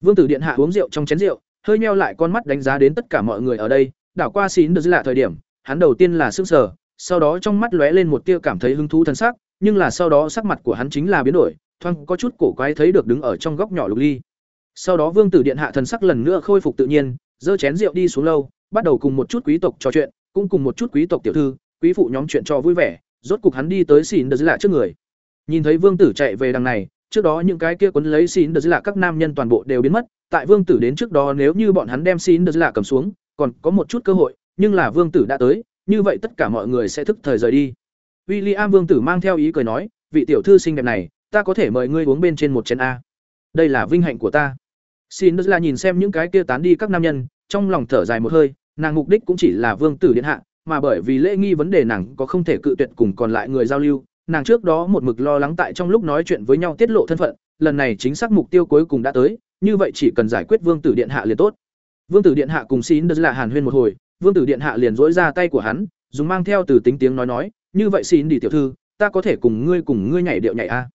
Vương tử điện hạ uống rượu trong chén rượu, hơi nheo lại con mắt đánh giá đến tất cả mọi người ở đây, đảo qua xín được lạ thời điểm, hắn đầu tiên là sững sờ, sau đó trong mắt lóe lên một tia cảm thấy hứng thú thần sắc, nhưng là sau đó sắc mặt của hắn chính là biến đổi, thoáng có chút cổ quái thấy được đứng ở trong góc nhỏ Lục Ly. Sau đó Vương tử điện hạ thần sắc lần nữa khôi phục tự nhiên, giơ chén rượu đi xuống lâu, bắt đầu cùng một chút quý tộc trò chuyện, cũng cùng một chút quý tộc tiểu thư, quý phụ nhóm chuyện cho vui vẻ, rốt cục hắn đi tới xỉn được lạ trước người. Nhìn thấy Vương tử chạy về đằng này, trước đó những cái kia quấn lấy xin được lạ các nam nhân toàn bộ đều biến mất, tại Vương tử đến trước đó nếu như bọn hắn đem xin được lạ cầm xuống, còn có một chút cơ hội, nhưng là Vương tử đã tới, như vậy tất cả mọi người sẽ thức thời rời đi. William Vương tử mang theo ý cười nói, vị tiểu thư xinh đẹp này, ta có thể mời ngươi uống bên trên một chén a. Đây là vinh hạnh của ta. Xin là nhìn xem những cái kia tán đi các nam nhân, trong lòng thở dài một hơi, nàng mục đích cũng chỉ là vương tử điện hạ, mà bởi vì lễ nghi vấn đề nàng có không thể cự tuyệt cùng còn lại người giao lưu, nàng trước đó một mực lo lắng tại trong lúc nói chuyện với nhau tiết lộ thân phận, lần này chính xác mục tiêu cuối cùng đã tới, như vậy chỉ cần giải quyết vương tử điện hạ liền tốt. Vương tử điện hạ cùng xin là hàn huyên một hồi, vương tử điện hạ liền dỗi ra tay của hắn, dùng mang theo từ tính tiếng nói nói, như vậy xin đi tiểu thư, ta có thể cùng ngươi cùng ngươi nhảy điệu nhảy a.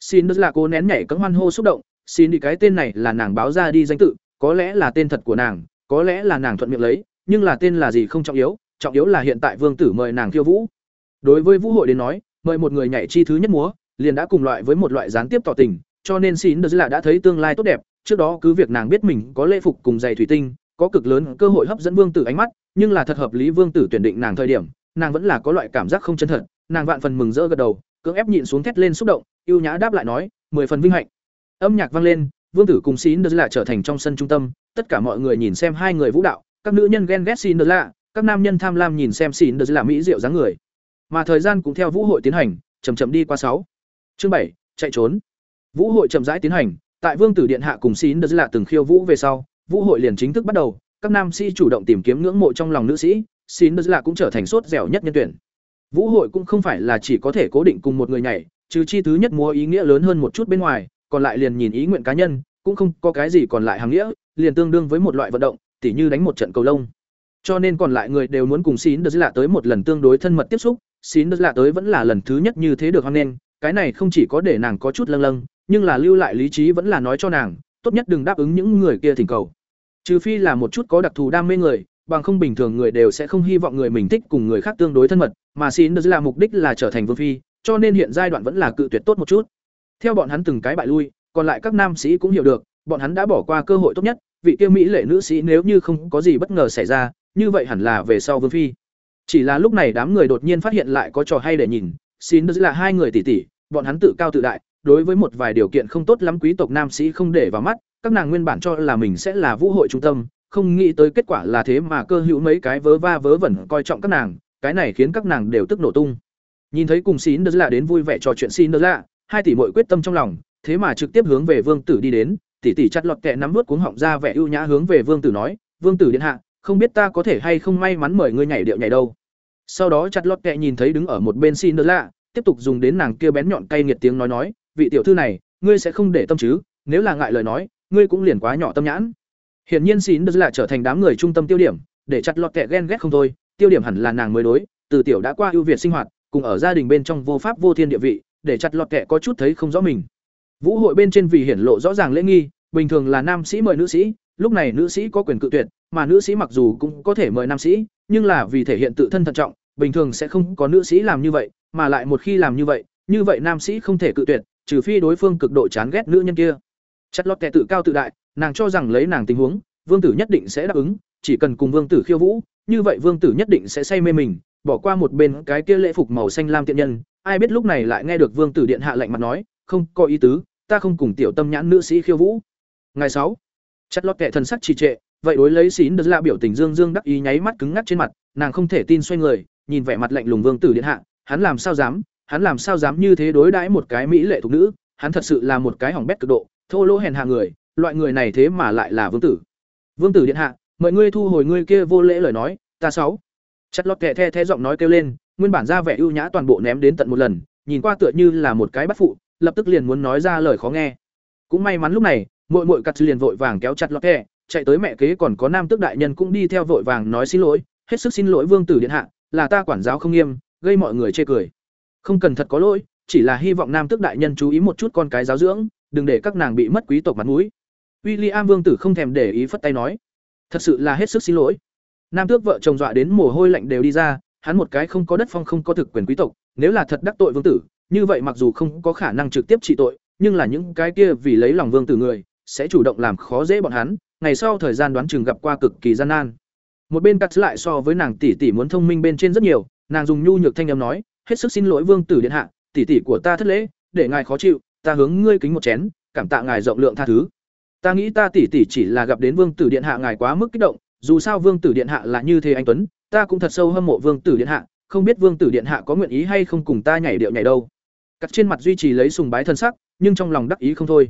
Xin là cô nén nhảy cấm hoan hô xúc động, xin đi cái tên này là nàng báo ra đi danh tự, có lẽ là tên thật của nàng, có lẽ là nàng thuận miệng lấy, nhưng là tên là gì không trọng yếu, trọng yếu là hiện tại vương tử mời nàng khiêu vũ. Đối với vũ hội đến nói, mời một người nhảy chi thứ nhất múa, liền đã cùng loại với một loại gián tiếp tỏ tình, cho nên xin được là đã thấy tương lai tốt đẹp, trước đó cứ việc nàng biết mình có lễ phục cùng giày thủy tinh, có cực lớn cơ hội hấp dẫn vương tử ánh mắt, nhưng là thật hợp lý vương tử tuyển định nàng thời điểm, nàng vẫn là có loại cảm giác không chân thật, nàng vạn phần mừng rỡ gật đầu, cưỡng ép nhịn xuống thét lên xúc động, yêu nhã đáp lại nói, mười phần vinh hạnh. Âm nhạc vang lên, Vương tử cùng Xin Đờ Lạ trở thành trong sân trung tâm, tất cả mọi người nhìn xem hai người vũ đạo, các nữ nhân ghen ghét Xin Đờ Lạ, các nam nhân tham lam nhìn xem Xin Đờ Lạ mỹ diệu dáng người. Mà thời gian cũng theo vũ hội tiến hành, chậm chậm đi qua sáu. Chương bảy, chạy trốn. Vũ hội chậm rãi tiến hành, tại Vương tử điện hạ cùng Xin Đờ Lạ từng khiêu vũ về sau, vũ hội liền chính thức bắt đầu, các nam sĩ chủ động tìm kiếm ngưỡng mộ trong lòng nữ sĩ, Xin Đờ Lạ cũng trở thành sốt dẻo nhất nhân tuyển. Vũ hội cũng không phải là chỉ có thể cố định cùng một người nhảy, trừ chi thứ nhất múa ý nghĩa lớn hơn một chút bên ngoài, còn lại liền nhìn ý nguyện cá nhân, cũng không có cái gì còn lại hàng nghĩa, liền tương đương với một loại vận động, tỉ như đánh một trận cầu lông. Cho nên còn lại người đều muốn cùng Xin Đờ Lạ tới một lần tương đối thân mật tiếp xúc, Xin đất Lạ tới vẫn là lần thứ nhất như thế được hoan nghênh, cái này không chỉ có để nàng có chút lâng lâng, nhưng là lưu lại lý trí vẫn là nói cho nàng, tốt nhất đừng đáp ứng những người kia thỉnh cầu. Trừ phi là một chút có đặc thù đam mê người, bằng không bình thường người đều sẽ không hy vọng người mình thích cùng người khác tương đối thân mật, mà Xin Đờ là mục đích là trở thành vương phi, cho nên hiện giai đoạn vẫn là cự tuyệt tốt một chút. Theo bọn hắn từng cái bại lui, còn lại các nam sĩ cũng hiểu được, bọn hắn đã bỏ qua cơ hội tốt nhất, vị kia mỹ lệ nữ sĩ nếu như không có gì bất ngờ xảy ra, như vậy hẳn là về sau vương phi. Chỉ là lúc này đám người đột nhiên phát hiện lại có trò hay để nhìn, xin là hai người tỷ tỷ, bọn hắn tự cao tự đại, đối với một vài điều kiện không tốt lắm quý tộc nam sĩ không để vào mắt, các nàng nguyên bản cho là mình sẽ là vũ hội trung tâm, không nghĩ tới kết quả là thế mà cơ hữu mấy cái vớ va vớ vẩn coi trọng các nàng, cái này khiến các nàng đều tức nổ tung. Nhìn thấy cùng xin là đến vui vẻ trò chuyện xin là, hai tỷ muội quyết tâm trong lòng, thế mà trực tiếp hướng về vương tử đi đến tỷ tỷ chặt lọt kẹ nắm nuốt cuống họng ra vẻ ưu nhã hướng về vương tử nói vương tử điện hạ không biết ta có thể hay không may mắn mời ngươi nhảy điệu nhảy đâu. Sau đó chặt lọt kẹ nhìn thấy đứng ở một bên xin đỡ lạ tiếp tục dùng đến nàng kia bén nhọn cay nghiệt tiếng nói nói vị tiểu thư này ngươi sẽ không để tâm chứ nếu là ngại lời nói ngươi cũng liền quá nhỏ tâm nhãn. Hiển nhiên xin đỡ lạ trở thành đám người trung tâm tiêu điểm để chặt lọt kẹ ghen ghét không thôi tiêu điểm hẳn là nàng mới đối từ tiểu đã qua ưu việt sinh hoạt cùng ở gia đình bên trong vô pháp vô thiên địa vị để chặt lọt kẹ có chút thấy không rõ mình. Vũ hội bên trên vì hiển lộ rõ ràng lễ nghi, bình thường là nam sĩ mời nữ sĩ, lúc này nữ sĩ có quyền cự tuyệt, mà nữ sĩ mặc dù cũng có thể mời nam sĩ, nhưng là vì thể hiện tự thân thận trọng, bình thường sẽ không có nữ sĩ làm như vậy, mà lại một khi làm như vậy, như vậy nam sĩ không thể cự tuyệt, trừ phi đối phương cực độ chán ghét nữ nhân kia. Chất lót kẻ tự cao tự đại, nàng cho rằng lấy nàng tình huống, vương tử nhất định sẽ đáp ứng, chỉ cần cùng vương tử khiêu vũ, như vậy vương tử nhất định sẽ say mê mình, bỏ qua một bên cái kia lễ phục màu xanh lam tiện nhân, ai biết lúc này lại nghe được vương tử điện hạ lạnh mặt nói, không có ý tứ, ta không cùng tiểu tâm nhãn nữ sĩ khiêu vũ ngày sáu chất lót kệ thần sắc trì trệ, vậy đối lấy xín đờ la biểu tình dương dương đắc ý nháy mắt cứng ngắc trên mặt, nàng không thể tin xoay người, nhìn vẻ mặt lạnh lùng vương tử điện hạ, hắn làm sao dám, hắn làm sao dám như thế đối đãi một cái mỹ lệ thục nữ, hắn thật sự là một cái hỏng bét cực độ, thô lỗ hèn hạ người, loại người này thế mà lại là vương tử. Vương tử điện hạ, mời ngươi thu hồi ngươi kia vô lễ lời nói, ta sáu. Chất lót kệ the the giọng nói kêu lên, nguyên bản ra vẻ ưu nhã toàn bộ ném đến tận một lần, nhìn qua tựa như là một cái bắt phụ, lập tức liền muốn nói ra lời khó nghe. Cũng may mắn lúc này muội muội cắt liền vội vàng kéo chặt lọt kẹ chạy tới mẹ kế còn có nam tước đại nhân cũng đi theo vội vàng nói xin lỗi hết sức xin lỗi vương tử điện hạ là ta quản giáo không nghiêm gây mọi người chê cười không cần thật có lỗi chỉ là hy vọng nam tước đại nhân chú ý một chút con cái giáo dưỡng đừng để các nàng bị mất quý tộc mặt mũi William vương tử không thèm để ý phất tay nói, thật sự là hết sức xin lỗi. Nam tước vợ chồng dọa đến mồ hôi lạnh đều đi ra, hắn một cái không có đất phong không có thực quyền quý tộc, nếu là thật đắc tội vương tử, như vậy mặc dù không có khả năng trực tiếp trị tội, nhưng là những cái kia vì lấy lòng vương tử người, sẽ chủ động làm khó dễ bọn hắn, ngày sau thời gian đoán chừng gặp qua cực kỳ gian nan. Một bên cắt lại so với nàng tỷ tỷ muốn thông minh bên trên rất nhiều, nàng dùng nhu nhược thanh âm nói, hết sức xin lỗi vương tử điện hạ, tỷ tỷ của ta thất lễ, để ngài khó chịu, ta hướng ngươi kính một chén, cảm tạ ngài rộng lượng tha thứ. Ta nghĩ ta tỷ tỷ chỉ là gặp đến vương tử điện hạ ngài quá mức kích động, dù sao vương tử điện hạ là như thế anh tuấn, ta cũng thật sâu hâm mộ vương tử điện hạ, không biết vương tử điện hạ có nguyện ý hay không cùng ta nhảy điệu nhảy đâu. Cắt trên mặt duy trì lấy sùng bái thân sắc, nhưng trong lòng đắc ý không thôi.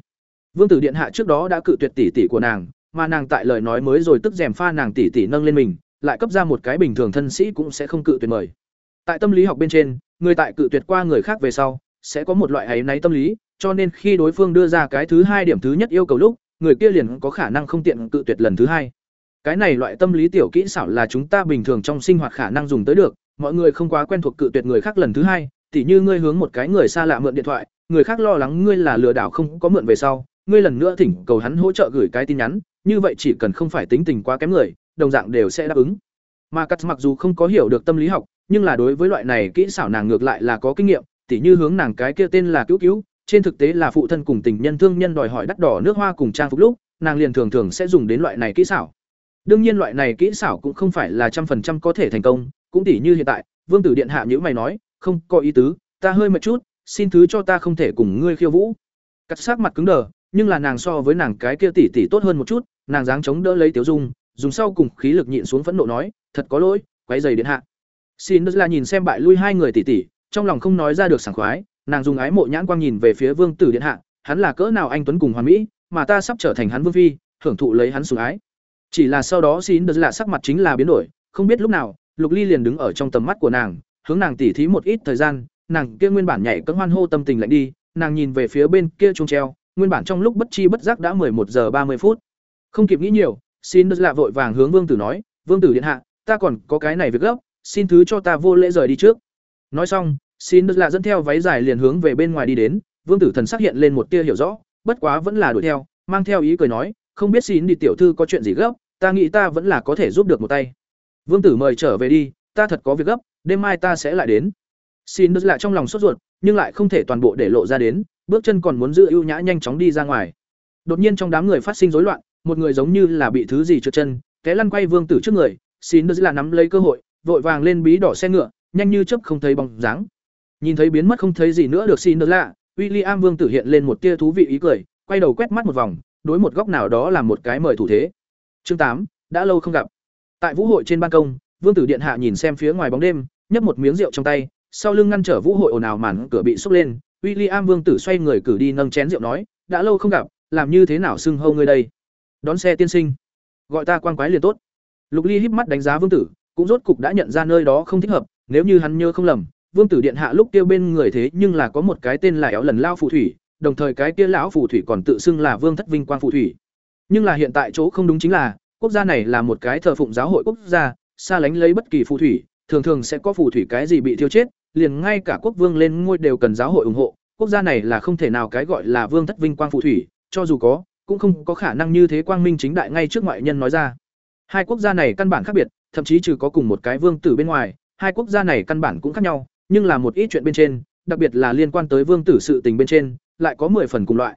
Vương tử điện hạ trước đó đã cự tuyệt tỷ tỷ của nàng, mà nàng tại lời nói mới rồi tức rèm pha nàng tỷ tỷ nâng lên mình, lại cấp ra một cái bình thường thân sĩ cũng sẽ không cự tuyệt mời. Tại tâm lý học bên trên, người tại cự tuyệt qua người khác về sau, sẽ có một loại ấy náy tâm lý, cho nên khi đối phương đưa ra cái thứ hai điểm thứ nhất yêu cầu lúc, người kia liền có khả năng không tiện cự tuyệt lần thứ hai. Cái này loại tâm lý tiểu kỹ xảo là chúng ta bình thường trong sinh hoạt khả năng dùng tới được, mọi người không quá quen thuộc cự tuyệt người khác lần thứ hai, tỉ như ngươi hướng một cái người xa lạ mượn điện thoại, người khác lo lắng ngươi là lừa đảo không có mượn về sau, ngươi lần nữa thỉnh cầu hắn hỗ trợ gửi cái tin nhắn, như vậy chỉ cần không phải tính tình quá kém người, đồng dạng đều sẽ đáp ứng. Mà Cắt mặc dù không có hiểu được tâm lý học, nhưng là đối với loại này kỹ xảo nàng ngược lại là có kinh nghiệm, tỉ như hướng nàng cái kia tên là Cứu Cứu, trên thực tế là phụ thân cùng tình nhân thương nhân đòi hỏi đắt đỏ nước hoa cùng trang phục lúc, nàng liền thường thường sẽ dùng đến loại này kỹ xảo. Đương nhiên loại này kỹ xảo cũng không phải là trăm phần trăm có thể thành công, cũng tỉ như hiện tại, Vương tử điện hạ nhíu mày nói, "Không, có ý tứ, ta hơi mệt chút, xin thứ cho ta không thể cùng ngươi khiêu vũ." Cắt sắc mặt cứng đờ, nhưng là nàng so với nàng cái kia tỷ tỷ tốt hơn một chút, nàng dáng chống đỡ lấy Tiểu Dung, dùng sau cùng khí lực nhịn xuống phẫn nộ nói, "Thật có lỗi, quấy giày điện hạ." Xin là nhìn xem bại lui hai người tỷ tỷ, trong lòng không nói ra được sảng khoái, nàng dùng ái mộ nhãn quang nhìn về phía Vương tử điện hạ, hắn là cỡ nào anh tuấn cùng hoàn mỹ, mà ta sắp trở thành hắn vương phi, hưởng thụ lấy hắn sủng ái. Chỉ là sau đó xin đợt là sắc mặt chính là biến đổi, không biết lúc nào, Lục Ly liền đứng ở trong tầm mắt của nàng, hướng nàng tỉ thí một ít thời gian, nàng kia nguyên bản nhảy cẫng hoan hô tâm tình lạnh đi, nàng nhìn về phía bên kia chuông treo, nguyên bản trong lúc bất chi bất giác đã một giờ ba mươi phút. Không kịp nghĩ nhiều, xin đợt lạ vội vàng hướng Vương tử nói, "Vương tử điện hạ, ta còn có cái này việc gấp, xin thứ cho ta vô lễ rời đi trước." Nói xong, xin đợt lạ dẫn theo váy dài liền hướng về bên ngoài đi đến, Vương tử thần sắc hiện lên một tia hiểu rõ, bất quá vẫn là đuổi theo, mang theo ý cười nói, "Không biết xin đi tiểu thư có chuyện gì gấp, ta nghĩ ta vẫn là có thể giúp được một tay." Vương tử mời trở về đi, ta thật có việc gấp, đêm mai ta sẽ lại đến. Xin đứt lại trong lòng sốt ruột, nhưng lại không thể toàn bộ để lộ ra đến, bước chân còn muốn giữ ưu nhã nhanh chóng đi ra ngoài. Đột nhiên trong đám người phát sinh rối loạn, một người giống như là bị thứ gì trượt chân, té lăn quay vương tử trước người, xin đứt là nắm lấy cơ hội, vội vàng lên bí đỏ xe ngựa, nhanh như chớp không thấy bóng dáng. Nhìn thấy biến mất không thấy gì nữa được xin đứt lạ, William vương tử hiện lên một tia thú vị ý cười, quay đầu quét mắt một vòng, đối một góc nào đó làm một cái mời thủ thế. Chương tám đã lâu không gặp. Tại vũ hội trên ban công, Vương tử điện hạ nhìn xem phía ngoài bóng đêm, nhấp một miếng rượu trong tay, sau lưng ngăn trở vũ hội ồn ào màn cửa bị xốc lên, William Vương tử xoay người cử đi nâng chén rượu nói, đã lâu không gặp, làm như thế nào xưng hô ngươi đây? Đón xe tiên sinh, gọi ta quan quái liền tốt. Lục Ly híp mắt đánh giá Vương tử, cũng rốt cục đã nhận ra nơi đó không thích hợp, nếu như hắn nhớ không lầm, Vương tử điện hạ lúc tiêu bên người thế nhưng là có một cái tên là éo lần lao phù thủy, đồng thời cái kia lão phù thủy còn tự xưng là Vương thất vinh quang phù thủy. Nhưng là hiện tại chỗ không đúng chính là, quốc gia này là một cái thờ phụng giáo hội quốc gia, xa lánh lấy bất kỳ phù thủy, thường thường sẽ có phù thủy cái gì bị thiêu chết, liền ngay cả quốc vương lên ngôi đều cần giáo hội ủng hộ. Quốc gia này là không thể nào cái gọi là vương thất vinh quang phù thủy, cho dù có, cũng không có khả năng như thế quang minh chính đại ngay trước ngoại nhân nói ra. Hai quốc gia này căn bản khác biệt, thậm chí trừ có cùng một cái vương tử bên ngoài, hai quốc gia này căn bản cũng khác nhau, nhưng là một ít chuyện bên trên, đặc biệt là liên quan tới vương tử sự tình bên trên, lại có 10 phần cùng loại.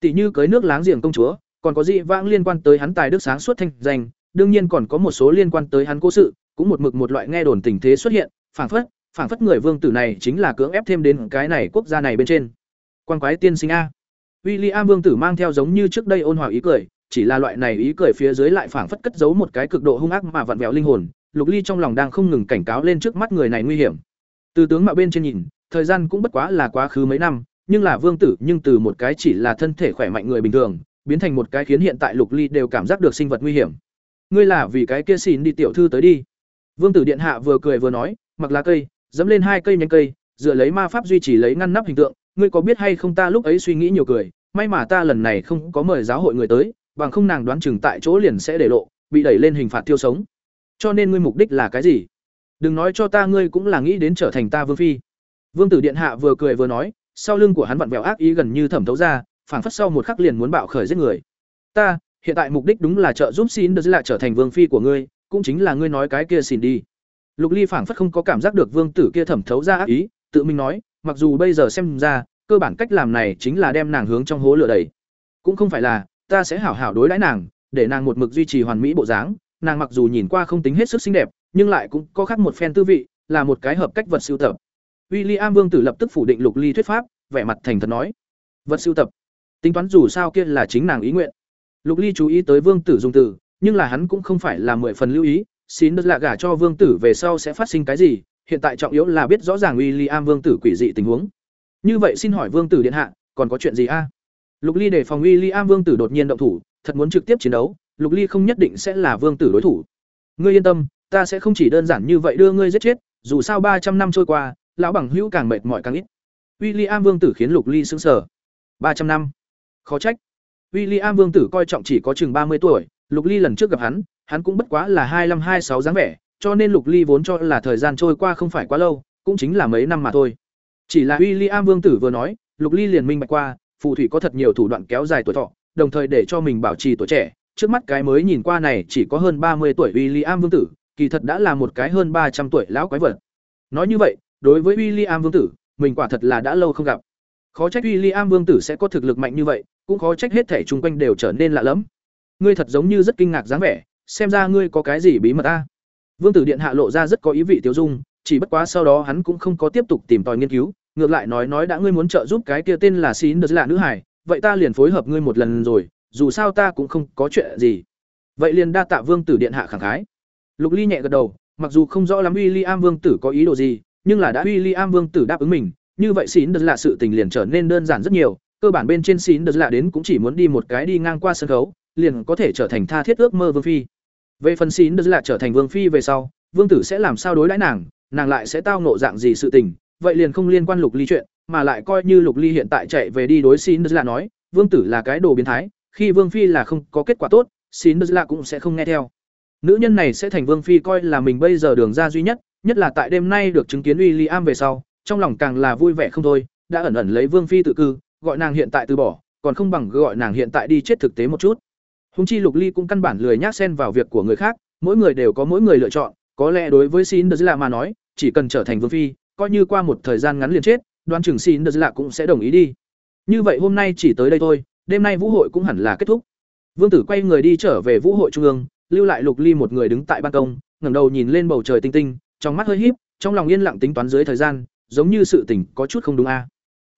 Tỷ như cưới nước láng giềng công chúa, còn có dị vãng liên quan tới hắn tài đức sáng suốt thanh danh, đương nhiên còn có một số liên quan tới hắn cố sự, cũng một mực một loại nghe đồn tình thế xuất hiện, phảng phất, phảng phất người vương tử này chính là cưỡng ép thêm đến cái này quốc gia này bên trên. Quan quái tiên sinh a. William vương tử mang theo giống như trước đây ôn hòa ý cười, chỉ là loại này ý cười phía dưới lại phảng phất cất giấu một cái cực độ hung ác mà vặn vẹo linh hồn, Lục Ly trong lòng đang không ngừng cảnh cáo lên trước mắt người này nguy hiểm. Từ tướng mạo bên trên nhìn, thời gian cũng bất quá là quá khứ mấy năm, nhưng là vương tử nhưng từ một cái chỉ là thân thể khỏe mạnh người bình thường, biến thành một cái khiến hiện tại Lục Ly đều cảm giác được sinh vật nguy hiểm ngươi là vì cái kia xin đi tiểu thư tới đi vương tử điện hạ vừa cười vừa nói mặc lá cây dẫm lên hai cây nhánh cây, dựa lấy ma pháp duy trì lấy ngăn nắp hình tượng, ngươi có biết hay không ta lúc ấy suy nghĩ nhiều cười, may mà ta lần này không có mời giáo hội người tới, bằng không nàng đoán chừng tại chỗ liền sẽ để lộ, bị đẩy lên hình phạt tiêu sống. Cho nên ngươi mục đích là cái gì? Đừng nói cho ta ngươi cũng là nghĩ đến trở thành ta vương phi. Vương tử điện hạ vừa cười vừa nói, sau lưng của hắn vặn vẹo ác ý gần như thẩm thấu ra, phảng phất sau một khắc liền muốn bạo khởi giết người. Ta, hiện tại mục đích đúng là trợ giúp xin được lại trở thành vương phi của ngươi, cũng chính là ngươi nói cái kia xin đi lục ly phảng phất không có cảm giác được vương tử kia thẩm thấu ra ác ý tự mình nói mặc dù bây giờ xem ra cơ bản cách làm này chính là đem nàng hướng trong hố lửa đẩy. cũng không phải là ta sẽ hảo hảo đối đãi nàng để nàng một mực duy trì hoàn mỹ bộ dáng nàng mặc dù nhìn qua không tính hết sức xinh đẹp nhưng lại cũng có khác một phen tư vị là một cái hợp cách vật sưu tập William Vương tử lập tức phủ định Lục Ly thuyết pháp, vẻ mặt thành thật nói: "Vật sưu tập, tính toán dù sao kia là chính nàng ý nguyện." Lục Ly chú ý tới Vương tử dùng từ, nhưng là hắn cũng không phải là mười phần lưu ý, xin đất lạ gả cho Vương tử về sau sẽ phát sinh cái gì, hiện tại trọng yếu là biết rõ ràng William Vương tử quỷ dị tình huống. Như vậy xin hỏi Vương tử điện hạ, còn có chuyện gì a? Lục Ly để phòng William Vương tử đột nhiên động thủ, thật muốn trực tiếp chiến đấu, Lục Ly không nhất định sẽ là Vương tử đối thủ. Ngươi yên tâm, ta sẽ không chỉ đơn giản như vậy đưa ngươi giết chết, dù sao ba trăm năm trôi qua, lão bằng hữu càng mệt mỏi càng ít. William Vương tử khiến Lục Ly sững sờ. ba trăm năm. Khó trách. William Vương tử coi trọng chỉ có chừng ba mươi tuổi, Lục Ly lần trước gặp hắn, hắn cũng bất quá là hai năm hai sáu dáng vẻ, cho nên Lục Ly vốn cho là thời gian trôi qua không phải quá lâu, cũng chính là mấy năm mà thôi. Chỉ là William Vương tử vừa nói, Lục Ly liền minh bạch qua, phù thủy có thật nhiều thủ đoạn kéo dài tuổi thọ, đồng thời để cho mình bảo trì tuổi trẻ. Trước mắt cái mới nhìn qua này chỉ có hơn ba mươi tuổi William Vương tử, kỳ thật đã là một cái hơn ba trăm tuổi lão quái vật. Nói như vậy, đối với William Vương tử, mình quả thật là đã lâu không gặp. Khó trách William Vương tử sẽ có thực lực mạnh như vậy, cũng khó trách hết thể chung quanh đều trở nên lạ lẫm. Ngươi thật giống như rất kinh ngạc dáng vẻ, xem ra ngươi có cái gì bí mật a? Vương tử điện hạ lộ ra rất có ý vị tiêu dung, chỉ bất quá sau đó hắn cũng không có tiếp tục tìm tòi nghiên cứu, ngược lại nói nói đã ngươi muốn trợ giúp cái kia tên là Xin Đật là nữ hải, vậy ta liền phối hợp ngươi một lần rồi, dù sao ta cũng không có chuyện gì. Vậy liền đa tạ Vương tử điện hạ khẳng khái. Lục Ly nhẹ gật đầu, mặc dù không rõ lắm William Vương tử có ý đồ gì, nhưng là đã William Vương tử đáp ứng mình, như vậy Xin Đật là sự tình liền trở nên đơn giản rất nhiều, cơ bản bên trên Xin Đật là đến cũng chỉ muốn đi một cái đi ngang qua sân khấu, liền có thể trở thành tha thiết ước mơ vương phi. Về phần xín đức là trở thành vương phi về sau, vương tử sẽ làm sao đối đãi nàng, nàng lại sẽ tao nộ dạng gì sự tình, vậy liền không liên quan Lục Ly chuyện, mà lại coi như Lục Ly hiện tại chạy về đi đối xín đức là nói, vương tử là cái đồ biến thái, khi vương phi là không có kết quả tốt, xín đức là cũng sẽ không nghe theo. Nữ nhân này sẽ thành vương phi coi là mình bây giờ đường ra duy nhất, nhất là tại đêm nay được chứng kiến William về sau, trong lòng càng là vui vẻ không thôi, đã ẩn ẩn lấy vương phi tự cư, gọi nàng hiện tại từ bỏ, còn không bằng gọi nàng hiện tại đi chết thực tế một chút. Hùng chi Lục Ly cũng căn bản lười nhác xen vào việc của người khác, mỗi người đều có mỗi người lựa chọn, có lẽ đối với Xin Lạ mà nói, chỉ cần trở thành vương phi, coi như qua một thời gian ngắn liền chết, đoan chừng Xin Lạ cũng sẽ đồng ý đi. Như vậy hôm nay chỉ tới đây thôi, đêm nay vũ hội cũng hẳn là kết thúc. Vương tử quay người đi trở về vũ hội trung ương, lưu lại Lục Ly một người đứng tại ban công, ngẩng đầu nhìn lên bầu trời tinh tinh, trong mắt hơi híp, trong lòng yên lặng tính toán dưới thời gian, giống như sự tình có chút không đúng a.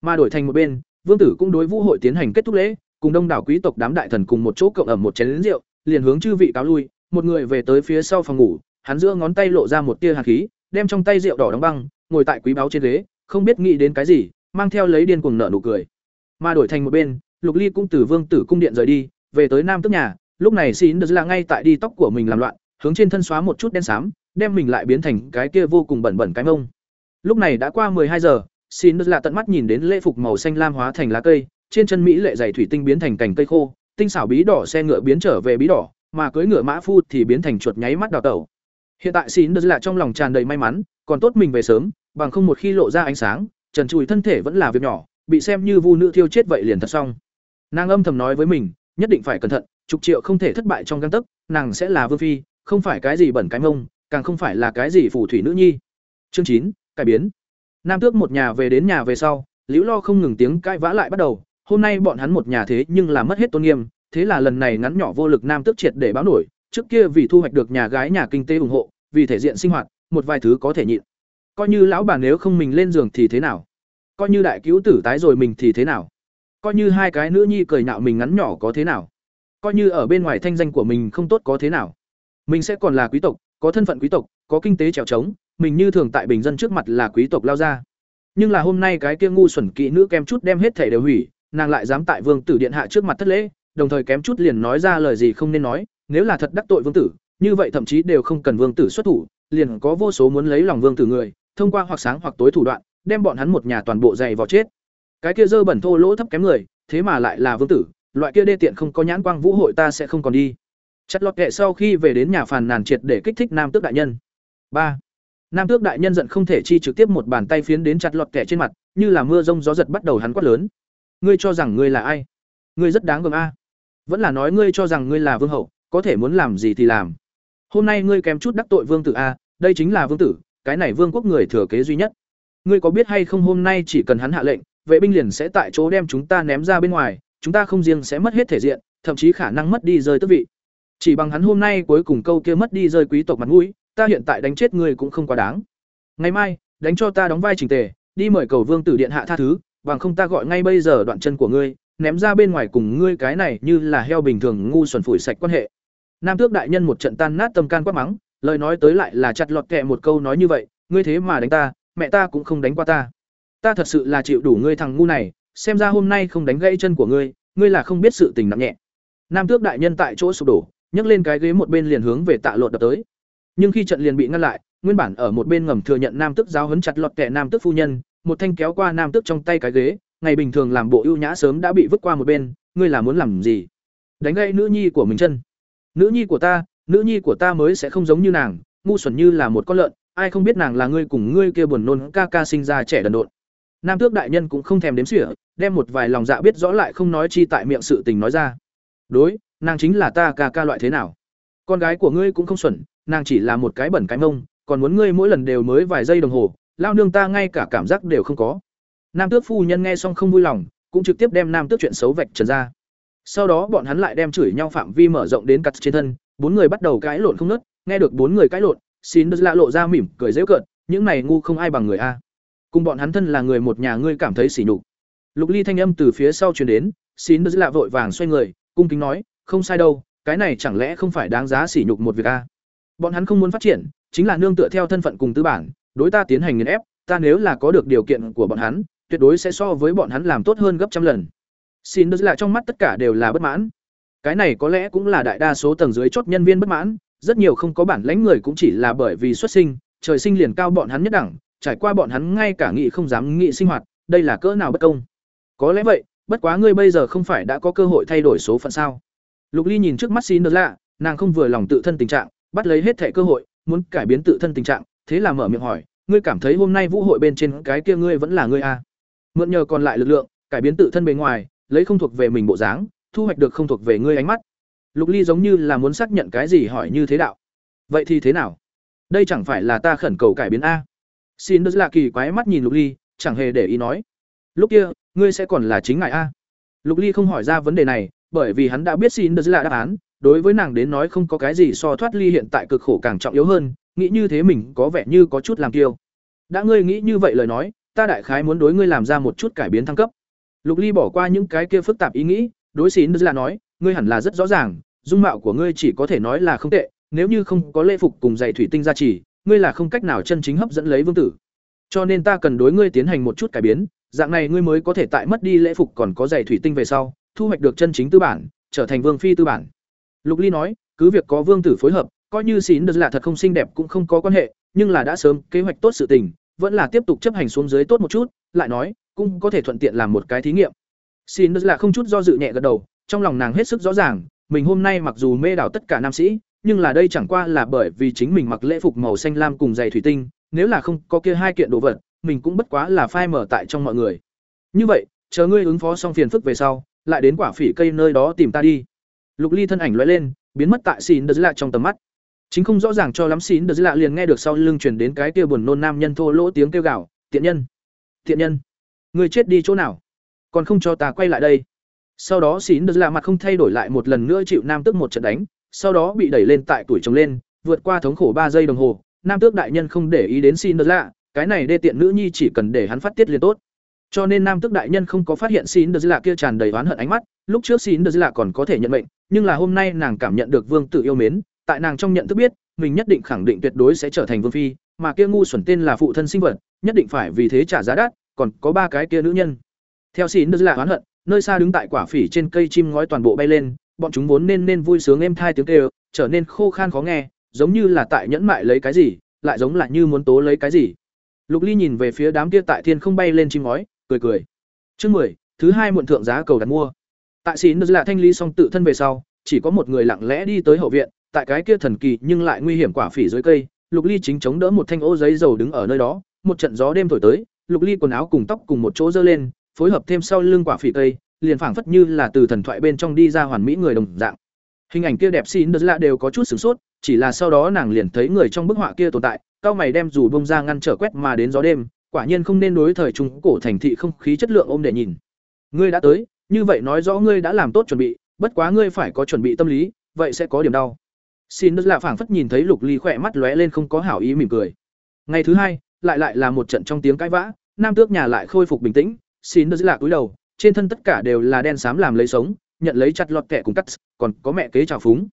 Mà đổi thành một bên, Vương tử cũng đối vũ hội tiến hành kết thúc lễ, cùng đông đảo quý tộc đám đại thần cùng một chỗ cộng ẩm một chén rượu, liền hướng chư vị cáo lui, một người về tới phía sau phòng ngủ, hắn giữa ngón tay lộ ra một tia hàn khí, đem trong tay rượu đỏ đóng băng, ngồi tại quý báo trên ghế, không biết nghĩ đến cái gì, mang theo lấy điên cuồng nợ nụ cười. Mà đổi thành một bên, Lục Ly cũng từ Vương tử cung điện rời đi, về tới Nam tức nhà, lúc này Xin được là ngay tại đi tóc của mình làm loạn, hướng trên thân xóa một chút đen xám, đem mình lại biến thành cái kia vô cùng bẩn bẩn cái mông. Lúc này đã qua hai giờ, Xin được là tận mắt nhìn đến lễ phục màu xanh lam hóa thành lá cây, trên chân mỹ lệ dày thủy tinh biến thành cành cây khô, tinh xảo bí đỏ xe ngựa biến trở về bí đỏ, mà cưỡi ngựa mã phu thì biến thành chuột nháy mắt đào tẩu. Hiện tại Xin đứt là trong lòng tràn đầy may mắn, còn tốt mình về sớm, bằng không một khi lộ ra ánh sáng, trần trụi thân thể vẫn là việc nhỏ, bị xem như vu nữ thiêu chết vậy liền thật xong. Nàng âm thầm nói với mình, nhất định phải cẩn thận, chục triệu không thể thất bại trong gang tấc, nàng sẽ là vương phi, không phải cái gì bẩn cái mông, càng không phải là cái gì phù thủy nữ nhi. Chương chín, cải biến. Nam Tước một nhà về đến nhà về sau, Liễu Lo không ngừng tiếng cãi vã lại bắt đầu, hôm nay bọn hắn một nhà thế nhưng là mất hết tôn nghiêm, thế là lần này ngắn nhỏ vô lực Nam Tước triệt để báo nổi, trước kia vì thu hoạch được nhà gái nhà kinh tế ủng hộ, vì thể diện sinh hoạt, một vài thứ có thể nhịn. Coi như lão bà nếu không mình lên giường thì thế nào? Coi như đại cứu tử tái rồi mình thì thế nào? Coi như hai cái nữ nhi cười nhạo mình ngắn nhỏ có thế nào? Coi như ở bên ngoài thanh danh của mình không tốt có thế nào? Mình sẽ còn là quý tộc, có thân phận quý tộc, có kinh tế trèo trống, mình như thường tại bình dân trước mặt là quý tộc lao ra. Nhưng là hôm nay cái kia ngu xuẩn kỵ nữ kem chút đem hết thể đều hủy, nàng lại dám tại vương tử điện hạ trước mặt thất lễ, đồng thời kém chút liền nói ra lời gì không nên nói, nếu là thật đắc tội vương tử, như vậy thậm chí đều không cần vương tử xuất thủ, liền có vô số muốn lấy lòng vương tử người, thông qua hoặc sáng hoặc tối thủ đoạn, đem bọn hắn một nhà toàn bộ dày vào chết. Cái kia dơ bẩn thô lỗ thấp kém người, thế mà lại là vương tử, loại kia đê tiện không có nhãn quang vũ hội ta sẽ không còn đi. Chặt lọt kệ sau khi về đến nhà phàn nàn triệt để kích thích nam tước đại nhân. ba Nam tước đại nhân giận không thể chi trực tiếp một bàn tay phiến đến chặt lọt kệ trên mặt, như là mưa rông gió giật bắt đầu hắn quát lớn. Ngươi cho rằng ngươi là ai? Ngươi rất đáng gờm a. vẫn là nói ngươi cho rằng ngươi là vương hậu, có thể muốn làm gì thì làm hôm nay ngươi kém chút đắc tội vương tử a, đây chính là vương tử, cái này vương quốc người thừa kế duy nhất ngươi có biết hay không hôm nay chỉ cần hắn hạ lệnh, vệ binh liền sẽ tại chỗ đem chúng ta ném ra bên ngoài, chúng ta không riêng sẽ mất hết thể diện, thậm chí khả năng mất đi rơi tước vị chỉ bằng hắn hôm nay cuối cùng câu kia mất đi rơi quý tộc mặt mũi, ta hiện tại đánh chết ngươi cũng không quá đáng ngày mai, đánh cho ta đóng vai trình tề, đi mời cầu vương tử điện hạ tha thứ bằng không ta gọi ngay bây giờ đoạn chân của ngươi, ném ra bên ngoài cùng ngươi cái này như là heo bình thường ngu xuẩn phủi sạch quan hệ. Nam tước đại nhân một trận tan nát tâm can quát mắng, lời nói tới lại là chặt lọt kẹ một câu nói như vậy, ngươi thế mà đánh ta, mẹ ta cũng không đánh qua ta. Ta thật sự là chịu đủ ngươi thằng ngu này, xem ra hôm nay không đánh gãy chân của ngươi ngươi là không biết sự tình nặng nhẹ. Nam tước đại nhân tại chỗ sụp đổ, nhấc lên cái ghế một bên liền hướng về tạ lột đập tới. Nhưng khi trận liền bị ngăn lại, nguyên bản ở một bên ngầm thừa nhận nam tước giáo hấn chặt lọt kẻ nam tước phu nhân một thanh kéo qua nam tước trong tay cái ghế, ngày bình thường làm bộ ưu nhã sớm đã bị vứt qua một bên, ngươi là muốn làm gì? Đánh gãy nữ nhi của mình chân. Nữ nhi của ta, nữ nhi của ta mới sẽ không giống như nàng, ngu xuẩn như là một con lợn, ai không biết nàng là ngươi cùng ngươi kia buồn nôn ca ca sinh ra trẻ đần độn. Nam tước đại nhân cũng không thèm đếm xỉa, đem một vài lòng dạ biết rõ lại không nói chi tại miệng sự tình nói ra. Đối, nàng chính là ta ca ca loại thế nào? Con gái của ngươi cũng không xuẩn, nàng chỉ là một cái bẩn cái mông, còn muốn ngươi mỗi lần đều mới vài giây đồng hồ lao nương ta ngay cả cảm giác đều không có. Nam tước phu nhân nghe xong không vui lòng, cũng trực tiếp đem nam tước chuyện xấu vạch trần ra. Sau đó bọn hắn lại đem chửi nhau phạm vi mở rộng đến cắt trên thân, bốn người bắt đầu cãi lộn không nớt nghe được bốn người cãi lộn, xin đất lạ lộ ra mỉm cười dễ cợt, những này ngu không ai bằng người a. Cùng bọn hắn thân là người một nhà ngươi cảm thấy sỉ nhục. Lục ly thanh âm từ phía sau truyền đến, xin đất lạ vội vàng xoay người, cung kính nói, không sai đâu, cái này chẳng lẽ không phải đáng giá sỉ nhục một việc a? Bọn hắn không muốn phát triển, chính là nương tựa theo thân phận cùng tư bản đối ta tiến hành nghiền ép, ta nếu là có được điều kiện của bọn hắn, tuyệt đối sẽ so với bọn hắn làm tốt hơn gấp trăm lần. Xin đất lại trong mắt tất cả đều là bất mãn. Cái này có lẽ cũng là đại đa số tầng dưới chốt nhân viên bất mãn, rất nhiều không có bản lãnh người cũng chỉ là bởi vì xuất sinh, trời sinh liền cao bọn hắn nhất đẳng, trải qua bọn hắn ngay cả nghị không dám nghị sinh hoạt, đây là cỡ nào bất công. Có lẽ vậy, bất quá ngươi bây giờ không phải đã có cơ hội thay đổi số phận sao? Lục ly nhìn trước mắt xin đất lạ, nàng không vừa lòng tự thân tình trạng, bắt lấy hết thể cơ hội, muốn cải biến tự thân tình trạng thế là mở miệng hỏi, ngươi cảm thấy hôm nay vũ hội bên trên cái kia ngươi vẫn là ngươi a à? mượn nhờ còn lại lực lượng, cải biến tự thân bề ngoài, lấy không thuộc về mình bộ dáng, thu hoạch được không thuộc về ngươi ánh mắt. Lục ly giống như là muốn xác nhận cái gì hỏi như thế đạo. Vậy thì thế nào? Đây chẳng phải là ta khẩn cầu cải biến a? Xin đức lạ kỳ quái mắt nhìn lục ly, chẳng hề để ý nói, lúc kia, ngươi sẽ còn là chính ngài a? Lục ly không hỏi ra vấn đề này, bởi vì hắn đã biết xin đức lạ đáp án, đối với nàng đến nói không có cái gì so thoát ly hiện tại cực khổ càng trọng yếu hơn nghĩ như thế mình có vẻ như có chút làm kiêu. Đã ngươi nghĩ như vậy lời nói, ta đại khái muốn đối ngươi làm ra một chút cải biến thăng cấp. Lục ly bỏ qua những cái kia phức tạp ý nghĩ, đối xín là nói, ngươi hẳn là rất rõ ràng, dung mạo của ngươi chỉ có thể nói là không tệ, nếu như không có lễ phục cùng giày thủy tinh gia trì, ngươi là không cách nào chân chính hấp dẫn lấy vương tử. Cho nên ta cần đối ngươi tiến hành một chút cải biến, dạng này ngươi mới có thể tại mất đi lễ phục còn có giày thủy tinh về sau, thu hoạch được chân chính tư bản, trở thành vương phi tư bản. Lục ly nói, cứ việc có vương tử phối hợp coi như xín được là thật không xinh đẹp cũng không có quan hệ, nhưng là đã sớm kế hoạch tốt sự tình, vẫn là tiếp tục chấp hành xuống dưới tốt một chút, lại nói, cũng có thể thuận tiện làm một cái thí nghiệm. Xin là không chút do dự nhẹ gật đầu, trong lòng nàng hết sức rõ ràng, mình hôm nay mặc dù mê đảo tất cả nam sĩ, nhưng là đây chẳng qua là bởi vì chính mình mặc lễ phục màu xanh lam cùng giày thủy tinh, nếu là không có kia hai kiện đồ vật, mình cũng bất quá là phai mở tại trong mọi người. Như vậy, chờ ngươi ứng phó xong phiền phức về sau, lại đến quả phỉ cây nơi đó tìm ta đi. Lục ly thân ảnh lóe lên, biến mất tại xin đờ lạ trong tầm mắt chính không rõ ràng cho lắm xín đờ lạ liền nghe được sau lưng truyền đến cái kia buồn nôn nam nhân thô lỗ tiếng kêu gào, tiện nhân! Tiện nhân! Người chết đi chỗ nào? Còn không cho ta quay lại đây. Sau đó xín đờ lạ mặt không thay đổi lại một lần nữa chịu nam tước một trận đánh, sau đó bị đẩy lên tại tuổi chồng lên, vượt qua thống khổ ba giây đồng hồ, nam tước đại nhân không để ý đến xín đờ lạ, cái này đê tiện nữ nhi chỉ cần để hắn phát tiết liền tốt. Cho nên nam tước đại nhân không có phát hiện xín đờ lạ kia tràn đầy oán hận ánh mắt, lúc trước xín đờ lạ còn có thể nhận mệnh, nhưng là hôm nay nàng cảm nhận được vương tự yêu mến tại nàng trong nhận thức biết, mình nhất định khẳng định tuyệt đối sẽ trở thành vương phi, mà kia ngu xuẩn tên là phụ thân sinh vật, nhất định phải vì thế trả giá đắt, còn có ba cái kia nữ nhân. Theo xỉn đ là oán hận, nơi xa đứng tại quả phỉ trên cây chim ngói toàn bộ bay lên, bọn chúng vốn nên nên vui sướng êm thai tiếng kêu, trở nên khô khan khó nghe, giống như là tại nhẫn mại lấy cái gì, lại giống là như muốn tố lấy cái gì. Lục ly nhìn về phía đám kia tại thiên không bay lên chim ngói, cười cười. Chương mười, thứ hai muộn thượng giá cầu đặt mua. Tại xỉn đ là thanh ly xong tự thân về sau, chỉ có một người lặng lẽ đi tới hậu viện tại cái kia thần kỳ nhưng lại nguy hiểm quả phỉ dưới cây, lục ly chính chống đỡ một thanh ô giấy dầu đứng ở nơi đó, một trận gió đêm thổi tới, lục ly quần áo cùng tóc cùng một chỗ dơ lên, phối hợp thêm sau lưng quả phỉ cây, liền phảng phất như là từ thần thoại bên trong đi ra hoàn mỹ người đồng dạng. Hình ảnh kia đẹp xin đứt lạ đều có chút sửng sốt, chỉ là sau đó nàng liền thấy người trong bức họa kia tồn tại, cao mày đem dù bông ra ngăn trở quét mà đến gió đêm, quả nhiên không nên đối thời trung cổ thành thị không khí chất lượng ôm để nhìn. Ngươi đã tới, như vậy nói rõ ngươi đã làm tốt chuẩn bị, bất quá ngươi phải có chuẩn bị tâm lý, vậy sẽ có điểm đau xin đợt lạ phảng phất nhìn thấy lục ly khỏe mắt lóe lên không có hảo ý mỉm cười. Ngày thứ hai, lại lại là một trận trong tiếng cãi vã, nam tước nhà lại khôi phục bình tĩnh, xin đợt lạ cúi đầu, trên thân tất cả đều là đen xám làm lấy sống, nhận lấy chặt lọt kẻ cùng cắt, còn có mẹ kế trào phúng.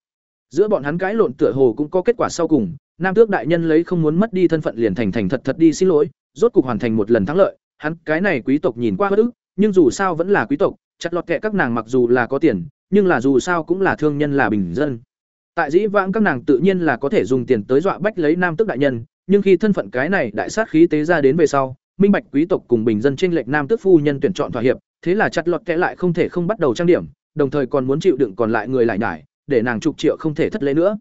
Giữa bọn hắn cãi lộn tựa hồ cũng có kết quả sau cùng, nam tước đại nhân lấy không muốn mất đi thân phận liền thành thành thật thật đi xin lỗi, rốt cục hoàn thành một lần thắng lợi, hắn cái này quý tộc nhìn qua bất ức, nhưng dù sao vẫn là quý tộc, chặt lọt kệ các nàng mặc dù là có tiền, nhưng là dù sao cũng là thương nhân là bình dân tại dĩ vãng các nàng tự nhiên là có thể dùng tiền tới dọa bách lấy nam tước đại nhân, nhưng khi thân phận cái này đại sát khí tế ra đến về sau, minh bạch quý tộc cùng bình dân trên lệch nam tước phu nhân tuyển chọn thỏa hiệp, thế là chặt lọt kẽ lại không thể không bắt đầu trang điểm, đồng thời còn muốn chịu đựng còn lại người lại nhải, để nàng chục triệu không thể thất lễ nữa.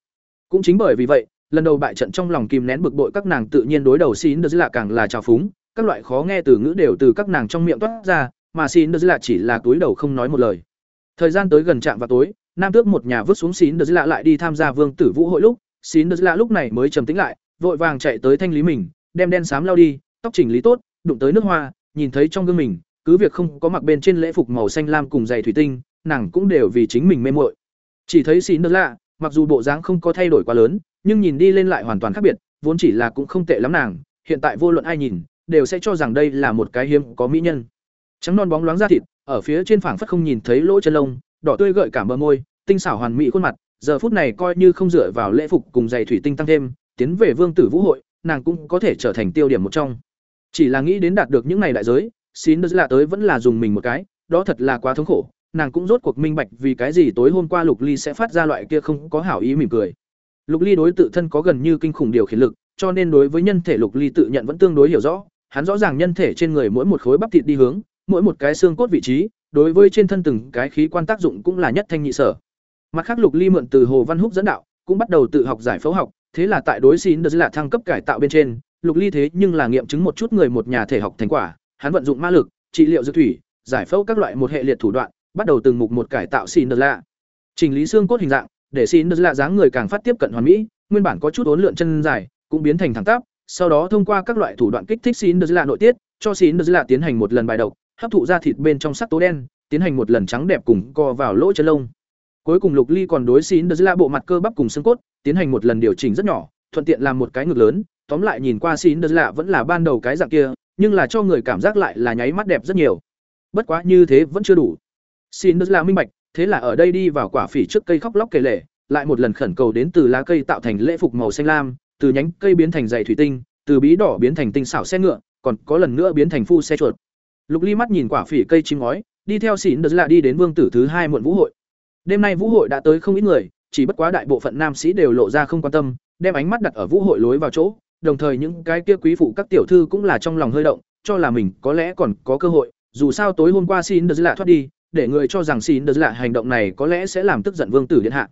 Cũng chính bởi vì vậy, lần đầu bại trận trong lòng kìm nén bực bội các nàng tự nhiên đối đầu xin được là càng là trào phúng, các loại khó nghe từ ngữ đều từ các nàng trong miệng toát ra, mà xin được là chỉ là túi đầu không nói một lời. Thời gian tới gần trạm vào tối nam tước một nhà vứt xuống xín đơ lạ lại đi tham gia vương tử vũ hội lúc, xín đơ lạ lúc này mới trầm tĩnh lại, vội vàng chạy tới thanh lý mình, đem đen xám lao đi, tóc chỉnh lý tốt, đụng tới nước hoa, nhìn thấy trong gương mình, cứ việc không có mặc bên trên lễ phục màu xanh lam cùng giày thủy tinh, nàng cũng đều vì chính mình mê muội. Chỉ thấy xín đơ lạ, mặc dù bộ dáng không có thay đổi quá lớn, nhưng nhìn đi lên lại hoàn toàn khác biệt, vốn chỉ là cũng không tệ lắm nàng, hiện tại vô luận ai nhìn, đều sẽ cho rằng đây là một cái hiếm có mỹ nhân. Trắng non bóng loáng da thịt, ở phía trên phảng phất không nhìn thấy lỗ chân lông đỏ tươi gợi cảm bờ môi, tinh xảo hoàn mỹ khuôn mặt, giờ phút này coi như không dựa vào lễ phục cùng giày thủy tinh tăng thêm, tiến về vương tử vũ hội, nàng cũng có thể trở thành tiêu điểm một trong. Chỉ là nghĩ đến đạt được những này đại giới, xin đứa là tới vẫn là dùng mình một cái, đó thật là quá thống khổ, nàng cũng rốt cuộc minh bạch vì cái gì tối hôm qua lục ly sẽ phát ra loại kia không có hảo ý mỉm cười. Lục ly đối tự thân có gần như kinh khủng điều khiển lực, cho nên đối với nhân thể lục ly tự nhận vẫn tương đối hiểu rõ, hắn rõ ràng nhân thể trên người mỗi một khối bắp thịt đi hướng, mỗi một cái xương cốt vị trí đối với trên thân từng cái khí quan tác dụng cũng là nhất thanh nhị sở. Mặt khác lục ly mượn từ hồ văn húc dẫn đạo, cũng bắt đầu tự học giải phẫu học, thế là tại đối xin được là thăng cấp cải tạo bên trên, lục ly thế nhưng là nghiệm chứng một chút người một nhà thể học thành quả, hắn vận dụng ma lực, trị liệu dược thủy, giải phẫu các loại một hệ liệt thủ đoạn, bắt đầu từng mục một cải tạo xin được lạ chỉnh lý xương cốt hình dạng, để xin được lạ dáng người càng phát tiếp cận hoàn mỹ, nguyên bản có chút ốn lượn chân dài, cũng biến thành thẳng tắp, sau đó thông qua các loại thủ đoạn kích thích xin được lạ nội tiết, cho xin được lạ tiến hành một lần bài độc hấp thụ ra thịt bên trong sắc tố đen, tiến hành một lần trắng đẹp cùng co vào lỗ chân lông. Cuối cùng lục ly còn đối xín đợt lạ bộ mặt cơ bắp cùng xương cốt, tiến hành một lần điều chỉnh rất nhỏ, thuận tiện làm một cái ngực lớn. Tóm lại nhìn qua xín đợt lạ vẫn là ban đầu cái dạng kia, nhưng là cho người cảm giác lại là nháy mắt đẹp rất nhiều. Bất quá như thế vẫn chưa đủ. Xin đợt lạ minh bạch, thế là ở đây đi vào quả phỉ trước cây khóc lóc kể lể, lại một lần khẩn cầu đến từ lá cây tạo thành lễ phục màu xanh lam, từ nhánh cây biến thành dày thủy tinh, từ bí đỏ biến thành tinh xảo xe ngựa, còn có lần nữa biến thành phu xe chuột lục ly mắt nhìn quả phỉ cây chim ngói, đi theo xỉn đợt lạ đi đến vương tử thứ hai muộn vũ hội. Đêm nay vũ hội đã tới không ít người, chỉ bất quá đại bộ phận nam sĩ đều lộ ra không quan tâm, đem ánh mắt đặt ở vũ hội lối vào chỗ, đồng thời những cái kia quý phụ các tiểu thư cũng là trong lòng hơi động, cho là mình có lẽ còn có cơ hội, dù sao tối hôm qua xin đợt lạ thoát đi, để người cho rằng xin đợt lạ hành động này có lẽ sẽ làm tức giận vương tử điện hạ.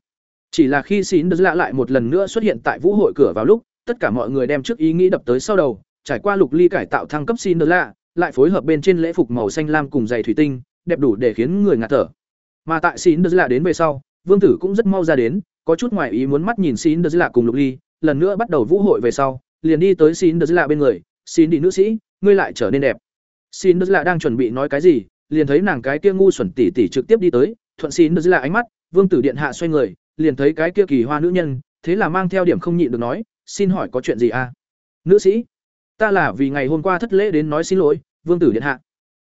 Chỉ là khi xin đợt lạ lại một lần nữa xuất hiện tại vũ hội cửa vào lúc, tất cả mọi người đem trước ý nghĩ đập tới sau đầu, trải qua lục ly cải tạo thăng cấp xin đợt lạ lại phối hợp bên trên lễ phục màu xanh lam cùng giày thủy tinh, đẹp đủ để khiến người ngạt thở. Mà tại xin đợt lạ đến về sau, vương tử cũng rất mau ra đến, có chút ngoài ý muốn mắt nhìn xin đợt lạ cùng lục ly, lần nữa bắt đầu vũ hội về sau, liền đi tới xin đợt lạ bên người xin đi nữ sĩ, ngươi lại trở nên đẹp. Xin đợt lạ đang chuẩn bị nói cái gì, liền thấy nàng cái kia ngu xuẩn tỉ tỉ trực tiếp đi tới, thuận xin đợt lạ ánh mắt, vương tử điện hạ xoay người, liền thấy cái kia kỳ hoa nữ nhân, thế là mang theo điểm không nhịn được nói, xin hỏi có chuyện gì à? Nữ sĩ ta là vì ngày hôm qua thất lễ đến nói xin lỗi, vương tử điện hạ.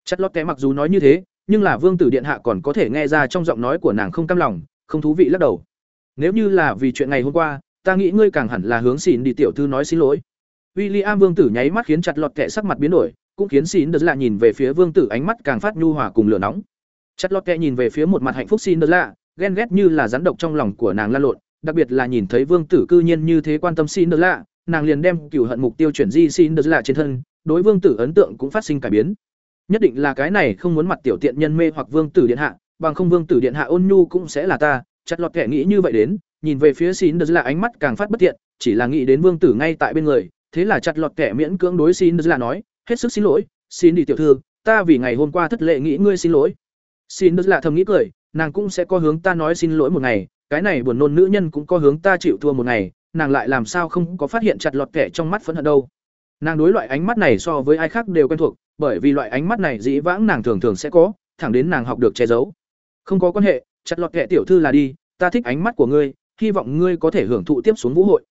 Chất lót té mặc dù nói như thế, nhưng là vương tử điện hạ còn có thể nghe ra trong giọng nói của nàng không cam lòng, không thú vị lắc đầu. Nếu như là vì chuyện ngày hôm qua, ta nghĩ ngươi càng hẳn là hướng xin đi tiểu thư nói xin lỗi. William vương tử nháy mắt khiến chặt lọt kệ sắc mặt biến đổi, cũng khiến xin đờ lạ nhìn về phía vương tử ánh mắt càng phát nhu hòa cùng lửa nóng. Chặt lọt kệ nhìn về phía một mặt hạnh phúc xin đờ lạ, ghen ghét như là rắn độc trong lòng của nàng lan lộn, đặc biệt là nhìn thấy vương tử cư nhiên như thế quan tâm xin đờ lạ nàng liền đem cửu hận mục tiêu chuyển di xin đờ lạ trên thân, đối vương tử ấn tượng cũng phát sinh cải biến. Nhất định là cái này không muốn mặt tiểu tiện nhân mê hoặc vương tử điện hạ, bằng không vương tử điện hạ ôn nhu cũng sẽ là ta, chặt lọt kẻ nghĩ như vậy đến, nhìn về phía xin đờ là ánh mắt càng phát bất thiện, chỉ là nghĩ đến vương tử ngay tại bên người, thế là chặt lọt kẻ miễn cưỡng đối xin đờ là nói, hết sức xin lỗi, xin đi tiểu thư, ta vì ngày hôm qua thất lệ nghĩ ngươi xin lỗi. Xin đức lạ thầm nghĩ cười, nàng cũng sẽ có hướng ta nói xin lỗi một ngày, cái này buồn nôn nữ nhân cũng có hướng ta chịu thua một ngày nàng lại làm sao không có phát hiện chặt lọt kẻ trong mắt phẫn hận đâu. Nàng đối loại ánh mắt này so với ai khác đều quen thuộc, bởi vì loại ánh mắt này dĩ vãng nàng thường thường sẽ có, thẳng đến nàng học được che giấu. Không có quan hệ, chặt lọt kẻ tiểu thư là đi, ta thích ánh mắt của ngươi, hy vọng ngươi có thể hưởng thụ tiếp xuống vũ hội.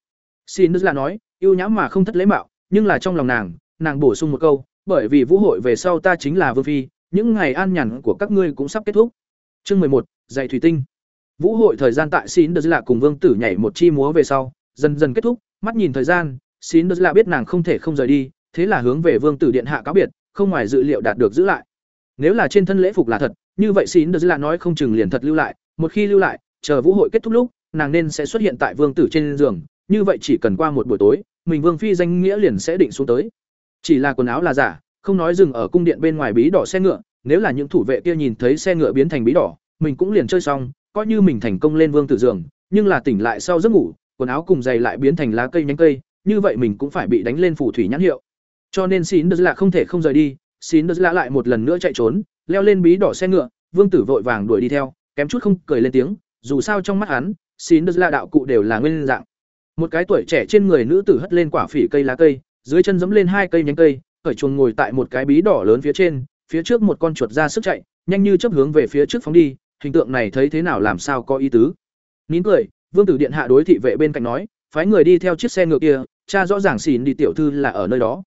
Xin đức là nói, yêu nhãm mà không thất lễ mạo, nhưng là trong lòng nàng nàng bổ sung một câu, bởi vì vũ hội về sau ta chính là vương phi, những ngày an nhàn của các ngươi cũng sắp kết thúc. Chương mười một, dạy thủy tinh. Vũ hội thời gian tại xin đức là cùng vương tử nhảy một chi múa về sau dần dần kết thúc, mắt nhìn thời gian xin đức là biết nàng không thể không rời đi, thế là hướng về vương tử điện hạ cáo biệt, không ngoài dự liệu đạt được giữ lại. Nếu là trên thân lễ phục là thật, như vậy xin đức là nói không chừng liền thật lưu lại, một khi lưu lại, chờ vũ hội kết thúc lúc, nàng nên sẽ xuất hiện tại vương tử trên giường, như vậy chỉ cần qua một buổi tối, mình vương phi danh nghĩa liền sẽ định xuống tới. Chỉ là quần áo là giả, không nói dừng ở cung điện bên ngoài bí đỏ xe ngựa, nếu là những thủ vệ kia nhìn thấy xe ngựa biến thành bí đỏ, mình cũng liền chơi xong, coi như mình thành công lên vương tử giường, nhưng là tỉnh lại sau giấc ngủ quần áo cùng giày lại biến thành lá cây nhánh cây, như vậy mình cũng phải bị đánh lên phủ thủy nhãn hiệu. Cho nên xin đứt là không thể không rời đi. Xin Đứt Lạ lại một lần nữa chạy trốn, leo lên bí đỏ xe ngựa, vương tử vội vàng đuổi đi theo, kém chút không cười lên tiếng, dù sao trong mắt hắn, xin đứt là đạo cụ đều là nguyên dạng. Một cái tuổi trẻ trên người nữ tử hất lên quả phỉ cây lá cây, dưới chân giẫm lên hai cây nhánh cây, khởi chuồng ngồi tại một cái bí đỏ lớn phía trên, phía trước một con chuột ra sức chạy, nhanh như chớp hướng về phía trước phóng đi, hình tượng này thấy thế nào làm sao có ý tứ. Nín cười vương tử điện hạ đối thị vệ bên cạnh nói, phái người đi theo chiếc xe ngựa kia, cha rõ ràng xỉn đi tiểu thư là ở nơi đó.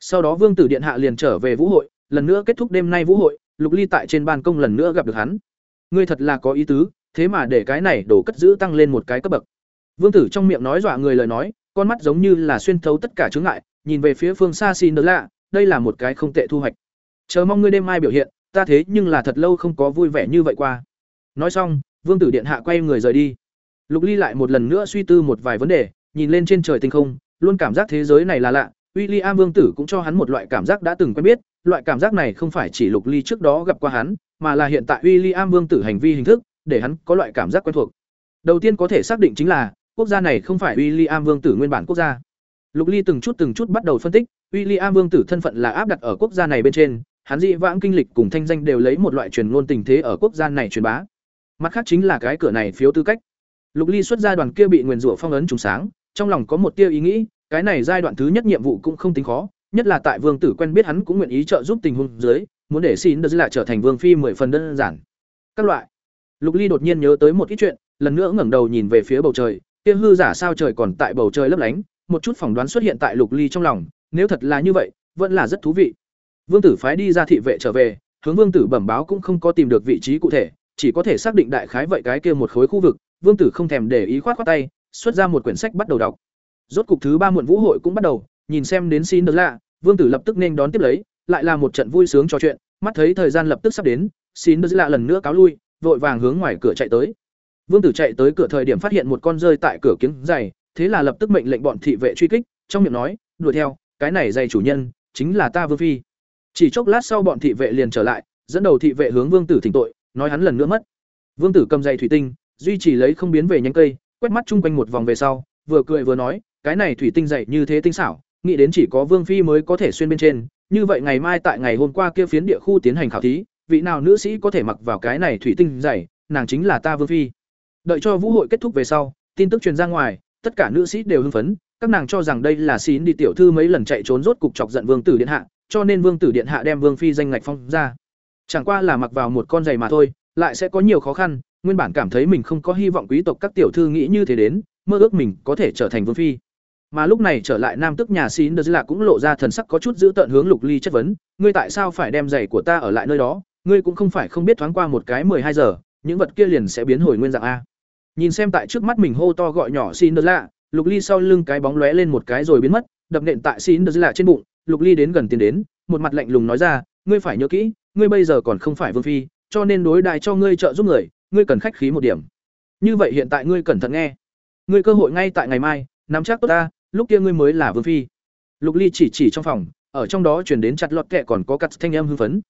Sau đó vương tử điện hạ liền trở về vũ hội, lần nữa kết thúc đêm nay vũ hội, lục ly tại trên ban công lần nữa gặp được hắn. Ngươi thật là có ý tứ, thế mà để cái này đổ cất giữ tăng lên một cái cấp bậc. Vương tử trong miệng nói dọa người lời nói, con mắt giống như là xuyên thấu tất cả chướng ngại, nhìn về phía phương xa xin đỡ lạ, đây là một cái không tệ thu hoạch. Chờ mong ngươi đêm mai biểu hiện, ta thế nhưng là thật lâu không có vui vẻ như vậy qua. Nói xong, vương tử điện hạ quay người rời đi lục ly lại một lần nữa suy tư một vài vấn đề, nhìn lên trên trời tinh không, luôn cảm giác thế giới này là lạ. William vương tử cũng cho hắn một loại cảm giác đã từng quen biết, loại cảm giác này không phải chỉ lục ly trước đó gặp qua hắn, mà là hiện tại William vương tử hành vi hình thức, để hắn có loại cảm giác quen thuộc. Đầu tiên có thể xác định chính là, quốc gia này không phải William vương tử nguyên bản quốc gia. Lục ly từng chút từng chút bắt đầu phân tích, William vương tử thân phận là áp đặt ở quốc gia này bên trên, hắn dị vãng kinh lịch cùng thanh danh đều lấy một loại truyền ngôn tình thế ở quốc gia này truyền bá. Mặt khác chính là cái cửa này phiếu tư cách lục ly xuất gia đoàn kia bị nguyền rủa phong ấn trùng sáng, trong lòng có một tia ý nghĩ, cái này giai đoạn thứ nhất nhiệm vụ cũng không tính khó, nhất là tại vương tử quen biết hắn cũng nguyện ý trợ giúp tình huống dưới, muốn để xin được lại trở thành vương phi mười phần đơn giản. Các loại. Lục ly đột nhiên nhớ tới một ít chuyện, lần nữa ngẩng đầu nhìn về phía bầu trời, kia hư giả sao trời còn tại bầu trời lấp lánh, một chút phỏng đoán xuất hiện tại lục ly trong lòng, nếu thật là như vậy, vẫn là rất thú vị. Vương tử phái đi ra thị vệ trở về, hướng vương tử bẩm báo cũng không có tìm được vị trí cụ thể, chỉ có thể xác định đại khái vậy cái kia một khối khu vực vương tử không thèm để ý khoát khoát tay, xuất ra một quyển sách bắt đầu đọc. Rốt cục thứ ba muộn vũ hội cũng bắt đầu, nhìn xem đến xin được lạ, vương tử lập tức nên đón tiếp lấy, lại là một trận vui sướng trò chuyện, mắt thấy thời gian lập tức sắp đến, xin được lạ lần nữa cáo lui, vội vàng hướng ngoài cửa chạy tới. Vương tử chạy tới cửa thời điểm phát hiện một con rơi tại cửa kiếng dày thế là lập tức mệnh lệnh bọn thị vệ truy kích, trong miệng nói, đuổi theo, cái này giày chủ nhân, chính là ta vương phi. Chỉ chốc lát sau bọn thị vệ liền trở lại, dẫn đầu thị vệ hướng vương tử thỉnh tội, nói hắn lần nữa mất. Vương tử cầm giày thủy tinh duy trì lấy không biến về nhánh cây, quét mắt chung quanh một vòng về sau, vừa cười vừa nói, cái này thủy tinh dày như thế tinh xảo, nghĩ đến chỉ có vương phi mới có thể xuyên bên trên, như vậy ngày mai tại ngày hôm qua kia phiến địa khu tiến hành khảo thí, vị nào nữ sĩ có thể mặc vào cái này thủy tinh dày nàng chính là ta vương phi. Đợi cho vũ hội kết thúc về sau, tin tức truyền ra ngoài, tất cả nữ sĩ đều hưng phấn, các nàng cho rằng đây là xín đi tiểu thư mấy lần chạy trốn rốt cục chọc giận vương tử điện hạ, cho nên vương tử điện hạ đem vương phi danh ngạch phong ra. Chẳng qua là mặc vào một con giày mà thôi, lại sẽ có nhiều khó khăn nguyên bản cảm thấy mình không có hy vọng quý tộc các tiểu thư nghĩ như thế đến, mơ ước mình có thể trở thành vương phi. Mà lúc này trở lại nam tức nhà xin đờ là cũng lộ ra thần sắc có chút giữ tợn hướng lục ly chất vấn, ngươi tại sao phải đem giày của ta ở lại nơi đó? Ngươi cũng không phải không biết thoáng qua một cái mười hai giờ, những vật kia liền sẽ biến hồi nguyên dạng a. Nhìn xem tại trước mắt mình hô to gọi nhỏ xin đờ lạ lục ly sau lưng cái bóng lóe lên một cái rồi biến mất, đập nện tại xin đờ lạ trên bụng, lục ly đến gần tiến đến, một mặt lạnh lùng nói ra, ngươi phải nhớ kỹ, ngươi bây giờ còn không phải vương phi, cho nên đối đại cho ngươi trợ giúp người ngươi cần khách khí một điểm. Như vậy hiện tại ngươi cẩn thận nghe. Ngươi cơ hội ngay tại ngày mai nắm chắc tốt ta lúc kia ngươi mới là vương phi. Lục ly chỉ chỉ trong phòng ở trong đó chuyển đến chặt lọt kẹ còn có cắt thanh âm hưng phấn.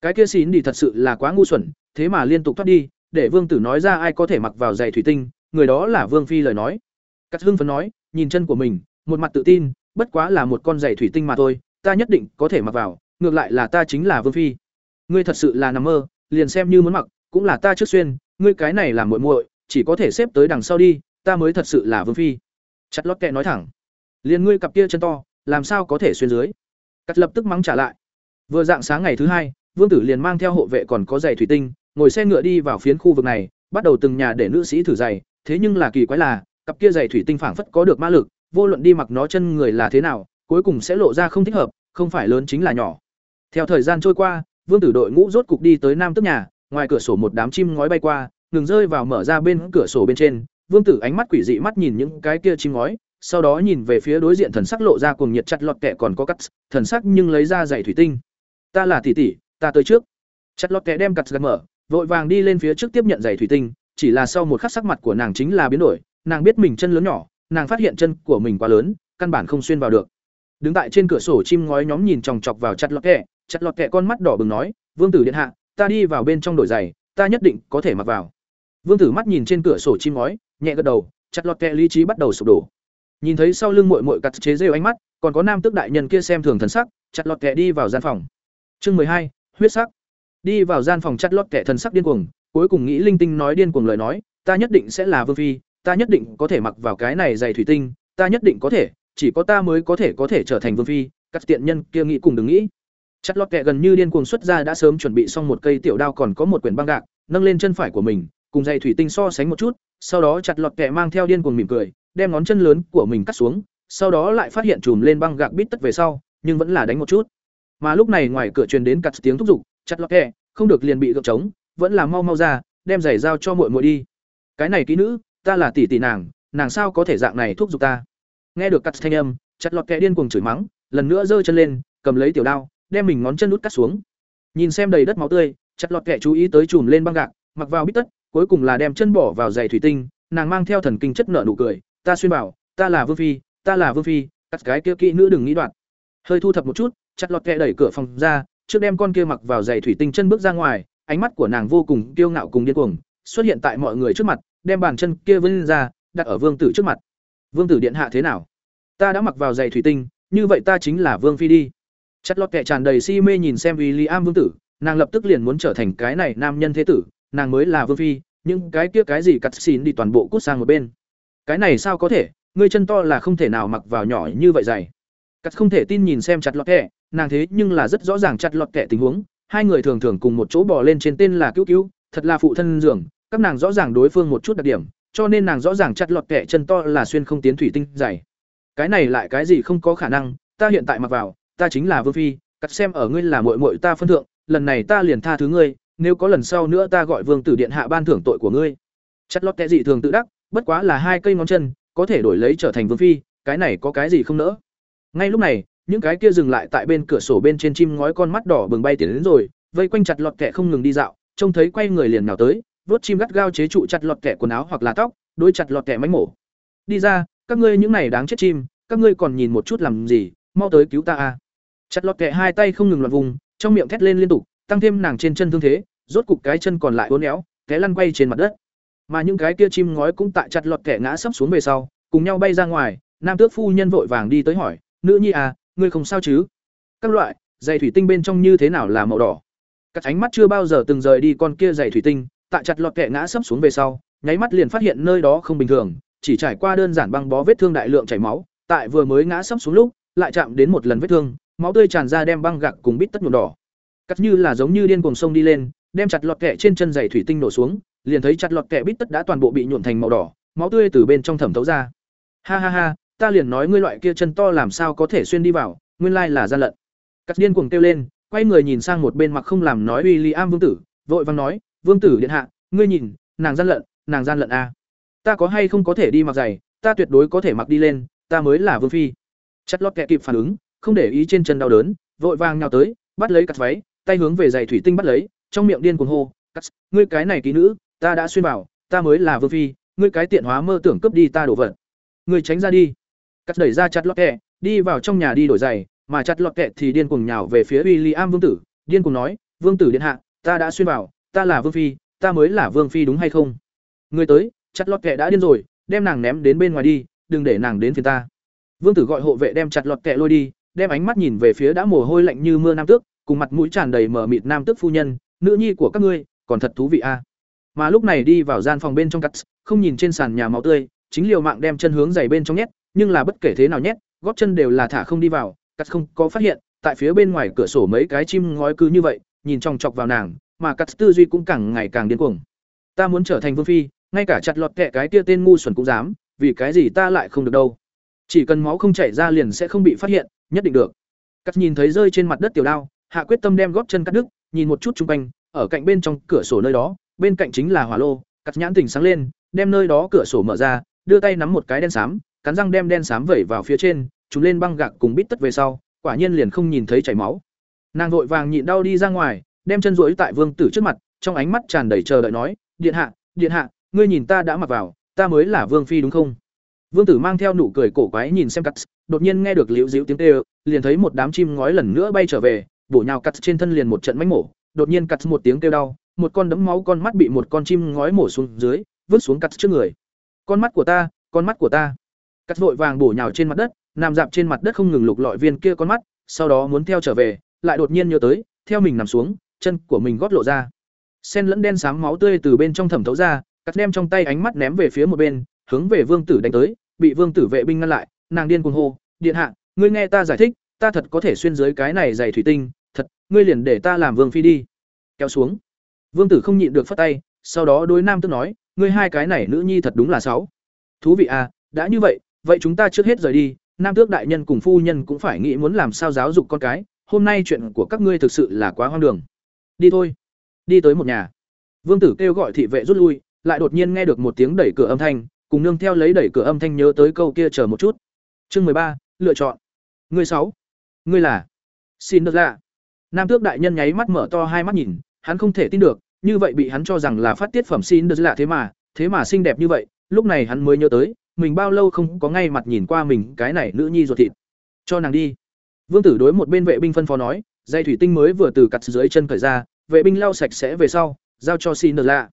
Cái kia xín đi thật sự là quá ngu xuẩn thế mà liên tục thoát đi để vương tử nói ra ai có thể mặc vào giày thủy tinh người đó là vương phi lời nói. Cắt hưng phấn nói nhìn chân của mình một mặt tự tin bất quá là một con giày thủy tinh mà thôi ta nhất định có thể mặc vào ngược lại là ta chính là vương phi. Ngươi thật sự là nằm mơ liền xem như muốn mặc, cũng là ta trước xuyên, ngươi cái này làm muội muội, chỉ có thể xếp tới đằng sau đi, ta mới thật sự là vương phi. Chặt lót kệ nói thẳng. Liền ngươi cặp kia chân to, làm sao có thể xuyên dưới? Cắt lập tức mắng trả lại. Vừa dạng sáng ngày thứ hai, Vương Tử liền mang theo hộ vệ còn có giày thủy tinh, ngồi xe ngựa đi vào phiến khu vực này, bắt đầu từng nhà để nữ sĩ thử giày, thế nhưng là kỳ quái là, cặp kia giày thủy tinh phảng phất có được ma lực, vô luận đi mặc nó chân người là thế nào, cuối cùng sẽ lộ ra không thích hợp, không phải lớn chính là nhỏ. Theo thời gian trôi qua, Vương Tử đội ngũ rốt cục đi tới Nam Tức nhà, ngoài cửa sổ một đám chim ngói bay qua, ngừng rơi vào mở ra bên cửa sổ bên trên, Vương Tử ánh mắt quỷ dị mắt nhìn những cái kia chim ngói, sau đó nhìn về phía đối diện thần sắc lộ ra cuồng nhiệt chặt lọt kẹ còn có cắt, thần sắc nhưng lấy ra giày thủy tinh. Ta là tỷ tỷ, ta tới trước. Chặt lọt kẹ đem cắt gật mở, vội vàng đi lên phía trước tiếp nhận giày thủy tinh, chỉ là sau một khắc sắc mặt của nàng chính là biến đổi, nàng biết mình chân lớn nhỏ, nàng phát hiện chân của mình quá lớn, căn bản không xuyên vào được. Đứng tại trên cửa sổ chim ngói nhóm nhìn chòng chọc vào chặt lọt kẹ, chặt lọt kẹ con mắt đỏ bừng nói, "Vương tử điện hạ, ta đi vào bên trong đổi giày, ta nhất định có thể mặc vào." Vương tử mắt nhìn trên cửa sổ chim ngói, nhẹ gật đầu, chặt lọt kẹ lý trí bắt đầu sụp đổ. Nhìn thấy sau lưng muội muội cắt chế rêu ánh mắt, còn có nam tước đại nhân kia xem thường thần sắc, chặt lọt kẹ đi vào gian phòng. Chương hai huyết sắc. Đi vào gian phòng chặt lọt kẹ thần sắc điên cuồng, cuối cùng nghĩ linh tinh nói điên cuồng lời nói, ta nhất định sẽ là vương phi, ta nhất định có thể mặc vào cái này giày thủy tinh, ta nhất định có thể, chỉ có ta mới có thể có thể trở thành vương phi, các tiện nhân kia nghĩ cùng đừng nghĩ. Chặt lọt kẹ gần như điên cuồng xuất ra đã sớm chuẩn bị xong một cây tiểu đao còn có một quyển băng gạc, nâng lên chân phải của mình, cùng dây thủy tinh so sánh một chút, sau đó chặt lọt kẹ mang theo điên cuồng mỉm cười, đem ngón chân lớn của mình cắt xuống, sau đó lại phát hiện chùm lên băng gạc bít tất về sau, nhưng vẫn là đánh một chút. Mà lúc này ngoài cửa truyền đến cặt tiếng thúc giục, chặt lọt kẹ, không được liền bị gượng trống, vẫn là mau mau ra, đem giày giao cho muội muội đi. Cái này kỹ nữ, ta là tỷ tỷ nàng, nàng sao có thể dạng này thúc giục ta. Nghe được cặt thanh âm, chặt lọt kẹ điên cuồng chửi mắng, lần nữa giơ chân lên, cầm lấy tiểu đao, đem mình ngón chân nút cắt xuống. Nhìn xem đầy đất máu tươi, chặt lọt kẹ chú ý tới chùm lên băng gạc, mặc vào bít tất, cuối cùng là đem chân bỏ vào giày thủy tinh, nàng mang theo thần kinh chất nợ nụ cười, ta xuyên bảo, ta là vương phi, ta là vương phi, cắt cái kia kỹ nữ đừng nghĩ đoạn. Hơi thu thập một chút, chặt lọt kẹ đẩy cửa phòng ra, trước đem con kia mặc vào giày thủy tinh chân bước ra ngoài, ánh mắt của nàng vô cùng kiêu ngạo cùng điên cuồng, xuất hiện tại mọi người trước mặt, đem bàn chân kia vươn ra, đặt ở vương tử trước mặt. Vương tử điện hạ thế nào? Ta đã mặc vào giày thủy tinh, như vậy ta chính là vương phi đi. Chặt lót kẹ tràn đầy si mê nhìn xem William vương tử, nàng lập tức liền muốn trở thành cái này nam nhân thế tử, nàng mới là vương phi, nhưng cái kia cái gì cắt xin đi toàn bộ cút sang một bên. Cái này sao có thể ngươi chân to là không thể nào mặc vào nhỏ như vậy dày. Cắt không thể tin nhìn xem chặt lọt kẹ nàng thế nhưng là rất rõ ràng chặt lọt kẹ tình huống hai người thường thường cùng một chỗ bò lên trên tên là cứu cứu thật là phụ thân giường các nàng rõ ràng đối phương một chút đặc điểm cho nên nàng rõ ràng chặt lọt kẹ chân to là xuyên không tiến thủy tinh dày. Cái này lại cái gì không có khả năng ta hiện tại mặc vào ta chính là vương phi, cắt xem ở ngươi là muội muội ta phân thượng, lần này ta liền tha thứ ngươi, nếu có lần sau nữa ta gọi vương tử điện hạ ban thưởng tội của ngươi. Chặt lọt tệ dị thường tự đắc, bất quá là hai cây ngón chân, có thể đổi lấy trở thành vương phi, cái này có cái gì không nỡ. Ngay lúc này, những cái kia dừng lại tại bên cửa sổ bên trên chim ngói con mắt đỏ bừng bay tiến đến rồi, vây quanh chặt lọt kẹ không ngừng đi dạo, trông thấy quay người liền nào tới vớt chim gắt gao chế trụ chặt lọt kẹ quần áo hoặc là tóc, đối chặt lọt kẹ mánh mổ. Đi ra, các ngươi những này đáng chết chim, các ngươi còn nhìn một chút làm gì, mau tới cứu ta a chặt lọt kẹ hai tay không ngừng loạt vùng, trong miệng thét lên liên tục, tăng thêm nàng trên chân thương thế, rốt cục cái chân còn lại uốn éo, té lăn quay trên mặt đất. Mà những cái kia chim ngói cũng tại chặt lọt kẹ ngã sấp xuống về sau, cùng nhau bay ra ngoài, nam tước phu nhân vội vàng đi tới hỏi, nữ nhi à ngươi không sao chứ? Các loại, giày thủy tinh bên trong như thế nào là màu đỏ? Các ánh mắt chưa bao giờ từng rời đi con kia giày thủy tinh, tại chặt lọt kẹ ngã sấp xuống về sau, nháy mắt liền phát hiện nơi đó không bình thường, chỉ trải qua đơn giản băng bó vết thương đại lượng chảy máu, tại vừa mới ngã sấp xuống lúc, lại chạm đến một lần vết thương máu tươi tràn ra đem băng gạc cùng bít tất nhuộm đỏ. Cắt như là giống như điên cuồng sông đi lên, đem chặt lọt kẹ trên chân giày thủy tinh nổ xuống, liền thấy chặt lọt kẹ bít tất đã toàn bộ bị nhuộm thành màu đỏ, máu tươi từ bên trong thẩm thấu ra. Ha ha ha, ta liền nói ngươi loại kia chân to làm sao có thể xuyên đi vào, nguyên lai là gian lận. Cắt điên cuồng kêu lên, quay người nhìn sang một bên mặc không làm nói uy li am vương tử, vội vàng nói, vương tử điện hạ, ngươi nhìn, nàng gian lận, nàng gian lận a. À. ta có hay không có thể đi mặc giày, ta tuyệt đối có thể mặc đi lên, ta mới là vương phi. Chặt lọt kẹ kịp phản ứng không để ý trên chân đau đớn, vội vàng nhào tới, bắt lấy cắt váy, tay hướng về giày thủy tinh bắt lấy, trong miệng điên cuồng hô, cắt, ngươi cái này ký nữ, ta đã xuyên vào, ta mới là vương phi, ngươi cái tiện hóa mơ tưởng cướp đi ta đổ vật. Ngươi tránh ra đi. Cắt đẩy ra chặt lọt kẹ, đi vào trong nhà đi đổi giày, mà chặt lọt kẹ thì điên cuồng nhào về phía w i am vương tử, điên cuồng nói, vương tử điện hạ, ta đã xuyên vào, ta là vương phi, ta mới là vương phi đúng hay không? Ngươi tới, chặt lọt kẹ đã điên rồi, đem nàng ném đến bên ngoài đi, đừng để nàng đến phiền ta. Vương tử gọi hộ vệ đem chặt lọt kẹ lôi đi đem ánh mắt nhìn về phía đã mồ hôi lạnh như mưa nam tước, cùng mặt mũi tràn đầy mờ mịt nam tước phu nhân, nữ nhi của các ngươi, còn thật thú vị a. Mà lúc này đi vào gian phòng bên trong cắt, không nhìn trên sàn nhà máu tươi, chính liều mạng đem chân hướng giày bên trong nhét, nhưng là bất kể thế nào nhét, gót chân đều là thả không đi vào, cắt không có phát hiện, tại phía bên ngoài cửa sổ mấy cái chim ngói cứ như vậy, nhìn chòng chọc vào nàng, mà cắt tư duy cũng càng ngày càng điên cuồng. Ta muốn trở thành vương phi, ngay cả chặt lọt kẹ cái kia tên ngu xuẩn cũng dám, vì cái gì ta lại không được đâu? Chỉ cần máu không chảy ra liền sẽ không bị phát hiện, nhất định được. Cắt nhìn thấy rơi trên mặt đất tiểu đao, hạ quyết tâm đem góp chân cắt đứt, nhìn một chút chung quanh, ở cạnh bên trong cửa sổ nơi đó, bên cạnh chính là hỏa lô, cắt nhãn tỉnh sáng lên, đem nơi đó cửa sổ mở ra, đưa tay nắm một cái đen xám, cắn răng đem đen xám vẩy vào phía trên chúng lên băng gạc cùng bít tất về sau, quả nhiên liền không nhìn thấy chảy máu. Nàng vội vàng nhịn đau đi ra ngoài, đem chân rỗi tại vương tử trước mặt, trong ánh mắt tràn đầy chờ đợi nói, điện hạ điện hạ, ngươi nhìn ta đã mặc vào, ta mới là vương phi đúng không? Vương tử mang theo nụ cười cổ quái nhìn xem cắt đột nhiên nghe được liễu diễu tiếng kêu, liền thấy một đám chim ngói lần nữa bay trở về, bổ nhào cắt trên thân liền một trận mánh mổ, đột nhiên cắt một tiếng kêu đau, một con đấm máu con mắt bị một con chim ngói mổ xuống dưới, vứt xuống cắt trước người. Con mắt của ta, con mắt của ta. Cắt vội vàng bổ nhào trên mặt đất, nằm dạp trên mặt đất không ngừng lục lọi viên kia con mắt, sau đó muốn theo trở về, lại đột nhiên nhớ tới, theo mình nằm xuống, chân của mình gót lộ ra. Sen lẫn đen sáng máu tươi từ bên trong thẩm thấu ra cắt đem trong tay ánh mắt ném về phía một bên hướng về vương tử đánh tới, bị vương tử vệ binh ngăn lại, nàng điên cuồng hô, điện hạ, ngươi nghe ta giải thích, ta thật có thể xuyên dưới cái này dày thủy tinh, thật, ngươi liền để ta làm vương phi đi. Kéo xuống. Vương tử không nhịn được phát tay, sau đó đối nam tước nói, ngươi hai cái này nữ nhi thật đúng là sáu thú vị à đã như vậy vậy chúng ta trước hết rời đi, nam tước đại nhân cùng phu nhân cũng phải nghĩ muốn làm sao giáo dục con cái, hôm nay chuyện của các ngươi thực sự là quá hoang đường. Đi thôi. Đi tới một nhà. Vương tử kêu gọi thị vệ rút lui, lại đột nhiên nghe được một tiếng đẩy cửa âm thanh cùng nương theo lấy đẩy cửa âm thanh nhớ tới câu kia chờ một chút. Chương mười ba, lựa chọn. Ngươi sáu. Ngươi là? Xin được lạ. Nam tước đại nhân nháy mắt mở to hai mắt nhìn, hắn không thể tin được, như vậy bị hắn cho rằng là phát tiết phẩm xin được lạ thế mà thế mà xinh đẹp như vậy, lúc này hắn mới nhớ tới, mình bao lâu không có ngay mặt nhìn qua mình cái này nữ nhi ruột thịt. Cho nàng đi. Vương tử đối một bên vệ binh phân phó nói, dây thủy tinh mới vừa từ cặt dưới chân cởi ra, vệ binh lau sạch sẽ về sau, giao cho xin được lạ.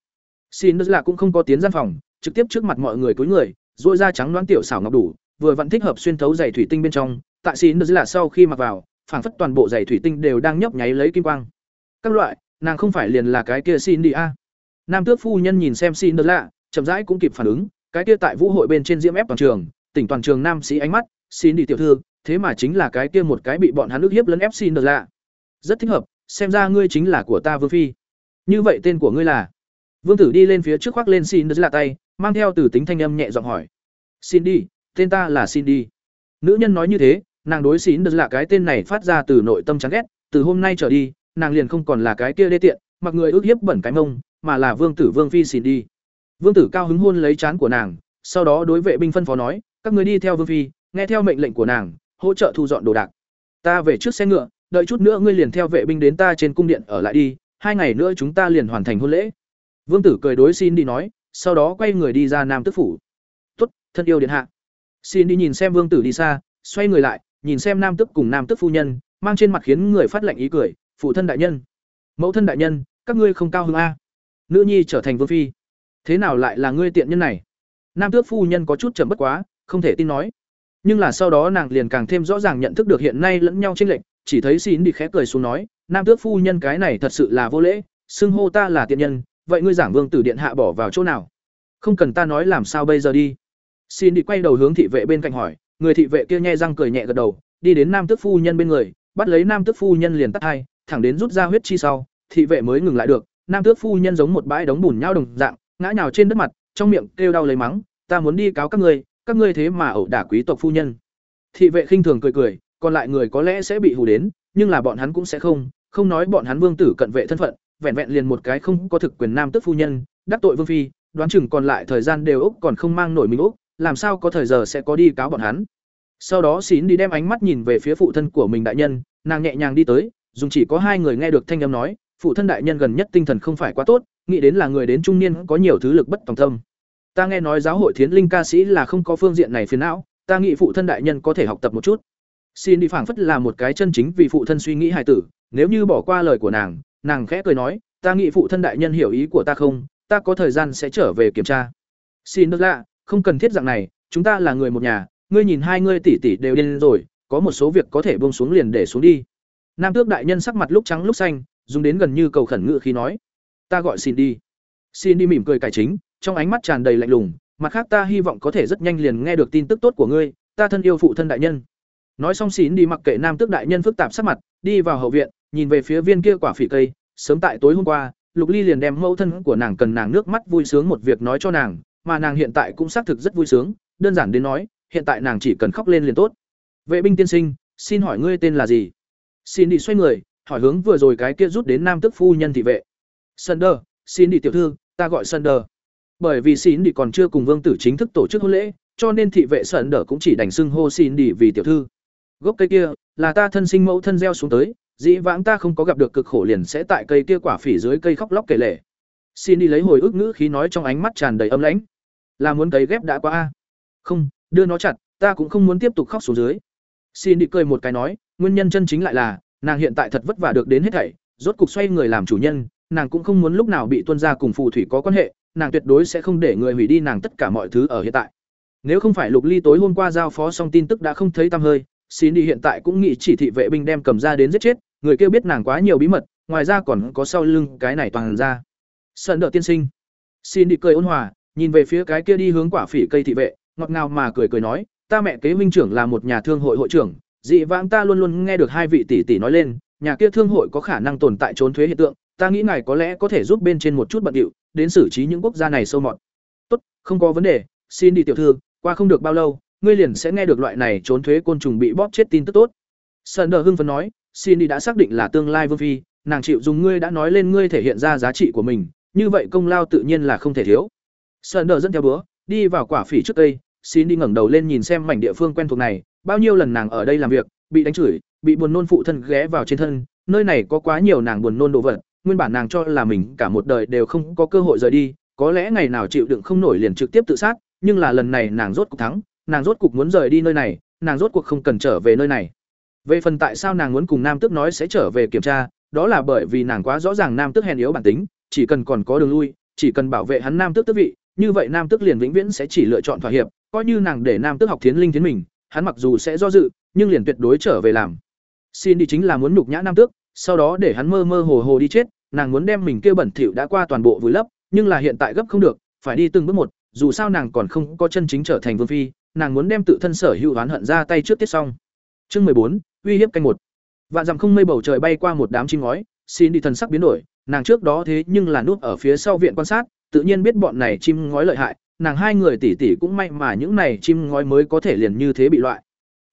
Xin được lạ cũng không có tiến gian phòng trực tiếp trước mặt mọi người cúi người dội da trắng đoán tiểu xảo ngọc đủ, vừa vẫn thích hợp xuyên thấu giày thủy tinh bên trong, tại xin được là sau khi mặc vào, phảng phất toàn bộ giày thủy tinh đều đang nhấp nháy lấy kim quang. Các loại, nàng không phải liền là cái kia xin đi à. a nam tước phu nhân nhìn xem xin được lạ, chậm rãi cũng kịp phản ứng, cái kia tại vũ hội bên trên diễm ép toàn trường, tỉnh toàn trường nam sĩ ánh mắt xin đi tiểu thư, thế mà chính là cái kia một cái bị bọn hắn ức hiếp lấn ép xin được lạ. Rất thích hợp, xem ra ngươi chính là của ta vương phi. Như vậy tên của ngươi là? Vương tử đi lên phía trước khoác lên xin là tay, mang theo từ tính thanh âm nhẹ giọng hỏi. Xin đi, tên ta là xin đi. Nữ nhân nói như thế, nàng đối xin được cái tên này phát ra từ nội tâm chán ghét, từ hôm nay trở đi, nàng liền không còn là cái kia đê tiện, mặc người ước hiếp bẩn cái mông, mà là vương tử vương phi xin đi. Vương tử cao hứng hôn lấy chán của nàng, sau đó đối vệ binh phân phó nói, các người đi theo vương phi, nghe theo mệnh lệnh của nàng, hỗ trợ thu dọn đồ đạc. Ta về trước xe ngựa, đợi chút nữa ngươi liền theo vệ binh đến ta trên cung điện ở lại đi, hai ngày nữa chúng ta liền hoàn thành hôn lễ vương tử cười đối xin đi nói sau đó quay người đi ra nam tức phủ. Tốt, thân yêu điện hạ. Xin đi nhìn xem vương tử đi xa xoay người lại nhìn xem nam tức cùng nam tức phu nhân mang trên mặt khiến người phát lệnh ý cười phụ thân đại nhân mẫu thân đại nhân các ngươi không cao hứng a. Nữ nhi trở thành vương phi. Thế nào lại là ngươi tiện nhân này? Nam tước phu nhân có chút chậm bất quá không thể tin nói. Nhưng là sau đó nàng liền càng thêm rõ ràng nhận thức được hiện nay lẫn nhau tranh lệch chỉ thấy xin đi khẽ cười xuống nói nam tước phu nhân cái này thật sự là vô lễ xưng hô ta là tiện nhân vậy ngươi giảng vương tử điện hạ bỏ vào chỗ nào? Không cần ta nói làm sao bây giờ đi. Xin đi quay đầu hướng thị vệ bên cạnh hỏi. Người thị vệ kia nhai răng cười nhẹ gật đầu, đi đến nam tước phu nhân bên người, bắt lấy nam tước phu nhân liền tắt hai, thẳng đến rút ra huyết chi sau, thị vệ mới ngừng lại được. Nam tước phu nhân giống một bãi đống bùn nhau đồng dạng, ngã nhào trên đất mặt, trong miệng kêu đau lấy mắng, ta muốn đi cáo các ngươi các ngươi thế mà ẩu đả quý tộc phu nhân. Thị vệ khinh thường cười cười, còn lại người có lẽ sẽ bị hù đến, nhưng là bọn hắn cũng sẽ không không nói bọn hắn vương tử cận vệ thân phận vẹn vẹn liền một cái không có thực quyền nam tước phu nhân đắc tội vương phi đoán chừng còn lại thời gian đều ốc còn không mang nổi mình ốc, làm sao có thời giờ sẽ có đi cáo bọn hắn. Sau đó xín đi đem ánh mắt nhìn về phía phụ thân của mình đại nhân nàng nhẹ nhàng đi tới dùng chỉ có hai người nghe được thanh âm nói phụ thân đại nhân gần nhất tinh thần không phải quá tốt nghĩ đến là người đến trung niên có nhiều thứ lực bất tòng tâm. Ta nghe nói giáo hội thiến linh ca sĩ là không có phương diện này phiền não ta nghĩ phụ thân đại nhân có thể học tập một chút. Xin đi phảng phất là một cái chân chính vì phụ thân suy nghĩ hài tử nếu như bỏ qua lời của nàng nàng khẽ cười nói, ta nghĩ phụ thân đại nhân hiểu ý của ta không? Ta có thời gian sẽ trở về kiểm tra. Xin đức lạ, không cần thiết dạng này, chúng ta là người một nhà, ngươi nhìn hai ngươi tỷ tỷ đều điên rồi, có một số việc có thể buông xuống liền để xuống đi. Nam tước đại nhân sắc mặt lúc trắng lúc xanh, dùng đến gần như cầu khẩn ngự khi nói, ta gọi xin đi. Xin đi mỉm cười cải chính, trong ánh mắt tràn đầy lạnh lùng, mặt khác ta hy vọng có thể rất nhanh liền nghe được tin tức tốt của ngươi, ta thân yêu phụ thân đại nhân. Nói xong xin đi mặc kệ nam tước đại nhân phức tạp sắc mặt, đi vào hậu viện nhìn về phía viên kia quả phỉ cây, sớm tại tối hôm qua, lục ly liền đem mẫu thân của nàng cần nàng nước mắt vui sướng một việc nói cho nàng, mà nàng hiện tại cũng xác thực rất vui sướng, đơn giản đến nói, hiện tại nàng chỉ cần khóc lên liền tốt. Vệ binh tiên sinh, xin hỏi ngươi tên là gì? Xin đi xoay người, hỏi hướng vừa rồi cái kia rút đến nam tức phu nhân thị vệ. Sunder, xin đi tiểu thư, ta gọi sunder. Bởi vì xin đi còn chưa cùng vương tử chính thức tổ chức hôn lễ, cho nên thị vệ sunder cũng chỉ đành xưng hô xin đi vì tiểu thư. Gốc cây kia, là ta thân sinh mẫu thân gieo xuống tới dĩ vãng ta không có gặp được cực khổ liền sẽ tại cây kia quả phỉ dưới cây khóc lóc kể lể. Xin đi lấy hồi ức ngữ khí nói trong ánh mắt tràn đầy âm lãnh. Là muốn cấy ghép đã qua a. Không, đưa nó chặt, ta cũng không muốn tiếp tục khóc xuống dưới. Xin đi cười một cái nói, nguyên nhân chân chính lại là, nàng hiện tại thật vất vả được đến hết thảy, rốt cục xoay người làm chủ nhân, nàng cũng không muốn lúc nào bị tuân ra cùng phù thủy có quan hệ, nàng tuyệt đối sẽ không để người hủy đi nàng tất cả mọi thứ ở hiện tại. Nếu không phải lục ly tối hôm qua giao phó xong tin tức đã không thấy tăm hơi xin đi hiện tại cũng nghĩ chỉ thị vệ binh đem cầm ra đến giết chết, người kia biết nàng quá nhiều bí mật, ngoài ra còn có sau lưng cái này toàn ra. Sân đỡ tiên sinh. Xin đi cười ôn hòa, nhìn về phía cái kia đi hướng quả phỉ cây thị vệ, ngọt ngào mà cười cười nói, ta mẹ kế minh trưởng là một nhà thương hội hội trưởng, dị vãng ta luôn luôn nghe được hai vị tỷ tỷ nói lên, nhà kia thương hội có khả năng tồn tại trốn thuế hiện tượng, ta nghĩ ngài có lẽ có thể giúp bên trên một chút bận điệu, đến xử trí những quốc gia này sâu mọt. Tốt, không có vấn đề xin đi tiểu thư, qua không được bao lâu ngươi liền sẽ nghe được loại này trốn thuế côn trùng bị bóp chết tin tức tốt. Sơn đờ hưng phấn nói xin đi đã xác định là tương lai vương phi, nàng chịu dùng ngươi đã nói lên ngươi thể hiện ra giá trị của mình, như vậy công lao tự nhiên là không thể thiếu. Sơn đờ dẫn theo búa đi vào quả phỉ trước cây xin đi ngẩng đầu lên nhìn xem mảnh địa phương quen thuộc này, bao nhiêu lần nàng ở đây làm việc, bị đánh chửi, bị buồn nôn phụ thân ghé vào trên thân, nơi này có quá nhiều nàng buồn nôn đồ vật, nguyên bản nàng cho là mình cả một đời đều không có cơ hội rời đi, có lẽ ngày nào chịu đựng không nổi liền trực tiếp tự sát, nhưng là lần này nàng rốt cuộc thắng nàng rốt cuộc muốn rời đi nơi này, nàng rốt cuộc không cần trở về nơi này. Về phần tại sao nàng muốn cùng nam tước nói sẽ trở về kiểm tra, đó là bởi vì nàng quá rõ ràng nam tước hèn yếu bản tính, chỉ cần còn có đường lui, chỉ cần bảo vệ hắn nam tước tước vị, như vậy nam tước liền vĩnh viễn sẽ chỉ lựa chọn thỏa hiệp, coi như nàng để nam tước học thiến linh thiến mình, hắn mặc dù sẽ do dự, nhưng liền tuyệt đối trở về làm. Xin đi chính là muốn nhục nhã nam tước, sau đó để hắn mơ mơ hồ hồ đi chết, nàng muốn đem mình kêu bẩn thỉu đã qua toàn bộ vùi lấp, nhưng là hiện tại gấp không được, phải đi từng bước một, dù sao nàng còn không có chân chính trở thành vương phi nàng muốn đem tự thân sở hữu oán hận ra tay trước tiết xong. Chương mười bốn, uy hiếp canh một. Vạn dặm không mây bầu trời bay qua một đám chim ngói, xin đi thần sắc biến đổi, nàng trước đó thế nhưng là núp ở phía sau viện quan sát, tự nhiên biết bọn này chim ngói lợi hại, nàng hai người tỷ tỷ cũng may mà những này chim ngói mới có thể liền như thế bị loại.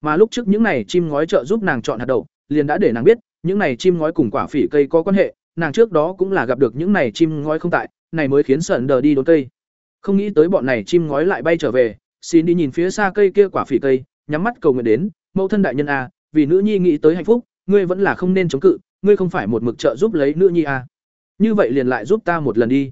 Mà lúc trước những này chim ngói trợ giúp nàng chọn hạt đậu, liền đã để nàng biết, những này chim ngói cùng quả phỉ cây có quan hệ, nàng trước đó cũng là gặp được những này chim ngói không tại, này mới khiến sợn đờ đi đốn cây. Không nghĩ tới bọn này chim ngói lại bay trở về xin đi nhìn phía xa cây kia quả phỉ cây, nhắm mắt cầu nguyện đến, mẫu thân đại nhân a vì nữ nhi nghĩ tới hạnh phúc, ngươi vẫn là không nên chống cự, ngươi không phải một mực trợ giúp lấy nữ nhi a như vậy liền lại giúp ta một lần đi.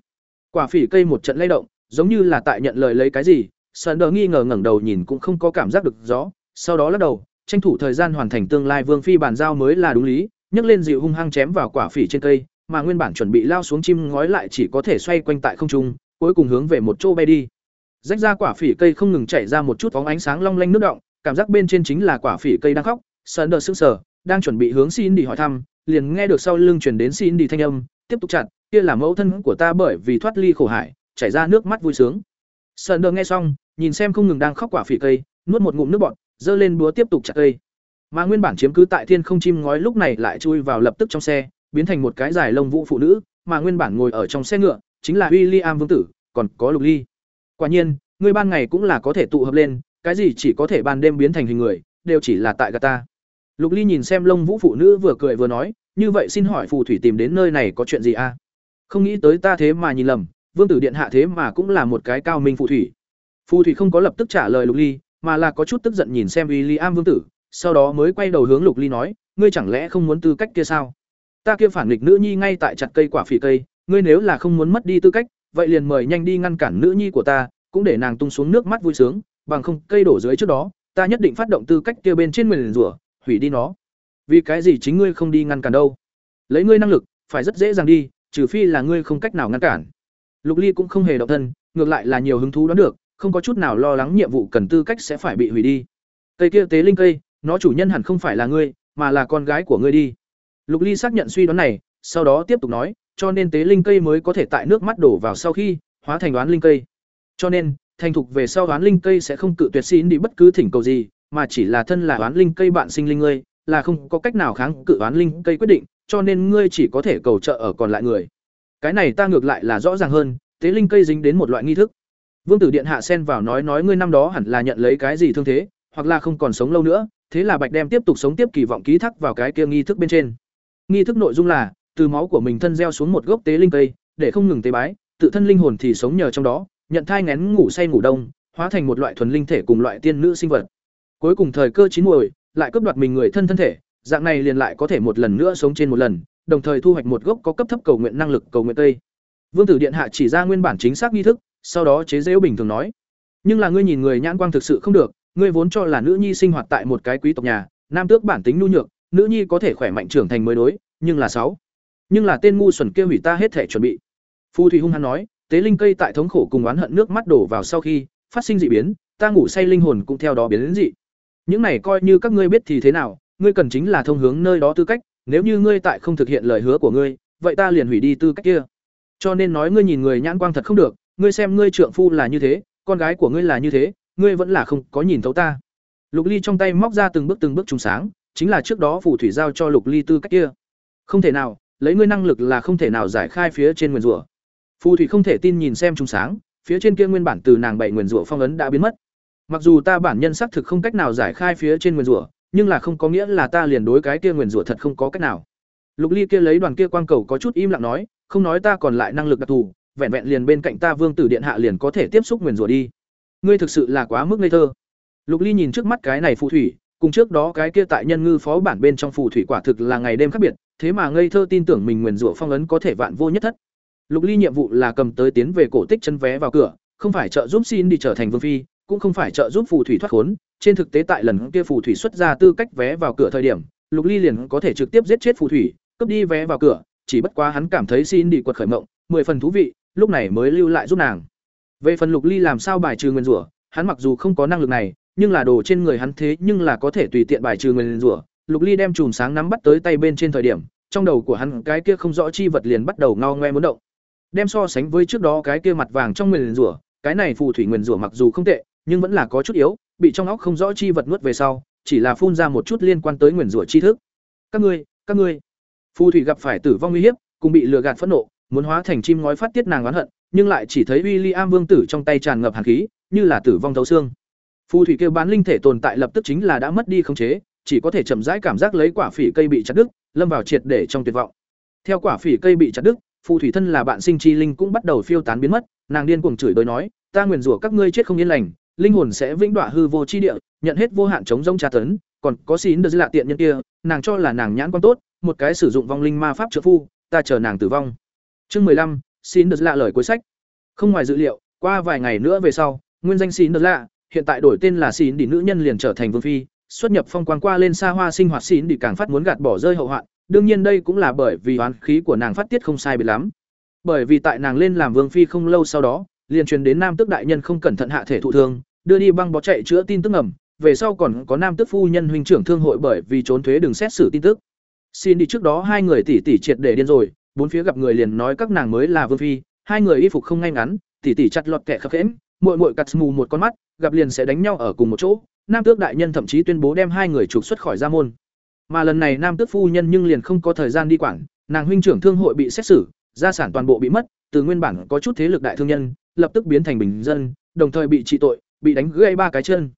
Quả phỉ cây một trận lay động, giống như là tại nhận lời lấy cái gì sơn đờ nghi ngờ ngẩng đầu nhìn cũng không có cảm giác được rõ, sau đó lắc đầu, tranh thủ thời gian hoàn thành tương lai vương phi bàn giao mới là đúng lý, nhấc lên dịu hung hăng chém vào quả phỉ trên cây, mà nguyên bản chuẩn bị lao xuống chim ngói lại chỉ có thể xoay quanh tại không trung, cuối cùng hướng về một chỗ bay đi rách ra quả phỉ cây không ngừng chảy ra một chút phóng ánh sáng long lanh nước động, cảm giác bên trên chính là quả phỉ cây đang khóc. Sơn đờ sững sờ, đang chuẩn bị hướng xin đi hỏi thăm, liền nghe được sau lưng chuyển đến xin đi thanh âm, tiếp tục chặt kia là mẫu thân của ta bởi vì thoát ly khổ hải, chảy ra nước mắt vui sướng. Sơn đờ nghe xong, nhìn xem không ngừng đang khóc quả phỉ cây, nuốt một ngụm nước bọt, giơ lên búa tiếp tục chặt cây. Mà nguyên bản chiếm cứ tại thiên không chim ngói lúc này lại chui vào lập tức trong xe, biến thành một cái dài lông vũ phụ nữ, mà nguyên bản ngồi ở trong xe ngựa, chính là William vương tử, còn có lục ly quả nhiên, ngươi ban ngày cũng là có thể tụ hợp lên, cái gì chỉ có thể ban đêm biến thành hình người, đều chỉ là tại gà ta. Lục ly nhìn xem lông vũ phụ nữ vừa cười vừa nói, như vậy xin hỏi phù thủy tìm đến nơi này có chuyện gì a à? không nghĩ tới ta thế mà nhìn lầm, vương tử điện hạ thế mà cũng là một cái cao minh phù thủy. Phù thủy không có lập tức trả lời lục ly, mà là có chút tức giận nhìn xem William vương tử, sau đó mới quay đầu hướng lục ly nói, ngươi chẳng lẽ không muốn tư cách kia sao? Ta kia phản nghịch nữ nhi ngay tại chặt cây quả phỉ cây, ngươi nếu là không muốn mất đi tư cách vậy liền mời nhanh đi ngăn cản nữ nhi của ta cũng để nàng tung xuống nước mắt vui sướng bằng không cây đổ dưới trước đó ta nhất định phát động tư cách kia bên trên nguyền rủa hủy đi nó. Vì cái gì chính ngươi không đi ngăn cản đâu? Lấy ngươi năng lực phải rất dễ dàng đi trừ phi là ngươi không cách nào ngăn cản. Lục ly cũng không hề động thân ngược lại là nhiều hứng thú đoán được không có chút nào lo lắng nhiệm vụ cần tư cách sẽ phải bị hủy đi. Cây kia tế linh cây nó chủ nhân hẳn không phải là ngươi mà là con gái của ngươi đi. Lục ly xác nhận suy đoán này sau đó tiếp tục nói, cho nên tế linh cây mới có thể tại nước mắt đổ vào sau khi hóa thành đoán linh cây. Cho nên, thành thục về sau đoán linh cây sẽ không cự tuyệt xin đi bất cứ thỉnh cầu gì, mà chỉ là thân là đoán linh cây bạn sinh linh ngươi, là không có cách nào kháng cự đoán linh cây quyết định, cho nên ngươi chỉ có thể cầu trợ ở còn lại người. Cái này ta ngược lại là rõ ràng hơn, tế linh cây dính đến một loại nghi thức. Vương tử điện hạ xen vào nói nói ngươi năm đó hẳn là nhận lấy cái gì thương thế, hoặc là không còn sống lâu nữa, thế là Bạch đem tiếp tục sống tiếp kỳ vọng ký thác vào cái kia nghi thức bên trên. Nghi thức nội dung là từ máu của mình thân gieo xuống một gốc tế linh cây, để không ngừng tế bái, tự thân linh hồn thì sống nhờ trong đó, nhận thai ngén ngủ say ngủ đông, hóa thành một loại thuần linh thể cùng loại tiên nữ sinh vật. Cuối cùng thời cơ chín muồi, lại cướp đoạt mình người thân thân thể, dạng này liền lại có thể một lần nữa sống trên một lần, đồng thời thu hoạch một gốc có cấp thấp cầu nguyện năng lực cầu nguyện tây. Vương tử điện hạ chỉ ra nguyên bản chính xác nghi thức, sau đó chế giễu bình thường nói: "Nhưng là ngươi nhìn người nhãn quang thực sự không được, ngươi vốn cho là nữ nhi sinh hoạt tại một cái quý tộc nhà, nam tước bản tính nhu nhược, nữ nhi có thể khỏe mạnh trưởng thành mới đối, nhưng là sáu. Nhưng là tên ngu xuẩn kia hủy ta hết thể chuẩn bị." Phu thủy hung hăng nói, tế linh cây tại thống khổ cùng oán hận nước mắt đổ vào sau khi phát sinh dị biến, ta ngủ say linh hồn cũng theo đó biến đến dị. Những này coi như các ngươi biết thì thế nào, ngươi cần chính là thông hướng nơi đó tư cách, nếu như ngươi tại không thực hiện lời hứa của ngươi, vậy ta liền hủy đi tư cách kia. Cho nên nói ngươi nhìn người nhãn quang thật không được, ngươi xem ngươi trượng phu là như thế, con gái của ngươi là như thế, ngươi vẫn là không có nhìn thấu ta. Lục Ly trong tay móc ra từng bước từng bước trùng sáng, chính là trước đó phù thủy giao cho Lục Ly tư cách kia. Không thể nào, lấy ngươi năng lực là không thể nào giải khai phía trên nguyên rủa. Phù thủy không thể tin nhìn xem trùng sáng, phía trên kia nguyên bản từ nàng bảy nguyên rủa phong ấn đã biến mất. Mặc dù ta bản nhân xác thực không cách nào giải khai phía trên nguyên rủa, nhưng là không có nghĩa là ta liền đối cái kia nguyên rủa thật không có cách nào. Lục Ly kia lấy đoàn kia quang cầu có chút im lặng nói, không nói ta còn lại năng lực đặc thù, vẹn vẹn liền bên cạnh ta Vương tử điện hạ liền có thể tiếp xúc nguyên rủa đi. Ngươi thực sự là quá mức ngây thơ. Lục Ly nhìn trước mắt cái này phù thủy, cùng trước đó cái kia tại nhân ngư phó bản bên trong phù thủy quả thực là ngày đêm khác biệt, thế mà ngây thơ tin tưởng mình nguyền rủa phong ấn có thể vạn vô nhất thất. Lục Ly nhiệm vụ là cầm tới tiến về cổ tích chân vé vào cửa, không phải trợ giúp xin đi trở thành vương phi, cũng không phải trợ giúp phù thủy thoát khốn, trên thực tế tại lần kia phù thủy xuất ra tư cách vé vào cửa thời điểm, Lục Ly liền có thể trực tiếp giết chết phù thủy, cướp đi vé vào cửa, chỉ bất quá hắn cảm thấy xin đi quật khởi mộng, mười phần thú vị, lúc này mới lưu lại giúp nàng. Về phần Lục Ly làm sao bài trừ nguyên rủa, hắn mặc dù không có năng lực này, nhưng là đồ trên người hắn thế nhưng là có thể tùy tiện bài trừ nguyên rủa. Lục Ly đem chùm sáng nắm bắt tới tay bên trên thời điểm, trong đầu của hắn cái kia không rõ chi vật liền bắt đầu ngao ngoe muốn động. Đem so sánh với trước đó cái kia mặt vàng trong nguyên rủa, cái này phù thủy nguyên rủa mặc dù không tệ, nhưng vẫn là có chút yếu, bị trong óc không rõ chi vật nuốt về sau, chỉ là phun ra một chút liên quan tới nguyên rủa chi thức. Các ngươi, các ngươi. Phù thủy gặp phải tử vong nguy hiểm, cùng bị lừa gạt phẫn nộ, muốn hóa thành chim ngói phát tiết nàng oán hận, nhưng lại chỉ thấy William Vương tử trong tay tràn ngập hàn khí, như là tử vong thấu xương. Phù thủy kêu bán linh thể tồn tại lập tức chính là đã mất đi khống chế, chỉ có thể chậm rãi cảm giác lấy quả phỉ cây bị chặt đứt, lâm vào triệt để trong tuyệt vọng. Theo quả phỉ cây bị chặt đứt, phù thủy thân là bạn sinh chi linh cũng bắt đầu phiêu tán biến mất, nàng điên cuồng chửi đối nói, ta nguyền rủa các ngươi chết không yên lành, linh hồn sẽ vĩnh đọa hư vô chi địa, nhận hết vô hạn chống rống tra tấn, còn có xín được lạ tiện nhân kia, nàng cho là nàng nhãn quan tốt, một cái sử dụng vong linh ma pháp trợ phu, ta chờ nàng tử vong. Chương mười lăm, xin được lạ lời cuối sách. Không ngoài dự liệu, qua vài ngày nữa về sau, nguyên danh xin được lạ, hiện tại đổi tên là xin đi nữ nhân liền trở thành vương phi, xuất nhập phong quang qua lên xa hoa sinh hoạt xin đi càng phát muốn gạt bỏ rơi hậu hoạn, đương nhiên đây cũng là bởi vì oán khí của nàng phát tiết không sai biệt lắm. Bởi vì tại nàng lên làm vương phi không lâu sau đó, liền truyền đến nam tước đại nhân không cẩn thận hạ thể thụ thương, đưa đi băng bó chạy chữa tin tức ngầm, về sau còn có nam tước phu nhân huynh trưởng thương hội bởi vì trốn thuế đừng xét xử tin tức. Xin đi trước đó hai người tỷ tỷ triệt để điên rồi, bốn phía gặp người liền nói các nàng mới là vương phi, hai người y phục không ngay ngắn, tỷ tỷ chặt lọt kẻ khập khẽm, muội muội cắt mù một con mắt, gặp liền sẽ đánh nhau ở cùng một chỗ. Nam tước đại nhân thậm chí tuyên bố đem hai người trục xuất khỏi gia môn. Mà lần này nam tước phu nhân nhưng liền không có thời gian đi quản, nàng huynh trưởng thương hội bị xét xử, gia sản toàn bộ bị mất, từ nguyên bản có chút thế lực đại thương nhân, lập tức biến thành bình dân, đồng thời bị trị tội, bị đánh gãy ba cái chân.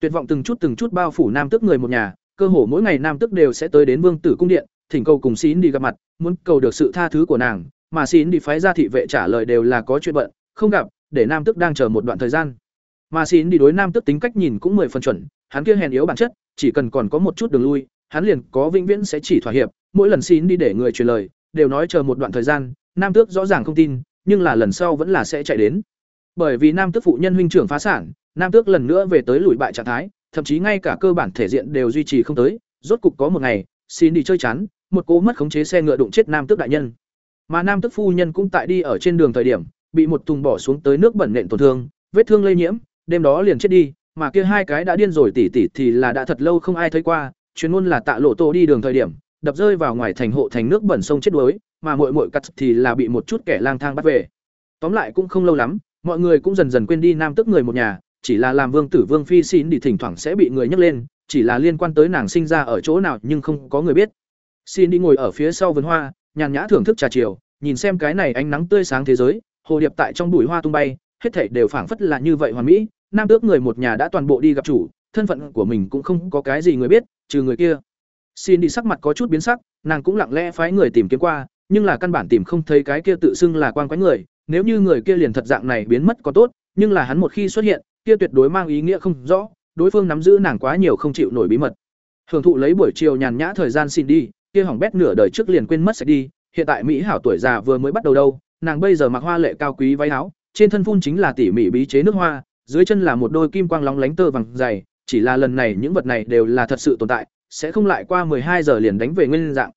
Tuyệt vọng từng chút từng chút bao phủ nam tước người một nhà, cơ hồ mỗi ngày nam tước đều sẽ tới đến vương tử cung điện, thỉnh cầu cùng Xín đi gặp mặt, muốn cầu được sự tha thứ của nàng, mà Xín đi phái ra thị vệ trả lời đều là có chuyện bận, không gặp, để nam tước đang chờ một đoạn thời gian. Mà Xín đi đối nam tước tính cách nhìn cũng mười phần chuẩn, hắn kia hèn yếu bản chất, chỉ cần còn có một chút đường lui, hắn liền có vĩnh viễn sẽ chỉ thỏa hiệp, mỗi lần xin đi để người truyền lời, đều nói chờ một đoạn thời gian, Nam Tước rõ ràng không tin, nhưng là lần sau vẫn là sẽ chạy đến. Bởi vì Nam Tước phụ nhân huynh trưởng phá sản, Nam Tước lần nữa về tới lùi bại trạng thái, thậm chí ngay cả cơ bản thể diện đều duy trì không tới, rốt cục có một ngày, xin đi chơi chán, một cô mất khống chế xe ngựa đụng chết Nam Tước đại nhân. Mà Nam Tước phu nhân cũng tại đi ở trên đường thời điểm, bị một thùng bỏ xuống tới nước bẩn nện tổn thương, vết thương lây nhiễm, đêm đó liền chết đi, mà kia hai cái đã điên rồi tỉ tỉ thì là đã thật lâu không ai thấy qua, chuyên môn là tạ lộ tô đi đường thời điểm đập rơi vào ngoài thành hộ thành nước bẩn sông chết đuối, mà muội muội cắt thì là bị một chút kẻ lang thang bắt về. Tóm lại cũng không lâu lắm, mọi người cũng dần dần quên đi nam tức người một nhà, chỉ là làm vương tử vương phi xin đi thỉnh thoảng sẽ bị người nhắc lên, chỉ là liên quan tới nàng sinh ra ở chỗ nào nhưng không có người biết. Xin đi ngồi ở phía sau vườn hoa, nhàn nhã thưởng thức trà chiều, nhìn xem cái này ánh nắng tươi sáng thế giới, hồ điệp tại trong bụi hoa tung bay, hết thảy đều phảng phất là như vậy hoàn mỹ, nam tước người một nhà đã toàn bộ đi gặp chủ, thân phận của mình cũng không có cái gì người biết, trừ người kia. Xin đi sắc mặt có chút biến sắc, nàng cũng lặng lẽ phái người tìm kiếm qua, nhưng là căn bản tìm không thấy cái kia tự xưng là quan quái người, nếu như người kia liền thật dạng này biến mất có tốt, nhưng là hắn một khi xuất hiện, kia tuyệt đối mang ý nghĩa không rõ, đối phương nắm giữ nàng quá nhiều không chịu nổi bí mật. Hưởng thụ lấy buổi chiều nhàn nhã thời gian xin đi, kia hỏng bét nửa đời trước liền quên mất sẽ đi, hiện tại mỹ hảo tuổi già vừa mới bắt đầu đâu, nàng bây giờ mặc hoa lệ cao quý váy áo, trên thân phun chính là tỉ mỉ bí chế nước hoa, dưới chân là một đôi kim quang lóng lánh tơ vàng dày, chỉ là lần này những vật này đều là thật sự tồn tại, sẽ không lại qua hai giờ liền đánh về nguyên dạng.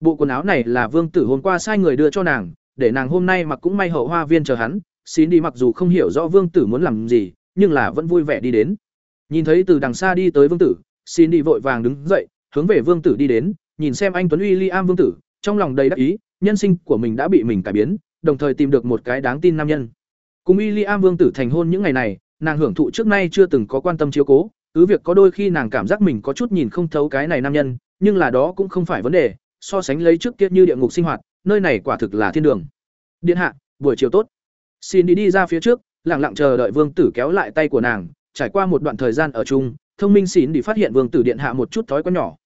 Bộ quần áo này là Vương Tử hôm qua sai người đưa cho nàng, để nàng hôm nay mặc cũng may hậu hoa viên chờ hắn, xin đi mặc dù không hiểu rõ Vương Tử muốn làm gì, nhưng là vẫn vui vẻ đi đến. Nhìn thấy từ đằng xa đi tới Vương Tử, xin đi vội vàng đứng dậy, hướng về Vương Tử đi đến, nhìn xem anh Tuấn William Vương Tử, trong lòng đầy đắc ý, nhân sinh của mình đã bị mình cải biến, đồng thời tìm được một cái đáng tin nam nhân. Cùng William Vương Tử thành hôn những ngày này, nàng hưởng thụ trước nay chưa từng có quan tâm chiếu cố, cứ việc có đôi khi nàng cảm giác mình có chút nhìn không thấu cái này nam nhân, nhưng là đó cũng không phải vấn đề, so sánh lấy trước kia như địa ngục sinh hoạt, nơi này quả thực là thiên đường. Điện hạ, buổi chiều tốt. Xin đi đi ra phía trước, lặng lặng chờ đợi Vương Tử kéo lại tay của nàng, trải qua một đoạn thời gian ở chung, thông minh xỉn đi phát hiện Vương Tử điện hạ một chút thói quen nhỏ.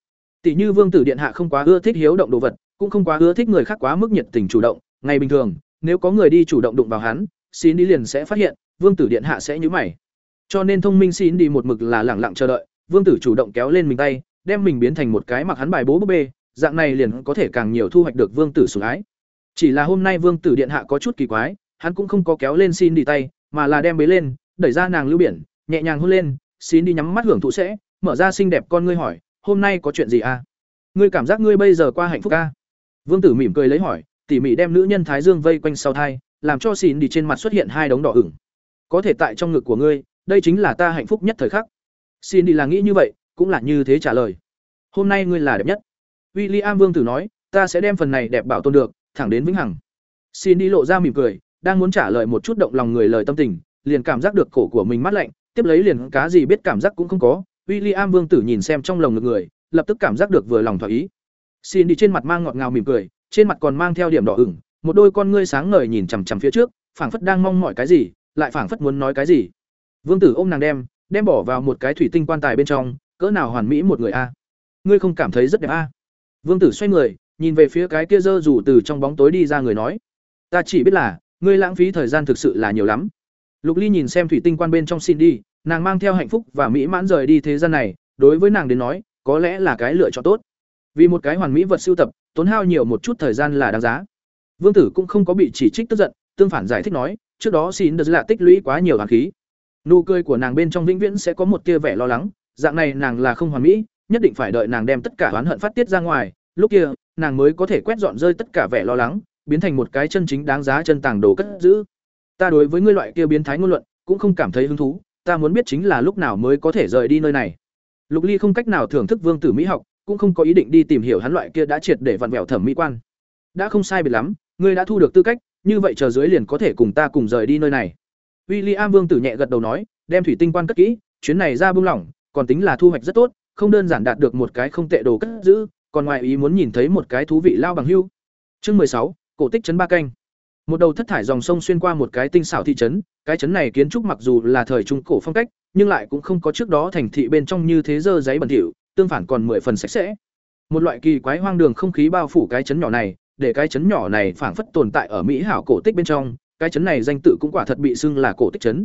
Tỷ như Vương Tử điện hạ không quá ưa thích hiếu động đồ vật, cũng không quá ưa thích người khác quá mức nhiệt tình chủ động, ngày bình thường, nếu có người đi chủ động đụng vào hắn, xin đi liền sẽ phát hiện, Vương Tử điện hạ sẽ nhíu mày. Cho nên thông minh xin đi một mực là lẳng lặng chờ đợi, Vương Tử chủ động kéo lên mình tay, đem mình biến thành một cái mặc hắn bài bố búp bê, dạng này liền có thể càng nhiều thu hoạch được Vương Tử sủng ái. Chỉ là hôm nay Vương Tử điện hạ có chút kỳ quái, hắn cũng không có kéo lên xin đi tay, mà là đem bế lên, đẩy ra nàng lưu biển, nhẹ nhàng hôn lên, xin đi nhắm mắt hưởng thụ sẽ, mở ra xinh đẹp con ngươi hỏi, hôm nay có chuyện gì à? Ngươi cảm giác ngươi bây giờ qua hạnh phúc à? Vương Tử mỉm cười lấy hỏi, tỉ mỉ đem nữ nhân thái dương vây quanh sau thai, làm cho xin đi trên mặt xuất hiện hai đống đỏ ửng. Có thể tại trong ngực của ngươi, đây chính là ta hạnh phúc nhất thời khắc. Xin đi là nghĩ như vậy, cũng là như thế trả lời. Hôm nay ngươi là đẹp nhất. William Vương Tử nói, ta sẽ đem phần này đẹp bảo tồn được, thẳng đến vĩnh hằng. Xin đi lộ ra mỉm cười, đang muốn trả lời một chút động lòng người lời tâm tình, liền cảm giác được cổ của mình mát lạnh, tiếp lấy liền cá gì biết cảm giác cũng không có. William Vương Tử nhìn xem trong lòng ngực người, lập tức cảm giác được vừa lòng thỏa ý. Xin đi trên mặt mang ngọt ngào mỉm cười, trên mặt còn mang theo điểm đỏ ửng, một đôi con ngươi sáng ngời nhìn chằm chằm phía trước, phảng phất đang mong mỏi cái gì, lại phảng phất muốn nói cái gì. Vương Tử ôm nàng đem, đem bỏ vào một cái thủy tinh quan tài bên trong, cỡ nào hoàn mỹ một người a. Ngươi không cảm thấy rất đẹp a? Vương Tử xoay người, nhìn về phía cái kia dơ rủ từ trong bóng tối đi ra người nói, ta chỉ biết là, ngươi lãng phí thời gian thực sự là nhiều lắm. Lục Ly nhìn xem thủy tinh quan bên trong xin đi, nàng mang theo hạnh phúc và mỹ mãn rời đi thế gian này, đối với nàng đến nói, có lẽ là cái lựa chọn tốt. Vì một cái hoàn mỹ vật sưu tập, tốn hao nhiều một chút thời gian là đáng giá. Vương tử cũng không có bị chỉ trích tức giận, tương phản giải thích nói, trước đó xin được là tích lũy quá nhiều hàn khí. Nụ cười của nàng bên trong vĩnh viễn sẽ có một tia vẻ lo lắng, dạng này nàng là không hoàn mỹ, nhất định phải đợi nàng đem tất cả oán hận phát tiết ra ngoài, lúc kia, nàng mới có thể quét dọn rơi tất cả vẻ lo lắng, biến thành một cái chân chính đáng giá chân tàng đồ cất giữ. Ta đối với ngươi loại kia biến thái ngôn luận, cũng không cảm thấy hứng thú, ta muốn biết chính là lúc nào mới có thể rời đi nơi này. Lục Ly không cách nào thưởng thức Vương Tử Mỹ học, cũng không có ý định đi tìm hiểu hắn loại kia đã triệt để vặn vẹo thẩm mỹ quan. Đã không sai biệt lắm, ngươi đã thu được tư cách, như vậy chờ dưới liền có thể cùng ta cùng rời đi nơi này. William Vương tử nhẹ gật đầu nói, đem thủy tinh quan cất kỹ, chuyến này ra bưng lỏng, còn tính là thu hoạch rất tốt, không đơn giản đạt được một cái không tệ đồ cất giữ, còn ngoài ý muốn nhìn thấy một cái thú vị lao bằng hưu. Chương mười sáu, cổ tích trấn ba canh. Một đầu thất thải dòng sông xuyên qua một cái tinh xảo thị trấn, cái trấn này kiến trúc mặc dù là thời trung cổ phong cách, nhưng lại cũng không có trước đó thành thị bên trong như thế dơ giấy bẩn thỉu, tương phản còn mười phần sạch sẽ. Một loại kỳ quái hoang đường không khí bao phủ cái trấn nhỏ này, để cái chấn nhỏ này phảng phất tồn tại ở mỹ hảo cổ tích bên trong, cái chấn này danh tự cũng quả thật bị xưng là cổ tích chấn.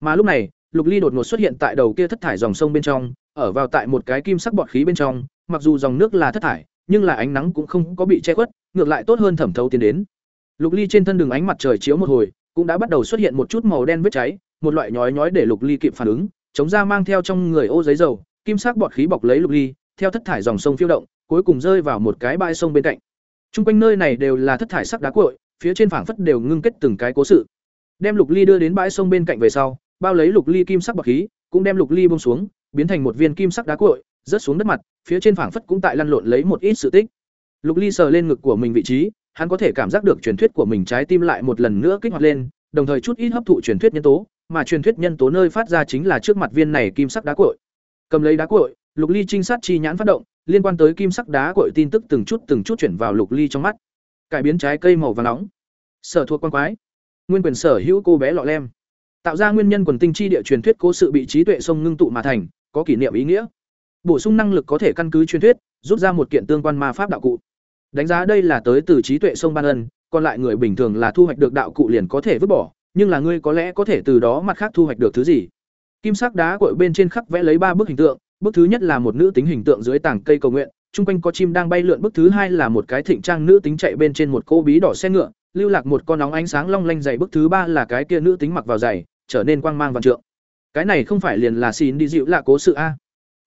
Mà lúc này, Lục Ly đột ngột xuất hiện tại đầu kia thất thải dòng sông bên trong, ở vào tại một cái kim sắc bọt khí bên trong, mặc dù dòng nước là thất thải, nhưng là ánh nắng cũng không có bị che khuất, ngược lại tốt hơn thẩm thấu tiến đến. Lục Ly trên thân đường ánh mặt trời chiếu một hồi, cũng đã bắt đầu xuất hiện một chút màu đen vết cháy, một loại nhói nhói để Lục Ly kịp phản ứng, chống ra mang theo trong người ô giấy dầu, kim sắc bọt khí bọc lấy Lục Ly, theo thất thải dòng sông phiêu động, cuối cùng rơi vào một cái bãi sông bên cạnh. Trung quanh nơi này đều là thất thải sắc đá cuội, phía trên phảng phất đều ngưng kết từng cái cố sự. Đem Lục Ly đưa đến bãi sông bên cạnh về sau, bao lấy Lục Ly kim sắc bạc khí, cũng đem Lục Ly buông xuống, biến thành một viên kim sắc đá cuội, rớt xuống đất mặt, phía trên phảng phất cũng tại lăn lộn lấy một ít sự tích. Lục Ly sờ lên ngực của mình vị trí, hắn có thể cảm giác được truyền thuyết của mình trái tim lại một lần nữa kích hoạt lên, đồng thời chút ít hấp thụ truyền thuyết nhân tố, mà truyền thuyết nhân tố nơi phát ra chính là trước mặt viên này kim sắc đá cuội. Cầm lấy đá cuội, Lục Ly trinh sát chi nhãn phát động, liên quan tới kim sắc đá cội tin tức từng chút từng chút chuyển vào Lục Ly trong mắt. Cải biến trái cây màu vàng nóng. Sở thuộc quan quái. Nguyên quyền sở hữu cô bé lọ lem. Tạo ra nguyên nhân quần tinh chi địa truyền thuyết cố sự bị trí tuệ sông ngưng tụ mà thành, có kỷ niệm ý nghĩa. Bổ sung năng lực có thể căn cứ truyền thuyết, rút ra một kiện tương quan ma pháp đạo cụ. Đánh giá đây là tới từ trí tuệ sông ban ân, còn lại người bình thường là thu hoạch được đạo cụ liền có thể vứt bỏ, nhưng là ngươi có lẽ có thể từ đó mặt khác thu hoạch được thứ gì. Kim sắc đá cội bên trên khắc vẽ lấy ba bức hình tượng, bức thứ nhất là một nữ tính hình tượng dưới tảng cây cầu nguyện, chung quanh có chim đang bay lượn, bức thứ hai là một cái thịnh trang nữ tính chạy bên trên một cô bí đỏ xe ngựa, lưu lạc một con nóng ánh sáng long lanh dày, bức thứ ba là cái kia nữ tính mặc vào giày, trở nên quang mang vạn trượng. Cái này không phải liền là xin đi dịu là cố sự a.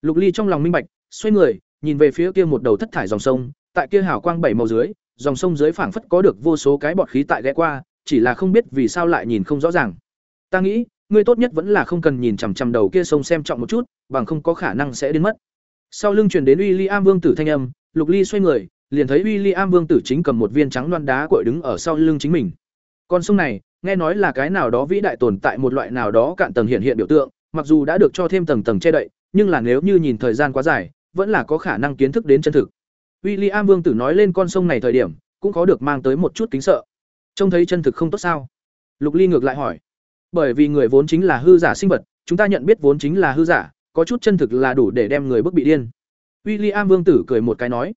Lục Ly trong lòng minh bạch, xoay người, nhìn về phía kia một đầu thất thải dòng sông, tại kia hào quang bảy màu dưới, dòng sông dưới phảng phất có được vô số cái bọt khí tại ghé qua, chỉ là không biết vì sao lại nhìn không rõ ràng. Ta nghĩ, ngươi tốt nhất vẫn là không cần nhìn chằm chằm đầu kia sông xem trọng một chút, bằng không có khả năng sẽ đến mất. Sau lưng truyền đến William Vương tử thanh âm, Lục Ly xoay người, liền thấy William Vương tử chính cầm một viên trắng loan đá cội đứng ở sau lưng chính mình. Con sông này, nghe nói là cái nào đó vĩ đại tồn tại một loại nào đó cạn tầng hiện hiện biểu tượng, mặc dù đã được cho thêm tầng tầng che đậy, nhưng là nếu như nhìn thời gian quá dài, vẫn là có khả năng kiến thức đến chân thực. William Vương tử nói lên con sông này thời điểm, cũng có được mang tới một chút kính sợ. Trông thấy chân thực không tốt sao? Lục Ly ngược lại hỏi. Bởi vì người vốn chính là hư giả sinh vật, chúng ta nhận biết vốn chính là hư giả, có chút chân thực là đủ để đem người bức bị điên. William Vương tử cười một cái nói,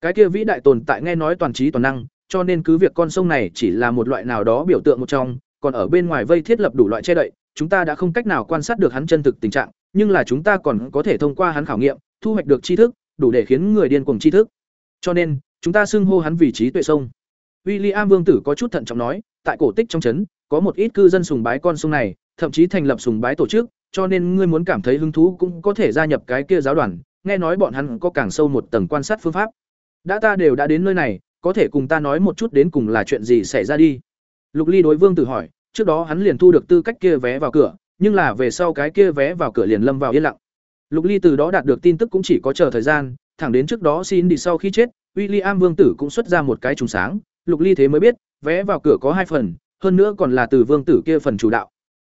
cái kia vĩ đại tồn tại nghe nói toàn trí toàn năng, cho nên cứ việc con sông này chỉ là một loại nào đó biểu tượng một trong, còn ở bên ngoài vây thiết lập đủ loại che đậy, chúng ta đã không cách nào quan sát được hắn chân thực tình trạng, nhưng là chúng ta còn có thể thông qua hắn khảo nghiệm, thu hoạch được tri thức, đủ để khiến người điên cuồng tri thức. Cho nên, chúng ta xưng hô hắn vị trí tuệ sông. William Vương tử có chút thận trọng nói, tại cổ tích trong trấn, có một ít cư dân sùng bái con sông này, thậm chí thành lập sùng bái tổ chức, cho nên ngươi muốn cảm thấy hứng thú cũng có thể gia nhập cái kia giáo đoàn, nghe nói bọn hắn có càng sâu một tầng quan sát phương pháp. Đã ta đều đã đến nơi này, có thể cùng ta nói một chút đến cùng là chuyện gì xảy ra đi. Lục Ly đối Vương Tử hỏi, trước đó hắn liền thu được tư cách kia vé vào cửa, nhưng là về sau cái kia vé vào cửa liền lâm vào yên lặng. Lục Ly từ đó đạt được tin tức cũng chỉ có chờ thời gian, thẳng đến trước đó xin đi sau khi chết, William Vương tử cũng xuất ra một cái trùng sáng, Lục Ly thế mới biết, vé vào cửa có hai phần, hơn nữa còn là từ vương tử kia phần chủ đạo.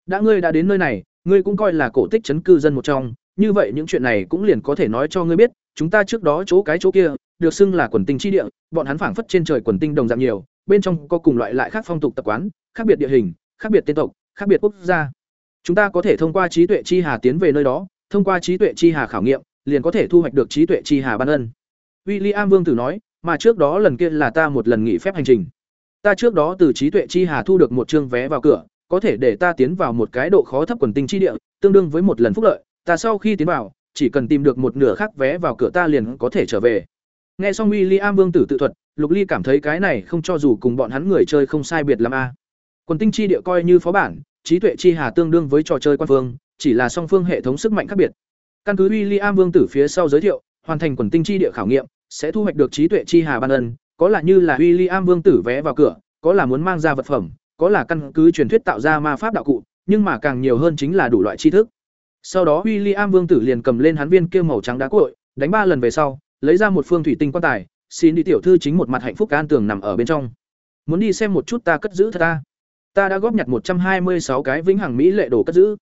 Đã ngươi đã đến nơi này, ngươi cũng coi là cổ tích trấn cư dân một trong, như vậy những chuyện này cũng liền có thể nói cho ngươi biết, chúng ta trước đó chỗ cái chỗ kia, được xưng là quần tinh chi địa, bọn hắn phảng phất trên trời quần tinh đồng dạng nhiều, bên trong có cùng loại lại khác phong tục tập quán, khác biệt địa hình, khác biệt tên tộc, khác biệt quốc gia. Chúng ta có thể thông qua trí tuệ chi hà tiến về nơi đó, thông qua trí tuệ chi hà khảo nghiệm, liền có thể thu hoạch được trí tuệ chi hà ban ân. William Vương tử nói, mà trước đó lần kia là ta một lần nghỉ phép hành trình. Ta trước đó từ trí tuệ chi hà thu được một chương vé vào cửa, có thể để ta tiến vào một cái độ khó thấp quần tinh chi địa, tương đương với một lần phúc lợi, ta sau khi tiến vào, chỉ cần tìm được một nửa khác vé vào cửa ta liền có thể trở về. Nghe xong William Vương tử tự thuật, Lục Ly cảm thấy cái này không cho dù cùng bọn hắn người chơi không sai biệt lắm a. Quần tinh chi địa coi như phó bản, trí tuệ chi hà tương đương với trò chơi quan phương, chỉ là song phương hệ thống sức mạnh khác biệt. Căn cứ William Vương tử phía sau giới thiệu, hoàn thành quần tinh chi địa khảo nghiệm, sẽ thu hoạch được trí tuệ chi hà ban ân, có là như là William Vương tử vé vào cửa, có là muốn mang ra vật phẩm, có là căn cứ truyền thuyết tạo ra ma pháp đạo cụ, nhưng mà càng nhiều hơn chính là đủ loại tri thức. Sau đó William Vương tử liền cầm lên hắn viên kia màu trắng đá cội, đánh ba lần về sau, lấy ra một phương thủy tinh quan tài, xin đi tiểu thư chính một mặt hạnh phúc an tường nằm ở bên trong. Muốn đi xem một chút ta cất giữ thật ta. Ta đã góp nhặt một trăm hai mươi sáu cái vĩnh hằng mỹ lệ đồ cất giữ.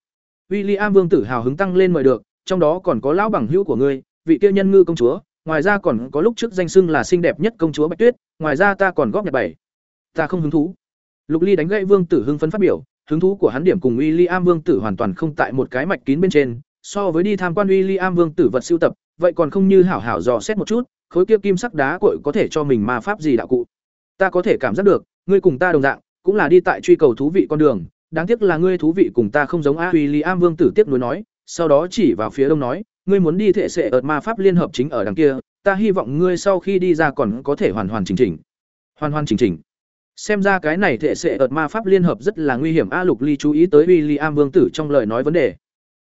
William Vương tử hào hứng tăng lên mời được, trong đó còn có lão bằng hữu của ngươi, vị kia nhân ngư công chúa, ngoài ra còn có lúc trước danh xưng là xinh đẹp nhất công chúa Bạch Tuyết, ngoài ra ta còn góp nhặt bảy. Ta không hứng thú. Lục Ly đánh gãy Vương tử hưng phấn phát biểu, hứng thú của hắn điểm cùng William Vương tử hoàn toàn không tại một cái mạch kín bên trên, so với đi tham quan William Vương tử vật sưu tập, vậy còn không như hảo hảo dò xét một chút, khối kia kim sắc đá cội có thể cho mình ma pháp gì đạo cụ. Ta có thể cảm giác được, ngươi cùng ta đồng dạng, cũng là đi tại truy cầu thú vị con đường, đáng tiếc là ngươi thú vị cùng ta không giống a. William Vương tử tiếp nối nói, sau đó chỉ vào phía đông nói, ngươi muốn đi thể sẽ ở ma pháp liên hợp chính ở đằng kia, ta hy vọng ngươi sau khi đi ra còn có thể hoàn hoàn chỉnh chỉnh. Hoàn hoàn chỉnh chỉnh. Xem ra cái này thể sẽ ở ma pháp liên hợp rất là nguy hiểm a Lục Ly chú ý tới William Vương tử trong lời nói vấn đề.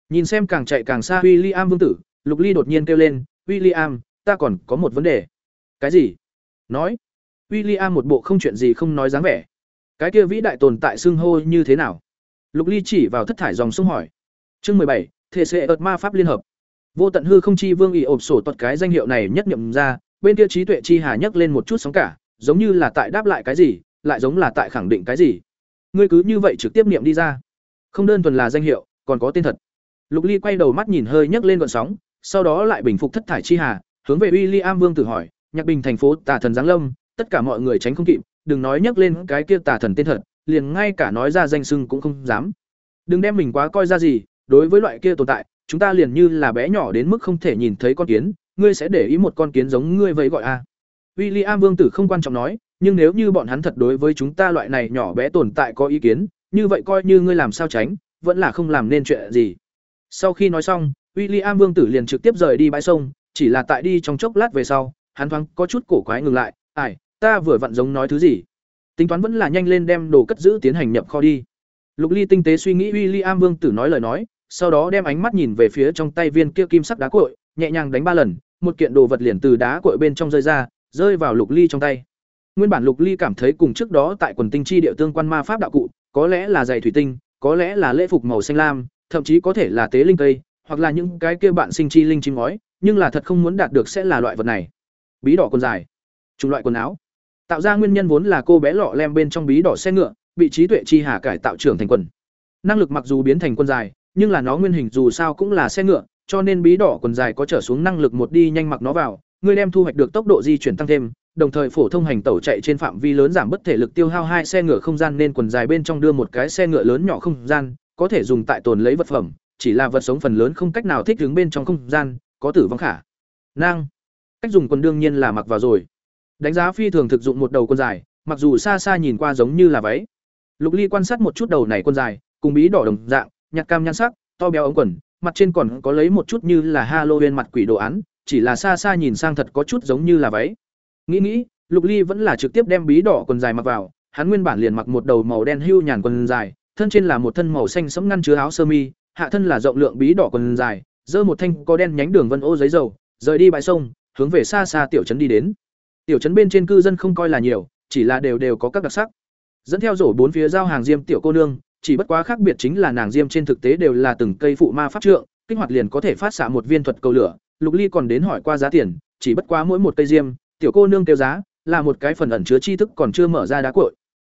Nhìn xem càng chạy càng xa William Vương tử, Lục Ly đột nhiên kêu lên, "William, ta còn có một vấn đề." "Cái gì?" "Nói." William một bộ không chuyện gì không nói dáng vẻ. "Cái kia vĩ đại tồn tại xưng hô như thế nào?" Lục Ly chỉ vào thất thải dòng sông hỏi. Chương mười bảy, thể sẽ ợt ma pháp liên hợp. Vô tận hư không chi vương ỷ ộp sổ tuật cái danh hiệu này nhất nhậm ra, bên kia trí tuệ chi hà nhấc lên một chút sóng cả giống như là tại đáp lại cái gì lại giống là tại khẳng định cái gì. Ngươi cứ như vậy trực tiếp niệm đi ra. Không đơn thuần là danh hiệu còn có tên thật. Lục ly quay đầu mắt nhìn hơi nhấc lên gọn sóng sau đó lại bình phục thất thải chi hà hướng về w i l l i am vương tử hỏi nhạc bình thành phố tà thần giáng lâm tất cả mọi người tránh không kịp đừng nói nhấc lên cái kia tà thần tên thật liền ngay cả nói ra danh sưng cũng không dám. Đừng đem mình quá coi ra gì đối với loại kia tồn tại chúng ta liền như là bé nhỏ đến mức không thể nhìn thấy con kiến, ngươi sẽ để ý một con kiến giống ngươi vậy gọi a à. vương tử không quan trọng nói, nhưng nếu như bọn hắn thật đối với chúng ta loại này nhỏ bé tồn tại có ý kiến, như vậy coi như ngươi làm sao tránh, vẫn là không làm nên chuyện gì. Sau khi nói xong, William vương tử liền trực tiếp rời đi bãi sông, chỉ là tại đi trong chốc lát về sau, hắn thoáng có chút cổ quái ngừng lại, ai, ta vừa vặn giống nói thứ gì? Tính toán vẫn là nhanh lên đem đồ cất giữ tiến hành nhập kho đi. Lục ly tinh tế suy nghĩ William vương tử nói lời nói sau đó đem ánh mắt nhìn về phía trong tay viên kia kim sắc đá cội, nhẹ nhàng đánh ba lần, một kiện đồ vật liền từ đá cội bên trong rơi ra, rơi vào lục ly trong tay. Nguyên bản lục ly cảm thấy cùng trước đó tại quần tinh chi địa tương quan ma pháp đạo cụ, có lẽ là giày thủy tinh, có lẽ là lễ phục màu xanh lam, thậm chí có thể là tế linh cây, hoặc là những cái kia bạn sinh chi linh chim ngói, nhưng là thật không muốn đạt được sẽ là loại vật này. Bí đỏ quần dài, chủng loại quần áo. Tạo ra nguyên nhân vốn là cô bé lọ lem bên trong bí đỏ xe ngựa, bị trí tuệ chi hà cải tạo trưởng thành quần. Năng lực mặc dù biến thành quần dài nhưng là nó nguyên hình dù sao cũng là xe ngựa, cho nên bí đỏ quần dài có trở xuống năng lực một đi nhanh mặc nó vào ngươi đem thu hoạch được tốc độ di chuyển tăng thêm, đồng thời phổ thông hành tẩu chạy trên phạm vi lớn giảm bất thể lực tiêu hao hai xe ngựa không gian nên quần dài bên trong đưa một cái xe ngựa lớn nhỏ không gian, có thể dùng tại tồn lấy vật phẩm, chỉ là vật sống phần lớn không cách nào thích ứng bên trong không gian, có tử vong khả năng. Cách dùng quần đương nhiên là mặc vào rồi. Đánh giá phi thường thực dụng một đầu quần dài, mặc dù xa xa nhìn qua giống như là váy. Lục ly quan sát một chút đầu này quần dài, cùng bí đỏ đồng dạng nhạt cam nhan sắc, to béo ống quần, mặt trên còn có lấy một chút như là halloween mặt quỷ đồ án, chỉ là xa xa nhìn sang thật có chút giống như là váy. Nghĩ nghĩ, lục ly vẫn là trực tiếp đem bí đỏ quần dài mặc vào, hắn nguyên bản liền mặc một đầu màu đen hưu nhàn quần dài, thân trên là một thân màu xanh sẫm ngăn chứa áo sơ mi, hạ thân là rộng lượng bí đỏ quần dài, giơ một thanh có đen nhánh đường vân ô giấy dầu, rời đi bãi sông, hướng về xa xa tiểu trấn đi đến. Tiểu trấn bên trên cư dân không coi là nhiều, chỉ là đều đều có các đặc sắc. Dẫn theo rổ bốn phía giao hàng diêm tiểu cô nương chỉ bất quá khác biệt chính là nàng diêm trên thực tế đều là từng cây phụ ma pháp trượng, kích hoạt liền có thể phát xạ một viên thuật cầu lửa. Lục ly còn đến hỏi qua giá tiền, chỉ bất quá mỗi một cây diêm, tiểu cô nương tiêu giá, là một cái phần ẩn chứa tri thức còn chưa mở ra đá cội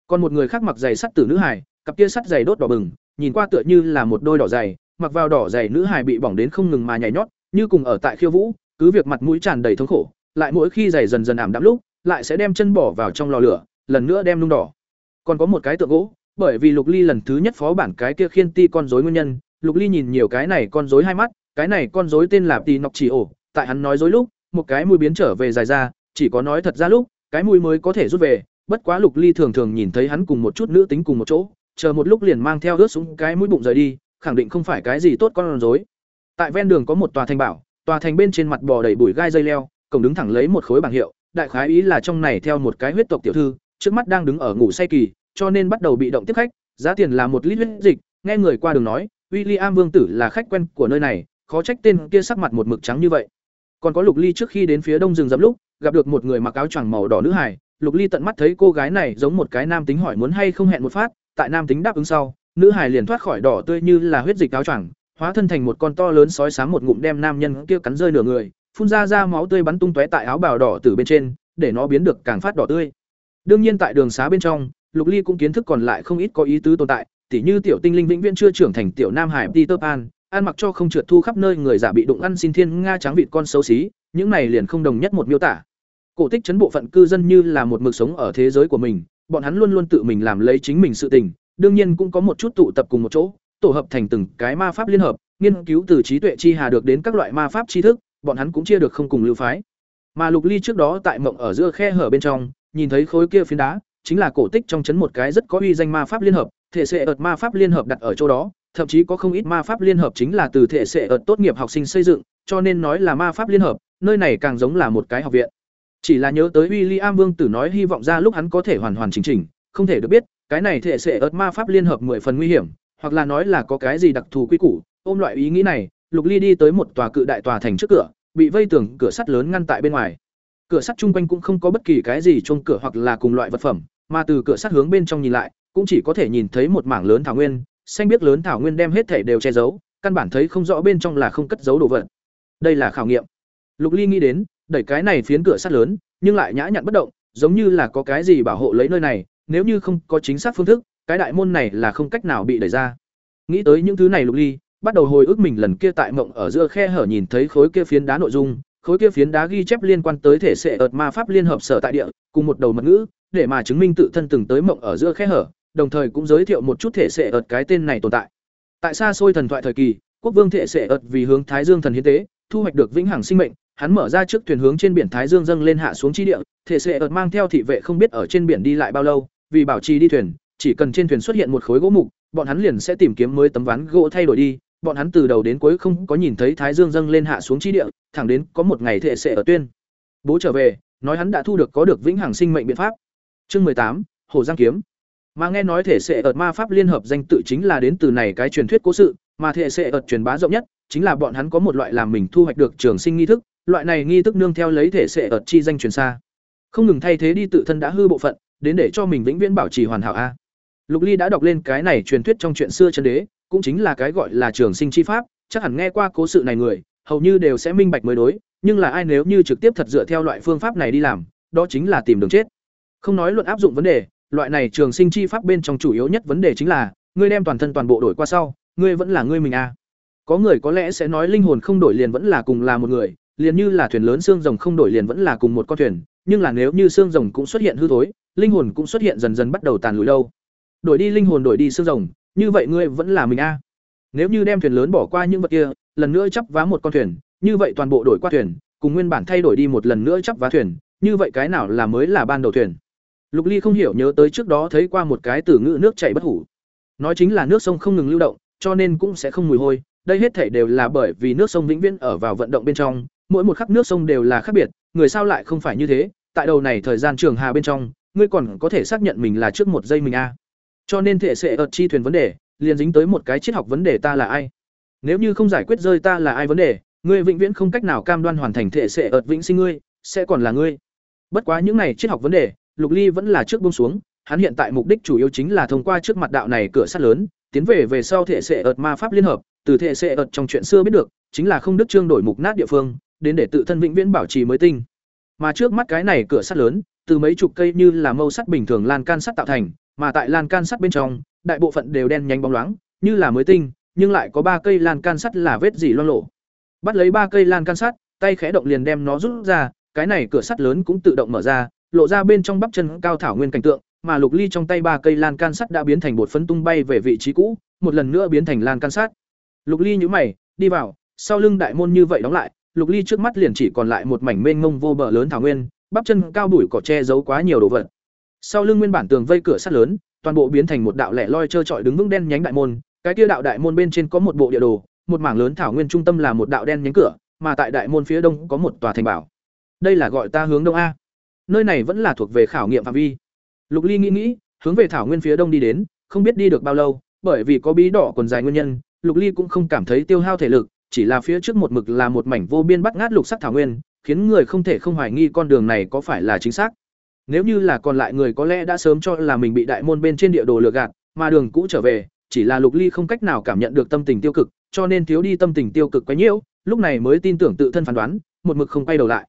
còn một người khác mặc giày sắt tử nữ hải cặp kia sắt giày đốt đỏ bừng, nhìn qua tựa như là một đôi đỏ giày, mặc vào đỏ giày nữ hải bị bỏng đến không ngừng mà nhảy nhót, như cùng ở tại khiêu vũ, cứ việc mặt mũi tràn đầy thống khổ, lại mỗi khi giày dần dần ảm đạm lúc, lại sẽ đem chân bỏ vào trong lò lửa, lần nữa đem nung đỏ. Còn có một cái tượng gỗ bởi vì lục ly lần thứ nhất phó bản cái kia khiên ti con rối nguyên nhân, lục ly nhìn nhiều cái này con rối hai mắt, cái này con rối tên là tì nọc chỉ ổ tại hắn nói dối lúc, một cái mũi biến trở về dài ra, chỉ có nói thật ra lúc, cái mũi mới có thể rút về, bất quá lục ly thường thường nhìn thấy hắn cùng một chút nữ tính cùng một chỗ, chờ một lúc liền mang theo ướt xuống cái mũi bụng rời đi, khẳng định không phải cái gì tốt con rối. Tại ven đường có một tòa thành bảo, tòa thành bên trên mặt bò đầy bụi gai dây leo, cổng đứng thẳng lấy một khối bảng hiệu, đại khái ý là trong này theo một cái huyết tộc tiểu thư, trước mắt đang đứng ở ngủ say kỳ cho nên bắt đầu bị động tiếp khách giá tiền là một lít huyết dịch nghe người qua đường nói William Vương tử là khách quen của nơi này, khó trách tên kia sắc mặt một mực trắng như vậy. Còn có Lục Ly trước khi đến phía đông rừng rậm lúc, gặp được một người mặc áo choàng màu đỏ nữ hài, Lục Ly tận mắt thấy cô gái này giống một cái nam tính hỏi muốn hay không hẹn một phát, tại nam tính đáp ứng sau, nữ hài liền thoát khỏi đỏ tươi như là huyết dịch áo choàng, hóa thân thành một con to lớn sói xám một ngụm đem nam nhân kia cắn rơi nửa người, phun ra ra máu tươi bắn tung tóe tại áo bào đỏ từ bên trên, để nó biến được càng phát đỏ tươi. Đương nhiên tại đường xá bên trong, Lục Ly cũng kiến thức còn lại không ít có ý tứ tồn tại, tỉ như tiểu tinh linh vĩnh viễn chưa trưởng thành tiểu nam hải Peter Pan, ăn mặc cho không trượt thu khắp nơi người giả bị đụng ăn xin thiên nga trắng vịt con xấu xí, những này liền không đồng nhất một miêu tả. Cổ tích chấn bộ phận cư dân như là một mực sống ở thế giới của mình, bọn hắn luôn luôn tự mình làm lấy chính mình sự tình, đương nhiên cũng có một chút tụ tập cùng một chỗ, tổ hợp thành từng cái ma pháp liên hợp, nghiên cứu từ trí tuệ chi hà được đến các loại ma pháp tri thức, bọn hắn cũng chia được không cùng lưu phái. Mà Lục Ly trước đó tại mộng ở giữa khe hở bên trong, nhìn thấy khối kia phiến đá, chính là cổ tích trong chấn một cái rất có uy danh ma pháp liên hợp, thể sẽ ợt ma pháp liên hợp đặt ở chỗ đó, thậm chí có không ít ma pháp liên hợp chính là từ thể sẽ ợt tốt nghiệp học sinh xây dựng, cho nên nói là ma pháp liên hợp, nơi này càng giống là một cái học viện. Chỉ là nhớ tới William Vương tử nói hy vọng ra lúc hắn có thể hoàn hoàn chỉnh chỉnh, không thể được biết, cái này thể sẽ ợt ma pháp liên hợp mười phần nguy hiểm, hoặc là nói là có cái gì đặc thù quy củ, ôm loại ý nghĩ này, Lục Ly đi tới một tòa cự đại tòa thành trước cửa, bị vây tường cửa sắt lớn ngăn tại bên ngoài. Cửa sắt chung quanh cũng không có bất kỳ cái gì chung cửa hoặc là cùng loại vật phẩm, mà từ cửa sắt hướng bên trong nhìn lại, cũng chỉ có thể nhìn thấy một mảng lớn thảo nguyên, xanh biết lớn thảo nguyên đem hết thể đều che giấu, căn bản thấy không rõ bên trong là không cất giấu đồ vật. Đây là khảo nghiệm. Lục Ly nghĩ đến, đẩy cái này phiến cửa sắt lớn, nhưng lại nhã nhặn bất động, giống như là có cái gì bảo hộ lấy nơi này, nếu như không có chính xác phương thức, cái đại môn này là không cách nào bị đẩy ra. Nghĩ tới những thứ này Lục Ly, bắt đầu hồi ức mình lần kia tại mộng ở giữa khe hở nhìn thấy khối kia phiến đá nội dung, khối kia phiến đá ghi chép liên quan tới thể sẽ ợt ma pháp liên hợp sở tại địa, cùng một đầu mật ngữ, để mà chứng minh tự thân từng tới mộng ở giữa khe hở, đồng thời cũng giới thiệu một chút thể sẽ ợt cái tên này tồn tại. Tại xa xôi thần thoại thời kỳ, quốc vương thể sẽ ợt vì hướng Thái Dương thần hiến tế, thu hoạch được vĩnh hằng sinh mệnh, hắn mở ra trước thuyền hướng trên biển Thái Dương dâng lên hạ xuống chi địa, thể sẽ ợt mang theo thị vệ không biết ở trên biển đi lại bao lâu, vì bảo trì đi thuyền, chỉ cần trên thuyền xuất hiện một khối gỗ mục, bọn hắn liền sẽ tìm kiếm mới tấm ván gỗ thay đổi đi, bọn hắn từ đầu đến cuối không có nhìn thấy Thái Dương dâng lên hạ xuống chi địa, thẳng đến có một ngày thể sẽ ở tuyên. Bố trở về, nói hắn đã thu được có được vĩnh hằng sinh mệnh biện pháp. Chương mười tám, Hồ Giang kiếm. Mà nghe nói thể sẽ ở ma pháp liên hợp danh tự chính là đến từ này cái truyền thuyết cố sự, mà thể sẽ ở truyền bá rộng nhất, chính là bọn hắn có một loại làm mình thu hoạch được trường sinh nghi thức, loại này nghi thức nương theo lấy thể sẽ ở chi danh truyền xa. Không ngừng thay thế đi tự thân đã hư bộ phận, đến để cho mình vĩnh viễn bảo trì hoàn hảo a. Lục Ly đã đọc lên cái này truyền thuyết trong chuyện xưa chân đế, cũng chính là cái gọi là trường sinh chi pháp, chắc hẳn nghe qua cố sự này người, hầu như đều sẽ minh bạch mới đối, nhưng là ai nếu như trực tiếp thật dựa theo loại phương pháp này đi làm, đó chính là tìm đường chết. Không nói luận áp dụng vấn đề, loại này trường sinh chi pháp bên trong chủ yếu nhất vấn đề chính là, ngươi đem toàn thân toàn bộ đổi qua sau, ngươi vẫn là ngươi mình à. Có người có lẽ sẽ nói linh hồn không đổi liền vẫn là cùng là một người, liền như là thuyền lớn xương rồng không đổi liền vẫn là cùng một con thuyền, nhưng là nếu như xương rồng cũng xuất hiện hư thối, linh hồn cũng xuất hiện dần dần bắt đầu tàn lụi đâu. Đổi đi linh hồn đổi đi xương rồng, như vậy ngươi vẫn là mình a. Nếu như đem thuyền lớn bỏ qua những vật kia, lần nữa chấp vá một con thuyền, như vậy toàn bộ đổi qua thuyền, cùng nguyên bản thay đổi đi một lần nữa chấp vá thuyền, như vậy cái nào là mới là ban đầu thuyền? Lục Ly không hiểu nhớ tới trước đó thấy qua một cái từ ngữ nước chảy bất hủ. Nói chính là nước sông không ngừng lưu động, cho nên cũng sẽ không mùi hôi. Đây hết thể đều là bởi vì nước sông vĩnh viễn ở vào vận động bên trong, mỗi một khắc nước sông đều là khác biệt, người sao lại không phải như thế? Tại đầu này thời gian trường hà bên trong, ngươi còn có thể xác nhận mình là trước một giây mình a. Cho nên thể sẽ ợt chi thuyền vấn đề, liền dính tới một cái triết học vấn đề ta là ai. Nếu như không giải quyết rơi ta là ai vấn đề, ngươi vĩnh viễn không cách nào cam đoan hoàn thành thể sẽ ợt vĩnh sinh ngươi, sẽ còn là ngươi. Bất quá những này triết học vấn đề, Lục Ly vẫn là trước buông xuống, hắn hiện tại mục đích chủ yếu chính là thông qua trước mặt đạo này cửa sắt lớn, tiến về về sau thể sẽ ợt ma pháp liên hợp, từ thể sẽ ợt trong chuyện xưa biết được, chính là không đức trương đổi mục nát địa phương, đến để tự thân vĩnh viễn bảo trì mới tinh. Mà trước mắt cái này cửa sắt lớn, từ mấy chục cây như là mâu sắt bình thường lan can sắt tạo thành, mà tại lan can sắt bên trong, đại bộ phận đều đen nhánh bóng loáng, như là mới tinh, nhưng lại có ba cây lan can sắt là vết gì loang lộ. Bắt lấy ba cây lan can sắt, tay khẽ động liền đem nó rút ra, cái này cửa sắt lớn cũng tự động mở ra, lộ ra bên trong bắp chân cao thảo nguyên cảnh tượng, mà Lục Ly trong tay ba cây lan can sắt đã biến thành bột phấn tung bay về vị trí cũ, một lần nữa biến thành lan can sắt. Lục Ly nhíu mày, đi vào, sau lưng đại môn như vậy đóng lại, Lục Ly trước mắt liền chỉ còn lại một mảnh mênh mông vô bờ lớn thảo nguyên, bắp chân cao bụi cỏ che giấu quá nhiều đồ vật. Sau lưng nguyên bản tường vây cửa sắt lớn, toàn bộ biến thành một đạo lẻ loi trơ trọi đứng vững đen nhánh đại môn, cái kia đạo đại môn bên trên có một bộ địa đồ, một mảng lớn thảo nguyên trung tâm là một đạo đen nhánh cửa, mà tại đại môn phía đông có một tòa thành bảo. Đây là gọi ta hướng đông a. Nơi này vẫn là thuộc về khảo nghiệm phạm vi. Lục Ly nghĩ nghĩ, hướng về thảo nguyên phía đông đi đến, không biết đi được bao lâu, bởi vì có bí đỏ quần dài nguyên nhân, Lục Ly cũng không cảm thấy tiêu hao thể lực, chỉ là phía trước một mực là một mảnh vô biên bắt ngát lục sắc thảo nguyên, khiến người không thể không hoài nghi con đường này có phải là chính xác. Nếu như là còn lại người có lẽ đã sớm cho là mình bị đại môn bên trên địa đồ lừa gạt, mà đường cũ trở về, chỉ là Lục Ly không cách nào cảm nhận được tâm tình tiêu cực, cho nên thiếu đi tâm tình tiêu cực quá nhiều, lúc này mới tin tưởng tự thân phán đoán, một mực không quay đầu lại.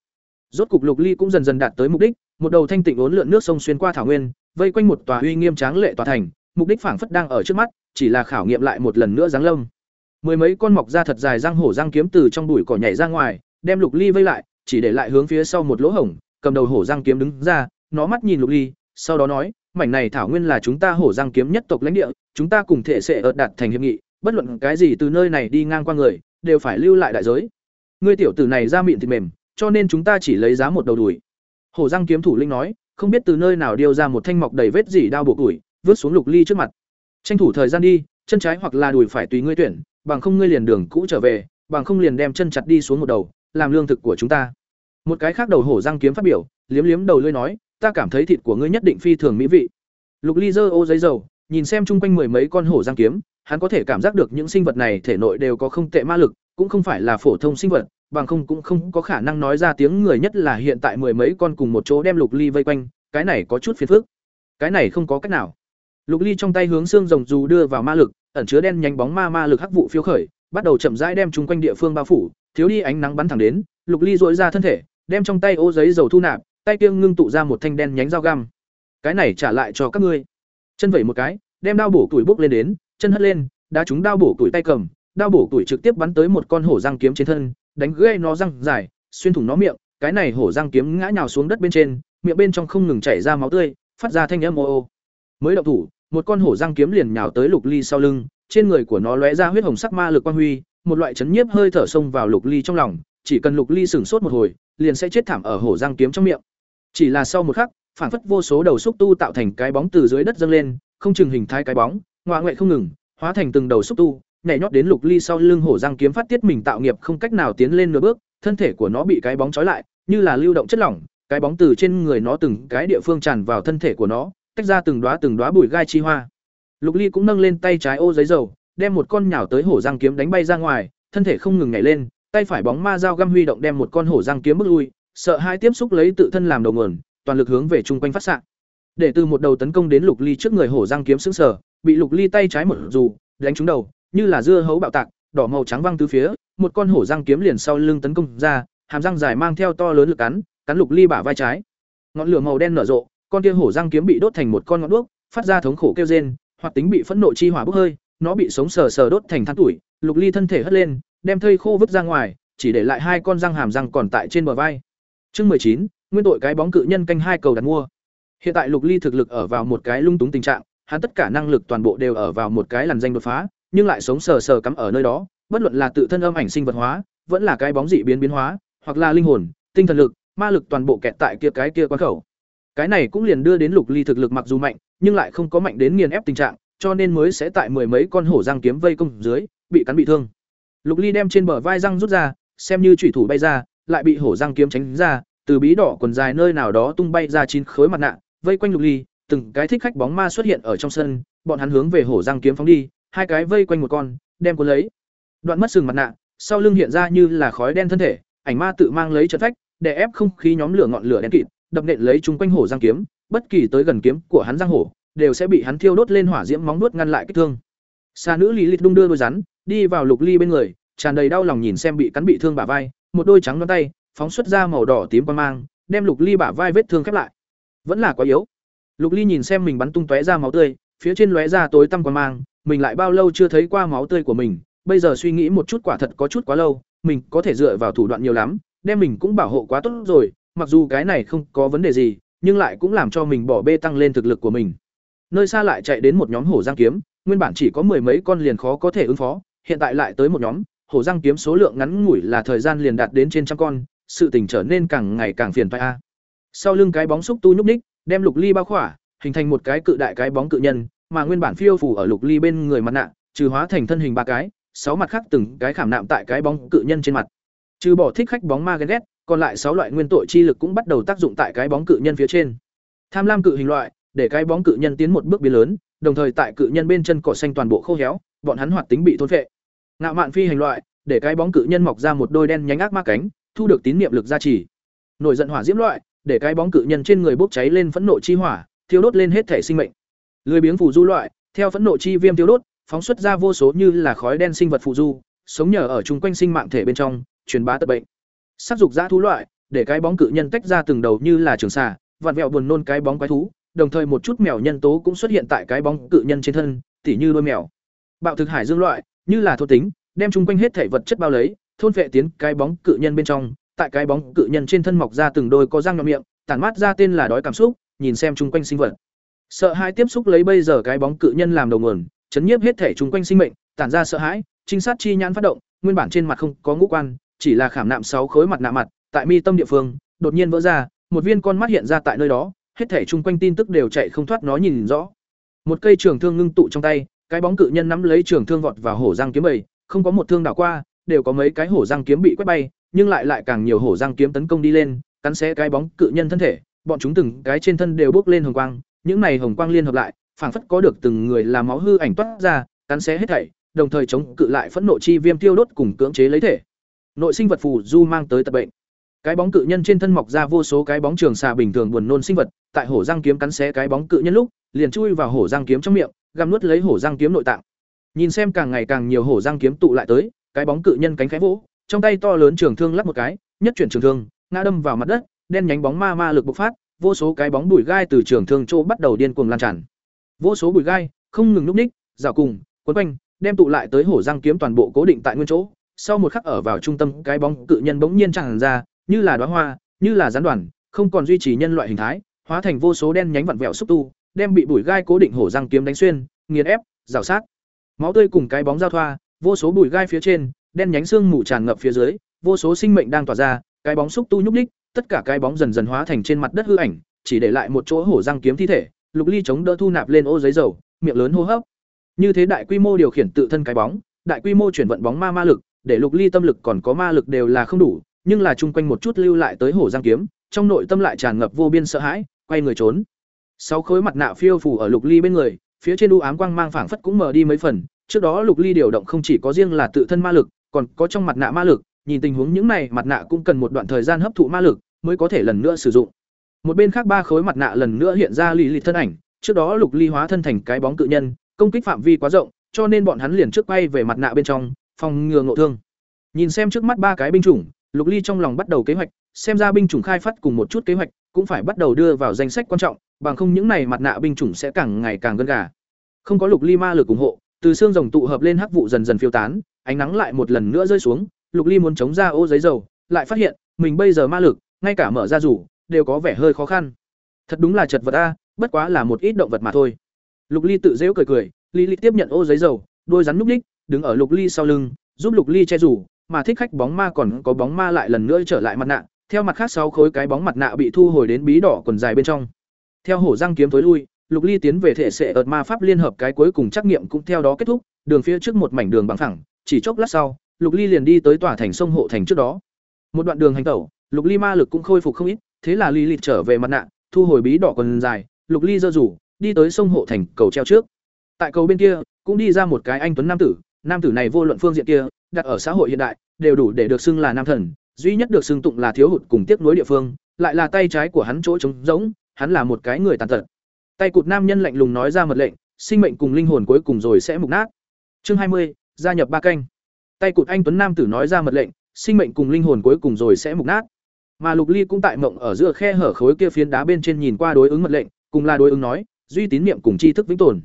Rốt cục Lục Ly cũng dần dần đạt tới mục đích, một đầu thanh tịnh uốn lượn nước sông xuyên qua thảo nguyên, vây quanh một tòa uy nghiêm tráng lệ tòa thành, mục đích phảng phất đang ở trước mắt, chỉ là khảo nghiệm lại một lần nữa giáng lông. Mười mấy con mọc ra thật dài răng hổ răng kiếm từ trong bụi cỏ nhảy ra ngoài, đem Lục Ly vây lại, chỉ để lại hướng phía sau một lỗ hổng, cầm đầu hổ răng kiếm đứng ra, nó mắt nhìn Lục Ly, sau đó nói, mảnh này thảo nguyên là chúng ta hổ răng kiếm nhất tộc lãnh địa, chúng ta cùng thể sẽ ợt đạt thành hiệp nghị, bất luận cái gì từ nơi này đi ngang qua người, đều phải lưu lại đại giới. Ngươi tiểu tử này ra miệng thịt mềm, cho nên chúng ta chỉ lấy giá một đầu đùi. Hổ răng kiếm thủ linh nói, không biết từ nơi nào điêu ra một thanh mọc đầy vết dỉ đao buộc đùi, vứt xuống Lục Ly trước mặt. Tranh thủ thời gian đi, chân trái hoặc là đùi phải tùy ngươi tuyển, bằng không ngươi liền đường cũ trở về, bằng không liền đem chân chặt đi xuống một đầu, làm lương thực của chúng ta. Một cái khác đầu hổ răng kiếm phát biểu, liếm liếm đầu lưỡi nói, ta cảm thấy thịt của ngươi nhất định phi thường mỹ vị. Lục Ly dơ ô giấy dầu, nhìn xem chung quanh mười mấy con hổ răng kiếm, hắn có thể cảm giác được những sinh vật này thể nội đều có không tệ ma lực, cũng không phải là phổ thông sinh vật, bằng không cũng không có khả năng nói ra tiếng người nhất là hiện tại mười mấy con cùng một chỗ đem Lục Ly vây quanh, cái này có chút phiền phức. Cái này không có cách nào. Lục Ly trong tay hướng xương rồng dù đưa vào ma lực, ẩn chứa đen nhánh bóng ma ma lực hắc vụ phiêu khởi, bắt đầu chậm rãi đem chung quanh địa phương bao phủ, thiếu đi ánh nắng bắn thẳng đến, Lục Ly dội ra thân thể, đem trong tay ô giấy dầu thu nạp, tay kiêng ngưng tụ ra một thanh đen nhánh dao găm. Cái này trả lại cho các ngươi. Chân vẩy một cái, đem đao bổ tuổi bốc lên đến, chân hất lên, đá chúng đao bổ tuổi tay cầm, đao bổ tuổi trực tiếp bắn tới một con hổ răng kiếm trên thân, đánh gãy nó răng dài, xuyên thủng nó miệng, cái này hổ răng kiếm ngã nhào xuống đất bên trên, miệng bên trong không ngừng chảy ra máu tươi, phát ra thanh âm ô ô. Mới động thủ, một con hổ răng kiếm liền nhào tới Lục Ly sau lưng, trên người của nó lóe ra huyết hồng sắc ma lực quang huy, một loại chấn nhiếp hơi thở xông vào Lục Ly trong lòng, chỉ cần Lục Ly sửng sốt một hồi, liền sẽ chết thảm ở hổ răng kiếm trong miệng. Chỉ là sau một khắc, phản phất vô số đầu xúc tu tạo thành cái bóng từ dưới đất dâng lên, không chừng hình thái cái bóng, ngoại ngoại không ngừng, hóa thành từng đầu xúc tu, nhảy nhót đến Lục Ly sau lưng hổ răng kiếm phát tiết mình tạo nghiệp không cách nào tiến lên nửa bước, thân thể của nó bị cái bóng trói lại, như là lưu động chất lỏng, cái bóng từ trên người nó từng cái địa phương tràn vào thân thể của nó, tách ra từng đóa từng đóa bụi gai chi hoa. Lục Ly cũng nâng lên tay trái ô giấy dầu, đem một con nhào tới hổ răng kiếm đánh bay ra ngoài, thân thể không ngừng nhảy lên, tay phải bóng ma dao găm huy động đem một con hổ răng kiếm bước lui, sợ hai tiếp xúc lấy tự thân làm đầu nguồn, toàn lực hướng về trung quanh phát xạ. Để từ một đầu tấn công đến Lục Ly trước người hổ răng kiếm sững sờ, bị Lục Ly tay trái một dù, đánh trúng đầu, như là dưa hấu bạo tạc, đỏ màu trắng văng tứ phía, một con hổ răng kiếm liền sau lưng tấn công ra, hàm răng dài mang theo to lớn lực cắn, cắn Lục Ly bả vai trái. Ngọn lửa màu đen nở rộ, con kia hổ răng kiếm bị đốt thành một con ngọn đuốc, phát ra thống khổ kêu rên, hoặc tính bị phẫn nộ chi hỏa bốc hơi, nó bị sống sờ sờ đốt thành than tuổi, Lục Ly thân thể hất lên, đem thây khô vứt ra ngoài, chỉ để lại hai con răng hàm răng còn tại trên bờ vai. Chương mười chín, nguyên tội cái bóng cự nhân canh hai cầu đặt mua. Hiện tại Lục Ly thực lực ở vào một cái lung túng tình trạng, hắn tất cả năng lực toàn bộ đều ở vào một cái làn danh đột phá, nhưng lại sống sờ sờ cắm ở nơi đó, bất luận là tự thân âm ảnh sinh vật hóa, vẫn là cái bóng dị biến biến hóa, hoặc là linh hồn, tinh thần lực, ma lực toàn bộ kẹt tại kia cái kia quan khẩu. Cái này cũng liền đưa đến Lục Ly thực lực mặc dù mạnh, nhưng lại không có mạnh đến nghiền ép tình trạng, cho nên mới sẽ tại mười mấy con hổ răng kiếm vây công dưới, bị cắn bị thương. Lục Ly đem trên bờ vai răng rút ra, xem như chủy thủ bay ra, lại bị hổ răng kiếm tránh ra, từ bí đỏ quần dài nơi nào đó tung bay ra chín khối mặt nạ, vây quanh Lục Ly, từng cái thích khách bóng ma xuất hiện ở trong sân, bọn hắn hướng về hổ răng kiếm phóng đi, hai cái vây quanh một con, đem cuốn lấy. Đoạn mất sừng mặt nạ, sau lưng hiện ra như là khói đen thân thể, ảnh ma tự mang lấy trận phách, để ép không khí nhóm lửa ngọn lửa đen kịt, đập nện lấy chúng quanh hổ giang kiếm, bất kỳ tới gần kiếm của hắn giang hổ, đều sẽ bị hắn thiêu đốt lên hỏa diễm móng nuốt ngăn lại kích thương. Xa nữ Lý Lịch đung đưa đôi rắn, đi vào Lục Ly bên người, tràn đầy đau lòng nhìn xem bị cắn bị thương bả vai, một đôi trắng ngón tay, phóng xuất ra màu đỏ tím quang mang, đem Lục Ly bả vai vết thương khép lại. Vẫn là quá yếu. Lục Ly nhìn xem mình bắn tung tóe ra máu tươi, phía trên lóe ra tối tăm quang mang, mình lại bao lâu chưa thấy qua máu tươi của mình, bây giờ suy nghĩ một chút quả thật có chút quá lâu, mình có thể dựa vào thủ đoạn nhiều lắm, đem mình cũng bảo hộ quá tốt rồi, mặc dù cái này không có vấn đề gì, nhưng lại cũng làm cho mình bỏ bê tăng lên thực lực của mình. Nơi xa lại chạy đến một nhóm hổ giang kiếm, nguyên bản chỉ có mười mấy con liền khó có thể ứng phó, hiện tại lại tới một nhóm, hổ giang kiếm số lượng ngắn ngủi là thời gian liền đạt đến trên trăm con, sự tình trở nên càng ngày càng phiền phức a. Sau lưng cái bóng xúc tu nhúc ních, đem Lục Ly bao khỏa, hình thành một cái cự đại cái bóng cự nhân, mà nguyên bản phiêu phù ở Lục Ly bên người mặt nạ, trừ hóa thành thân hình ba cái, sáu mặt khác từng cái khảm nạm tại cái bóng cự nhân trên mặt. Trừ bỏ thích khách bóng ma ghen ghét, còn lại sáu loại nguyên tội chi lực cũng bắt đầu tác dụng tại cái bóng cự nhân phía trên. Tham lam cự hình loại, để cái bóng cự nhân tiến một bước biến lớn, đồng thời tại cự nhân bên chân cỏ xanh toàn bộ khô héo, bọn hắn hoạt tính bị thôn phệ. Ngạo mạn phi hành loại, để cái bóng cự nhân mọc ra một đôi đen nhánh ác ma cánh, thu được tín niệm lực gia trì. Nổi giận hỏa diễm loại, để cái bóng cự nhân trên người bốc cháy lên phẫn nộ chi hỏa, thiêu đốt lên hết thể sinh mệnh. Lười biếng phù du loại, theo phẫn nộ chi viêm tiêu đốt, phóng xuất ra vô số như là khói đen sinh vật phù du, sống nhờ ở chung quanh sinh mạng thể bên trong, truyền bá tật bệnh. Sắc dục dã thú loại, để cái bóng cự nhân tách ra từng đầu như là trường xà, vặn vẹo buồn nôn cái bóng quái thú, đồng thời một chút mèo nhân tố cũng xuất hiện tại cái bóng cự nhân trên thân, tỉ như đôi mèo. Bạo thực hải dương loại, như là thô tính, đem chung quanh hết thể vật chất bao lấy, thôn vệ tiến cái bóng cự nhân bên trong, tại cái bóng cự nhân trên thân mọc ra từng đôi có răng nhọn miệng, tản mát ra tên là đói cảm xúc, nhìn xem chung quanh sinh vật. Sợ hãi tiếp xúc lấy bây giờ cái bóng cự nhân làm đầu nguồn, chấn nhiếp hết thể chung quanh sinh mệnh, tản ra sợ hãi, trinh sát chi nhãn phát động, nguyên bản trên mặt không có ngũ quan, chỉ là khảm nạm sáu khối mặt nạ mặt, tại mi tâm địa phương, đột nhiên vỡ ra, một viên con mắt hiện ra tại nơi đó, hết thể chung quanh tin tức đều chạy không thoát nó nhìn rõ. Một cây trường thương ngưng tụ trong tay, cái bóng cự nhân nắm lấy trường thương vọt vào hổ răng kiếm bầy, không có một thương đảo qua, đều có mấy cái hổ răng kiếm bị quét bay, nhưng lại lại càng nhiều hổ răng kiếm tấn công đi lên, cắn xé cái bóng cự nhân thân thể, bọn chúng từng cái trên thân đều bốc lên hồng quang, những này hồng quang liên hợp lại, phảng phất có được từng người làm máu hư ảnh toát ra, cắn xé hết thảy, đồng thời chống cự lại phẫn nộ chi viêm tiêu đốt cùng cưỡng chế lấy thể. Nội sinh vật phù du mang tới tật bệnh. Cái bóng cự nhân trên thân mọc ra vô số cái bóng trường xà bình thường buồn nôn sinh vật, tại hổ răng kiếm cắn xé cái bóng cự nhân lúc, liền chui vào hổ răng kiếm trong miệng, gặm nuốt lấy hổ răng kiếm nội tạng. Nhìn xem càng ngày càng nhiều hổ răng kiếm tụ lại tới, cái bóng cự nhân cánh khẽ vỗ, trong tay to lớn trường thương lắp một cái, nhất chuyển trường thương, ngã đâm vào mặt đất, đen nhánh bóng ma ma lực bộc phát, vô số cái bóng bụi gai từ trường thương chỗ bắt đầu điên cuồng lan tràn. Vô số bụi gai không ngừng lúc ních, rào cùng, quấn quanh, đem tụ lại tới hổ răng kiếm toàn bộ cố định tại nguyên chỗ. Sau một khắc ở vào trung tâm, cái bóng cự nhân bỗng nhiên tràn ra, như là đóa hoa, như là gián đoàn, không còn duy trì nhân loại hình thái, hóa thành vô số đen nhánh vặn vẹo xúc tu, đem bị bụi gai cố định hổ răng kiếm đánh xuyên, nghiền ép, rào sát. Máu tươi cùng cái bóng giao thoa, vô số bụi gai phía trên, đen nhánh xương mù tràn ngập phía dưới, vô số sinh mệnh đang tỏa ra, cái bóng xúc tu nhúc nhích, tất cả cái bóng dần dần hóa thành trên mặt đất hư ảnh, chỉ để lại một chỗ hổ răng kiếm thi thể, Lục Ly chống đỡ thu nạp lên ô giấy dầu, miệng lớn hô hấp. Như thế đại quy mô điều khiển tự thân cái bóng, đại quy mô chuyển vận bóng ma ma lực, để Lục Ly tâm lực còn có ma lực đều là không đủ, nhưng là chung quanh một chút lưu lại tới hổ răng kiếm, trong nội tâm lại tràn ngập vô biên sợ hãi, quay người trốn. Sáu khối mặt nạ phiêu phù ở Lục Ly bên người, phía trên u ám quang mang phảng phất cũng mờ đi mấy phần, trước đó Lục Ly điều động không chỉ có riêng là tự thân ma lực, còn có trong mặt nạ ma lực, nhìn tình huống những này mặt nạ cũng cần một đoạn thời gian hấp thụ ma lực mới có thể lần nữa sử dụng. Một bên khác ba khối mặt nạ lần nữa hiện ra lì lì thân ảnh, trước đó Lục Ly hóa thân thành cái bóng tự nhân, công kích phạm vi quá rộng, cho nên bọn hắn liền trước quay về mặt nạ bên trong, phòng ngừa ngộ thương. Nhìn xem trước mắt ba cái binh chủng, Lục Ly trong lòng bắt đầu kế hoạch, xem ra binh chủng khai phát cùng một chút kế hoạch, cũng phải bắt đầu đưa vào danh sách quan trọng, bằng không những này mặt nạ binh chủng sẽ càng ngày càng gân gà. Không có Lục Ly ma lực ủng hộ, từ xương rồng tụ hợp lên hắc vụ dần dần phiêu tán, ánh nắng lại một lần nữa rơi xuống, Lục Ly muốn chống ra ô giấy dầu, lại phát hiện, mình bây giờ ma lực, ngay cả mở ra rủ, đều có vẻ hơi khó khăn. Thật đúng là chật vật a, bất quá là một ít động vật mà thôi. Lục Ly tự giễu cười cười, Lý Lịch tiếp nhận ô giấy dầu, đôi rắn núp đích, đứng ở Lục Ly sau lưng, giúp Lục Ly che rủ, mà thích khách bóng ma còn có bóng ma lại lần nữa trở lại mặt nạ, theo mặt khác sáu khối cái bóng mặt nạ bị thu hồi đến bí đỏ quần dài bên trong. Theo hổ răng kiếm tối lui, Lục Ly tiến về thể sẽ ợt ma pháp liên hợp cái cuối cùng trắc nghiệm cũng theo đó kết thúc, đường phía trước một mảnh đường bằng phẳng, chỉ chốc lát sau, Lục Ly liền đi tới tòa thành sông hộ thành trước đó. Một đoạn đường hành tẩu, Lục Ly ma lực cũng khôi phục không ít, thế là ly lịt trở về mặt nạ, thu hồi bí đỏ quần dài, Lục Ly dơ rủ, đi tới sông hộ thành cầu treo trước. Tại cầu bên kia, cũng đi ra một cái anh tuấn nam tử, nam tử này vô luận phương diện kia, đặt ở xã hội hiện đại, đều đủ để được xưng là nam thần, duy nhất được xưng tụng là thiếu hụt cùng tiếc nuối địa phương, lại là tay trái của hắn chỗ trống rỗng, hắn là một cái người tàn tật. Tay cụt nam nhân lạnh lùng nói ra mật lệnh, sinh mệnh cùng linh hồn cuối cùng rồi sẽ mục nát. Chương hai mươi, gia nhập ba canh. Tay cụt anh tuấn nam tử nói ra mật lệnh, sinh mệnh cùng linh hồn cuối cùng rồi sẽ mục nát. Mà Lục Ly cũng tại mộng ở giữa khe hở khối kia phiến đá bên trên nhìn qua đối ứng mật lệnh, cùng là đối ứng nói, duy tín niệm cùng tri thức vĩnh tồn.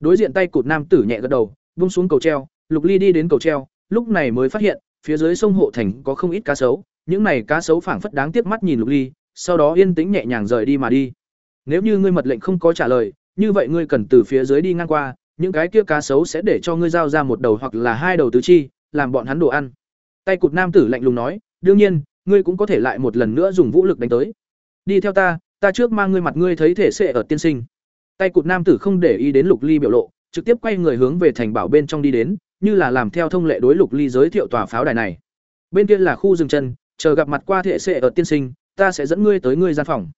Đối diện tay cụt nam tử nhẹ gật đầu, buông xuống cầu treo, Lục Ly đi đến cầu treo, lúc này mới phát hiện, phía dưới sông hộ thành có không ít cá sấu, những này cá sấu phảng phất đáng tiếc mắt nhìn Lục Ly, sau đó yên tĩnh nhẹ nhàng rời đi mà đi. Nếu như ngươi mật lệnh không có trả lời, như vậy ngươi cần từ phía dưới đi ngang qua, những cái kia cá sấu sẽ để cho ngươi giao ra một đầu hoặc là hai đầu tứ chi, làm bọn hắn đồ ăn. Tay cụt nam tử lạnh lùng nói, đương nhiên, ngươi cũng có thể lại một lần nữa dùng vũ lực đánh tới. Đi theo ta, ta trước mang ngươi mặt ngươi thấy thể sẽ ở tiên sinh. Tay cụt nam tử không để ý đến Lục Ly biểu lộ, trực tiếp quay người hướng về thành bảo bên trong đi đến, như là làm theo thông lệ đối Lục Ly giới thiệu tòa pháo đài này. Bên kia là khu rừng chân, chờ gặp mặt qua thể sẽ ở tiên sinh, ta sẽ dẫn ngươi tới ngươi gian phòng.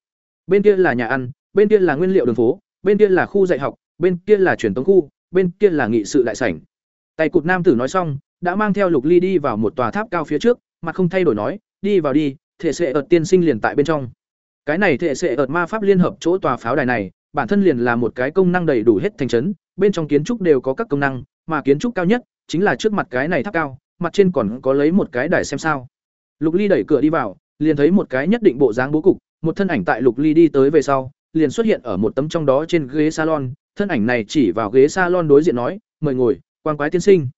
Bên kia là nhà ăn, bên kia là nguyên liệu đường phố, bên kia là khu dạy học, bên kia là truyền tống khu, bên kia là nghị sự đại sảnh. Tay cụt nam tử nói xong, đã mang theo Lục Ly đi vào một tòa tháp cao phía trước, mặt không thay đổi nói, đi vào đi, thể sẽ ợt tiên sinh liền tại bên trong. Cái này thể sẽ ợt ma pháp liên hợp chỗ tòa pháo đài này, bản thân liền là một cái công năng đầy đủ hết thành trấn, bên trong kiến trúc đều có các công năng, mà kiến trúc cao nhất chính là trước mặt cái này tháp cao, mặt trên còn có lấy một cái đài xem sao. Lục Ly đẩy cửa đi vào, liền thấy một cái nhất định bộ dáng bố cục, một thân ảnh tại Lục Ly đi tới về sau, liền xuất hiện ở một tấm trong đó trên ghế salon, thân ảnh này chỉ vào ghế salon đối diện nói, "Mời ngồi, quan quái tiên sinh.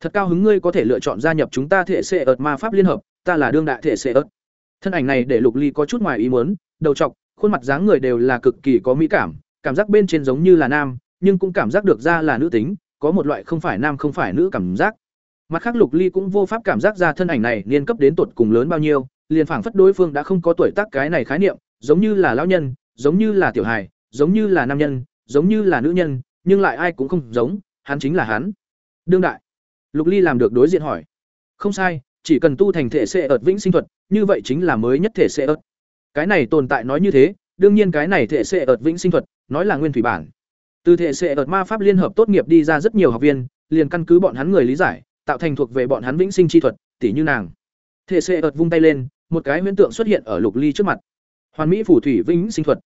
Thật cao hứng ngươi có thể lựa chọn gia nhập chúng ta thể xệ ợt ma pháp liên hợp, ta là đương đại thể xệ ợt." Thân ảnh này để Lục Ly có chút ngoài ý muốn, đầu trọc, khuôn mặt dáng người đều là cực kỳ có mỹ cảm, cảm giác bên trên giống như là nam, nhưng cũng cảm giác được ra là nữ tính, có một loại không phải nam không phải nữ cảm giác. Mặt khác Lục Ly cũng vô pháp cảm giác ra thân ảnh này liên cấp đến tuột cùng lớn bao nhiêu, liền phảng phất đối phương đã không có tuổi tác cái này khái niệm, giống như là lão nhân, giống như là tiểu hài, giống như là nam nhân, giống như là nữ nhân, nhưng lại ai cũng không giống, hắn chính là hắn. Đương đại. Lục Ly làm được đối diện hỏi. Không sai, chỉ cần tu thành thể sẽ ợt vĩnh sinh thuật, như vậy chính là mới nhất thể sẽ ợt. Cái này tồn tại nói như thế, đương nhiên cái này thể sẽ ợt vĩnh sinh thuật, nói là nguyên thủy bản. Từ thể sẽ ợt ma pháp liên hợp tốt nghiệp đi ra rất nhiều học viên, liền căn cứ bọn hắn người lý giải, tạo thành thuộc về bọn hắn vĩnh sinh chi thuật, tỉ như nàng. Thể sẽ ợt vung tay lên, một cái huyễn tượng xuất hiện ở Lục Ly trước mặt. Hoàn mỹ phù thủy vĩnh sinh thuật.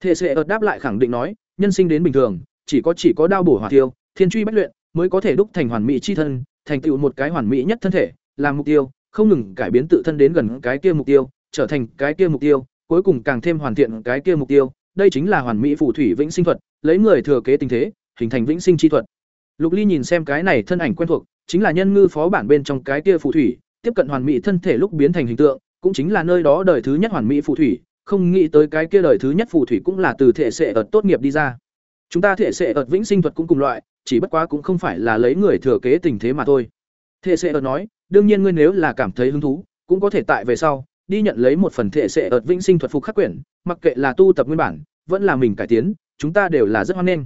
Thể sẽ ợt đáp lại khẳng định nói, nhân sinh đến bình thường, chỉ có chỉ có đao bổ hỏa tiêu, thiên truy bách luyện, mới có thể đúc thành hoàn mỹ chi thân, thành tựu một cái hoàn mỹ nhất thân thể, làm mục tiêu, không ngừng cải biến tự thân đến gần cái kia mục tiêu, trở thành cái kia mục tiêu, cuối cùng càng thêm hoàn thiện cái kia mục tiêu, đây chính là hoàn mỹ phù thủy vĩnh sinh thuật, lấy người thừa kế tình thế, hình thành vĩnh sinh chi thuật. Lục Ly nhìn xem cái này thân ảnh quen thuộc, chính là nhân ngư phó bản bên trong cái kia phù thủy, tiếp cận hoàn mỹ thân thể lúc biến thành hình tượng, cũng chính là nơi đó đời thứ nhất hoàn mỹ phù thủy, không nghĩ tới cái kia đời thứ nhất phù thủy cũng là từ thể sẽ ở tốt nghiệp đi ra. Chúng ta thể sẽ ở vĩnh sinh thuật cũng cùng loại, chỉ bất quá cũng không phải là lấy người thừa kế tình thế mà thôi. Thể sẽ ở nói, đương nhiên ngươi nếu là cảm thấy hứng thú, cũng có thể tại về sau đi nhận lấy một phần thể sẽ ở vĩnh sinh thuật phục khắc quyển, mặc kệ là tu tập nguyên bản, vẫn là mình cải tiến, chúng ta đều là rất hoan nghênh.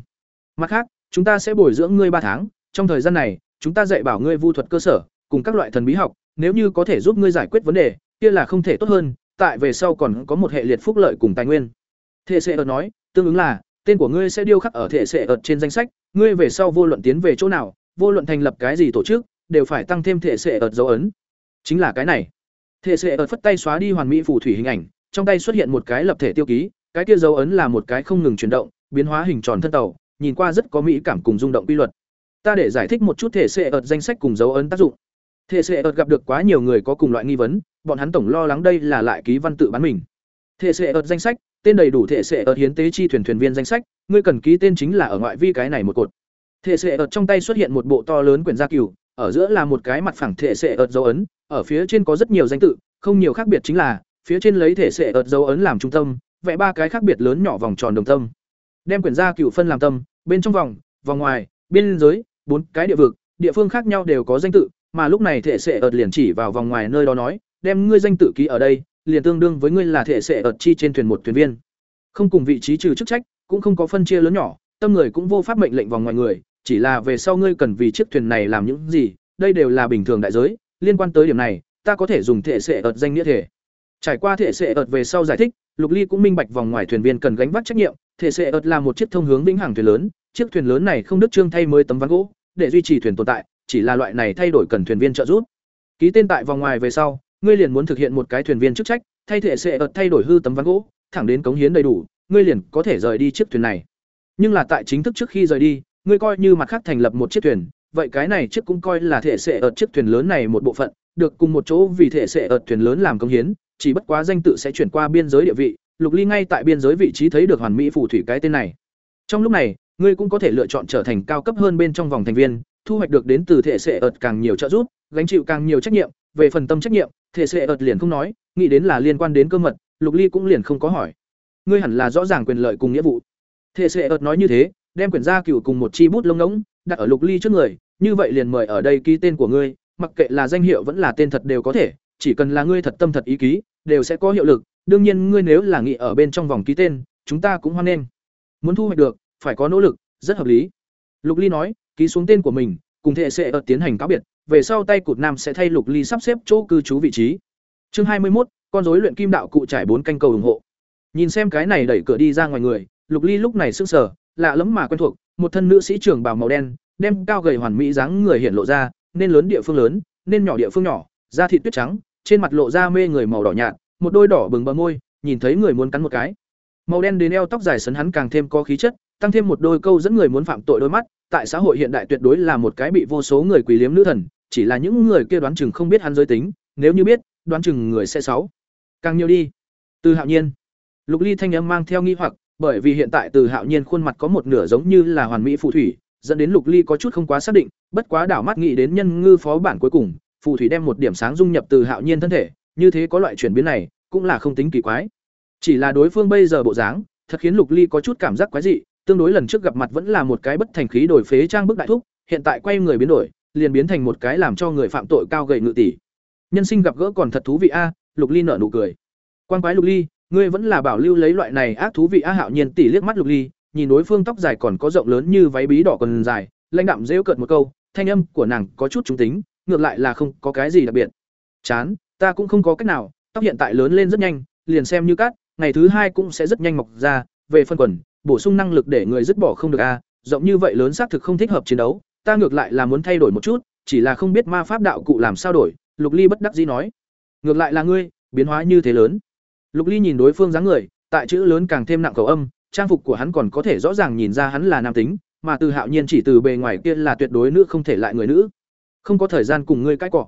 Mặt khác, chúng ta sẽ bồi dưỡng ngươi ba tháng, trong thời gian này, chúng ta dạy bảo ngươi vu thuật cơ sở, cùng các loại thần bí học, nếu như có thể giúp ngươi giải quyết vấn đề, kia là không thể tốt hơn, tại về sau còn có một hệ liệt phúc lợi cùng tài nguyên. Thể sẽ ở nói, tương ứng là, tên của ngươi sẽ điêu khắc ở thể sẽ ợt trên danh sách, ngươi về sau vô luận tiến về chỗ nào, vô luận thành lập cái gì tổ chức, đều phải tăng thêm thể sẽ ợt dấu ấn. Chính là cái này. Thể sẽ ợt phất tay xóa đi hoàn mỹ phù thủy hình ảnh, trong tay xuất hiện một cái lập thể tiêu ký, cái kia dấu ấn là một cái không ngừng chuyển động, biến hóa hình tròn thân tàu, nhìn qua rất có mỹ cảm cùng rung động quy luật. Ta để giải thích một chút thể sẽ ợt danh sách cùng dấu ấn tác dụng. Thể sẽ ợt gặp được quá nhiều người có cùng loại nghi vấn, bọn hắn tổng lo lắng đây là lại ký văn tự bán mình. Thể sẽ ợt danh sách, tên đầy đủ thể sẽ ở hiến tế chi thuyền thuyền viên danh sách, ngươi cần ký tên chính là ở ngoại vi cái này một cột. Thể sẽ ở trong tay xuất hiện một bộ to lớn quyển gia cửu, ở giữa là một cái mặt phẳng thể sẽ ở dấu ấn, ở phía trên có rất nhiều danh tự, không nhiều khác biệt chính là, phía trên lấy thể sẽ ở dấu ấn làm trung tâm, vẽ ba cái khác biệt lớn nhỏ vòng tròn đồng tâm. Đem quyển gia cửu phân làm tâm, bên trong vòng, vòng ngoài, biên giới, bốn cái địa vực, địa phương khác nhau đều có danh tự, mà lúc này thể sẽ ợt liền chỉ vào vòng ngoài nơi đó nói, đem ngươi danh tự ký ở đây, liền tương đương với ngươi là thể sẽ ở chi trên thuyền một thuyền viên. Không cùng vị trí trừ chức trách, cũng không có phân chia lớn nhỏ, tâm người cũng vô pháp mệnh lệnh vòng ngoài người, chỉ là về sau ngươi cần vì chiếc thuyền này làm những gì, đây đều là bình thường đại giới, liên quan tới điểm này, ta có thể dùng thể sẽ ở danh nghĩa thể. Trải qua thể sẽ ở về sau giải thích, Lục Ly cũng minh bạch vòng ngoài thuyền viên cần gánh vác trách nhiệm, thể sẽ ợt là một chiếc thông hướng vĩnh hằng thuyền lớn, chiếc thuyền lớn này không đứt trương thay mới tấm ván gỗ, để duy trì thuyền tồn tại, chỉ là loại này thay đổi cần thuyền viên trợ giúp. Ký tên tại vòng ngoài về sau, ngươi liền muốn thực hiện một cái thuyền viên chức trách, thay thể sẽ ợt thay đổi hư tấm ván gỗ, thẳng đến cống hiến đầy đủ, ngươi liền có thể rời đi chiếc thuyền này. Nhưng là tại chính thức trước khi rời đi, ngươi coi như mặt khác thành lập một chiếc thuyền, vậy cái này chiếc cũng coi là thể sẽ ợt chiếc thuyền lớn này một bộ phận, được cùng một chỗ vì thể sẽ ợt thuyền lớn làm cống hiến, chỉ bất quá danh tự sẽ chuyển qua biên giới địa vị, Lục Ly ngay tại biên giới vị trí thấy được hoàn mỹ phù thủy cái tên này. Trong lúc này, ngươi cũng có thể lựa chọn trở thành cao cấp hơn bên trong vòng thành viên, thu hoạch được đến từ thể sẽ ợt càng nhiều trợ giúp, gánh chịu càng nhiều trách nhiệm, về phần tâm trách nhiệm, thể sẽ ợt liền không nói, nghĩ đến là liên quan đến cơ mật, Lục Ly cũng liền không có hỏi. Ngươi hẳn là rõ ràng quyền lợi cùng nghĩa vụ. Thể sẽ ợt nói như thế, đem quyển gia cựu cùng một chi bút lông ngỗng đặt ở Lục Ly trước người, như vậy liền mời ở đây ký tên của ngươi, mặc kệ là danh hiệu vẫn là tên thật đều có thể, chỉ cần là ngươi thật tâm thật ý ký, đều sẽ có hiệu lực, đương nhiên ngươi nếu là nghị ở bên trong vòng ký tên, chúng ta cũng hoan nghênh. Muốn thu hoạch được, phải có nỗ lực, rất hợp lý. Lục Ly nói, ký xuống tên của mình, cùng thể sẽ ở tiến hành cáo biệt, về sau tay cụt nam sẽ thay Lục Ly sắp xếp chỗ cư trú vị trí. Chương hai mươi một, con rối luyện kim đạo cụ trải bốn canh cầu ủng hộ. Nhìn xem cái này đẩy cửa đi ra ngoài người, Lục Ly lúc này sững sờ, lạ lẫm mà quen thuộc, một thân nữ sĩ trưởng bào màu đen, đem cao gầy hoàn mỹ dáng người hiện lộ ra, nên lớn địa phương lớn, nên nhỏ địa phương nhỏ, da thịt tuyết trắng, trên mặt lộ ra mê người màu đỏ nhạt, một đôi đỏ bừng bờ môi, nhìn thấy người muốn cắn một cái. Màu đen đến eo tóc dài sấn hắn càng thêm có khí chất, tăng thêm một đôi câu dẫn người muốn phạm tội đôi mắt, tại xã hội hiện đại tuyệt đối là một cái bị vô số người quỳ liếm nữ thần, chỉ là những người kia đoán chừng không biết hắn giới tính, nếu như biết, đoán chừng người sẽ xấu. Càng nhiều đi. Từ Hạo Nhiên. Lục Ly thanh âm mang theo nghi hoặc, bởi vì hiện tại Từ Hạo Nhiên khuôn mặt có một nửa giống như là hoàn mỹ phù thủy, dẫn đến Lục Ly có chút không quá xác định, bất quá đảo mắt nghĩ đến nhân ngư phó bản cuối cùng, phù thủy đem một điểm sáng dung nhập Từ Hạo Nhiên thân thể, như thế có loại chuyển biến này, cũng là không tính kỳ quái. Chỉ là đối phương bây giờ bộ dáng, thật khiến Lục Ly có chút cảm giác quái dị, tương đối lần trước gặp mặt vẫn là một cái bất thành khí đổi phế trang bức đại thúc, hiện tại quay người biến đổi, liền biến thành một cái làm cho người phạm tội cao gầy ngự tỷ. Nhân sinh gặp gỡ còn thật thú vị a, Lục Ly nở nụ cười. Quan quái Lục Ly, ngươi vẫn là bảo lưu lấy loại này ác thú vị a Hạo Nhiên tỷ liếc mắt Lục Ly, nhìn đối phương tóc dài còn có rộng lớn như váy bí đỏ còn dài, lãnh đạm rêu cợt một câu, thanh âm của nàng có chút trung tính, ngược lại là không có cái gì đặc biệt. Chán, ta cũng không có cách nào, tóc hiện tại lớn lên rất nhanh, liền xem như cát, ngày thứ hai cũng sẽ rất nhanh mọc ra, về phân quần, bổ sung năng lực để người dứt bỏ không được a, rộng như vậy lớn xác thực không thích hợp chiến đấu, ta ngược lại là muốn thay đổi một chút, chỉ là không biết ma pháp đạo cụ làm sao đổi, Lục Ly bất đắc dĩ nói. Ngược lại là ngươi, biến hóa như thế lớn. Lục Ly nhìn đối phương dáng người, tại chữ lớn càng thêm nặng cầu âm, trang phục của hắn còn có thể rõ ràng nhìn ra hắn là nam tính, mà Từ Hạo Nhiên chỉ từ bề ngoài kia là tuyệt đối nữ không thể lại người nữ. Không có thời gian cùng ngươi cãi cọ.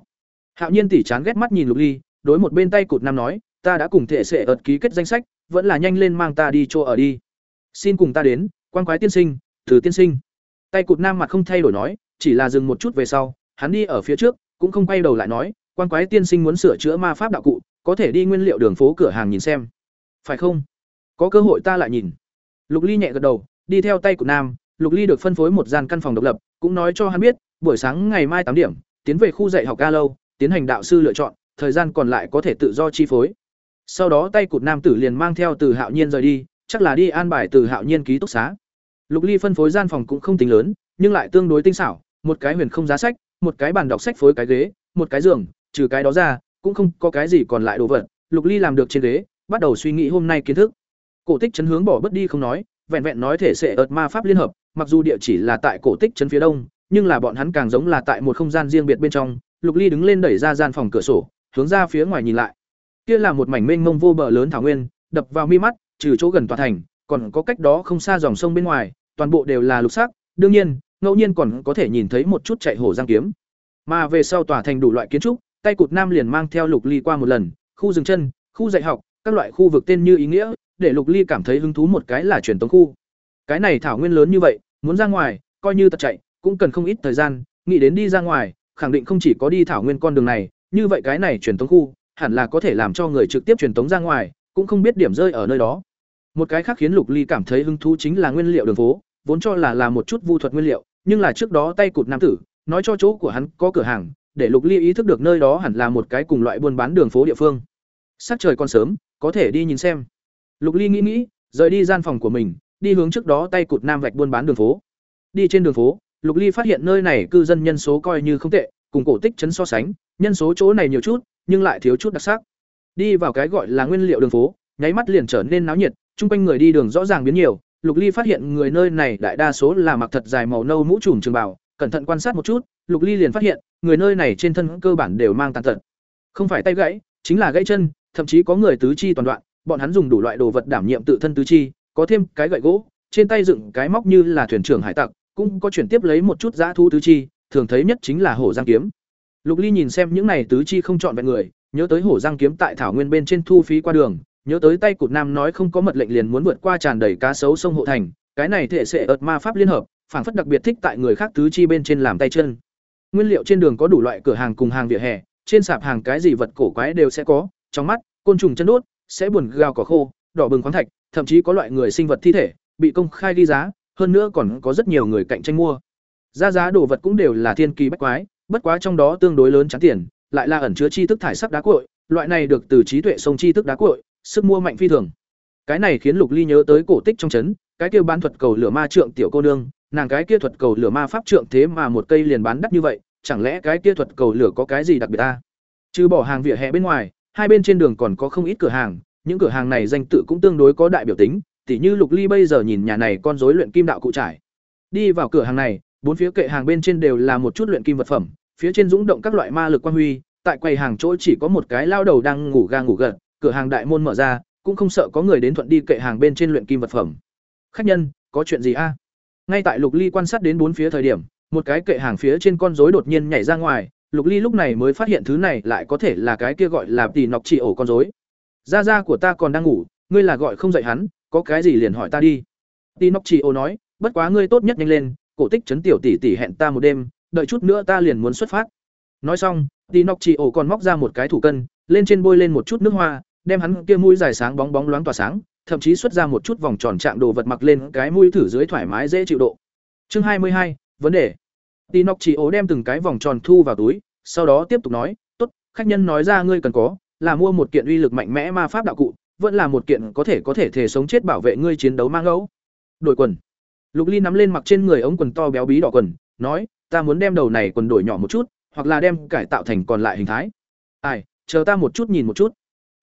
Hạo Nhiên tỉ chán ghét mắt nhìn Lục Ly, đối một bên tay cụt nam nói, ta đã cùng thể sẽ ợt ký kết danh sách vẫn là nhanh lên mang ta đi chỗ ở đi xin cùng ta đến, quan quái tiên sinh, từ tiên sinh. Tay cụt nam mặt không thay đổi nói, chỉ là dừng một chút về sau, hắn đi ở phía trước, cũng không quay đầu lại nói, quan quái tiên sinh muốn sửa chữa ma pháp đạo cụ, có thể đi nguyên liệu đường phố cửa hàng nhìn xem. Phải không? Có cơ hội ta lại nhìn. Lục ly nhẹ gật đầu, đi theo tay cụt nam, lục ly được phân phối một gian căn phòng độc lập, cũng nói cho hắn biết, buổi sáng ngày mai tám điểm, tiến về khu dạy học ca lâu, tiến hành đạo sư lựa chọn, thời gian còn lại có thể tự do chi phối. Sau đó tay cụt nam tử liền mang theo từ hạo nhiên rời đi chắc là đi an bài từ hạo nhiên ký túc xá. Lục ly phân phối gian phòng cũng không tính lớn, nhưng lại tương đối tinh xảo, một cái huyền không giá sách, một cái bàn đọc sách phối cái ghế, một cái giường, trừ cái đó ra, cũng không có cái gì còn lại đồ vật. Lục ly làm được trên ghế, bắt đầu suy nghĩ hôm nay kiến thức. Cổ tích chấn hướng bỏ bất đi không nói, vẹn vẹn nói thể sẽ ợt ma pháp liên hợp, mặc dù địa chỉ là tại cổ tích chấn phía đông, nhưng là bọn hắn càng giống là tại một không gian riêng biệt bên trong. Lục ly đứng lên đẩy ra gian phòng cửa sổ, hướng ra phía ngoài nhìn lại. Kia là một mảnh mênh mông vô bờ lớn thảo nguyên, đập vào mi mắt trừ chỗ gần tòa thành, còn có cách đó không xa dòng sông bên ngoài, toàn bộ đều là lục sắc. Đương nhiên, ngẫu nhiên còn có thể nhìn thấy một chút chạy hổ giang kiếm. Mà về sau tòa thành đủ loại kiến trúc, tay cụt nam liền mang theo lục ly qua một lần, khu dừng chân, khu dạy học, các loại khu vực tên như ý nghĩa, để lục ly cảm thấy hứng thú một cái là truyền tống khu. Cái này thảo nguyên lớn như vậy, muốn ra ngoài, coi như tật chạy, cũng cần không ít thời gian. Nghĩ đến đi ra ngoài, khẳng định không chỉ có đi thảo nguyên con đường này, như vậy cái này truyền tống khu, hẳn là có thể làm cho người trực tiếp truyền tống ra ngoài, cũng không biết điểm rơi ở nơi đó một cái khác khiến lục ly cảm thấy hứng thú chính là nguyên liệu đường phố, vốn cho là là một chút vu thuật nguyên liệu, nhưng là trước đó tay cụt nam tử, nói cho chỗ của hắn có cửa hàng, để lục ly ý thức được nơi đó hẳn là một cái cùng loại buôn bán đường phố địa phương. Sắc trời còn sớm, có thể đi nhìn xem. Lục ly nghĩ nghĩ, rời đi gian phòng của mình, đi hướng trước đó tay cụt nam vạch buôn bán đường phố. Đi trên đường phố, lục ly phát hiện nơi này cư dân nhân số coi như không tệ, cùng cổ tích chấn so sánh, nhân số chỗ này nhiều chút, nhưng lại thiếu chút đặc sắc. Đi vào cái gọi là nguyên liệu đường phố, nháy mắt liền trở nên náo nhiệt chung quanh người đi đường rõ ràng biến nhiều, lục ly phát hiện người nơi này đại đa số là mặc thật dài màu nâu mũ trùm trường bảo cẩn thận quan sát một chút, lục ly liền phát hiện, người nơi này trên thân cơ bản đều mang tàn tật. Không phải tay gãy, chính là gãy chân, thậm chí có người tứ chi toàn đoạn, bọn hắn dùng đủ loại đồ vật đảm nhiệm tự thân tứ chi, có thêm cái gậy gỗ, trên tay dựng cái móc như là thuyền trưởng hải tặc, cũng có chuyển tiếp lấy một chút giã thu tứ chi, thường thấy nhất chính là hổ giang kiếm. Lục ly nhìn xem những này tứ chi không chọn vẹn người, nhớ tới hổ giang kiếm tại thảo nguyên bên trên thu phí qua đường nhớ tới tay cụt nam nói không có mật lệnh liền muốn vượt qua tràn đầy cá sấu sông hộ thành, cái này thể sẽ ợt ma pháp liên hợp, phảng phất đặc biệt thích tại người khác tứ chi bên trên làm tay chân. Nguyên liệu trên đường có đủ loại cửa hàng cùng hàng vỉa hè, trên sạp hàng cái gì vật cổ quái đều sẽ có, trong mắt, côn trùng chân đốt, sẽ buồn gào cỏ khô, đỏ bừng khoáng thạch, thậm chí có loại người sinh vật thi thể, bị công khai ghi giá, hơn nữa còn có rất nhiều người cạnh tranh mua. Giá giá đồ vật cũng đều là thiên kỳ bách quái, bất quá trong đó tương đối lớn trắng tiền, lại là ẩn chứa chi thức thải sắc đá cội loại này được từ trí tuệ sông chi thức đá cội sức mua mạnh phi thường. Cái này khiến lục ly nhớ tới cổ tích trong trấn cái kia bán thuật cầu lửa ma trượng tiểu cô nương, nàng cái kia thuật cầu lửa ma pháp trượng thế mà một cây liền bán đắt như vậy, chẳng lẽ cái kia thuật cầu lửa có cái gì đặc biệt ta? Chứ bỏ hàng vỉa hè bên ngoài, hai bên trên đường còn có không ít cửa hàng, những cửa hàng này danh tự cũng tương đối có đại biểu tính, tỉ như lục ly bây giờ nhìn nhà này con rối luyện kim đạo cụ trải. Đi vào cửa hàng này, bốn phía kệ hàng bên trên đều là một chút luyện kim vật phẩm, phía trên dũng động các loại ma lực quan huy, tại quầy hàng chỗ chỉ có một cái lao đầu đang ngủ ga ngủ gật cửa hàng đại môn mở ra, cũng không sợ có người đến thuận đi kệ hàng bên trên luyện kim vật phẩm. Khách nhân, có chuyện gì a? Ngay tại lục ly quan sát đến bốn phía thời điểm, một cái kệ hàng phía trên con rối đột nhiên nhảy ra ngoài, lục ly lúc này mới phát hiện thứ này lại có thể là cái kia gọi là tỷ nọc chỉ ổ con rối. Gia gia của ta còn đang ngủ, ngươi là gọi không dậy hắn, có cái gì liền hỏi ta đi. Tỉ nọc chỉ ổ nói, bất quá ngươi tốt nhất nhanh lên, cổ tích chấn tiểu tỷ tỷ hẹn ta một đêm, đợi chút nữa ta liền muốn xuất phát. Nói xong tỉ nọc chỉ ổ còn móc ra một cái thủ cân, lên trên bôi lên một chút nước hoa đem hắn kia mũi dài sáng bóng bóng loáng tỏa sáng thậm chí xuất ra một chút vòng tròn trạng đồ vật mặc lên cái mũi thử dưới thoải mái dễ chịu độ chương hai mươi hai vấn đề Tinoch chỉ ố đem từng cái vòng tròn thu vào túi, sau đó tiếp tục nói, "Tốt, khách nhân nói ra ngươi cần có, là mua một kiện uy lực mạnh mẽ ma pháp đạo cụ, vẫn là một kiện có thể có thể thể sống chết bảo vệ ngươi chiến đấu mang ngẫu." Đổi quần. Lục Ly nắm lên mặc trên người ống quần to béo bí đỏ quần, nói, "Ta muốn đem đầu này quần đổi nhỏ một chút, hoặc là đem cải tạo thành còn lại hình thái." "Ai, chờ ta một chút nhìn một chút."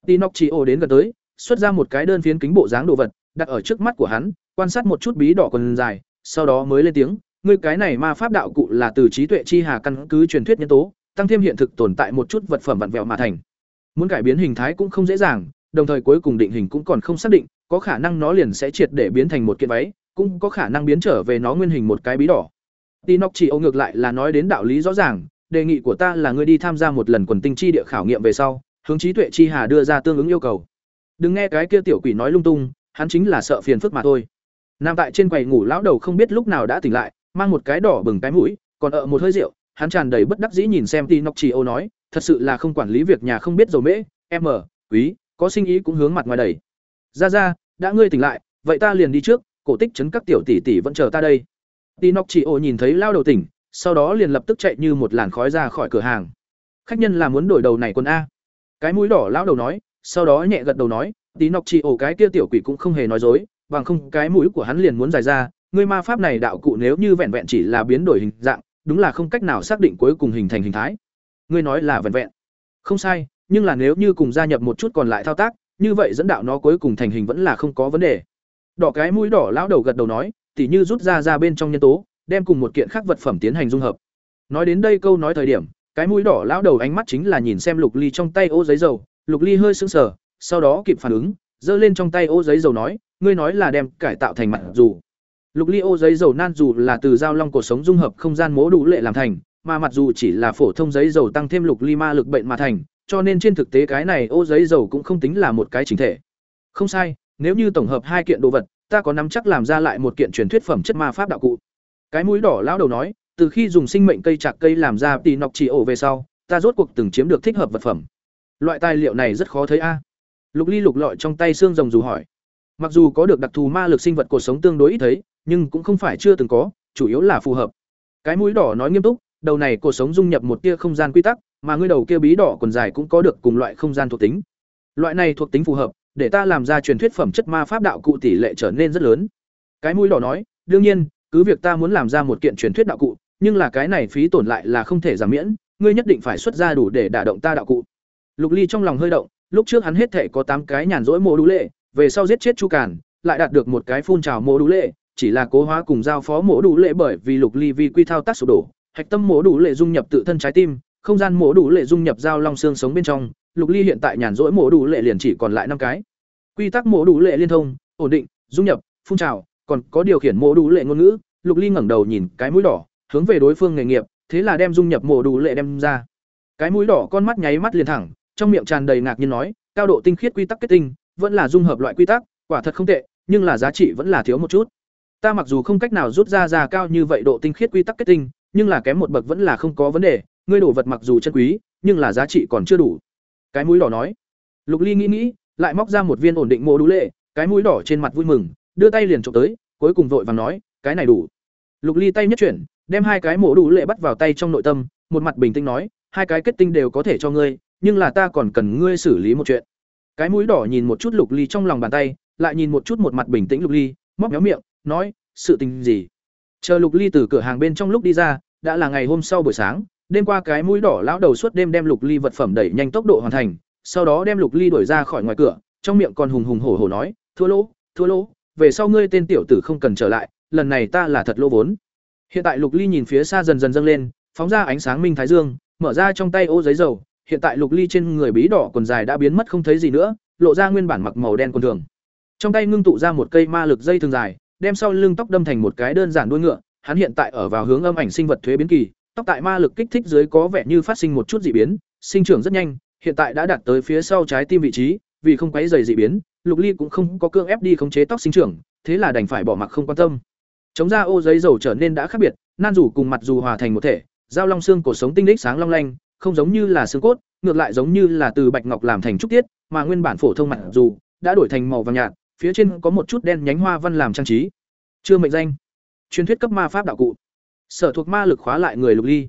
Tinoch đến gần tới, xuất ra một cái đơn phiến kính bộ dáng đồ vật, đặt ở trước mắt của hắn, quan sát một chút bí đỏ quần dài, sau đó mới lên tiếng, ngươi cái này ma pháp đạo cụ là từ trí tuệ chi hà căn cứ truyền thuyết nhân tố tăng thêm hiện thực tồn tại một chút vật phẩm vặn vẹo mà thành. Muốn cải biến hình thái cũng không dễ dàng đồng thời cuối cùng định hình cũng còn không xác định có khả năng nó liền sẽ triệt để biến thành một kiện váy cũng có khả năng biến trở về nó nguyên hình một cái bí đỏ. Tinoch âu ngược lại là nói đến đạo lý rõ ràng đề nghị của ta là ngươi đi tham gia một lần quần tinh chi địa khảo nghiệm về sau hướng trí tuệ chi hà đưa ra tương ứng yêu cầu đừng nghe cái kia tiểu quỷ nói lung tung hắn chính là sợ phiền phức mà thôi Nam tại trên quầy ngủ lão đầu không biết lúc nào đã tỉnh lại mang một cái đỏ bừng cái mũi còn ở một hơi rượu hắn tràn đầy bất đắc dĩ nhìn xem Tinoch Chỉ ô nói, thật sự là không quản lý việc nhà không biết dầu mễ, em ở, quý, có sinh ý cũng hướng mặt ngoài đẩy. Ra ra, đã ngươi tỉnh lại, vậy ta liền đi trước, cổ tích trấn các tiểu tỷ tỷ vẫn chờ ta đây. Tinoch Chỉ ô nhìn thấy lao đầu tỉnh, sau đó liền lập tức chạy như một làn khói ra khỏi cửa hàng. Khách nhân là muốn đổi đầu này quân a. Cái mũi đỏ lão đầu nói, sau đó nhẹ gật đầu nói, tí nọc Chỉ ổ cái kia tiểu quỷ cũng không hề nói dối, bằng không cái mũi của hắn liền muốn dài ra, ngươi ma pháp này đạo cụ nếu như vẹn vẹn chỉ là biến đổi hình dạng, đúng là không cách nào xác định cuối cùng hình thành hình thái. Ngươi nói là vẹn vẹn. Không sai, nhưng là nếu như cùng gia nhập một chút còn lại thao tác, như vậy dẫn đạo nó cuối cùng thành hình vẫn là không có vấn đề. Đỏ cái mũi đỏ lão đầu gật đầu nói, tỉ như rút ra ra bên trong nhân tố, đem cùng một kiện khác vật phẩm tiến hành dung hợp. Nói đến đây câu nói thời điểm, cái mũi đỏ lão đầu ánh mắt chính là nhìn xem Lục Ly trong tay ô giấy dầu, Lục Ly hơi sững sờ, sau đó kịp phản ứng, giơ lên trong tay ô giấy dầu nói, ngươi nói là đem cải tạo thành mặt dù. Lục ly ô giấy dầu nan dù là từ dao long cuộc sống dung hợp không gian mố đủ lệ làm thành, mà mặt dù chỉ là phổ thông giấy dầu tăng thêm lục ly ma lực bệnh mà thành, cho nên trên thực tế cái này ô giấy dầu cũng không tính là một cái chính thể. Không sai, nếu như tổng hợp hai kiện đồ vật, ta có nắm chắc làm ra lại một kiện truyền thuyết phẩm chất ma pháp đạo cụ. Cái mũi đỏ lão đầu nói, từ khi dùng sinh mệnh cây chạc cây làm ra tỷ nọc chỉ ổ về sau, ta rốt cuộc từng chiếm được thích hợp vật phẩm. Loại tài liệu này rất khó thấy a. Lục Ly lục lọi trong tay xương rồng dù hỏi. Mặc dù có được đặc thù ma lực sinh vật cuộc sống tương đối ít thấy, nhưng cũng không phải chưa từng có, chủ yếu là phù hợp. Cái mũi đỏ nói nghiêm túc, đầu này cuộc sống dung nhập một tia không gian quy tắc, mà ngươi đầu kia bí đỏ quần dài cũng có được cùng loại không gian thuộc tính. Loại này thuộc tính phù hợp, để ta làm ra truyền thuyết phẩm chất ma pháp đạo cụ tỷ lệ trở nên rất lớn. Cái mũi đỏ nói, đương nhiên, cứ việc ta muốn làm ra một kiện truyền thuyết đạo cụ, nhưng là cái này phí tổn lại là không thể giảm miễn, ngươi nhất định phải xuất ra đủ để đả động ta đạo cụ. Lục Ly trong lòng hơi động, lúc trước hắn hết thể có tám cái nhàn rỗi mô đủ lệ, về sau giết chết Chu Càn, lại đạt được một cái phun trào mô đủ lệ, chỉ là cố hóa cùng giao phó mổ đủ lệ bởi vì lục ly vi quy thao tác sụp đổ hạch tâm mổ đủ lệ dung nhập tự thân trái tim không gian mổ đủ lệ dung nhập giao long xương sống bên trong lục ly hiện tại nhàn rỗi mổ đủ lệ liền chỉ còn lại năm cái quy tắc mổ đủ lệ liên thông ổn định dung nhập phun trào còn có điều khiển mổ đủ lệ ngôn ngữ lục ly ngẩng đầu nhìn cái mũi đỏ hướng về đối phương nghề nghiệp thế là đem dung nhập mổ đủ lệ đem ra cái mũi đỏ con mắt nháy mắt liền thẳng trong miệng tràn đầy ngạc nhiên nói cao độ tinh khiết quy tắc kết tinh vẫn là dung hợp loại quy tắc quả thật không tệ nhưng là giá trị vẫn là thiếu một chút Ta mặc dù không cách nào rút ra ra cao như vậy độ tinh khiết quy tắc kết tinh, nhưng là kém một bậc vẫn là không có vấn đề, ngươi đổ vật mặc dù chân quý, nhưng là giá trị còn chưa đủ. Cái mũi đỏ nói. Lục Ly nghĩ nghĩ, lại móc ra một viên ổn định mô đú lệ, cái mũi đỏ trên mặt vui mừng, đưa tay liền chụp tới, cuối cùng vội vàng nói, cái này đủ. Lục Ly tay nhất chuyển, đem hai cái mổ đủ lệ bắt vào tay trong nội tâm, một mặt bình tĩnh nói, hai cái kết tinh đều có thể cho ngươi, nhưng là ta còn cần ngươi xử lý một chuyện. Cái mũi đỏ nhìn một chút Lục Ly trong lòng bàn tay, lại nhìn một chút một mặt bình tĩnh Lục Ly, móc méo miệng, nói, sự tình gì? Chờ Lục Ly từ cửa hàng bên trong lúc đi ra, đã là ngày hôm sau buổi sáng, đêm qua cái mũi đỏ lão đầu suốt đêm đem Lục Ly vật phẩm đẩy nhanh tốc độ hoàn thành, sau đó đem Lục Ly đuổi ra khỏi ngoài cửa, trong miệng còn hùng hùng hổ hổ nói, "Thua lỗ, thua lỗ, về sau ngươi tên tiểu tử không cần trở lại, lần này ta là thật lỗ vốn." Hiện tại Lục Ly nhìn phía xa dần dần dâng lên, phóng ra ánh sáng minh thái dương, mở ra trong tay ô giấy dầu, hiện tại Lục Ly trên người bí đỏ quần dài đã biến mất không thấy gì nữa, lộ ra nguyên bản mặc màu đen quần thường. Trong tay ngưng tụ ra một cây ma lực dây thường dài, đem sau lưng tóc đâm thành một cái đơn giản đuôi ngựa, hắn hiện tại ở vào hướng âm ảnh sinh vật thuế biến kỳ, tóc tại ma lực kích thích dưới có vẻ như phát sinh một chút dị biến, sinh trưởng rất nhanh, hiện tại đã đạt tới phía sau trái tim vị trí, vì không quấy rầy dị biến, Lục Ly cũng không có cương ép đi khống chế tóc sinh trưởng, thế là đành phải bỏ mặc không quan tâm. Chống ra ô giấy dầu trở nên đã khác biệt, nan rủ cùng mặt dù hòa thành một thể, dao long xương cổ sống tinh đích sáng long lanh, không giống như là xương cốt, ngược lại giống như là từ bạch ngọc làm thành trúc tiết, mà nguyên bản phổ thông mặt dù đã đổi thành màu vàng nhạt, phía trên có một chút đen nhánh hoa văn làm trang trí. Chưa mệnh danh. Truyền thuyết cấp ma pháp đạo cụ. Sở thuộc ma lực khóa lại người lục ly.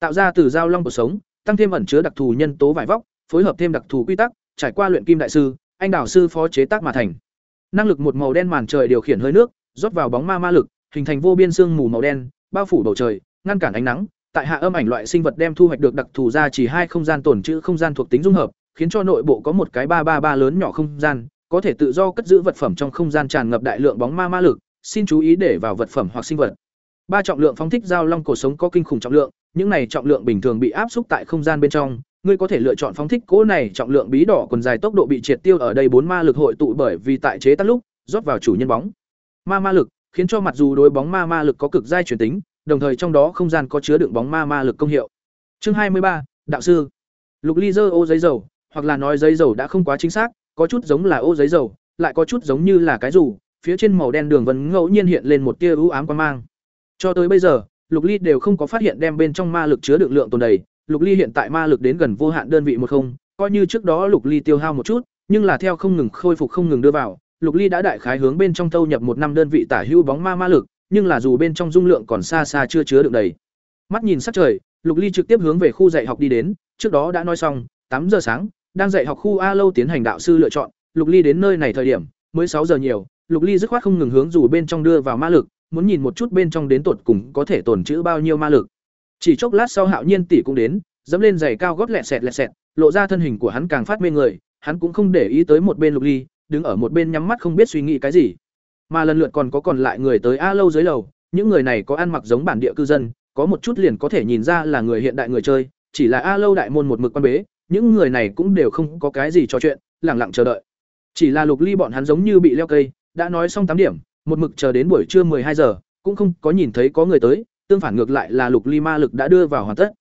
Tạo ra từ dao long cuộc sống tăng thêm ẩn chứa đặc thù nhân tố vải vóc phối hợp thêm đặc thù quy tắc trải qua luyện kim đại sư anh đảo sư phó chế tác mà thành. Năng lực một màu đen màn trời điều khiển hơi nước rót vào bóng ma ma lực hình thành vô biên sương mù màu đen bao phủ bầu trời ngăn cản ánh nắng tại hạ âm ảnh loại sinh vật đem thu hoạch được đặc thù ra chỉ hai không gian tồn trữ không gian thuộc tính dung hợp khiến cho nội bộ có một cái ba ba ba lớn nhỏ không gian có thể tự do cất giữ vật phẩm trong không gian tràn ngập đại lượng bóng ma ma lực xin chú ý để vào vật phẩm hoặc sinh vật. Ba trọng lượng phóng thích giao long cổ sống có kinh khủng trọng lượng, những này trọng lượng bình thường bị áp xúc tại không gian bên trong, ngươi có thể lựa chọn phóng thích cỗ này trọng lượng bí đỏ quần dài tốc độ bị triệt tiêu ở đây bốn ma lực hội tụ bởi vì tại chế tác lúc rót vào chủ nhân bóng. Ma ma lực khiến cho mặc dù đối bóng ma ma lực có cực giai chuyển tính, đồng thời trong đó không gian có chứa đựng bóng ma ma lực công hiệu. Chương hai mươi ba đạo sư. Lục ly dơ ô giấy dầu, hoặc là nói giấy dầu đã không quá chính xác, có chút giống là ô giấy dầu, lại có chút giống như là cái dù, phía trên màu đen đường vân ngẫu nhiên hiện lên một tia u ám quang mang. Cho tới bây giờ, Lục Ly đều không có phát hiện đem bên trong ma lực chứa đựng lượng tồn đầy, Lục Ly hiện tại ma lực đến gần vô hạn đơn vị một không, coi như trước đó Lục Ly tiêu hao một chút, nhưng là theo không ngừng khôi phục không ngừng đưa vào, Lục Ly đã đại khái hướng bên trong thâu nhập một năm đơn vị tả hữu bóng ma ma lực, nhưng là dù bên trong dung lượng còn xa xa chưa chứa được đầy. Mắt nhìn sắc trời, Lục Ly trực tiếp hướng về khu dạy học đi đến, trước đó đã nói xong, tám giờ sáng, đang dạy học khu A lâu tiến hành đạo sư lựa chọn, Lục Ly đến nơi này thời điểm, mới sáu giờ nhiều, Lục Ly dứt khoát không ngừng hướng dù bên trong đưa vào ma lực, muốn nhìn một chút bên trong đến tột cùng có thể tồn trữ bao nhiêu ma lực. Chỉ chốc lát sau Hạo Nhiên tỷ cũng đến, dẫm lên giày cao gót lẹt xẹt lẹt xẹt, lộ ra thân hình của hắn càng phát mê người, hắn cũng không để ý tới một bên Lục Ly, đứng ở một bên nhắm mắt không biết suy nghĩ cái gì. Mà lần lượt còn có còn lại người tới A lâu dưới lầu, những người này có ăn mặc giống bản địa cư dân, có một chút liền có thể nhìn ra là người hiện đại người chơi, chỉ là A lâu đại môn một mực quan bế, những người này cũng đều không có cái gì trò chuyện, lặng lặng chờ đợi. Chỉ là Lục Ly bọn hắn giống như bị leo cây, đã nói xong tám điểm, một mực chờ đến buổi trưa hai giờ, cũng không có nhìn thấy có người tới, tương phản ngược lại là Lục Ly ma lực đã đưa vào hoàn tất.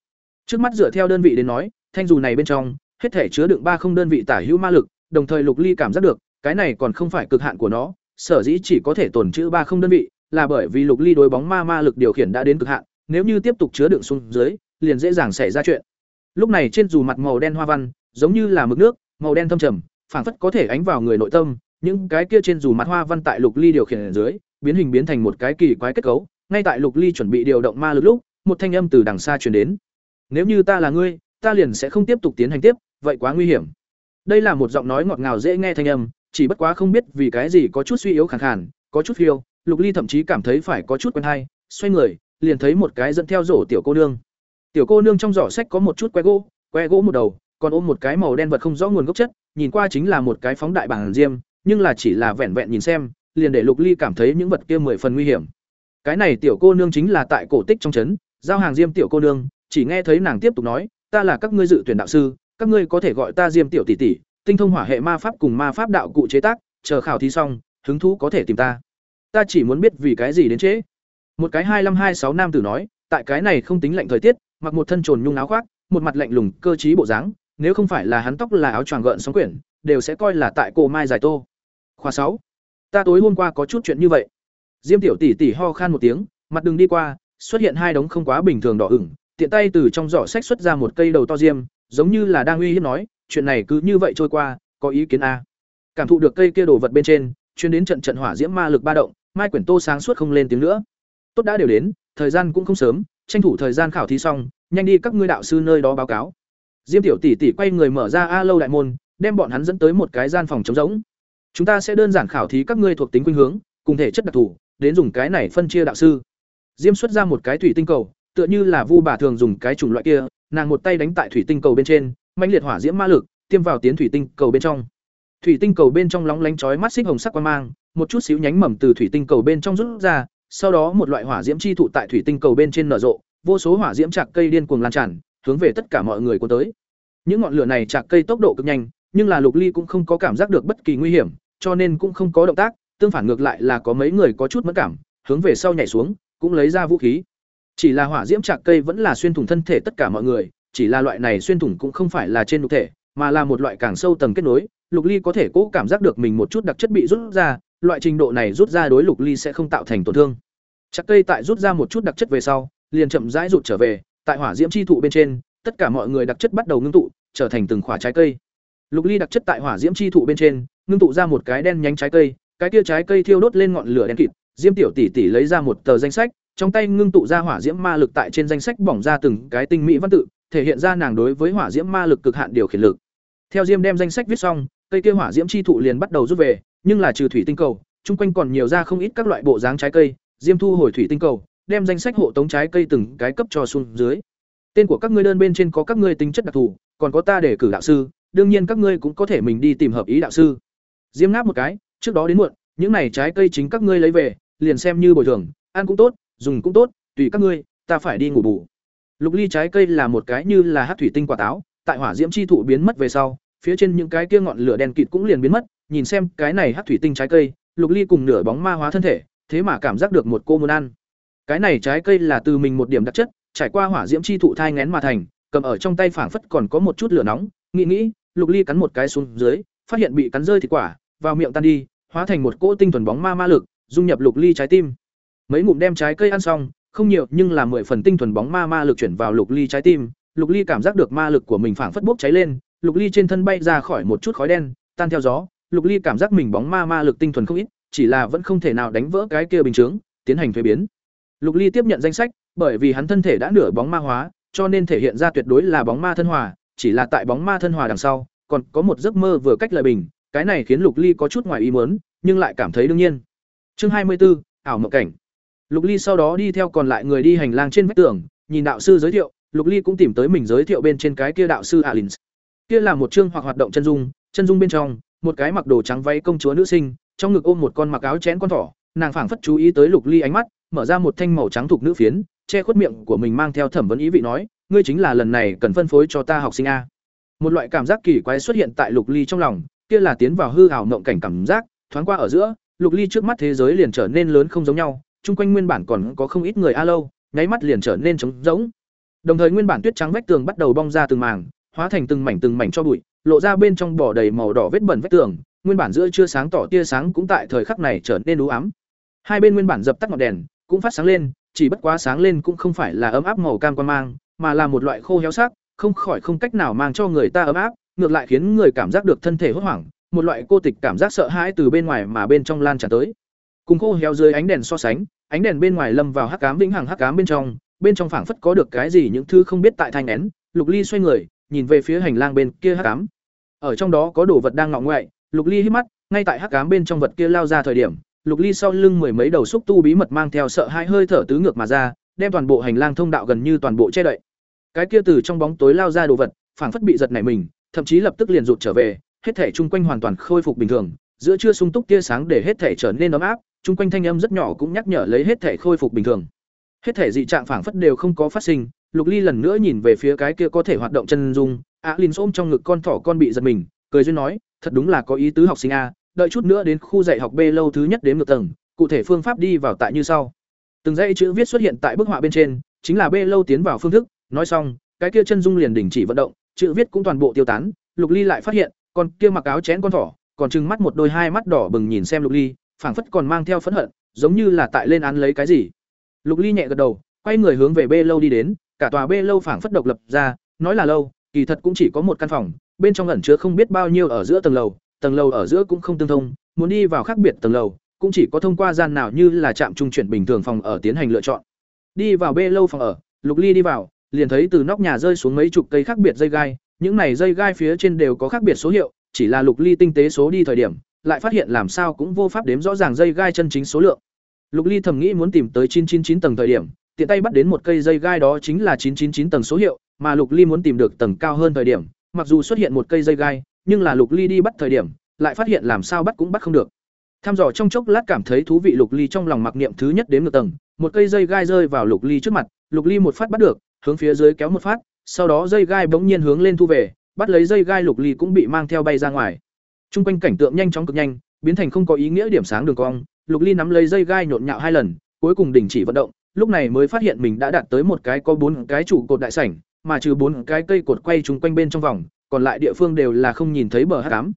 Trước mắt dựa theo đơn vị đến nói, thanh dù này bên trong, hết thể chứa đựng ba không đơn vị tả hữu ma lực, đồng thời Lục Ly cảm giác được, cái này còn không phải cực hạn của nó, sở dĩ chỉ có thể tồn trữ ba không đơn vị, là bởi vì Lục Ly đối bóng ma ma lực điều khiển đã đến cực hạn, nếu như tiếp tục chứa đựng xuống dưới, liền dễ dàng xảy ra chuyện. Lúc này trên dù mặt màu đen hoa văn, giống như là mực nước, màu đen thâm trầm, phảng phất có thể ánh vào người nội tâm, những cái kia trên dù mặt hoa văn tại Lục Ly điều khiển ở dưới, biến hình biến thành một cái kỳ quái kết cấu, ngay tại Lục Ly chuẩn bị điều động ma lực lúc, một thanh âm từ đằng xa truyền đến. Nếu như ta là ngươi, ta liền sẽ không tiếp tục tiến hành tiếp, vậy quá nguy hiểm. Đây là một giọng nói ngọt ngào dễ nghe thanh âm, chỉ bất quá không biết vì cái gì có chút suy yếu khàn khàn, có chút phiêu, Lục Ly thậm chí cảm thấy phải có chút quen hay, xoay người, liền thấy một cái dẫn theo rổ tiểu cô nương. Tiểu cô nương trong giỏ sách có một chút que gỗ, que gỗ một đầu, còn ôm một cái màu đen vật không rõ nguồn gốc chất, nhìn qua chính là một cái phóng đại bảng diêm, nhưng là chỉ là vẹn vẹn nhìn xem, liền để Lục Ly cảm thấy những vật kia mười phần nguy hiểm. Cái này tiểu cô nương chính là tại cổ tích trong trấn, giao hàng diêm tiểu cô nương, chỉ nghe thấy nàng tiếp tục nói, "Ta là các ngươi dự tuyển đạo sư, các ngươi có thể gọi ta diêm tiểu tỷ tỷ, tinh thông hỏa hệ ma pháp cùng ma pháp đạo cụ chế tác, chờ khảo thí xong, hứng thú có thể tìm ta. Ta chỉ muốn biết vì cái gì đến trễ." Một cái hai hai sáu nam tử nói, tại cái này không tính lạnh thời tiết, mặc một thân trồn nhung áo khoác, một mặt lạnh lùng, cơ trí bộ dáng, nếu không phải là hắn tóc là áo choàng gợn sóng quyển, đều sẽ coi là tại cổ mai giải tô. Khoa sáu, Ta tối hôm qua có chút chuyện như vậy. Diêm tiểu tỷ tỷ ho khan một tiếng, mặt đường đi qua, xuất hiện hai đống không quá bình thường đỏ ửng, tiện tay từ trong giỏ sách xuất ra một cây đầu to diêm, giống như là đang uy hiếp nói, chuyện này cứ như vậy trôi qua, có ý kiến a? Cảm thụ được cây kia đồ vật bên trên, chuyên đến trận trận hỏa diễm ma lực ba động, Mai Quyển Tô sáng suốt không lên tiếng nữa. Tốt đã đều đến, thời gian cũng không sớm, tranh thủ thời gian khảo thí xong, nhanh đi các ngươi đạo sư nơi đó báo cáo. Diêm tiểu tỷ tỷ quay người mở ra a lâu đại môn, đem bọn hắn dẫn tới một cái gian phòng trống rỗng. Chúng ta sẽ đơn giản khảo thí các ngươi thuộc tính khuynh hướng, cùng thể chất đặc thù, đến dùng cái này phân chia đạo sư. Diêm xuất ra một cái thủy tinh cầu, tựa như là Vu bà thường dùng cái chủng loại kia, nàng một tay đánh tại thủy tinh cầu bên trên, mãnh liệt hỏa diễm ma lực, tiêm vào tiến thủy tinh cầu bên trong. Thủy tinh cầu bên trong lóng lánh chói mắt xích hồng sắc quan mang, một chút xíu nhánh mầm từ thủy tinh cầu bên trong rút ra, sau đó một loại hỏa diễm chi thụ tại thủy tinh cầu bên trên nở rộ, vô số hỏa diễm chạc cây điên cuồng lan tràn, hướng về tất cả mọi người cuốn tới. Những ngọn lửa này chạc cây tốc độ cực nhanh, nhưng là Lục Ly cũng không có cảm giác được bất kỳ nguy hiểm, cho nên cũng không có động tác, tương phản ngược lại là có mấy người có chút mất cảm, hướng về sau nhảy xuống, cũng lấy ra vũ khí. Chỉ là hỏa diễm chạc cây vẫn là xuyên thủng thân thể tất cả mọi người, chỉ là loại này xuyên thủng cũng không phải là trên nhục thể, mà là một loại càng sâu tầng kết nối, Lục Ly có thể cố cảm giác được mình một chút đặc chất bị rút ra, loại trình độ này rút ra đối Lục Ly sẽ không tạo thành tổn thương. Chắc cây tại rút ra một chút đặc chất về sau, liền chậm rãi rụt trở về, tại hỏa diễm chi thụ bên trên, tất cả mọi người đặc chất bắt đầu ngưng tụ, trở thành từng quả trái cây. Lục Ly đặc chất tại hỏa diễm chi thụ bên trên, ngưng tụ ra một cái đen nhánh trái cây, cái kia trái cây thiêu đốt lên ngọn lửa đen kịt, Diêm tiểu tỷ tỷ lấy ra một tờ danh sách, trong tay ngưng tụ ra hỏa diễm ma lực tại trên danh sách bỏng ra từng cái tinh mỹ văn tự, thể hiện ra nàng đối với hỏa diễm ma lực cực hạn điều khiển lực. Theo Diêm đem danh sách viết xong, cây kia hỏa diễm chi thụ liền bắt đầu rút về, nhưng là trừ thủy tinh cầu, chung quanh còn nhiều ra không ít các loại bộ dáng trái cây, Diêm thu hồi thủy tinh cầu, đem danh sách hộ tống trái cây từng cái cấp cho xuống dưới. Tên của các ngươi đơn bên trên có các ngươi tính chất đặc thù, còn có ta để cử đạo sư, đương nhiên các ngươi cũng có thể mình đi tìm hợp ý đạo sư. Diêm ngáp một cái, trước đó đến muộn, những này trái cây chính các ngươi lấy về, liền xem như bồi thường, ăn cũng tốt, dùng cũng tốt, tùy các ngươi, ta phải đi ngủ bù. Lục ly trái cây là một cái như là hắc thủy tinh quả táo, tại hỏa diễm chi thụ biến mất về sau, phía trên những cái kia ngọn lửa đen kịt cũng liền biến mất, nhìn xem cái này hắc thủy tinh trái cây, Lục ly cùng nửa bóng ma hóa thân thể, thế mà cảm giác được một cô muốn ăn. Cái này trái cây là từ mình một điểm đặc chất, trải qua hỏa diễm chi thụ thai ngén mà thành, cầm ở trong tay phảng phất còn có một chút lửa nóng, nghĩ nghĩ, Lục Ly cắn một cái xuống dưới, phát hiện bị cắn rơi thịt quả, vào miệng tan đi, hóa thành một cỗ tinh thuần bóng ma ma lực, dung nhập Lục Ly trái tim. Mấy ngụm đem trái cây ăn xong, không nhiều nhưng là mười phần tinh thuần bóng ma ma lực chuyển vào Lục Ly trái tim, Lục Ly cảm giác được ma lực của mình phảng phất bốc cháy lên, Lục Ly trên thân bay ra khỏi một chút khói đen, tan theo gió, Lục Ly cảm giác mình bóng ma ma lực tinh thuần không ít, chỉ là vẫn không thể nào đánh vỡ cái kia bình chứng, tiến hành thuế biến. Lục Ly tiếp nhận danh sách, bởi vì hắn thân thể đã nửa bóng ma hóa, cho nên thể hiện ra tuyệt đối là bóng ma thân hòa, chỉ là tại bóng ma thân hòa đằng sau, còn có một giấc mơ vừa cách lợi bình, cái này khiến Lục Ly có chút ngoài ý muốn, nhưng lại cảm thấy đương nhiên. Chương hai mươi 24, ảo mộng cảnh. Lục Ly sau đó đi theo còn lại người đi hành lang trên vách tường, nhìn đạo sư giới thiệu, Lục Ly cũng tìm tới mình giới thiệu bên trên cái kia đạo sư Alins. Kia là một chương hoặc hoạt động chân dung, chân dung bên trong, một cái mặc đồ trắng váy công chúa nữ sinh, trong ngực ôm một con mặc áo chén con thỏ, nàng phảng phất chú ý tới Lục Ly ánh mắt, mở ra một thanh màu trắng thuộc nữ phiến, che khuất miệng của mình mang theo thẩm vấn ý vị nói, ngươi chính là lần này cần phân phối cho ta học sinh a. Một loại cảm giác kỳ quái xuất hiện tại Lục Ly trong lòng, kia là tiến vào hư ảo mộng cảnh cảm giác, thoáng qua ở giữa, Lục Ly trước mắt thế giới liền trở nên lớn không giống nhau, chung quanh nguyên bản còn có không ít người a lâu, nháy mắt liền trở nên trống rỗng. Đồng thời nguyên bản tuyết trắng vách tường bắt đầu bong ra từng màng, hóa thành từng mảnh từng mảnh cho bụi, lộ ra bên trong bỏ đầy màu đỏ vết bẩn vách tường, nguyên bản giữa chưa sáng tỏ tia sáng cũng tại thời khắc này trở nên u ám. Hai bên nguyên bản dập tắt ngọn đèn, cũng phát sáng lên, chỉ bất quá sáng lên cũng không phải là ấm áp màu cam quan mang, mà là một loại khô héo sắc, không khỏi không cách nào mang cho người ta ấm áp, ngược lại khiến người cảm giác được thân thể hốt hoảng, một loại cô tịch cảm giác sợ hãi từ bên ngoài mà bên trong lan tràn tới. Cùng khô héo dưới ánh đèn so sánh, ánh đèn bên ngoài lâm vào hắc ám vĩnh hằng hắc ám bên trong, bên trong phảng phất có được cái gì những thứ không biết tại thanh nén, Lục Ly xoay người, nhìn về phía hành lang bên kia hắc ám. Ở trong đó có đồ vật đang ngọ ngoại, Lục Ly hít mắt, ngay tại hắc ám bên trong vật kia lao ra thời điểm, Lục Ly sau lưng mười mấy đầu xúc tu bí mật mang theo sợ hai hơi thở tứ ngược mà ra, đem toàn bộ hành lang thông đạo gần như toàn bộ che đậy. Cái kia từ trong bóng tối lao ra đồ vật, phảng phất bị giật nảy mình, thậm chí lập tức liền rụt trở về, hết thể chung quanh hoàn toàn khôi phục bình thường, giữa trưa sung túc tia sáng để hết thể trở nên ấm áp, chung quanh thanh âm rất nhỏ cũng nhắc nhở lấy hết thể khôi phục bình thường. Hết thể dị trạng phảng phất đều không có phát sinh, Lục Ly lần nữa nhìn về phía cái kia có thể hoạt động chân dung, Á Linh ôm trong ngực con thỏ con bị giật mình, cười duyên nói, thật đúng là có ý tứ học sinh a, đợi chút nữa đến khu dạy học B lâu thứ nhất đến ngược tầng, cụ thể phương pháp đi vào tại như sau. Từng dãy chữ viết xuất hiện tại bức họa bên trên, chính là B lâu tiến vào phương thức, nói xong, cái kia chân dung liền đình chỉ vận động, chữ viết cũng toàn bộ tiêu tán, Lục Ly lại phát hiện, con kia mặc áo chén con thỏ, còn trừng mắt một đôi hai mắt đỏ bừng nhìn xem Lục Ly, phảng phất còn mang theo phẫn hận, giống như là tại lên án lấy cái gì. Lục Ly nhẹ gật đầu, quay người hướng về Bê lâu đi đến, cả tòa Bê lâu phảng phất độc lập ra, nói là lâu, kỳ thật cũng chỉ có một căn phòng, bên trong ẩn chứa không biết bao nhiêu ở giữa tầng lầu, tầng lầu ở giữa cũng không tương thông, muốn đi vào khác biệt tầng lầu, cũng chỉ có thông qua gian nào như là trạm trung chuyển bình thường phòng ở tiến hành lựa chọn. Đi vào Bê lâu phòng ở, Lục Ly đi vào, liền thấy từ nóc nhà rơi xuống mấy chục cây khác biệt dây gai, những này dây gai phía trên đều có khác biệt số hiệu, chỉ là Lục Ly tinh tế số đi thời điểm, lại phát hiện làm sao cũng vô pháp đếm rõ ràng dây gai chân chính số lượng. Lục Ly thầm nghĩ muốn tìm tới 999 tầng thời điểm, tiện tay bắt đến một cây dây gai đó chính là 999 tầng số hiệu, mà Lục Ly muốn tìm được tầng cao hơn thời điểm, mặc dù xuất hiện một cây dây gai, nhưng là Lục Ly đi bắt thời điểm, lại phát hiện làm sao bắt cũng bắt không được. Tham dò trong chốc lát cảm thấy thú vị Lục Ly trong lòng mặc niệm thứ nhất đến ngược tầng, một cây dây gai rơi vào Lục Ly trước mặt, Lục Ly một phát bắt được, hướng phía dưới kéo một phát, sau đó dây gai bỗng nhiên hướng lên thu về, bắt lấy dây gai Lục Ly cũng bị mang theo bay ra ngoài. Trung quanh cảnh tượng nhanh chóng cực nhanh, biến thành không có ý nghĩa điểm sáng đường cong, Lục Ly nắm lấy dây gai nhộn nhạo hai lần, cuối cùng đình chỉ vận động, lúc này mới phát hiện mình đã đạt tới một cái có bốn cái trụ cột đại sảnh, mà trừ bốn cái cây cột quay chúng quanh bên trong vòng, còn lại địa phương đều là không nhìn thấy bờ hắc ám.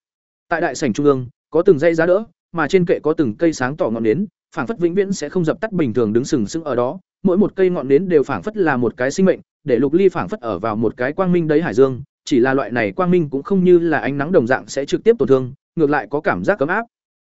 Tại đại sảnh trung ương, có từng dây giá đỡ, mà trên kệ có từng cây sáng tỏ ngọn nến, phảng phất vĩnh viễn sẽ không dập tắt bình thường đứng sừng sững ở đó, mỗi một cây ngọn nến đều phảng phất là một cái sinh mệnh, để Lục Ly phảng phất ở vào một cái quang minh đấy hải dương, chỉ là loại này quang minh cũng không như là ánh nắng đồng dạng sẽ trực tiếp tổn thương, ngược lại có cảm giác cấm áp.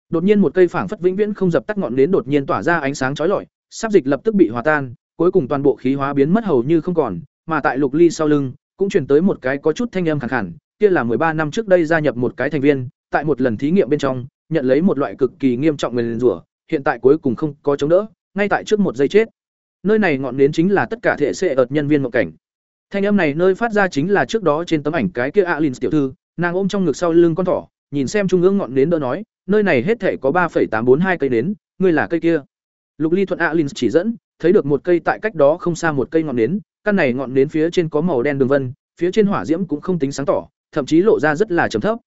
Đột nhiên một cây phảng phất vĩnh viễn không dập tắt ngọn nến đột nhiên tỏa ra ánh sáng chói lọi, sắp dịch lập tức bị hòa tan, cuối cùng toàn bộ khí hóa biến mất hầu như không còn, mà tại Lục Ly sau lưng, cũng truyền tới một cái có chút thanh âm khàn khàn, kia là ba năm trước đây gia nhập một cái thành viên, tại một lần thí nghiệm bên trong, nhận lấy một loại cực kỳ nghiêm trọng nguyền rủa, hiện tại cuối cùng không có chống đỡ, ngay tại trước một giây chết. Nơi này ngọn nến chính là tất cả thể sẽ ợt nhân viên mộng cảnh. Thanh âm này nơi phát ra chính là trước đó trên tấm ảnh cái kia Alins tiểu thư, nàng ôm trong ngực sau lưng con thỏ, nhìn xem trung ương ngọn nến đỡ nói, nơi này hết thể có ba tám bốn hai cây nến, ngươi là cây kia. Lục Ly thuận Alins chỉ dẫn, thấy được một cây tại cách đó không xa một cây ngọn nến, căn này ngọn nến phía trên có màu đen đường vân, phía trên hỏa diễm cũng không tính sáng tỏ, thậm chí lộ ra rất là trầm thấp.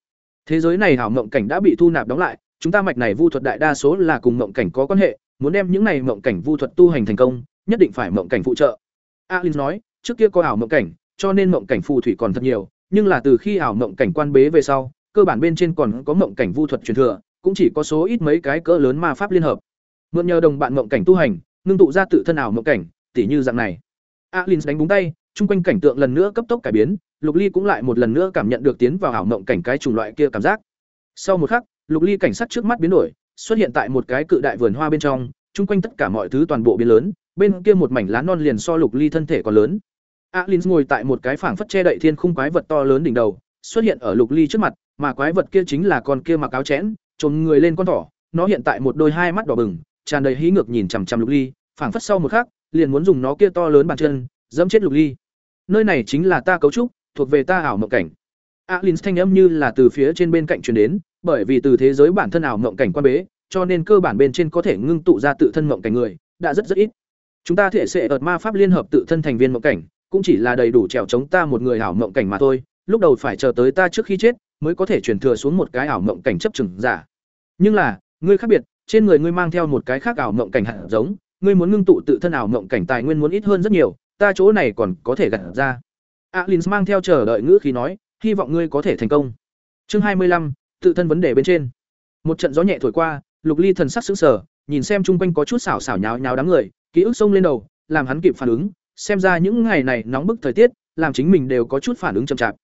Thế giới này hảo mộng cảnh đã bị thu nạp đóng lại, chúng ta mạch này vu thuật đại đa số là cùng mộng cảnh có quan hệ, muốn đem những này mộng cảnh vu thuật tu hành thành công, nhất định phải mộng cảnh phụ trợ. Alins nói, trước kia có ảo mộng cảnh, cho nên mộng cảnh phù thủy còn thật nhiều, nhưng là từ khi ảo mộng cảnh quan bế về sau, cơ bản bên trên còn có mộng cảnh vu thuật truyền thừa, cũng chỉ có số ít mấy cái cỡ lớn ma pháp liên hợp. Mượn nhờ đồng bạn mộng cảnh tu hành, ngưng tụ ra tự thân ảo mộng cảnh, tỉ như dạng này. Alin đánh búng tay, chung quanh cảnh tượng lần nữa cấp tốc cải biến, Lục Ly cũng lại một lần nữa cảm nhận được tiến vào ảo mộng cảnh cái chủng loại kia cảm giác. Sau một khắc, Lục Ly cảnh sắc trước mắt biến đổi, xuất hiện tại một cái cự đại vườn hoa bên trong, chung quanh tất cả mọi thứ toàn bộ biến lớn, bên kia một mảnh lá non liền so Lục Ly thân thể còn lớn. Alins ngồi tại một cái phảng phất che đậy thiên khung quái vật to lớn đỉnh đầu, xuất hiện ở Lục Ly trước mặt, mà quái vật kia chính là con kia mặc áo chẽn, trồm người lên con thỏ, nó hiện tại một đôi hai mắt đỏ bừng, tràn đầy hí ngược nhìn chằm chằm Lục Ly, phảng phất sau một khắc, liền muốn dùng nó kia to lớn bàn chân, dẫm chết Lục Ly. Nơi này chính là ta cấu trúc, thuộc về ta ảo mộng cảnh. Alins thanh âm như là từ phía trên bên cạnh truyền đến, bởi vì từ thế giới bản thân ảo mộng cảnh quan bế, cho nên cơ bản bên trên có thể ngưng tụ ra tự thân mộng cảnh người, đã rất rất ít. Chúng ta thể sẽ ợt ma pháp liên hợp tự thân thành viên mộng cảnh, cũng chỉ là đầy đủ trèo chống ta một người ảo mộng cảnh mà thôi, lúc đầu phải chờ tới ta trước khi chết mới có thể truyền thừa xuống một cái ảo mộng cảnh chấp chừng giả. Nhưng là, ngươi khác biệt, trên người ngươi mang theo một cái khác ảo mộng cảnh hạt giống, ngươi muốn ngưng tụ tự thân ảo mộng cảnh tài nguyên muốn ít hơn rất nhiều, ta chỗ này còn có thể gặt ra. Alins mang theo chờ đợi ngữ khí nói, hy vọng ngươi có thể thành công. Chương hai mươi lăm, tự thân vấn đề bên trên. Một trận gió nhẹ thổi qua, Lục Ly thần sắc sững sờ, nhìn xem chung quanh có chút xảo xảo nháo nháo đám người, ký ức xông lên đầu, làm hắn kịp phản ứng, xem ra những ngày này nóng bức thời tiết, làm chính mình đều có chút phản ứng chậm chạp.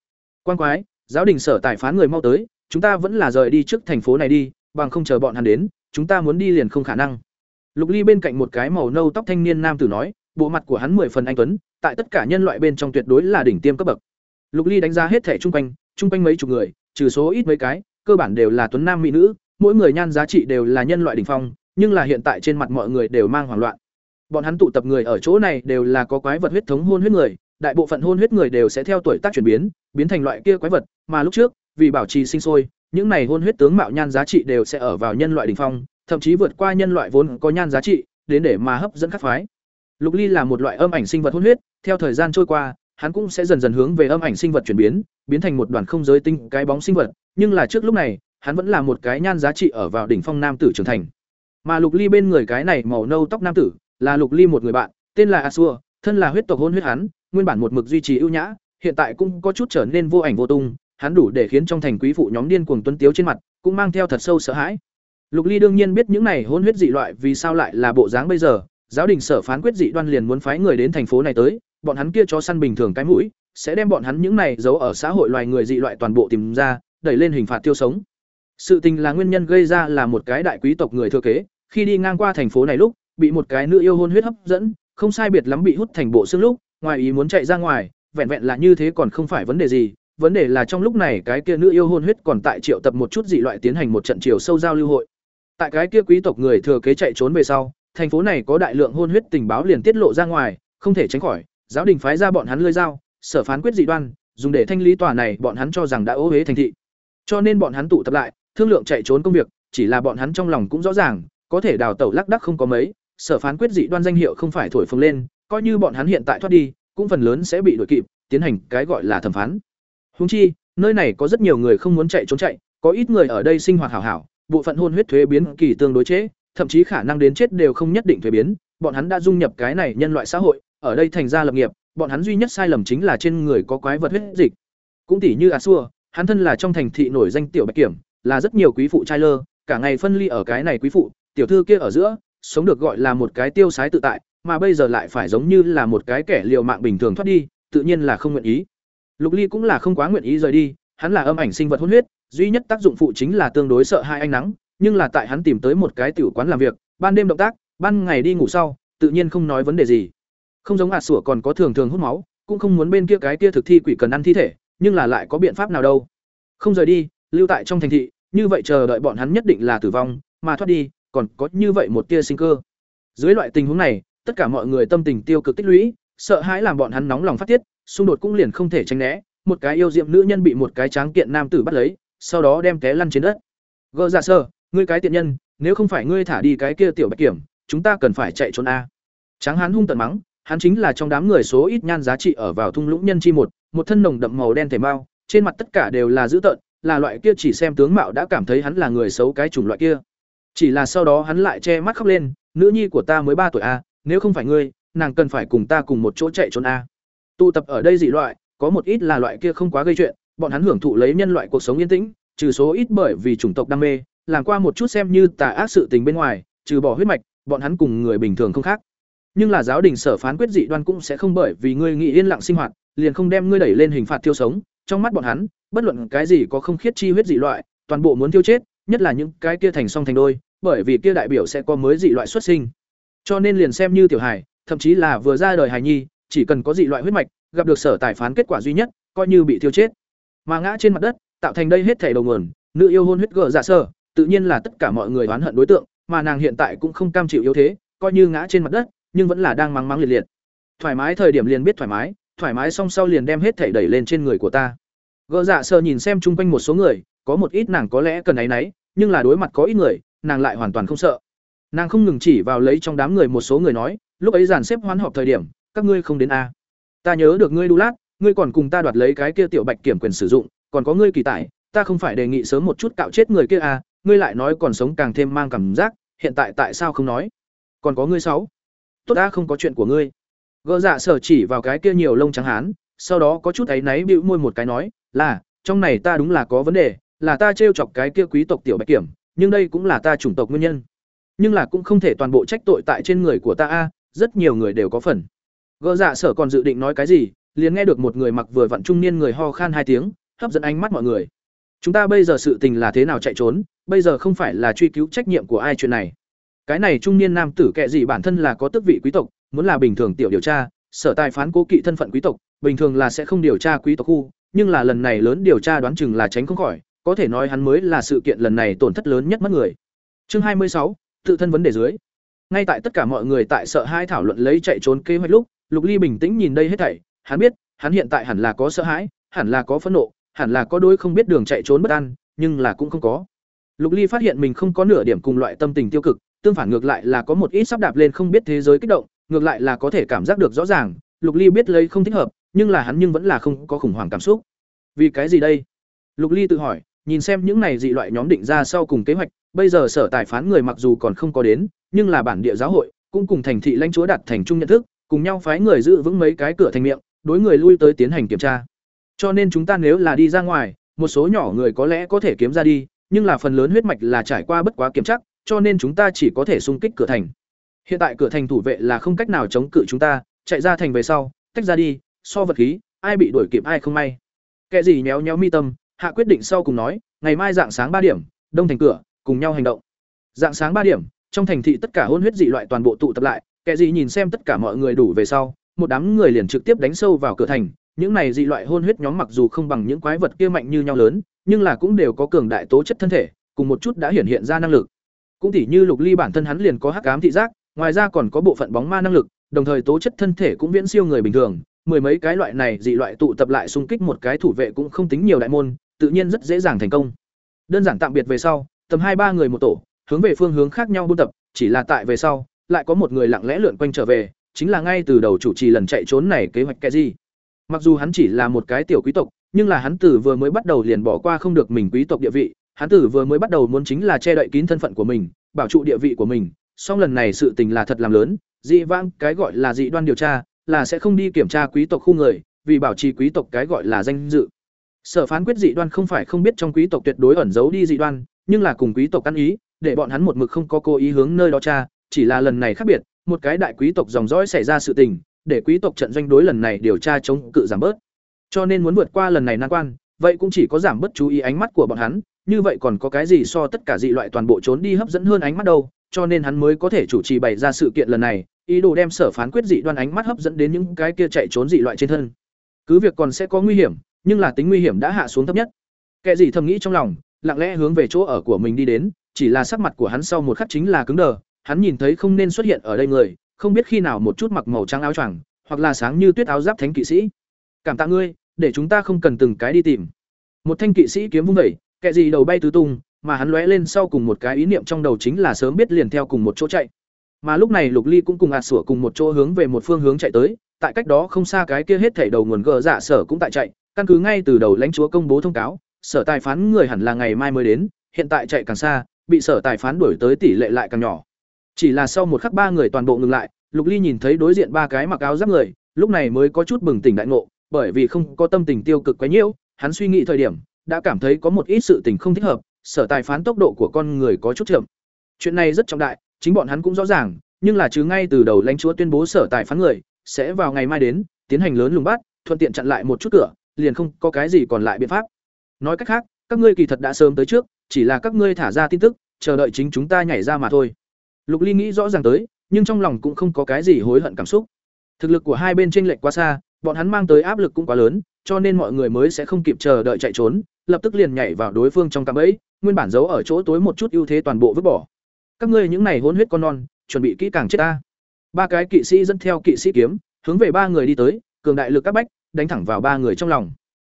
Quan quái, giáo đình sở tài phán người mau tới, chúng ta vẫn là rời đi trước thành phố này đi, bằng không chờ bọn hắn đến, chúng ta muốn đi liền không khả năng. Lục Ly bên cạnh một cái màu nâu tóc thanh niên nam tử nói, bộ mặt của hắn mười phần anh tuấn, tại tất cả nhân loại bên trong tuyệt đối là đỉnh tiêm cấp bậc. Lục Ly đánh giá hết thảy trung quanh, trung quanh mấy chục người, trừ số ít mấy cái, cơ bản đều là tuấn nam mỹ nữ, mỗi người nhan giá trị đều là nhân loại đỉnh phong, nhưng là hiện tại trên mặt mọi người đều mang hoảng loạn. Bọn hắn tụ tập người ở chỗ này đều là có quái vật huyết thống hôn huyết người, đại bộ phận hôn huyết người đều sẽ theo tuổi tác chuyển biến, biến thành loại kia quái vật, mà lúc trước, vì bảo trì sinh sôi, những này hôn huyết tướng mạo nhan giá trị đều sẽ ở vào nhân loại đỉnh phong, thậm chí vượt qua nhân loại vốn có nhan giá trị, đến để mà hấp dẫn các phái. Lục Ly là một loại âm ảnh sinh vật hôn huyết, theo thời gian trôi qua, hắn cũng sẽ dần dần hướng về âm ảnh sinh vật chuyển biến, biến thành một đoàn không giới tinh cái bóng sinh vật, nhưng là trước lúc này, hắn vẫn là một cái nhan giá trị ở vào đỉnh phong nam tử trưởng thành. Mà Lục Ly bên người cái này màu nâu tóc nam tử, là Lục Ly một người bạn, tên là Asua, thân là huyết tộc hôn huyết hắn, nguyên bản một mực duy trì ưu nhã, hiện tại cũng có chút trở nên vô ảnh vô tung, hắn đủ để khiến trong thành quý phụ nhóm điên cuồng tuấn tiếu trên mặt, cũng mang theo thật sâu sợ hãi. Lục Ly đương nhiên biết những này hôn huyết dị loại vì sao lại là bộ dáng bây giờ, giáo đình sở phán quyết dị đoan liền muốn phái người đến thành phố này tới, bọn hắn kia cho săn bình thường cái mũi, sẽ đem bọn hắn những này giấu ở xã hội loài người dị loại toàn bộ tìm ra, đẩy lên hình phạt tiêu sống. Sự tình là nguyên nhân gây ra là một cái đại quý tộc người thừa kế, khi đi ngang qua thành phố này lúc, bị một cái nữ yêu hôn huyết hấp dẫn, không sai biệt lắm bị hút thành bộ xương lúc, ngoài ý muốn chạy ra ngoài, vẹn vẹn là như thế còn không phải vấn đề gì, vấn đề là trong lúc này cái kia nữ yêu hôn huyết còn tại triệu tập một chút dị loại tiến hành một trận chiều sâu giao lưu hội. Tại cái kia quý tộc người thừa kế chạy trốn về sau, thành phố này có đại lượng hôn huyết tình báo liền tiết lộ ra ngoài, không thể tránh khỏi, giáo đình phái ra bọn hắn lôi dao, sở phán quyết dị đoan, dùng để thanh lý tòa này bọn hắn cho rằng đã ô uế thành thị. Cho nên bọn hắn tụ tập lại, thương lượng chạy trốn công việc, chỉ là bọn hắn trong lòng cũng rõ ràng, có thể đào tẩu lắc đắc không có mấy, sở phán quyết dị đoan danh hiệu không phải thổi phồng lên, coi như bọn hắn hiện tại thoát đi, cũng phần lớn sẽ bị đuổi kịp, tiến hành cái gọi là thẩm phán. húng chi, nơi này có rất nhiều người không muốn chạy trốn chạy, có ít người ở đây sinh hoạt hảo hảo, bộ phận hôn huyết thuế biến kỳ tương đối chế, thậm chí khả năng đến chết đều không nhất định thuế biến, bọn hắn đã dung nhập cái này nhân loại xã hội, ở đây thành ra lập nghiệp, bọn hắn duy nhất sai lầm chính là trên người có quái vật huyết dịch. Cũng tỷ như Asua, hắn thân là trong thành thị nổi danh tiểu bạch kiểm, là rất nhiều quý phụ trai lơ, cả ngày phân ly ở cái này quý phụ, tiểu thư kia ở giữa, sống được gọi là một cái tiêu sái tự tại, mà bây giờ lại phải giống như là một cái kẻ liều mạng bình thường thoát đi, tự nhiên là không nguyện ý. Lục Ly cũng là không quá nguyện ý rời đi, hắn là âm ảnh sinh vật hôn huyết, duy nhất tác dụng phụ chính là tương đối sợ hai ánh nắng, nhưng là tại hắn tìm tới một cái tiểu quán làm việc, ban đêm động tác, ban ngày đi ngủ sau, tự nhiên không nói vấn đề gì. Không giống hạt sủa còn có thường thường hút máu, cũng không muốn bên kia cái kia thực thi quỷ cần ăn thi thể, nhưng là lại có biện pháp nào đâu. Không rời đi, lưu tại trong thành thị, như vậy chờ đợi bọn hắn nhất định là tử vong, mà thoát đi, còn có như vậy một tia sinh cơ. Dưới loại tình huống này, tất cả mọi người tâm tình tiêu cực tích lũy, sợ hãi làm bọn hắn nóng lòng phát tiết, xung đột cũng liền không thể tránh né, một cái yêu diệm nữ nhân bị một cái tráng kiện nam tử bắt lấy, sau đó đem té lăn trên đất. Gỡ ra dạ sơ, ngươi cái tiện nhân, nếu không phải ngươi thả đi cái kia tiểu bạch kiểm, chúng ta cần phải chạy trốn a. Tráng hán hung tận mắng, hắn chính là trong đám người số ít nhan giá trị ở vào thung lũng nhân chi một, một thân nồng đậm màu đen thể mao, trên mặt tất cả đều là dữ tợn, là loại kia chỉ xem tướng mạo đã cảm thấy hắn là người xấu cái chủng loại kia. Chỉ là sau đó hắn lại che mắt khóc lên, nữ nhi của ta mới ba tuổi a, nếu không phải ngươi, nàng cần phải cùng ta cùng một chỗ chạy trốn a. Tụ tập ở đây dị loại, có một ít là loại kia không quá gây chuyện, bọn hắn hưởng thụ lấy nhân loại cuộc sống yên tĩnh trừ số ít bởi vì chủng tộc đam mê làm qua một chút xem như tà ác sự tình bên ngoài trừ bỏ huyết mạch bọn hắn cùng người bình thường không khác nhưng là giáo đình sở phán quyết dị đoan cũng sẽ không bởi vì ngươi nghĩ yên lặng sinh hoạt liền không đem ngươi đẩy lên hình phạt tiêu sống trong mắt bọn hắn bất luận cái gì có không khiết chi huyết dị loại toàn bộ muốn tiêu chết nhất là những cái kia thành song thành đôi, bởi vì kia đại biểu sẽ có mới dị loại xuất sinh. Cho nên liền xem như tiểu hài, thậm chí là vừa ra đời hài nhi, chỉ cần có dị loại huyết mạch, gặp được sở tài phán kết quả duy nhất, coi như bị tiêu chết. Mà ngã trên mặt đất, tạo thành đây hết thảy đầu nguồn, nữ yêu hôn huyết gở dạ sơ, tự nhiên là tất cả mọi người oán hận đối tượng, mà nàng hiện tại cũng không cam chịu yếu thế, coi như ngã trên mặt đất, nhưng vẫn là đang mắng mắng liệt liệt. Thoải mái thời điểm liền biết thoải mái thoải mái xong sau liền đem hết thảy đẩy lên trên người của ta. Gỡ dạ sơ nhìn xem chung quanh một số người, có một ít nàng có lẽ cần ấy nấy nhưng là đối mặt có ít người, nàng lại hoàn toàn không sợ. Nàng không ngừng chỉ vào lấy trong đám người một số người nói, lúc ấy dàn xếp hoán họp thời điểm, các ngươi không đến a. Ta nhớ được ngươi đu lát, ngươi còn cùng ta đoạt lấy cái kia tiểu bạch kiểm quyền sử dụng, còn có ngươi kỳ tải ta không phải đề nghị sớm một chút cạo chết người kia a, ngươi lại nói còn sống càng thêm mang cảm giác, hiện tại tại sao không nói? Còn có ngươi sáu. Tốt đã không có chuyện của ngươi. Gỡ dạ sở chỉ vào cái kia nhiều lông trắng hán, sau đó có chút áy náy bĩu môi một cái nói, là, trong này ta đúng là có vấn đề là ta trêu chọc cái kia quý tộc tiểu bạch kiểm, nhưng đây cũng là ta chủng tộc nguyên nhân. Nhưng là cũng không thể toàn bộ trách tội tại trên người của ta a, rất nhiều người đều có phần. Gỡ dạ sở còn dự định nói cái gì, liền nghe được một người mặc vừa vặn trung niên người ho khan hai tiếng, hấp dẫn ánh mắt mọi người. Chúng ta bây giờ sự tình là thế nào chạy trốn, bây giờ không phải là truy cứu trách nhiệm của ai chuyện này. Cái này trung niên nam tử kệ gì bản thân là có tước vị quý tộc, muốn là bình thường tiểu điều tra, sở tài phán cố kỵ thân phận quý tộc, bình thường là sẽ không điều tra quý tộc khu, nhưng là lần này lớn điều tra đoán chừng là tránh không khỏi có thể nói hắn mới là sự kiện lần này tổn thất lớn nhất mất người. Chương hai mươi sáu, tự thân vấn đề dưới. Ngay tại tất cả mọi người tại sợ hai thảo luận lấy chạy trốn kế hoạch lúc, lục ly bình tĩnh nhìn đây hết thảy. Hắn biết, hắn hiện tại hẳn là có sợ hãi, hẳn là có phẫn nộ, hẳn là có đôi không biết đường chạy trốn bất an, nhưng là cũng không có. Lục ly phát hiện mình không có nửa điểm cùng loại tâm tình tiêu cực, tương phản ngược lại là có một ít sắp đạp lên không biết thế giới kích động, ngược lại là có thể cảm giác được rõ ràng. Lục ly biết lấy không thích hợp, nhưng là hắn nhưng vẫn là không có khủng hoảng cảm xúc. Vì cái gì đây? Lục ly tự hỏi nhìn xem những này dị loại nhóm định ra sau cùng kế hoạch, bây giờ sở tài phán người mặc dù còn không có đến, nhưng là bản địa giáo hội, cũng cùng thành thị lãnh chúa đặt thành chung nhận thức, cùng nhau phái người giữ vững mấy cái cửa thành miệng, đối người lui tới tiến hành kiểm tra. Cho nên chúng ta nếu là đi ra ngoài, một số nhỏ người có lẽ có thể kiếm ra đi, nhưng là phần lớn huyết mạch là trải qua bất quá kiểm tra, cho nên chúng ta chỉ có thể xung kích cửa thành. Hiện tại cửa thành thủ vệ là không cách nào chống cự chúng ta, chạy ra thành về sau, tách ra đi, so vật khí, ai bị đuổi kịp ai không may. Kẻ gì nhéo nhéo mi tâm hạ quyết định sau cùng nói, ngày mai dạng sáng ba điểm, đông thành cửa, cùng nhau hành động. Dạng sáng ba điểm, trong thành thị tất cả hôn huyết dị loại toàn bộ tụ tập lại, kẻ gì nhìn xem tất cả mọi người đủ về sau, một đám người liền trực tiếp đánh sâu vào cửa thành. Những này dị loại hôn huyết nhóm mặc dù không bằng những quái vật kia mạnh như nhau lớn, nhưng là cũng đều có cường đại tố chất thân thể, cùng một chút đã hiển hiện ra năng lực. Cũng tỉ như lục ly bản thân hắn liền có hắc ám thị giác, ngoài ra còn có bộ phận bóng ma năng lực, đồng thời tố chất thân thể cũng viễn siêu người bình thường. Mười mấy cái loại này dị loại tụ tập lại xung kích một cái thủ vệ cũng không tính nhiều đại môn tự nhiên rất dễ dàng thành công. Đơn giản tạm biệt về sau, tầm hai ba người một tổ, hướng về phương hướng khác nhau buôn tập, chỉ là tại về sau, lại có một người lặng lẽ lượn quanh trở về, chính là ngay từ đầu chủ trì lần chạy trốn này kế hoạch cái gì mặc dù hắn chỉ là một cái tiểu quý tộc, nhưng là hắn tử vừa mới bắt đầu liền bỏ qua không được mình quý tộc địa vị, hắn tử vừa mới bắt đầu muốn chính là che đậy kín thân phận của mình, bảo trụ địa vị của mình, song lần này sự tình là thật làm lớn, dị vãng, cái gọi là dị đoan điều tra, là sẽ không đi kiểm tra quý tộc khu người, vì bảo trì quý tộc cái gọi là danh dự sở phán quyết dị đoan không phải không biết trong quý tộc tuyệt đối ẩn giấu đi dị đoan, nhưng là cùng quý tộc căn ý, để bọn hắn một mực không có cố ý hướng nơi đó tra, chỉ là lần này khác biệt, một cái đại quý tộc dòng dõi xảy ra sự tình, để quý tộc trận doanh đối lần này điều tra chống cự giảm bớt. Cho nên muốn vượt qua lần này nan quan, vậy cũng chỉ có giảm bớt chú ý ánh mắt của bọn hắn, như vậy còn có cái gì so tất cả dị loại toàn bộ trốn đi hấp dẫn hơn ánh mắt đâu, cho nên hắn mới có thể chủ trì bày ra sự kiện lần này, ý đồ đem sở phán quyết dị đoan ánh mắt hấp dẫn đến những cái kia chạy trốn dị loại trên thân. Cứ việc còn sẽ có nguy hiểm nhưng là tính nguy hiểm đã hạ xuống thấp nhất. Kẻ gì thầm nghĩ trong lòng, lặng lẽ hướng về chỗ ở của mình đi đến, chỉ là sắc mặt của hắn sau một khắc chính là cứng đờ, hắn nhìn thấy không nên xuất hiện ở đây người, không biết khi nào một chút mặc màu trắng áo choàng, hoặc là sáng như tuyết áo giáp thánh kỵ sĩ. Cảm tạ ngươi, để chúng ta không cần từng cái đi tìm. Một thanh kỵ sĩ kiếm vung vẩy kệ gì đầu bay tứ tung, mà hắn lóe lên sau cùng một cái ý niệm trong đầu chính là sớm biết liền theo cùng một chỗ chạy. Mà lúc này lục ly cũng cùng ạt sủa cùng một chỗ hướng về một phương hướng chạy tới, tại cách đó không xa cái kia hết thảy đầu nguồn gờ dạ sở cũng tại chạy căn cứ ngay từ đầu lãnh chúa công bố thông cáo, sở tài phán người hẳn là ngày mai mới đến, hiện tại chạy càng xa, bị sở tài phán đuổi tới tỷ lệ lại càng nhỏ. Chỉ là sau một khắc ba người toàn bộ ngừng lại, lục ly nhìn thấy đối diện ba cái mặc áo giáp người, lúc này mới có chút bừng tỉnh đại ngộ, bởi vì không có tâm tình tiêu cực quá nhiễu, hắn suy nghĩ thời điểm, đã cảm thấy có một ít sự tình không thích hợp, sở tài phán tốc độ của con người có chút chậm. Chuyện này rất trọng đại, chính bọn hắn cũng rõ ràng, nhưng là chứ ngay từ đầu lãnh chúa tuyên bố sở tài phán người, sẽ vào ngày mai đến, tiến hành lớn lùng bắt, thuận tiện chặn lại một chút cửa liền không có cái gì còn lại biện pháp. Nói cách khác, các ngươi kỳ thật đã sớm tới trước, chỉ là các ngươi thả ra tin tức, chờ đợi chính chúng ta nhảy ra mà thôi. Lục ly nghĩ rõ ràng tới, nhưng trong lòng cũng không có cái gì hối hận cảm xúc. Thực lực của hai bên chênh lệch quá xa, bọn hắn mang tới áp lực cũng quá lớn, cho nên mọi người mới sẽ không kịp chờ đợi chạy trốn, lập tức liền nhảy vào đối phương trong cạm bẫy, nguyên bản giấu ở chỗ tối một chút ưu thế toàn bộ vứt bỏ. Các ngươi những này hôn huyết con non, chuẩn bị kỹ càng chết ta. Ba cái kỵ sĩ dẫn theo kỵ sĩ kiếm, hướng về ba người đi tới, cường đại lực các bách đánh thẳng vào ba người trong lòng.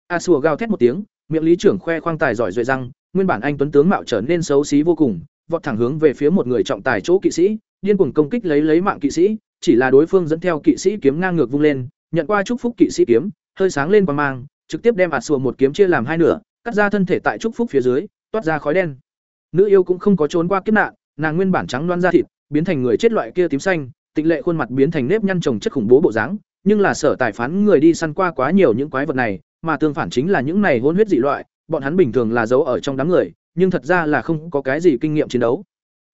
A xùa gào thét một tiếng, miệng lý trưởng khoe khoang tài giỏi duệ răng, nguyên bản anh tuấn tướng mạo trở nên xấu xí vô cùng, vọt thẳng hướng về phía một người trọng tài chỗ kỵ sĩ, điên cuồng công kích lấy lấy mạng kỵ sĩ, chỉ là đối phương dẫn theo kỵ sĩ kiếm ngang ngược vung lên, nhận qua chúc phúc kỵ sĩ kiếm, hơi sáng lên qua mang, trực tiếp đem ạt xùa một kiếm chia làm hai nửa, cắt ra thân thể tại chúc phúc phía dưới, toát ra khói đen. Nữ yêu cũng không có trốn qua kiếp nạn, nàng nguyên bản trắng loan da thịt, biến thành người chết loại kia tím xanh, tịnh lệ khuôn mặt biến thành nếp nhăn trồng chất khủng bố bộ dáng nhưng là sở tài phán người đi săn qua quá nhiều những quái vật này, mà tương phản chính là những này hôn huyết dị loại, bọn hắn bình thường là giấu ở trong đám người, nhưng thật ra là không có cái gì kinh nghiệm chiến đấu.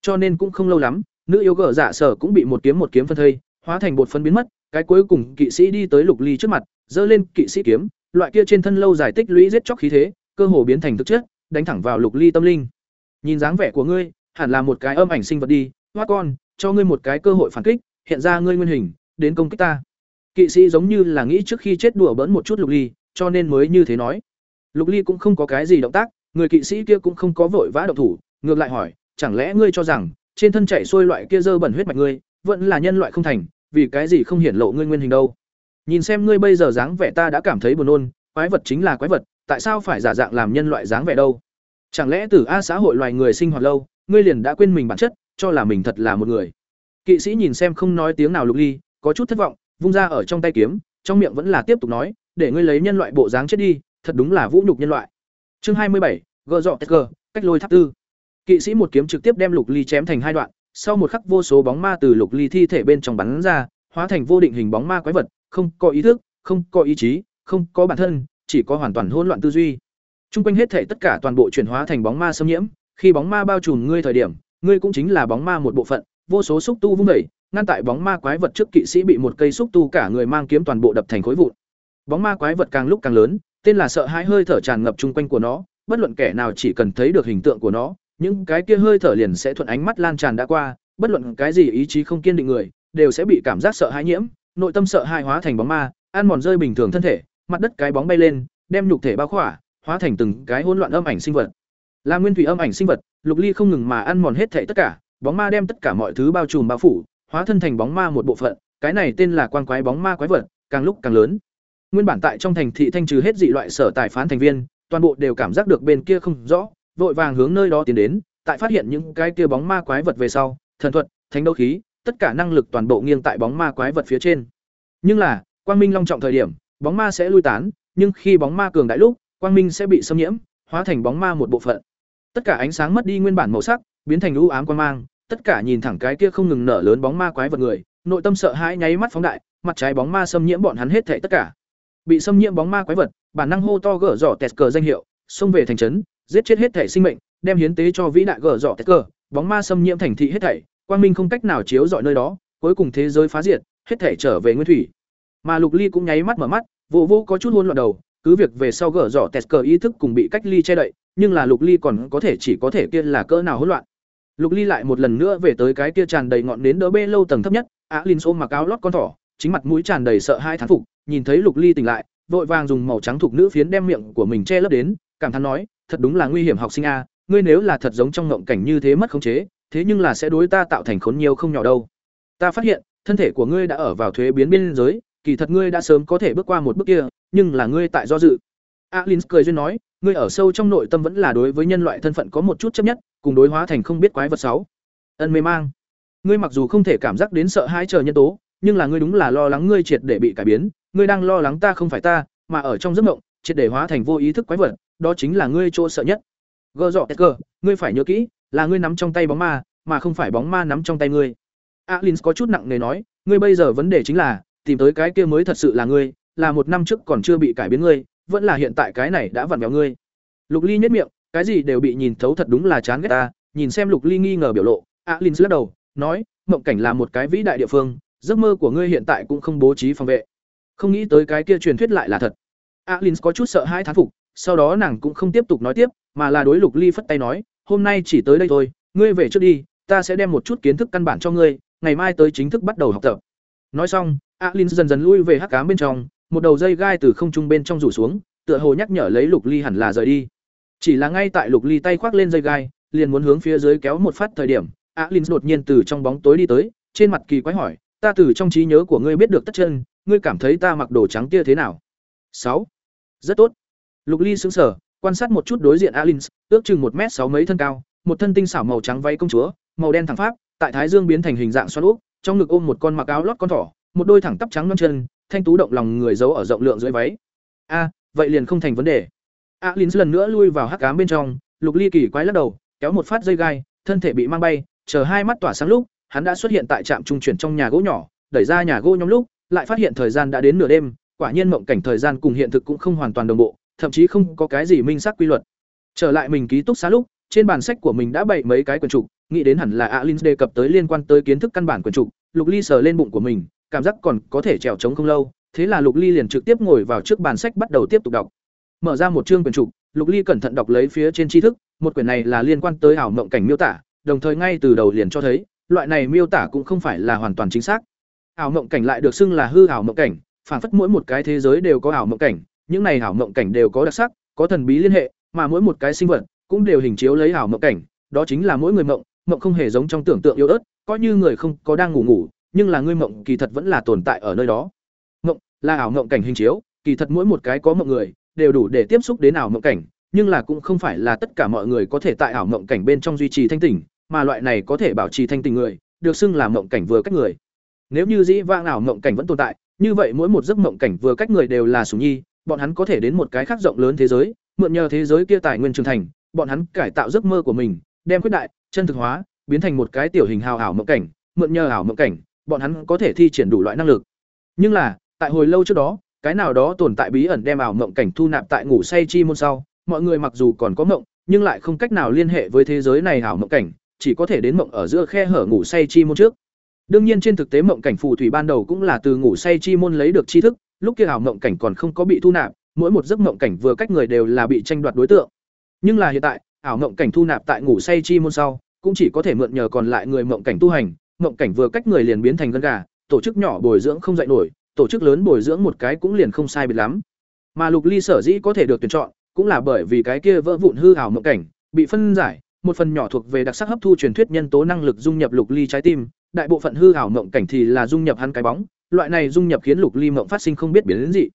Cho nên cũng không lâu lắm, nữ yêu gở dạ sở cũng bị một kiếm một kiếm phân thây, hóa thành bột phân biến mất, cái cuối cùng kỵ sĩ đi tới lục ly trước mặt, giơ lên kỵ sĩ kiếm, loại kia trên thân lâu dài tích lũy giết chóc khí thế, cơ hồ biến thành thực chất, đánh thẳng vào lục ly tâm linh. Nhìn dáng vẻ của ngươi, hẳn là một cái âm ảnh sinh vật đi, hoa con, cho ngươi một cái cơ hội phản kích, hiện ra ngươi nguyên hình, đến công kích ta kỵ sĩ giống như là nghĩ trước khi chết đùa bỡn một chút lục ly, cho nên mới như thế nói. Lục ly cũng không có cái gì động tác, người kỵ sĩ kia cũng không có vội vã động thủ, ngược lại hỏi, chẳng lẽ ngươi cho rằng, trên thân chảy xuôi loại kia dơ bẩn huyết mạch ngươi, vẫn là nhân loại không thành, vì cái gì không hiển lộ ngươi nguyên hình đâu? Nhìn xem ngươi bây giờ dáng vẻ ta đã cảm thấy buồn nôn, quái vật chính là quái vật, tại sao phải giả dạng làm nhân loại dáng vẻ đâu? Chẳng lẽ từ a xã hội loài người sinh hoạt lâu, ngươi liền đã quên mình bản chất, cho là mình thật là một người? Kỵ sĩ nhìn xem không nói tiếng nào lục ly, có chút thất vọng vung ra ở trong tay kiếm trong miệng vẫn là tiếp tục nói để ngươi lấy nhân loại bộ dáng chết đi thật đúng là vũ nhục nhân loại. Chương hai mươi bảy dọ cách lôi tháp tư. Kỵ sĩ một kiếm trực tiếp đem lục ly chém thành hai đoạn sau một khắc vô số bóng ma từ lục ly thi thể bên trong bắn ra hóa thành vô định hình bóng ma quái vật không có ý thức không có ý chí không có bản thân chỉ có hoàn toàn hỗn loạn tư duy. Trung quanh hết thể tất cả toàn bộ chuyển hóa thành bóng ma xâm nhiễm, khi bóng ma bao trùm ngươi thời điểm, ngươi cũng chính là bóng ma một bộ phận, vô số xúc tu vung đẩy, ngăn tại bóng ma quái vật trước kỵ sĩ bị một cây xúc tu cả người mang kiếm toàn bộ đập thành khối vụn. Bóng ma quái vật càng lúc càng lớn, tên là sợ hãi hơi thở tràn ngập chung quanh của nó, bất luận kẻ nào chỉ cần thấy được hình tượng của nó, những cái kia hơi thở liền sẽ thuận ánh mắt lan tràn đã qua, bất luận cái gì ý chí không kiên định người, đều sẽ bị cảm giác sợ hãi nhiễm, nội tâm sợ hãi hóa thành bóng ma, ăn mòn rơi bình thường thân thể, mặt đất cái bóng bay lên, đem nhục thể bao khỏa, hóa thành từng cái hỗn loạn âm ảnh sinh vật. Là nguyên thủy âm ảnh sinh vật, Lục Ly không ngừng mà ăn mòn hết thảy tất cả, bóng ma đem tất cả mọi thứ bao trùm bao phủ, hóa thân thành bóng ma một bộ phận, cái này tên là quang quái bóng ma quái vật, càng lúc càng lớn. Nguyên bản tại trong thành thị thanh trừ hết dị loại sở tài phán thành viên, toàn bộ đều cảm giác được bên kia không rõ, vội vàng hướng nơi đó tiến đến, tại phát hiện những cái kia bóng ma quái vật về sau, thần thuật, thánh đấu khí, tất cả năng lực toàn bộ nghiêng tại bóng ma quái vật phía trên. Nhưng là, quang minh long trọng thời điểm, bóng ma sẽ lui tán, nhưng khi bóng ma cường đại lúc, quang minh sẽ bị xâm nhiễm, hóa thành bóng ma một bộ phận. Tất cả ánh sáng mất đi nguyên bản màu sắc, biến thành u ám quang mang, tất cả nhìn thẳng cái kia không ngừng nở lớn bóng ma quái vật người, nội tâm sợ hãi nháy mắt phóng đại, mặt trái bóng ma xâm nhiễm bọn hắn hết thảy tất cả. Bị xâm nhiễm bóng ma quái vật, bản năng hô to gở rõ tẹt cờ danh hiệu, xông về thành trấn, giết chết hết thảy sinh mệnh, đem hiến tế cho vĩ đại gở rõ tẹt cờ, bóng ma xâm nhiễm thành thị hết thảy, quang minh không cách nào chiếu rọi nơi đó, cuối cùng thế giới phá diệt, hết thảy trở về nguyên thủy. Mà Lục Ly cũng nháy mắt mở mắt, vô vô có chút hỗn loạn đầu, cứ việc về sau gở rõ tẹt cờ ý thức cùng bị cách ly che đậy nhưng là lục ly còn có thể chỉ có thể kia là cỡ nào hỗn loạn lục ly lại một lần nữa về tới cái kia tràn đầy ngọn nến đỡ bê lâu tầng thấp nhất, á linh ôm mặc áo lót con thỏ, chính mặt mũi tràn đầy sợ hai thán phục, nhìn thấy lục ly tỉnh lại, vội vàng dùng màu trắng thục nữ phiến đem miệng của mình che lấp đến, cảm thán nói, thật đúng là nguy hiểm học sinh a, ngươi nếu là thật giống trong ngộng cảnh như thế mất khống chế, thế nhưng là sẽ đối ta tạo thành khốn nhiều không nhỏ đâu. Ta phát hiện, thân thể của ngươi đã ở vào thuế biến biên giới, kỳ thật ngươi đã sớm có thể bước qua một bước kia, nhưng là ngươi tại do dự. Alin cười duyên nói ngươi ở sâu trong nội tâm vẫn là đối với nhân loại thân phận có một chút chấp nhất cùng đối hóa thành không biết quái vật sáu. Ân mê mang. Ngươi mặc dù không thể cảm giác đến sợ hãi chờ nhân tố nhưng là ngươi đúng là lo lắng ngươi triệt để bị cải biến ngươi đang lo lắng ta không phải ta mà ở trong giấc mộng triệt để hóa thành vô ý thức quái vật đó chính là ngươi chỗ sợ nhất. Gờ dọ tét ngươi phải nhớ kỹ là ngươi nắm trong tay bóng ma mà không phải bóng ma nắm trong tay ngươi. Alin có chút nặng nề nói ngươi bây giờ vấn đề chính là tìm tới cái kia mới thật sự là ngươi, là một năm trước còn chưa bị cải biến ngươi, vẫn là hiện tại cái này đã vặn vẹo ngươi. Lục ly nhất miệng, cái gì đều bị nhìn thấu thật đúng là chán ghét ta, nhìn xem lục ly nghi ngờ biểu lộ alin lắc đầu, nói, mộng cảnh là một cái vĩ đại địa phương, giấc mơ của ngươi hiện tại cũng không bố trí phòng vệ. Không nghĩ tới cái kia truyền thuyết lại là thật. Alin có chút sợ hai thán phục, sau đó nàng cũng không tiếp tục nói tiếp, mà là đối lục ly phất tay nói, hôm nay chỉ tới đây thôi, ngươi về trước đi, ta sẽ đem một chút kiến thức căn bản cho ngươi, ngày mai tới chính thức bắt đầu học tập. Nói xong alin dần dần lui về hắc cám bên trong một đầu dây gai từ không trung bên trong rủ xuống, tựa hồ nhắc nhở lấy lục ly hẳn là rời đi. Chỉ là ngay tại lục ly tay khoác lên dây gai, liền muốn hướng phía dưới kéo một phát thời điểm alin đột nhiên từ trong bóng tối đi tới, trên mặt kỳ quái hỏi, ta từ trong trí nhớ của ngươi biết được tất chân, ngươi cảm thấy ta mặc đồ trắng tia thế nào? Sáu. Rất tốt. Lục ly xứng sở quan sát một chút đối diện alin ước chừng một m sáu mấy thân cao, một thân tinh xảo màu trắng váy công chúa, màu đen thẳng pháp tại thái dương biến thành hình dạng xoắn úp, trong ngực ôm một con mặc áo lót con thỏ, một đôi thẳng tắp trắng non chân thanh tú động lòng người giấu ở rộng lượng dưới váy. A, vậy liền không thành vấn đề. A alin lần nữa lui vào hắc cám bên trong, lục ly kỳ quái lắc đầu, kéo một phát dây gai, thân thể bị mang bay, chờ hai mắt tỏa sáng lúc, hắn đã xuất hiện tại trạm trung chuyển trong nhà gỗ nhỏ, đẩy ra nhà gỗ nhóm lúc, lại phát hiện thời gian đã đến nửa đêm, quả nhiên mộng cảnh thời gian cùng hiện thực cũng không hoàn toàn đồng bộ, thậm chí không có cái gì minh xác quy luật. Trở lại mình ký túc xá lúc, trên bàn sách của mình đã bày mấy cái quyển trục, nghĩ đến hẳn là alin đề cập tới liên quan tới kiến thức căn bản quyển trục, lục ly sờ lên bụng của mình cảm giác còn có thể trèo trống không lâu, thế là lục ly liền trực tiếp ngồi vào trước bàn sách bắt đầu tiếp tục đọc. Mở ra một chương quyển trục, lục ly cẩn thận đọc lấy phía trên tri thức, một quyển này là liên quan tới ảo mộng cảnh miêu tả, đồng thời ngay từ đầu liền cho thấy, loại này miêu tả cũng không phải là hoàn toàn chính xác. Ảo mộng cảnh lại được xưng là hư ảo mộng cảnh, phản phất mỗi một cái thế giới đều có ảo mộng cảnh, những này ảo mộng cảnh đều có đặc sắc, có thần bí liên hệ, mà mỗi một cái sinh vật cũng đều hình chiếu lấy ảo mộng cảnh, đó chính là mỗi người mộng mộng không hề giống trong tưởng tượng yếu ớt, coi như người không có đang ngủ ngủ nhưng là ngươi mộng kỳ thật vẫn là tồn tại ở nơi đó. Mộng là ảo mộng cảnh hình chiếu, kỳ thật mỗi một cái có mộng người, đều đủ để tiếp xúc đến ảo mộng cảnh, nhưng là cũng không phải là tất cả mọi người có thể tại ảo mộng cảnh bên trong duy trì thanh tỉnh, mà loại này có thể bảo trì thanh tỉnh người, được xưng là mộng cảnh vừa cách người. Nếu như dĩ vãng ảo mộng cảnh vẫn tồn tại, như vậy mỗi một giấc mộng cảnh vừa cách người đều là sủng nhi, bọn hắn có thể đến một cái khác rộng lớn thế giới, mượn nhờ thế giới kia tài nguyên trưởng thành, bọn hắn cải tạo giấc mơ của mình, đem khuyết đại, chân thực hóa, biến thành một cái tiểu hình hào ảo mộng cảnh, mượn nhờ ảo mộng cảnh bọn hắn có thể thi triển đủ loại năng lực. Nhưng là, tại hồi lâu trước đó, cái nào đó tồn tại bí ẩn đem ảo mộng cảnh thu nạp tại ngủ say chi môn sau, mọi người mặc dù còn có mộng, nhưng lại không cách nào liên hệ với thế giới này ảo mộng cảnh, chỉ có thể đến mộng ở giữa khe hở ngủ say chi môn trước. Đương nhiên trên thực tế mộng cảnh phù thủy ban đầu cũng là từ ngủ say chi môn lấy được tri thức, lúc kia ảo mộng cảnh còn không có bị thu nạp, mỗi một giấc mộng cảnh vừa cách người đều là bị tranh đoạt đối tượng. Nhưng là hiện tại, ảo mộng cảnh thu nạp tại ngủ say chi môn sau, cũng chỉ có thể mượn nhờ còn lại người mộng cảnh tu hành mộng cảnh vừa cách người liền biến thành gân gà, tổ chức nhỏ bồi dưỡng không dạy nổi, tổ chức lớn bồi dưỡng một cái cũng liền không sai biệt lắm. Mà lục ly sở dĩ có thể được tuyển chọn, cũng là bởi vì cái kia vỡ vụn hư ảo mộng cảnh, bị phân giải, một phần nhỏ thuộc về đặc sắc hấp thu truyền thuyết nhân tố năng lực dung nhập lục ly trái tim, đại bộ phận hư ảo mộng cảnh thì là dung nhập hắn cái bóng, loại này dung nhập khiến lục ly mộng phát sinh không biết biến đến gì.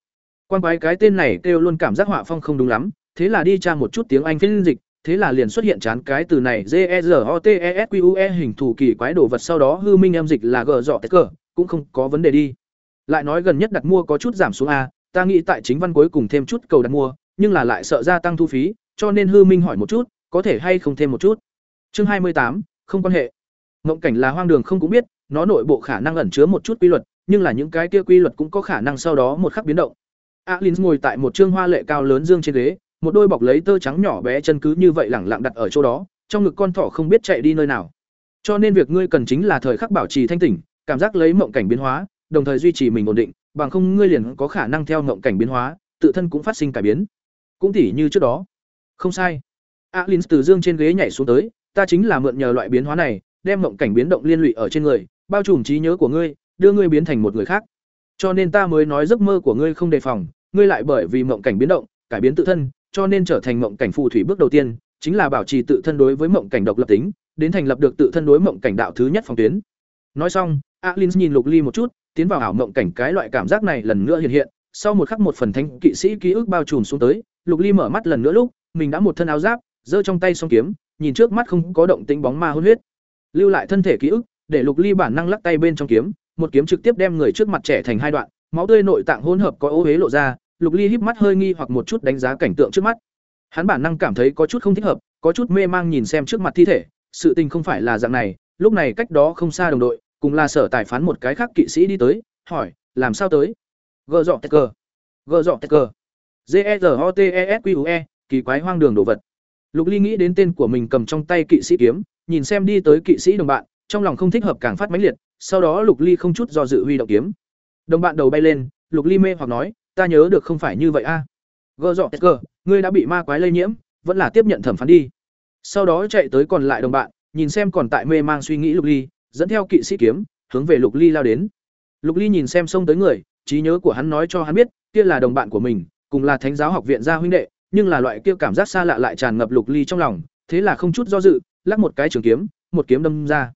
Quan quái cái tên này kêu luôn cảm giác họa phong không đúng lắm, thế là đi tra một chút tiếng anh phiên dịch thế là liền xuất hiện chán cái từ này, g e r o t e s q u e hình thù kỳ quái đồ vật sau đó hư minh em dịch là gờ dọ tét cờ, cũng không có vấn đề đi. Lại nói gần nhất đặt mua có chút giảm xuống a, ta nghĩ tại chính văn cuối cùng thêm chút cầu đặt mua, nhưng là lại sợ gia tăng thu phí, cho nên hư minh hỏi một chút, có thể hay không thêm một chút. Chương hai mươi tám, không quan hệ. Ngộng cảnh là hoang đường không cũng biết, nó nội bộ khả năng ẩn chứa một chút quy luật, nhưng là những cái kia quy luật cũng có khả năng sau đó một khắc biến động. Alin ngồi tại một chương hoa lệ cao lớn dương trên ghế một đôi bọc lấy tơ trắng nhỏ bé chân cứ như vậy lẳng lặng đặt ở chỗ đó, trong ngực con thỏ không biết chạy đi nơi nào. Cho nên việc ngươi cần chính là thời khắc bảo trì thanh tỉnh, cảm giác lấy mộng cảnh biến hóa, đồng thời duy trì mình ổn định, bằng không ngươi liền có khả năng theo mộng cảnh biến hóa, tự thân cũng phát sinh cải biến. Cũng tỉ như trước đó. Không sai. Alin từ dương trên ghế nhảy xuống tới, ta chính là mượn nhờ loại biến hóa này, đem mộng cảnh biến động liên lụy ở trên người, bao trùm trí nhớ của ngươi, đưa ngươi biến thành một người khác. Cho nên ta mới nói giấc mơ của ngươi không đề phòng, ngươi lại bởi vì mộng cảnh biến động, cải biến tự thân cho nên trở thành mộng cảnh phù thủy bước đầu tiên, chính là bảo trì tự thân đối với mộng cảnh độc lập tính, đến thành lập được tự thân đối mộng cảnh đạo thứ nhất phòng tuyến. Nói xong alin nhìn lục ly một chút, tiến vào ảo mộng cảnh, cái loại cảm giác này lần nữa hiện hiện, sau một khắc một phần thanh kỵ sĩ ký ức bao trùm xuống tới, lục ly mở mắt lần nữa lúc, mình đã một thân áo giáp, giơ trong tay song kiếm, nhìn trước mắt không có động tĩnh bóng ma hôn huyết. Lưu lại thân thể ký ức, để lục ly bản năng lắc tay bên trong kiếm, một kiếm trực tiếp đem người trước mặt trẻ thành hai đoạn, máu tươi nội tạng hỗn hợp có ô huế lộ ra lục ly híp mắt hơi nghi hoặc một chút đánh giá cảnh tượng trước mắt. Hắn bản năng cảm thấy có chút không thích hợp, có chút mê mang nhìn xem trước mặt thi thể. Sự tình không phải là dạng này, lúc này cách đó không xa đồng đội, cùng là sở tài phán một cái khác kỵ sĩ đi tới, hỏi, làm sao tới? Gợ dọ tét cờ. Gợ dọ tét cờ. G e r o t e s q u e kỳ quái hoang đường đồ vật. Lục ly nghĩ đến tên của mình cầm trong tay kỵ sĩ kiếm, nhìn xem đi tới kỵ sĩ đồng bạn, trong lòng không thích hợp càng phát mãnh liệt, sau đó lục ly không chút do dự huy động kiếm. Đồng bạn đầu bay lên, lục ly mê hoặc nói ta nhớ được không phải như vậy a. À. gợ dọ gờ, ngươi đã bị ma quái lây nhiễm, vẫn là tiếp nhận thẩm phán đi. Sau đó chạy tới còn lại đồng bạn, nhìn xem còn tại mê mang suy nghĩ lục ly, dẫn theo kỵ sĩ kiếm, hướng về lục ly lao đến. Lục ly nhìn xem xông tới người, trí nhớ của hắn nói cho hắn biết, kia là đồng bạn của mình, cùng là thánh giáo học viện gia huynh đệ, nhưng là loại kia cảm giác xa lạ lại tràn ngập lục ly trong lòng, thế là không chút do dự, lắc một cái trường kiếm, một kiếm đâm ra.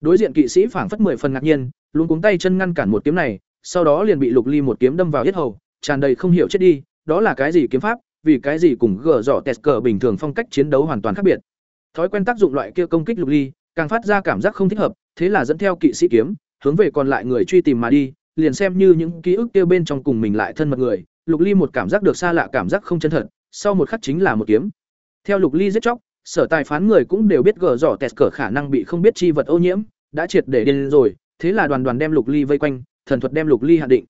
Đối diện kỵ sĩ phảng phất mười phần ngạc nhiên, luôn cuống tay chân ngăn cản một kiếm này, sau đó liền bị lục ly một kiếm đâm vào yết hầu tràn đầy không hiểu chết đi, đó là cái gì kiếm pháp, vì cái gì cùng gờ dọ tẹt cờ bình thường phong cách chiến đấu hoàn toàn khác biệt. Thói quen tác dụng loại kia công kích lục ly, càng phát ra cảm giác không thích hợp, thế là dẫn theo kỵ sĩ kiếm, hướng về còn lại người truy tìm mà đi, liền xem như những ký ức kia bên trong cùng mình lại thân mật người, lục ly một cảm giác được xa lạ cảm giác không chân thật, sau một khắc chính là một kiếm. Theo lục ly giết chóc, sở tài phán người cũng đều biết gờ dọ tẹt cờ khả năng bị không biết chi vật ô nhiễm, đã triệt để điên rồi, thế là đoàn đoàn đem lục ly vây quanh, thần thuật đem lục ly hạn định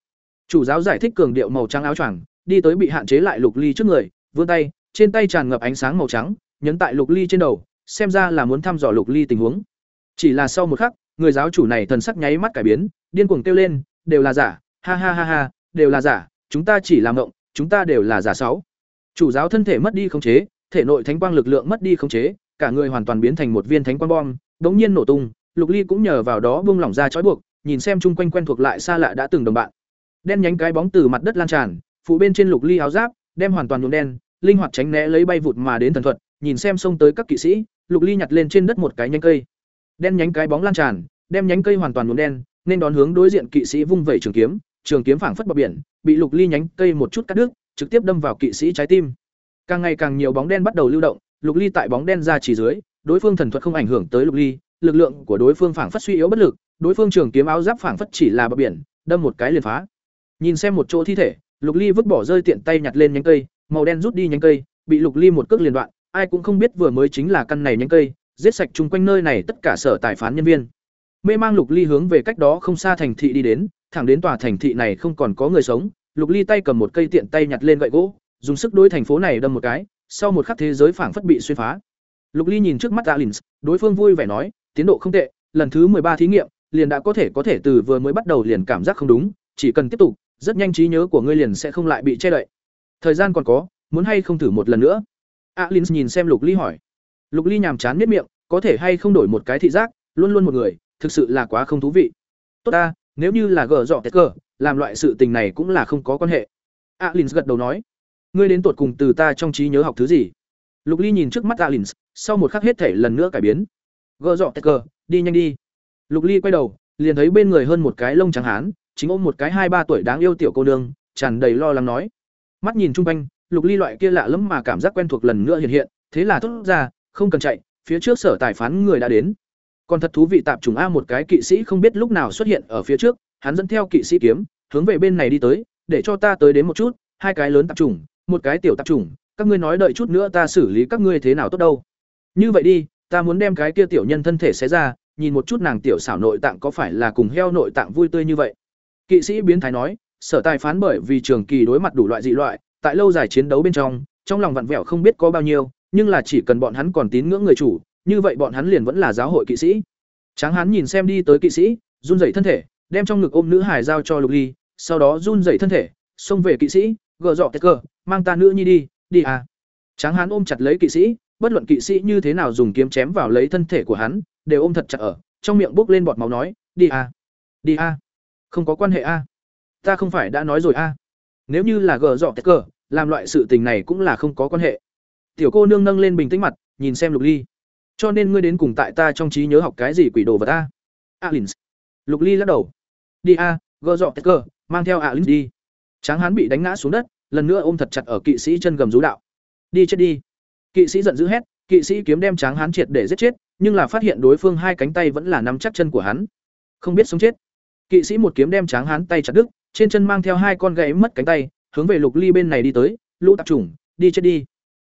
chủ giáo giải thích cường điệu màu trắng áo choàng, đi tới bị hạn chế lại lục ly trước người, vươn tay, trên tay tràn ngập ánh sáng màu trắng, nhấn tại lục ly trên đầu, xem ra là muốn thăm dò lục ly tình huống. Chỉ là sau một khắc, người giáo chủ này thần sắc nháy mắt cải biến, điên cuồng kêu lên, đều là giả, ha ha ha ha, đều là giả, chúng ta chỉ làm ngộng chúng ta đều là giả sáu. Chủ giáo thân thể mất đi khống chế, thể nội thánh quang lực lượng mất đi khống chế, cả người hoàn toàn biến thành một viên thánh quang bom, đống nhiên nổ tung, lục ly cũng nhờ vào đó buông lỏng ra trói buộc, nhìn xem chung quanh quen thuộc lại xa lạ đã từng đồng bạn đen nhánh cái bóng từ mặt đất lan tràn, phụ bên trên lục ly áo giáp, đem hoàn toàn nhuộm đen, linh hoạt tránh né lấy bay vụt mà đến thần thuật, nhìn xem xông tới các kỵ sĩ, lục ly nhặt lên trên đất một cái nhánh cây. Đen nhánh cái bóng lan tràn, đem nhánh cây hoàn toàn nhuộm đen, nên đón hướng đối diện kỵ sĩ vung vẩy trường kiếm trường kiếm phảng phất bờ biển, bị lục ly nhánh cây một chút cắt đứt, trực tiếp đâm vào kỵ sĩ trái tim. Càng ngày càng nhiều bóng đen bắt đầu lưu động, lục ly tại bóng đen ra chỉ dưới, đối phương thần thuật không ảnh hưởng tới lục ly, lực lượng của đối phương phảng phất suy yếu bất lực, đối phương trường kiếm áo giáp phảng phất chỉ là bờ biển, đâm một cái liền phá nhìn xem một chỗ thi thể, lục ly vứt bỏ rơi tiện tay nhặt lên nhánh cây, màu đen rút đi nhánh cây, bị lục ly một cước liền đoạn, ai cũng không biết vừa mới chính là căn này nhánh cây, giết sạch chung quanh nơi này tất cả sở tài phán nhân viên. Mê mang lục ly hướng về cách đó không xa thành thị đi đến, thẳng đến tòa thành thị này không còn có người sống, lục ly tay cầm một cây tiện tay nhặt lên gậy gỗ, dùng sức đối thành phố này đâm một cái, sau một khắc thế giới phảng phất bị xuyên phá. Lục ly nhìn trước mắt alins, đối phương vui vẻ nói, tiến độ không tệ, lần thứ ba thí nghiệm, liền đã có thể có thể từ vừa mới bắt đầu liền cảm giác không đúng, chỉ cần tiếp tục rất nhanh trí nhớ của ngươi liền sẽ không lại bị che đậy. Thời gian còn có, muốn hay không thử một lần nữa? Alins nhìn xem lục ly hỏi. Lục ly nhàm chán miết miệng, có thể hay không đổi một cái thị giác, luôn luôn một người, thực sự là quá không thú vị. Tốt ta, nếu như là gờ dọ tẹt cờ làm loại sự tình này cũng là không có quan hệ. Alins gật đầu nói. Ngươi đến tột cùng từ ta trong trí nhớ học thứ gì? Lục ly nhìn trước mắt alins sau một khắc hết thể lần nữa cải biến. Gờ dọ tẹt cờ đi nhanh đi. Lục ly quay đầu, liền thấy bên người hơn một cái lông trắng hán chính ôm một cái hai ba tuổi đáng yêu tiểu cô nương, tràn đầy lo lắng nói. Mắt nhìn chung quanh, lục ly loại kia lạ lẫm mà cảm giác quen thuộc lần nữa hiện hiện, thế là thốt ra, không cần chạy, phía trước sở tài phán người đã đến. Còn thật thú vị tạp trùng a một cái kỵ sĩ không biết lúc nào xuất hiện ở phía trước, hắn dẫn theo kỵ sĩ kiếm, hướng về bên này đi tới, để cho ta tới đến một chút, hai cái lớn tạp trùng một cái tiểu tạp trùng các ngươi nói đợi chút nữa ta xử lý các ngươi thế nào tốt đâu. Như vậy đi, ta muốn đem cái kia tiểu nhân thân thể xé ra, nhìn một chút nàng tiểu xảo nội tạng có phải là cùng heo nội tạng vui tươi như vậy kỵ sĩ biến thái nói, sở tài phán bởi vì trường kỳ đối mặt đủ loại dị loại, tại lâu dài chiến đấu bên trong trong lòng vặn vẹo không biết có bao nhiêu, nhưng là chỉ cần bọn hắn còn tín ngưỡng người chủ, như vậy bọn hắn liền vẫn là giáo hội kỵ sĩ. Tráng hắn nhìn xem đi tới kỵ sĩ, run dậy thân thể, đem trong ngực ôm nữ hải giao cho lục ly, sau đó run dậy thân thể, xông về kỵ sĩ gờ dọ tét cờ mang ta nữ nhi đi đi à. Tráng hán ôm chặt lấy kỵ sĩ, bất luận kỵ sĩ như thế nào dùng kiếm chém vào lấy thân thể của hắn, đều ôm thật chặt ở, trong miệng bốc lên bọt máu nói, đi à đi à không có quan hệ a. Ta không phải đã nói rồi a. Nếu như là gờ dọ tét cờ, làm loại sự tình này cũng là không có quan hệ. Tiểu cô nương nâng lên bình tĩnh mặt, nhìn xem lục ly. Cho nên ngươi đến cùng tại ta trong trí nhớ học cái gì quỷ đồ vật ta alins. Lục ly lắc đầu. Đi a, gờ dọ tét cờ, mang theo alins đi. Tráng hán bị đánh ngã xuống đất, lần nữa ôm thật chặt ở kỵ sĩ chân gầm rú đạo. Đi chết đi. Kỵ sĩ giận dữ hét, kỵ sĩ kiếm đem tráng hán triệt để giết chết, nhưng là phát hiện đối phương hai cánh tay vẫn là nắm chắc chân của hắn. Không biết sống chết kỵ sĩ một kiếm đem tráng hán tay chặt đứt trên chân mang theo hai con gãy mất cánh tay hướng về lục ly bên này đi tới lũ tạp chủng đi chết đi.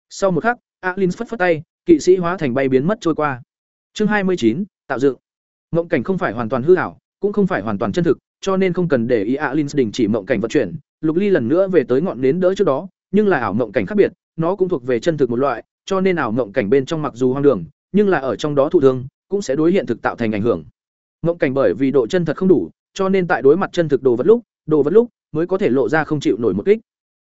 Sau một khắc alin phất phất tay kỵ sĩ hóa thành bay biến mất trôi qua. Chương hai mươi chín tạo dựng. Mộng cảnh không phải hoàn toàn hư hảo cũng không phải hoàn toàn chân thực cho nên không cần để ý alin đình chỉ mộng cảnh vận chuyển. Lục ly lần nữa về tới ngọn nến đỡ trước đó nhưng là ảo mộng cảnh khác biệt, nó cũng thuộc về chân thực một loại, cho nên ảo mộng cảnh bên trong mặc dù hoang đường, nhưng là ở trong đó thụ thương, cũng sẽ đối hiện thực tạo thành ảnh hưởng. Mộng cảnh bởi vì độ chân thật không đủ, cho nên tại đối mặt chân thực đồ vật lúc, đồ vật lúc mới có thể lộ ra không chịu nổi một kích.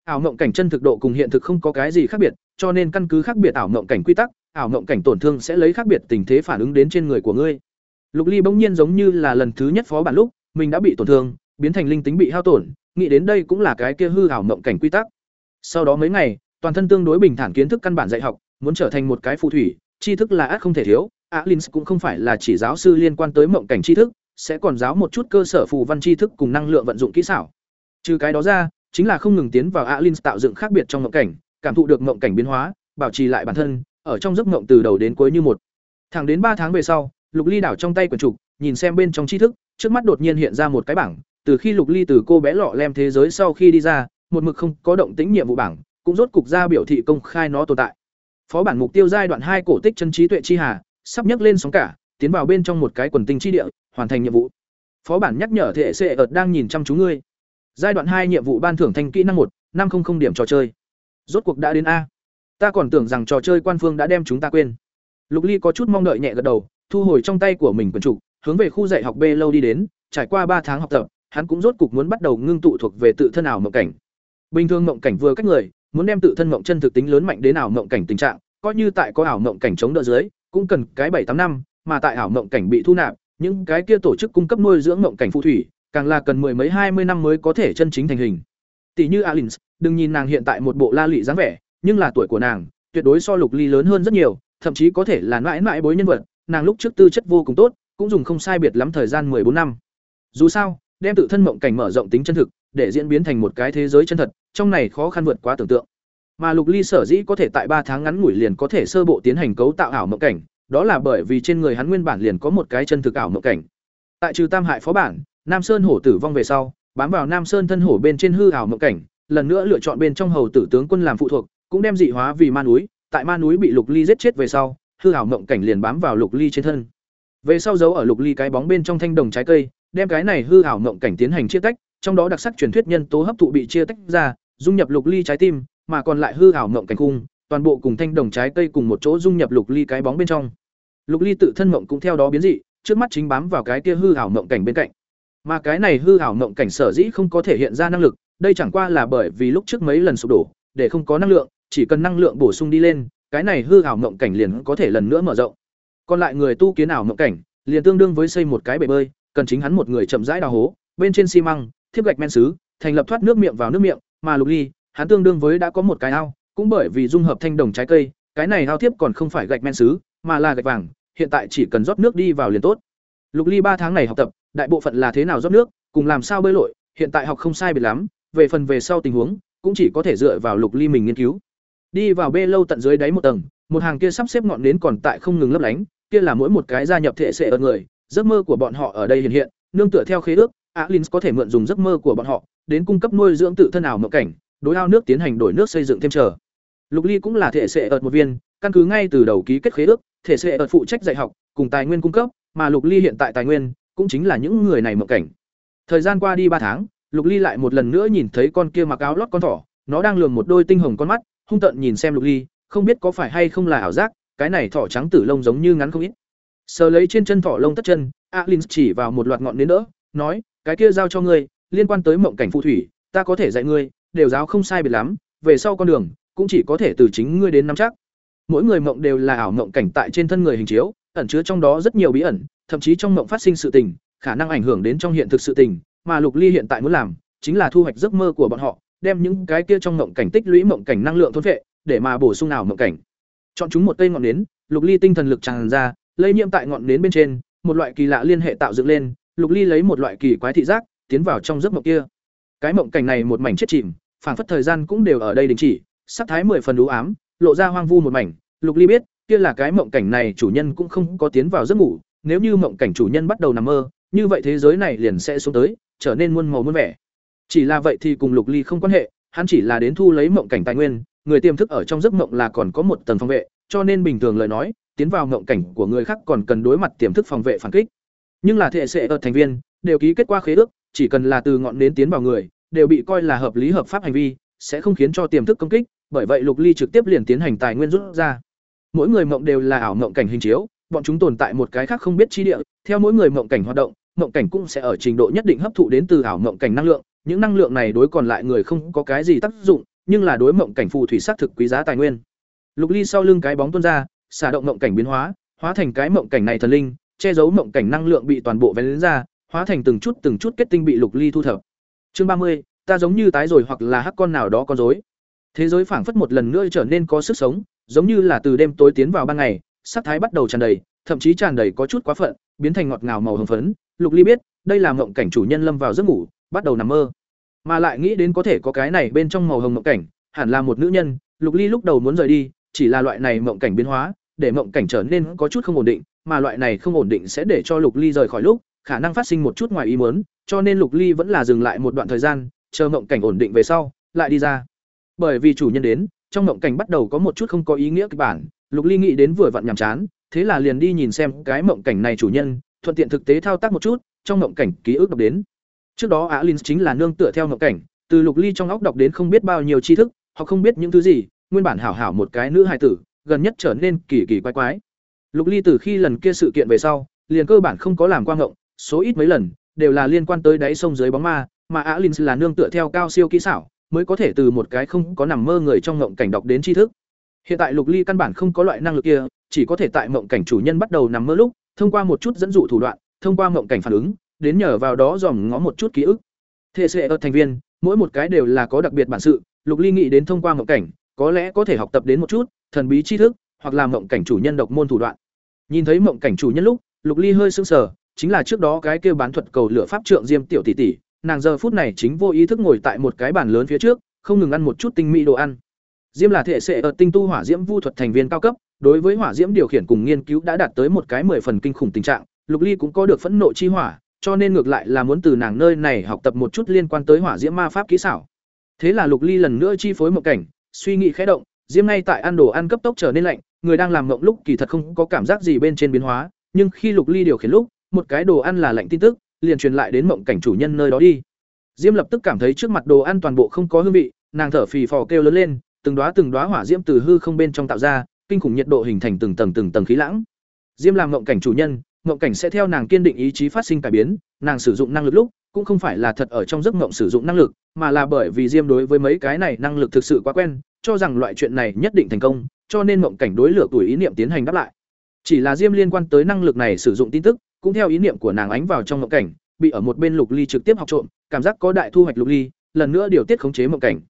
Ảo mộng cảnh chân thực độ cùng hiện thực không có cái gì khác biệt, cho nên căn cứ khác biệt ảo mộng cảnh quy tắc, ảo mộng cảnh tổn thương sẽ lấy khác biệt tình thế phản ứng đến trên người của ngươi. Lục Ly bỗng nhiên giống như là lần thứ nhất phó bản lúc, mình đã bị tổn thương, biến thành linh tính bị hao tổn, nghĩ đến đây cũng là cái kia hư ảo mộng cảnh quy tắc. Sau đó mấy ngày, toàn thân tương đối bình thản kiến thức căn bản dạy học, muốn trở thành một cái phù thủy, tri thức là át không thể thiếu. Alins cũng không phải là chỉ giáo sư liên quan tới mộng cảnh tri thức, sẽ còn giáo một chút cơ sở phù văn tri thức cùng năng lượng vận dụng kỹ xảo. Trừ cái đó ra, chính là không ngừng tiến vào Alin tạo dựng khác biệt trong mộng cảnh, cảm thụ được mộng cảnh biến hóa, bảo trì lại bản thân, ở trong giấc mộng từ đầu đến cuối như một. Thẳng đến ba tháng về sau, Lục Ly đảo trong tay quyển trục, nhìn xem bên trong tri thức, trước mắt đột nhiên hiện ra một cái bảng, từ khi Lục Ly từ cô bé lọ lem thế giới sau khi đi ra, một mực không có động tĩnh nhiệm vụ bảng, cũng rốt cục ra biểu thị công khai nó tồn tại. Phó bản mục tiêu giai đoạn hai cổ tích chân trí tuệ chi hà, sắp nhấc lên sóng cả, tiến vào bên trong một cái quần tinh chi địa, hoàn thành nhiệm vụ. Phó bản nhắc nhở thể sẽ ợt đang nhìn chăm chú ngươi. Giai đoạn hai nhiệm vụ ban thưởng thành kỹ năng một, năm không không điểm trò chơi. Rốt cuộc đã đến a. Ta còn tưởng rằng trò chơi quan phương đã đem chúng ta quên. Lục Ly có chút mong đợi nhẹ gật đầu, thu hồi trong tay của mình quần trục, hướng về khu dạy học B lâu đi đến, trải qua ba tháng học tập, hắn cũng rốt cục muốn bắt đầu ngưng tụ thuộc về tự thân ảo mộng cảnh. Bình thường mộng cảnh vừa cách người, muốn đem tự thân mộng chân thực tính lớn mạnh đến ảo mộng cảnh tình trạng, coi như tại có ảo mộng cảnh chống đỡ dưới, cũng cần cái bảy tám năm, mà tại ảo mộng cảnh bị thu nạp, những cái kia tổ chức cung cấp nuôi dưỡng mộng cảnh phù thủy, càng là cần mười mấy hai mươi năm mới có thể chân chính thành hình. Tỷ như Alins, đừng nhìn nàng hiện tại một bộ la lị dáng vẻ, nhưng là tuổi của nàng, tuyệt đối so Lục Ly lớn hơn rất nhiều, thậm chí có thể là mãi mãi bối nhân vật, nàng lúc trước tư chất vô cùng tốt, cũng dùng không sai biệt lắm thời gian bốn năm. Dù sao, đem tự thân mộng cảnh mở rộng tính chân thực, để diễn biến thành một cái thế giới chân thật, trong này khó khăn vượt quá tưởng tượng. Mà Lục Ly sở dĩ có thể tại ba tháng ngắn ngủi liền có thể sơ bộ tiến hành cấu tạo ảo mộng cảnh, đó là bởi vì trên người hắn nguyên bản liền có một cái chân thực ảo mộng cảnh. Tại trừ Tam Hại phó bản, Nam Sơn hổ tử vong về sau, bám vào Nam Sơn thân hổ bên trên hư ảo mộng cảnh, lần nữa lựa chọn bên trong hầu tử tướng quân làm phụ thuộc, cũng đem dị hóa vì ma núi, tại ma núi bị Lục Ly giết chết về sau, hư ảo mộng cảnh liền bám vào Lục Ly trên thân. Về sau giấu ở Lục Ly cái bóng bên trong thanh đồng trái cây, đem cái này hư ảo mộng cảnh tiến hành chia tách, trong đó đặc sắc truyền thuyết nhân tố hấp thụ bị chia tách ra, dung nhập Lục Ly trái tim, mà còn lại hư ảo mộng cảnh cung, toàn bộ cùng thanh đồng trái cây cùng một chỗ dung nhập Lục Ly cái bóng bên trong. Lục Ly tự thân mộng cũng theo đó biến dị, trước mắt chính bám vào cái kia hư ảo mộng cảnh bên cạnh. Mà cái này hư ảo mộng cảnh sở dĩ không có thể hiện ra năng lực, đây chẳng qua là bởi vì lúc trước mấy lần sụp đổ, để không có năng lượng, chỉ cần năng lượng bổ sung đi lên, cái này hư ảo mộng cảnh liền có thể lần nữa mở rộng. Còn lại người tu kiến ảo mộng cảnh, liền tương đương với xây một cái bể bơi, cần chính hắn một người chậm rãi đào hố, bên trên xi măng, thiếp gạch men sứ, thành lập thoát nước miệng vào nước miệng, mà Lục Ly, hắn tương đương với đã có một cái ao, cũng bởi vì dung hợp thanh đồng trái cây, cái này ao thiếp còn không phải gạch men sứ, mà là gạch vàng, hiện tại chỉ cần rót nước đi vào liền tốt. Lục Ly ba tháng này học tập, đại bộ phận là thế nào rót nước, cùng làm sao bơi lội, hiện tại học không sai biệt lắm, về phần về sau tình huống, cũng chỉ có thể dựa vào Lục Ly mình nghiên cứu. Đi vào bê lâu tận dưới đáy một tầng, một hàng kia sắp xếp ngọn nến còn tại không ngừng lấp lánh, kia là mỗi một cái gia nhập thể sẽ ở người, giấc mơ của bọn họ ở đây hiện hiện, nương tựa theo khế ước, Alins có thể mượn dùng giấc mơ của bọn họ, đến cung cấp nuôi dưỡng tự thân ảo mộng cảnh, đối ao nước tiến hành đổi nước xây dựng thêm trở. Lục Ly cũng là thể sẽ ở một viên, căn cứ ngay từ đầu ký kết khế ước, thể sẽ ở phụ trách dạy học, cùng tài nguyên cung cấp, mà Lục Ly hiện tại tài nguyên cũng chính là những người này mộng cảnh. Thời gian qua đi ba tháng, Lục Ly lại một lần nữa nhìn thấy con kia mặc áo lót con thỏ, nó đang lường một đôi tinh hồng con mắt, hung tợn nhìn xem Lục Ly, không biết có phải hay không là ảo giác, cái này thỏ trắng tử lông giống như ngắn không ít. Sờ lấy trên chân thỏ lông tất chân, Alin chỉ vào một loạt ngọn nến đỡ, nói, cái kia giao cho ngươi, liên quan tới mộng cảnh phù thủy, ta có thể dạy ngươi, đều giáo không sai biệt lắm, về sau con đường, cũng chỉ có thể từ chính ngươi đến nắm chắc. Mỗi người mộng đều là ảo mộng cảnh tại trên thân người hình chiếu, ẩn chứa trong đó rất nhiều bí ẩn, thậm chí trong mộng phát sinh sự tình, khả năng ảnh hưởng đến trong hiện thực sự tình, mà Lục Ly hiện tại muốn làm, chính là thu hoạch giấc mơ của bọn họ, đem những cái kia trong mộng cảnh tích lũy mộng cảnh năng lượng thôn vệ, để mà bổ sung nào mộng cảnh. Chọn chúng một cây ngọn nến, Lục Ly tinh thần lực tràn ra, lây nhiễm tại ngọn nến bên trên, một loại kỳ lạ liên hệ tạo dựng lên, Lục Ly lấy một loại kỳ quái thị giác, tiến vào trong giấc mộng kia. Cái mộng cảnh này một mảnh chết chìm, phảng phất thời gian cũng đều ở đây đình chỉ, sắc thái mười phần u ám, lộ ra hoang vu một mảnh, Lục Ly biết, kia là cái mộng cảnh này chủ nhân cũng không có tiến vào giấc ngủ, nếu như mộng cảnh chủ nhân bắt đầu nằm mơ, như vậy thế giới này liền sẽ xuống tới, trở nên muôn màu muôn vẻ. Chỉ là vậy thì cùng Lục Ly không quan hệ, hắn chỉ là đến thu lấy mộng cảnh tài nguyên, người tiềm thức ở trong giấc mộng là còn có một tầng phòng vệ, cho nên bình thường lời nói, tiến vào mộng cảnh của người khác còn cần đối mặt tiềm thức phòng vệ phản kích. Nhưng là thể sẽ ở thành viên, đều ký kết qua khế ước, chỉ cần là từ ngọn đến tiến vào người, đều bị coi là hợp lý hợp pháp hành vi, sẽ không khiến cho tiềm thức công kích, bởi vậy Lục Ly trực tiếp liền tiến hành tài nguyên rút ra. Mỗi người mộng đều là ảo mộng cảnh hình chiếu, bọn chúng tồn tại một cái khác không biết chi địa, theo mỗi người mộng cảnh hoạt động, mộng cảnh cũng sẽ ở trình độ nhất định hấp thụ đến từ ảo mộng cảnh năng lượng, những năng lượng này đối còn lại người không có cái gì tác dụng, nhưng là đối mộng cảnh phù thủy sắc thực quý giá tài nguyên. Lục Ly sau lưng cái bóng tuôn ra, xả động mộng cảnh biến hóa, hóa thành cái mộng cảnh này thần linh, che giấu mộng cảnh năng lượng bị toàn bộ vén lên ra, hóa thành từng chút từng chút kết tinh bị Lục Ly thu thập. Chương ba mươi, ta giống như tái rồi hoặc là hắc con nào đó con rối. Thế giới phảng phất một lần nữa trở nên có sức sống, giống như là từ đêm tối tiến vào ban ngày, sắc thái bắt đầu tràn đầy, thậm chí tràn đầy có chút quá phận, biến thành ngọt ngào màu hồng phấn. Lục Ly biết, đây là mộng cảnh chủ nhân lâm vào giấc ngủ, bắt đầu nằm mơ. Mà lại nghĩ đến có thể có cái này bên trong màu hồng mộng cảnh, hẳn là một nữ nhân, Lục Ly lúc đầu muốn rời đi, chỉ là loại này mộng cảnh biến hóa, để mộng cảnh trở nên có chút không ổn định, mà loại này không ổn định sẽ để cho Lục Ly rời khỏi lúc, khả năng phát sinh một chút ngoài ý muốn, cho nên Lục Ly vẫn là dừng lại một đoạn thời gian, chờ mộng cảnh ổn định về sau, lại đi ra. Bởi vì chủ nhân đến, trong mộng cảnh bắt đầu có một chút không có ý nghĩa kịch bản, Lục Ly nghĩ đến vừa vặn nhàm chán, thế là liền đi nhìn xem cái mộng cảnh này chủ nhân, thuận tiện thực tế thao tác một chút, trong mộng cảnh ký ức đọc đến. Trước đó á linh chính là nương tựa theo mộng cảnh, từ Lục Ly trong óc đọc đến không biết bao nhiêu tri thức, họ không biết những thứ gì, nguyên bản hảo hảo một cái nữ hài tử, gần nhất trở nên kỳ kỳ quái quái. Lục Ly từ khi lần kia sự kiện về sau, liền cơ bản không có làm quang ngộng, số ít mấy lần đều là liên quan tới đáy sông dưới bóng ma, mà á linh là nương tựa theo cao siêu kỹ xảo, mới có thể từ một cái không có nằm mơ người trong ngộng cảnh đọc đến tri thức. Hiện tại Lục Ly căn bản không có loại năng lực kia, chỉ có thể tại mộng cảnh chủ nhân bắt đầu nằm mơ lúc, thông qua một chút dẫn dụ thủ đoạn, thông qua mộng cảnh phản ứng, đến nhờ vào đó dòm ngó một chút ký ức. Thế sẽ ở thành viên, mỗi một cái đều là có đặc biệt bản sự, Lục Ly nghĩ đến thông qua mộng cảnh, có lẽ có thể học tập đến một chút thần bí tri thức, hoặc là mộng cảnh chủ nhân độc môn thủ đoạn. Nhìn thấy mộng cảnh chủ nhân lúc, Lục Ly hơi sững sờ, chính là trước đó cái kia bán thuật cầu lửa pháp trượng Diêm tiểu tỷ tỷ, nàng giờ phút này chính vô ý thức ngồi tại một cái bàn lớn phía trước, không ngừng ăn một chút tinh mỹ đồ ăn. Diêm là thể sẽ ở tinh tu hỏa diễm vu thuật thành viên cao cấp, đối với hỏa diễm điều khiển cùng nghiên cứu đã đạt tới một cái mười phần kinh khủng tình trạng, Lục Ly cũng có được phẫn nộ chi hỏa, cho nên ngược lại là muốn từ nàng nơi này học tập một chút liên quan tới hỏa diễm ma pháp kỹ xảo. Thế là Lục Ly lần nữa chi phối một cảnh, suy nghĩ khẽ động, Diêm ngay tại ăn đồ ăn cấp tốc trở nên lạnh, người đang làm mộng lúc kỳ thật không có cảm giác gì bên trên biến hóa, nhưng khi Lục Ly điều khiển lúc, một cái đồ ăn là lạnh tin tức, liền truyền lại đến mộng cảnh chủ nhân nơi đó đi. Diêm lập tức cảm thấy trước mặt đồ ăn toàn bộ không có hương vị, nàng thở phì phò kêu lớn lên, từng đóa từng đóa hỏa diễm từ hư không bên trong tạo ra, kinh khủng nhiệt độ hình thành từng tầng từng tầng khí lãng. Diêm làm mộng cảnh chủ nhân, mộng cảnh sẽ theo nàng kiên định ý chí phát sinh cải biến, nàng sử dụng năng lực lúc, cũng không phải là thật ở trong giấc mộng sử dụng năng lực, mà là bởi vì Diêm đối với mấy cái này năng lực thực sự quá quen, cho rằng loại chuyện này nhất định thành công, cho nên mộng cảnh đối lửa tuổi ý niệm tiến hành đáp lại. Chỉ là Diêm liên quan tới năng lực này sử dụng tin tức, cũng theo ý niệm của nàng ánh vào trong mộng cảnh, bị ở một bên Lục Ly trực tiếp học trộm, cảm giác có đại thu hoạch Lục Ly, lần nữa điều tiết khống chế mộng cảnh.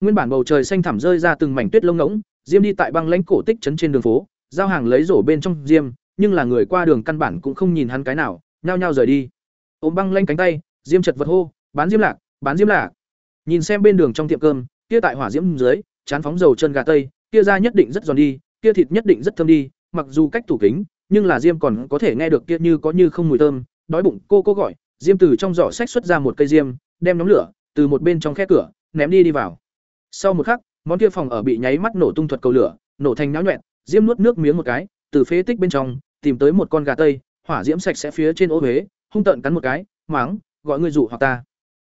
Nguyên bản bầu trời xanh thẳm rơi ra từng mảnh tuyết lông ngỗng, Diêm đi tại băng lãnh cổ tích trấn trên đường phố, giao hàng lấy rổ bên trong Diêm, nhưng là người qua đường căn bản cũng không nhìn hắn cái nào, nhao nhao rời đi. Ôm băng lãnh cánh tay, Diêm chật vật hô, bán Diêm lạc, bán Diêm lạc. Nhìn xem bên đường trong tiệm cơm, kia tại hỏa diễm dưới, chán phóng dầu chân gà tây, kia da nhất định rất giòn đi, kia thịt nhất định rất thơm đi, mặc dù cách tủ kính, nhưng là Diêm còn có thể nghe được kia như có như không mùi thơm, đói bụng cô cô gọi, Diêm từ trong giỏ sách xuất ra một cây diêm, đem nhóm lửa, từ một bên trong khe cửa, ném đi đi vào. Sau một khắc, món kia phòng ở bị nháy mắt nổ tung thuật cầu lửa, nổ thành náo nhuẹn Diêm nuốt nước miếng một cái, từ phế tích bên trong tìm tới một con gà tây, hỏa diễm sạch sẽ phía trên ô huế, hung tợn cắn một cái, mắng, gọi người dụ hoặc ta.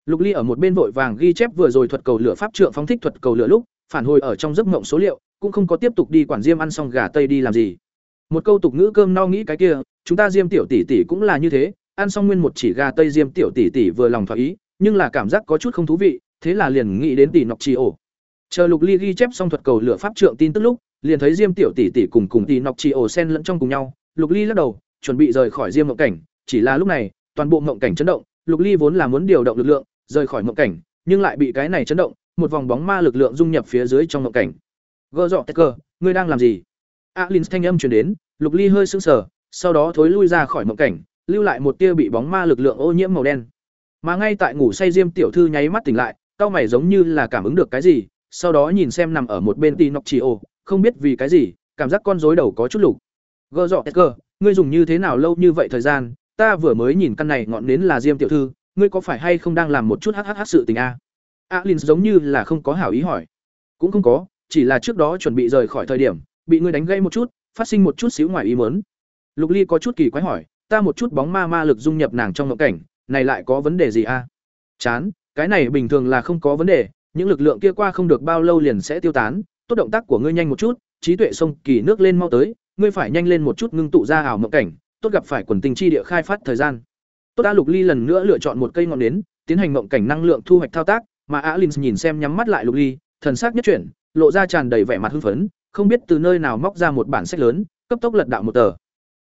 Lục Ly ở một bên vội vàng ghi chép vừa rồi thuật cầu lửa pháp trượng phóng thích thuật cầu lửa lúc, phản hồi ở trong giấc mộng số liệu, cũng không có tiếp tục đi quản Diêm ăn xong gà tây đi làm gì. Một câu tục ngữ cơm no nghĩ cái kia, chúng ta Diêm tiểu tỷ tỷ cũng là như thế, ăn xong nguyên một chỉ gà tây Diêm tiểu tỷ tỷ vừa lòng thỏa ý, nhưng là cảm giác có chút không thú vị, thế là liền nghĩ đến tỷ nọc chi ổ. Chờ Lục Ly ghi chép xong thuật cầu lửa pháp trượng tin tức lúc, liền thấy Diêm tiểu tỷ tỷ cùng cùng tỷ nọc chi ổ sen lẫn trong cùng nhau, Lục Ly lắc đầu, chuẩn bị rời khỏi Diêm mộng cảnh, chỉ là lúc này, toàn bộ mộng cảnh chấn động, Lục Ly vốn là muốn điều động lực lượng, rời khỏi mộng cảnh, nhưng lại bị cái này chấn động, một vòng bóng ma lực lượng dung nhập phía dưới trong mộng cảnh. Gơ dọ Tecker, ngươi đang làm gì? Alin thanh âm truyền đến, Lục Ly hơi sững sờ, sau đó thối lui ra khỏi mộng cảnh, lưu lại một tia bị bóng ma lực lượng ô nhiễm màu đen. Mà ngay tại ngủ say Diêm tiểu thư nháy mắt tỉnh lại, cao mày giống như là cảm ứng được cái gì, sau đó nhìn xem nằm ở một bên Tinochio, không biết vì cái gì, cảm giác con rối đầu có chút lục. Gơ dọ Tecker, ngươi dùng như thế nào lâu như vậy thời gian, ta vừa mới nhìn căn này ngọn nến là Diêm tiểu thư, ngươi có phải hay không đang làm một chút hắc hắc sự tình a? Alin giống như là không có hảo ý hỏi. Cũng không có, chỉ là trước đó chuẩn bị rời khỏi thời điểm, bị ngươi đánh gây một chút, phát sinh một chút xíu ngoài ý muốn. Lục Ly có chút kỳ quái hỏi, ta một chút bóng ma ma lực dung nhập nàng trong ngộ cảnh, này lại có vấn đề gì a? Chán, cái này bình thường là không có vấn đề, những lực lượng kia qua không được bao lâu liền sẽ tiêu tán tốt động tác của ngươi nhanh một chút trí tuệ sông kỳ nước lên mau tới ngươi phải nhanh lên một chút ngưng tụ ra ảo mộng cảnh tốt gặp phải quần tình chi địa khai phát thời gian tốt đã lục ly lần nữa lựa chọn một cây ngọn nến tiến hành mộng cảnh năng lượng thu hoạch thao tác mà alin nhìn xem nhắm mắt lại lục ly thần sắc nhất chuyển lộ ra tràn đầy vẻ mặt hưng phấn không biết từ nơi nào móc ra một bản sách lớn, cấp tốc lật đạo một tờ.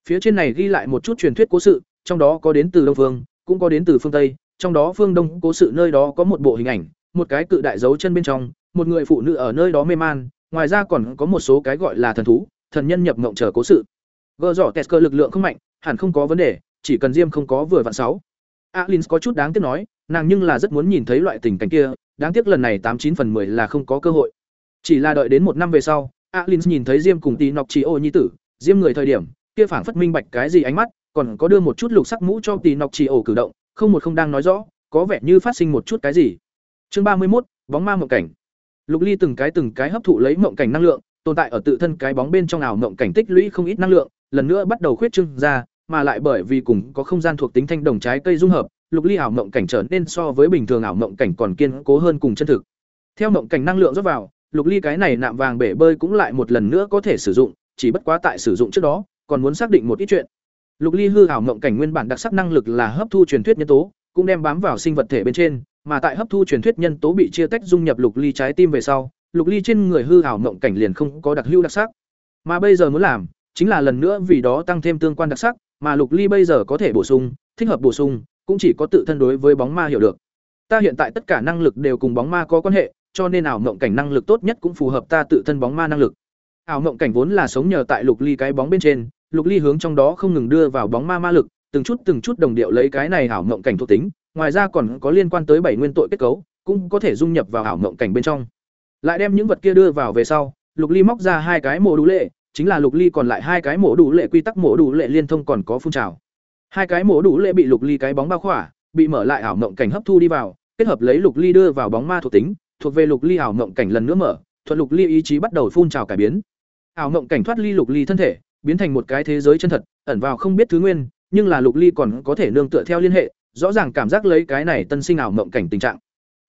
Phía trên này ghi lại một chút truyền thuyết cố sự, trong đó có đến từ đông phương, cũng có đến từ phương tây, trong đó phương đông cố sự nơi đó có một bộ hình ảnh, một cái cự đại dấu chân bên trong, một người phụ nữ ở nơi đó mê man, ngoài ra còn có một số cái gọi là thần thú, thần nhân nhập ngộng chờ cố sự. Gờ dỏ test cơ lực lượng không mạnh, hẳn không có vấn đề, chỉ cần diêm không có vừa vặn sáu. Alin có chút đáng tiếc nói, nàng nhưng là rất muốn nhìn thấy loại tình cảnh kia, đáng tiếc lần này tám chín phần 10 là không có cơ hội. Chỉ là đợi đến một năm về sau alin nhìn thấy diêm cùng tí nọc chi ô nhi tử, diêm người thời điểm, kia phảng phất minh bạch cái gì ánh mắt, còn có đưa một chút lục sắc mũ cho tí nọc chi ô cử động, không một không đang nói rõ, có vẻ như phát sinh một chút cái gì. Chương ba mươi một bóng ma mộng cảnh. Lục ly từng cái từng cái hấp thụ lấy mộng cảnh năng lượng, tồn tại ở tự thân cái bóng bên trong ảo mộng cảnh tích lũy không ít năng lượng, lần nữa bắt đầu khuyết trương ra, mà lại bởi vì cùng có không gian thuộc tính thanh đồng trái cây dung hợp, lục ly ảo mộng cảnh trở nên so với bình thường ảo mộng cảnh còn kiên cố hơn cùng chân thực. Theo mộng cảnh năng lượng rót vào lục ly cái này nạm vàng bể bơi cũng lại một lần nữa có thể sử dụng, chỉ bất quá tại sử dụng trước đó, còn muốn xác định một ít chuyện. Lục ly hư ảo mộng cảnh nguyên bản đặc sắc năng lực là hấp thu truyền thuyết nhân tố, cũng đem bám vào sinh vật thể bên trên, mà tại hấp thu truyền thuyết nhân tố bị chia tách dung nhập lục ly trái tim về sau, lục ly trên người hư ảo mộng cảnh liền không có đặc hưu đặc sắc. Mà bây giờ muốn làm, chính là lần nữa vì đó tăng thêm tương quan đặc sắc, mà lục ly bây giờ có thể bổ sung, thích hợp bổ sung, cũng chỉ có tự thân đối với bóng ma hiểu được. Ta hiện tại tất cả năng lực đều cùng bóng ma có quan hệ cho nên ảo mộng cảnh năng lực tốt nhất cũng phù hợp ta tự thân bóng ma năng lực. Ảo mộng cảnh vốn là sống nhờ tại lục ly cái bóng bên trên, lục ly hướng trong đó không ngừng đưa vào bóng ma ma lực, từng chút từng chút đồng điệu lấy cái này ảo mộng cảnh thuộc tính, ngoài ra còn có liên quan tới bảy nguyên tội kết cấu, cũng có thể dung nhập vào ảo mộng cảnh bên trong. Lại đem những vật kia đưa vào về sau, lục ly móc ra hai cái mổ đủ lệ, chính là lục ly còn lại hai cái mổ đủ lệ quy tắc mổ đủ lệ liên thông còn có phun trào. Hai cái mổ đủ lệ bị lục ly cái bóng bao khỏa, bị mở lại ảo mộng cảnh hấp thu đi vào, kết hợp lấy lục ly đưa vào bóng ma thuộc tính thuộc về lục ly ảo mộng cảnh lần nữa mở, thuận lục ly ý chí bắt đầu phun trào cải biến. Ảo mộng cảnh thoát ly lục ly thân thể, biến thành một cái thế giới chân thật, ẩn vào không biết thứ nguyên, nhưng là lục ly còn có thể nương tựa theo liên hệ, rõ ràng cảm giác lấy cái này tân sinh ảo mộng cảnh tình trạng.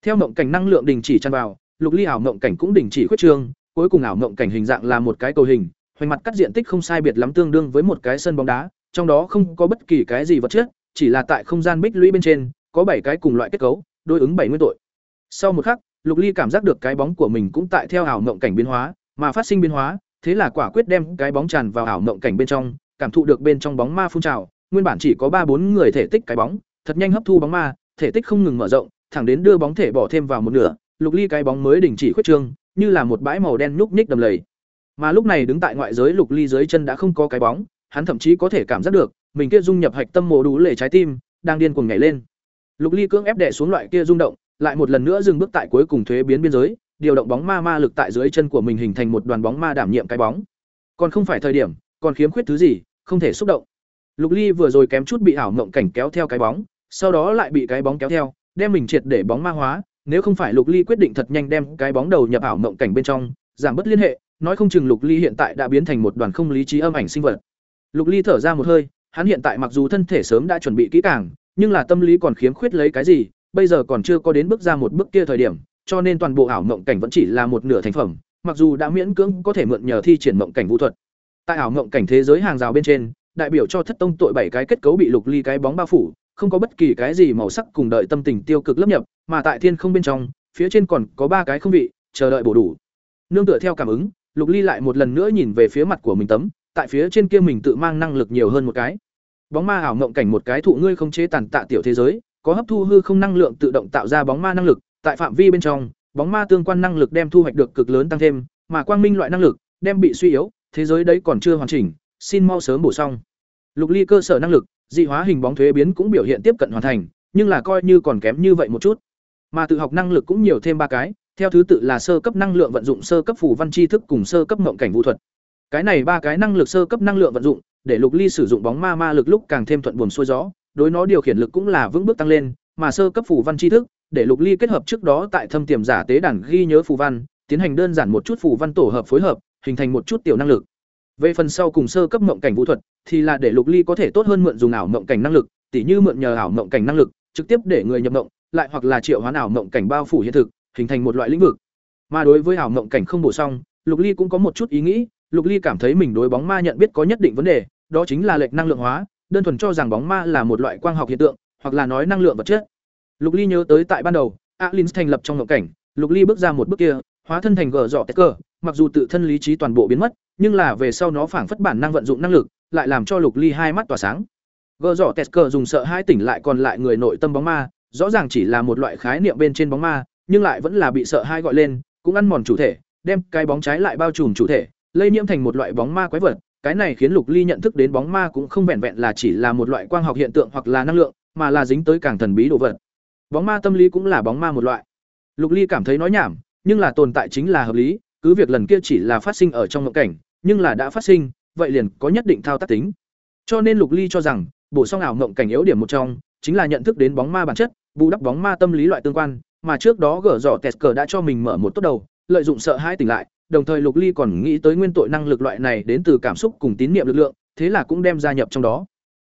Theo mộng cảnh năng lượng đình chỉ tràn vào, lục ly ảo mộng cảnh cũng đình chỉ khuyết trương, cuối cùng ảo mộng cảnh hình dạng là một cái cầu hình, hoành mặt cắt diện tích không sai biệt lắm tương đương với một cái sân bóng đá, trong đó không có bất kỳ cái gì vật chất, chỉ là tại không gian bích lũy bên trên, có bảy cái cùng loại kết cấu, đối ứng bảy nguyên tội. Sau một khắc lục ly cảm giác được cái bóng của mình cũng tại theo ảo mộng cảnh biến hóa, mà phát sinh biến hóa, thế là quả quyết đem cái bóng tràn vào ảo mộng cảnh bên trong, cảm thụ được bên trong bóng ma phun trào. Nguyên bản chỉ có ba bốn người thể tích cái bóng, thật nhanh hấp thu bóng ma, thể tích không ngừng mở rộng, thẳng đến đưa bóng thể bỏ thêm vào một nửa, lục ly cái bóng mới đình chỉ khuyết trương, như là một bãi màu đen nhúc nhích đầm lầy. Mà lúc này đứng tại ngoại giới lục ly dưới chân đã không có cái bóng, hắn thậm chí có thể cảm giác được, mình kia dung nhập hạch tâm mồ đủ lệ trái tim, đang điên cuồng nhảy lên. Lục ly cưỡng ép đè xuống loại kia rung động lại một lần nữa dừng bước tại cuối cùng thuế biến biên giới, điều động bóng ma ma lực tại dưới chân của mình hình thành một đoàn bóng ma đảm nhiệm cái bóng. Còn không phải thời điểm, còn khiếm khuyết thứ gì, không thể xúc động. Lục ly vừa rồi kém chút bị ảo mộng cảnh kéo theo cái bóng, sau đó lại bị cái bóng kéo theo, đem mình triệt để bóng ma hóa, nếu không phải lục ly quyết định thật nhanh đem cái bóng đầu nhập ảo mộng cảnh bên trong, giảm bớt liên hệ, nói không chừng lục ly hiện tại đã biến thành một đoàn không lý trí âm ảnh sinh vật. Lục ly thở ra một hơi, hắn hiện tại mặc dù thân thể sớm đã chuẩn bị kỹ càng, nhưng là tâm lý còn khiếm khuyết lấy cái gì bây giờ còn chưa có đến bước ra một bước kia thời điểm, cho nên toàn bộ ảo mộng cảnh vẫn chỉ là một nửa thành phẩm, mặc dù đã miễn cưỡng có thể mượn nhờ thi triển mộng cảnh vũ thuật. Tại ảo mộng cảnh thế giới hàng rào bên trên, đại biểu cho thất tông tội bảy cái kết cấu bị lục ly cái bóng bao phủ, không có bất kỳ cái gì màu sắc cùng đợi tâm tình tiêu cực lấp nhập, mà tại thiên không bên trong, phía trên còn có ba cái không vị, chờ đợi bổ đủ. Nương tựa theo cảm ứng, lục ly lại một lần nữa nhìn về phía mặt của mình tấm, tại phía trên kia mình tự mang năng lực nhiều hơn một cái. Bóng ma ảo mộng cảnh một cái thụ ngươi không chế tàn tạ tiểu thế giới có hấp thu hư không năng lượng tự động tạo ra bóng ma năng lực, tại phạm vi bên trong, bóng ma tương quan năng lực đem thu hoạch được cực lớn tăng thêm, mà quang minh loại năng lực đem bị suy yếu, thế giới đấy còn chưa hoàn chỉnh, xin mau sớm bổ xong. Lục ly cơ sở năng lực, dị hóa hình bóng thuế biến cũng biểu hiện tiếp cận hoàn thành, nhưng là coi như còn kém như vậy một chút. Mà tự học năng lực cũng nhiều thêm ba cái, theo thứ tự là sơ cấp năng lượng vận dụng, sơ cấp phủ văn tri thức cùng sơ cấp ngộng cảnh vũ thuật. Cái này ba cái năng lực sơ cấp năng lượng vận dụng, để lục ly sử dụng bóng ma ma lực lúc càng thêm thuận buồm xuôi gió đối nó điều khiển lực cũng là vững bước tăng lên mà sơ cấp phù văn tri thức để lục ly kết hợp trước đó tại thâm tiềm giả tế đàn ghi nhớ phù văn tiến hành đơn giản một chút phù văn tổ hợp phối hợp hình thành một chút tiểu năng lực về phần sau cùng sơ cấp mộng cảnh vũ thuật thì là để lục ly có thể tốt hơn mượn dùng ảo mộng cảnh năng lực tỉ như mượn nhờ ảo mộng cảnh năng lực trực tiếp để người nhập mộng lại hoặc là triệu hoán ảo mộng cảnh bao phủ hiện thực hình thành một loại lĩnh vực. Mà đối với ảo mộng cảnh không bổ xong, Lục Ly cũng có một chút ý nghĩ, Lục Ly cảm thấy mình đối bóng ma nhận biết có nhất định vấn đề, đó chính là lệch năng lượng hóa, đơn thuần cho rằng bóng ma là một loại quang học hiện tượng, hoặc là nói năng lượng vật chất. Lục Ly nhớ tới tại ban đầu, Alins thành lập trong mộng cảnh, Lục Ly bước ra một bước kia, hóa thân thành gở rọ cơ, mặc dù tự thân lý trí toàn bộ biến mất, nhưng là về sau nó phảng phất bản năng vận dụng năng lực, lại làm cho Lục Ly hai mắt tỏa sáng. Gở rọ cơ dùng sợ hai tỉnh lại còn lại người nội tâm bóng ma, rõ ràng chỉ là một loại khái niệm bên trên bóng ma, nhưng lại vẫn là bị sợ hai gọi lên, cũng ăn mòn chủ thể, đem cái bóng trái lại bao trùm chủ thể, lây nhiễm thành một loại bóng ma quái vật. Cái này khiến Lục Ly nhận thức đến bóng ma cũng không vẹn vẹn là chỉ là một loại quang học hiện tượng hoặc là năng lượng, mà là dính tới càng thần bí đồ vật. Bóng ma tâm lý cũng là bóng ma một loại. Lục Ly cảm thấy nói nhảm, nhưng là tồn tại chính là hợp lý, cứ việc lần kia chỉ là phát sinh ở trong mộng cảnh, nhưng là đã phát sinh, vậy liền có nhất định thao tác tính. Cho nên Lục Ly cho rằng, bổ sung ảo mộng cảnh yếu điểm một trong, chính là nhận thức đến bóng ma bản chất, bù đắp bóng ma tâm lý loại tương quan, mà trước đó gở dọ Tesker đã cho mình mở một tốt đầu, lợi dụng sợ hãi tỉnh lại, đồng thời Lục Ly còn nghĩ tới nguyên tội năng lực loại này đến từ cảm xúc cùng tín niệm lực lượng, thế là cũng đem gia nhập trong đó.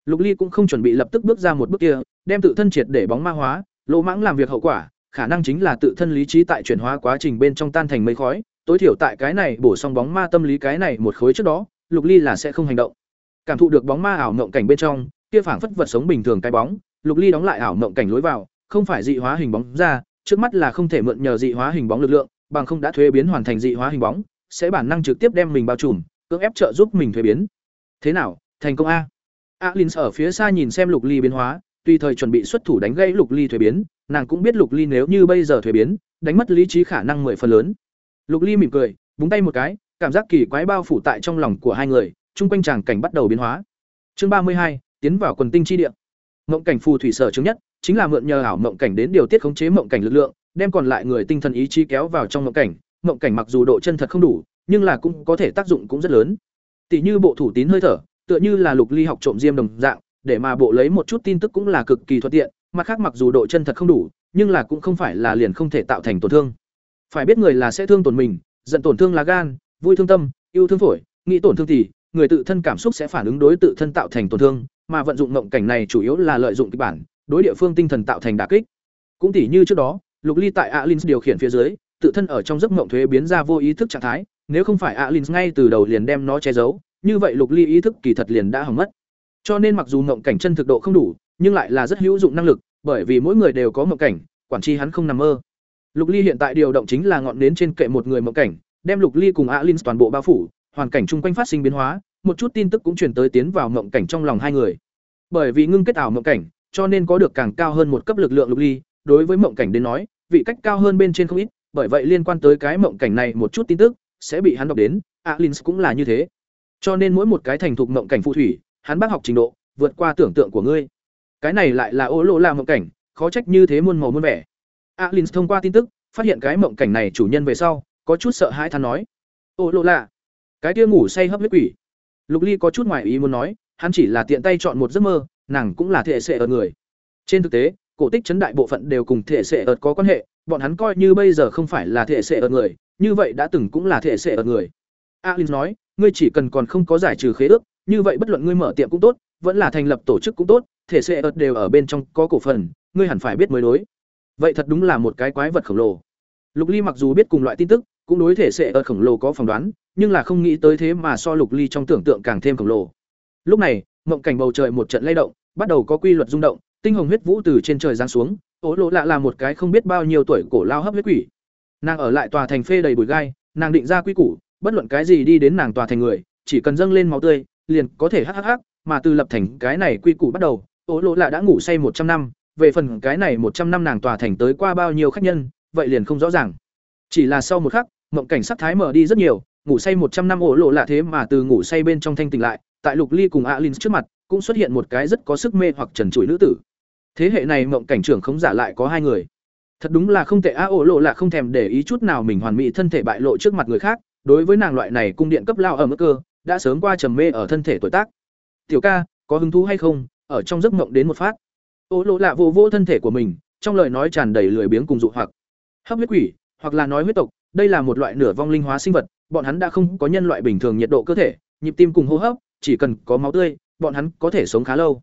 Lục Ly cũng không chuẩn bị lập tức bước ra một bước kia, đem tự thân triệt để bóng ma hóa, lỗ mãng làm việc hậu quả, khả năng chính là tự thân lý trí tại chuyển hóa quá trình bên trong tan thành mây khói, tối thiểu tại cái này bổ sung bóng ma tâm lý cái này một khối trước đó, Lục Ly là sẽ không hành động. Cảm thụ được bóng ma ảo mộng cảnh bên trong, kia phảng phất vật sống bình thường cái bóng, Lục Ly đóng lại ảo mộng cảnh lối vào, không phải dị hóa hình bóng ra, trước mắt là không thể mượn nhờ dị hóa hình bóng lực lượng, bằng không đã thuế biến hoàn thành dị hóa hình bóng, sẽ bản năng trực tiếp đem mình bao trùm, cưỡng ép trợ giúp mình thuế biến. Thế nào, thành công a? Alin ở phía xa nhìn xem Lục Ly biến hóa, tùy thời chuẩn bị xuất thủ đánh gãy Lục Ly thuế biến, nàng cũng biết Lục Ly nếu như bây giờ thuế biến, đánh mất lý trí khả năng mười phần lớn. Lục Ly mỉm cười, búng tay một cái, cảm giác kỳ quái bao phủ tại trong lòng của hai người, chung quanh chàng cảnh bắt đầu biến hóa. Chương ba mươi hai, tiến vào quần tinh chi địa. Mộng cảnh phù thủy sở chứng nhất, chính là mượn nhờ ảo mộng cảnh đến điều tiết khống chế mộng cảnh lực lượng, đem còn lại người tinh thần ý chí kéo vào trong mộng cảnh. Mộng cảnh mặc dù độ chân thật không đủ, nhưng là cũng có thể tác dụng cũng rất lớn. Tỷ như bộ thủ tín hơi thở, tựa như là Lục Ly học trộm diêm đồng dạng, để mà bộ lấy một chút tin tức cũng là cực kỳ thuận tiện, mặt khác mặc dù độ chân thật không đủ, nhưng là cũng không phải là liền không thể tạo thành tổn thương. Phải biết người là sẽ thương tổn mình, giận tổn thương là gan, vui thương tâm, yêu thương phổi, nghĩ tổn thương thì người tự thân cảm xúc sẽ phản ứng đối tự thân tạo thành tổn thương, mà vận dụng mộng cảnh này chủ yếu là lợi dụng kịch bản, đối địa phương tinh thần tạo thành đả kích. Cũng tỉ như trước đó, Lục Ly tại Alins điều khiển phía dưới, tự thân ở trong giấc mộng thuế biến ra vô ý thức trạng thái, nếu không phải Alins ngay từ đầu liền đem nó che giấu, như vậy Lục Ly ý thức kỳ thật liền đã hỏng mất. Cho nên mặc dù mộng cảnh chân thực độ không đủ, nhưng lại là rất hữu dụng năng lực, bởi vì mỗi người đều có mộng cảnh, quản chi hắn không nằm mơ. Lục Ly hiện tại điều động chính là ngọn nến trên kệ một người mộng cảnh, đem Lục Ly cùng Alins toàn bộ bao phủ, hoàn cảnh chung quanh phát sinh biến hóa, một chút tin tức cũng truyền tới tiến vào mộng cảnh trong lòng hai người. Bởi vì ngưng kết ảo mộng cảnh, cho nên có được càng cao hơn một cấp lực lượng Lục Ly, đối với mộng cảnh đến nói, vị cách cao hơn bên trên không ít, bởi vậy liên quan tới cái mộng cảnh này một chút tin tức sẽ bị hắn đọc đến, Alins cũng là như thế. Cho nên mỗi một cái thành thục mộng cảnh phù thủy, hắn bác học trình độ vượt qua tưởng tượng của ngươi. Cái này lại là ô lỗ làm mộng cảnh khó trách như thế muôn màu muôn vẻ. Alins thông qua tin tức phát hiện cái mộng cảnh này chủ nhân về sau có chút sợ hãi than nói ô lỗ là cái kia ngủ say hấp huyết quỷ. Lục ly có chút ngoài ý muốn nói hắn chỉ là tiện tay chọn một giấc mơ nàng cũng là thể sẽ ở người. Trên thực tế cổ tích chấn đại bộ phận đều cùng thể sệ ợt có quan hệ, bọn hắn coi như bây giờ không phải là thể sệ ợt người, như vậy đã từng cũng là thể sệ ợt người. Alin nói, ngươi chỉ cần còn không có giải trừ khế ước, như vậy bất luận ngươi mở tiệm cũng tốt, vẫn là thành lập tổ chức cũng tốt, thể sẽ ợt đều ở bên trong có cổ phần, ngươi hẳn phải biết mới đối. Vậy thật đúng là một cái quái vật khổng lồ. Lục ly mặc dù biết cùng loại tin tức, cũng đối thể sẽ ợt khổng lồ có phỏng đoán, nhưng là không nghĩ tới thế mà so lục ly trong tưởng tượng càng thêm khổng lồ. Lúc này, mộng cảnh bầu trời một trận lay động, bắt đầu có quy luật rung động tinh hồng huyết vũ từ trên trời giáng xuống ố lỗ lạ là một cái không biết bao nhiêu tuổi cổ lao hấp huyết quỷ nàng ở lại tòa thành phê đầy bụi gai nàng định ra quy củ bất luận cái gì đi đến nàng tòa thành người chỉ cần dâng lên máu tươi liền có thể hắc hắc hắc, mà từ lập thành cái này quy củ bắt đầu, Ố Lỗ Lạ đã ngủ say một trăm năm, về phần cái này một trăm năm nàng tòa thành tới qua bao nhiêu khách nhân, vậy liền không rõ ràng. Chỉ là sau một khắc, mộng cảnh sắc thái mở đi rất nhiều, ngủ say một trăm năm Ố Lỗ Lạ thế mà từ ngủ say bên trong thanh tỉnh lại, tại Lục Ly cùng Alin trước mặt, cũng xuất hiện một cái rất có sức mê hoặc trần trụi nữ tử. Thế hệ này mộng cảnh trưởng không giả lại có hai người. Thật đúng là không tệ a Ố lộ là không thèm để ý chút nào mình hoàn mỹ thân thể bại lộ trước mặt người khác, đối với nàng loại này cung điện cấp lao ở mức cơ, đã sớm qua trầm mê ở thân thể tuổi tác. Tiểu ca có hứng thú hay không? Ở trong giấc mộng đến một phát. Ổ lộ lạ vô vô thân thể của mình trong lời nói tràn đầy lười biếng cùng dụ hoặc. Hấp huyết quỷ hoặc là nói huyết tộc đây là một loại nửa vong linh hóa sinh vật bọn hắn đã không có nhân loại bình thường nhiệt độ cơ thể nhịp tim cùng hô hấp chỉ cần có máu tươi bọn hắn có thể sống khá lâu.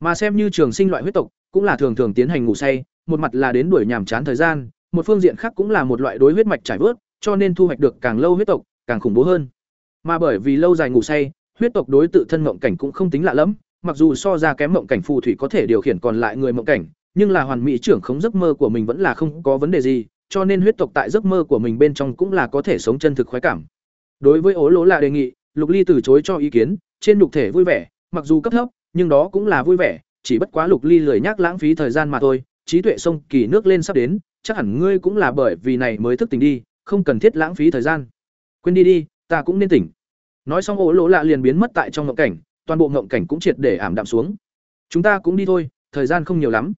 Mà xem như trường sinh loại huyết tộc cũng là thường thường tiến hành ngủ say một mặt là đến đuổi nhàm chán thời gian một phương diện khác cũng là một loại đối huyết mạch trải vớt, cho nên thu hoạch được càng lâu huyết tộc, càng khủng bố hơn. Mà bởi vì lâu dài ngủ say, huyết tộc đối tự thân mộng cảnh cũng không tính lạ lắm, mặc dù so ra kém mộng cảnh phù thủy có thể điều khiển còn lại người mộng cảnh, nhưng là hoàn mỹ trưởng khống giấc mơ của mình vẫn là không có vấn đề gì, cho nên huyết tộc tại giấc mơ của mình bên trong cũng là có thể sống chân thực khoái cảm. Đối với ố lỗ là đề nghị, Lục Ly từ chối cho ý kiến, trên nhục thể vui vẻ, mặc dù cấp thấp, nhưng đó cũng là vui vẻ, chỉ bất quá Lục Ly lười nhác lãng phí thời gian mà thôi, trí tuệ sông kỳ nước lên sắp đến, chắc hẳn ngươi cũng là bởi vì này mới thức tỉnh đi, không cần thiết lãng phí thời gian. Quên đi đi, ta cũng nên tỉnh. Nói xong ổ lỗ lạ liền biến mất tại trong ngộng cảnh, toàn bộ ngộng cảnh cũng triệt để ảm đạm xuống. Chúng ta cũng đi thôi, thời gian không nhiều lắm.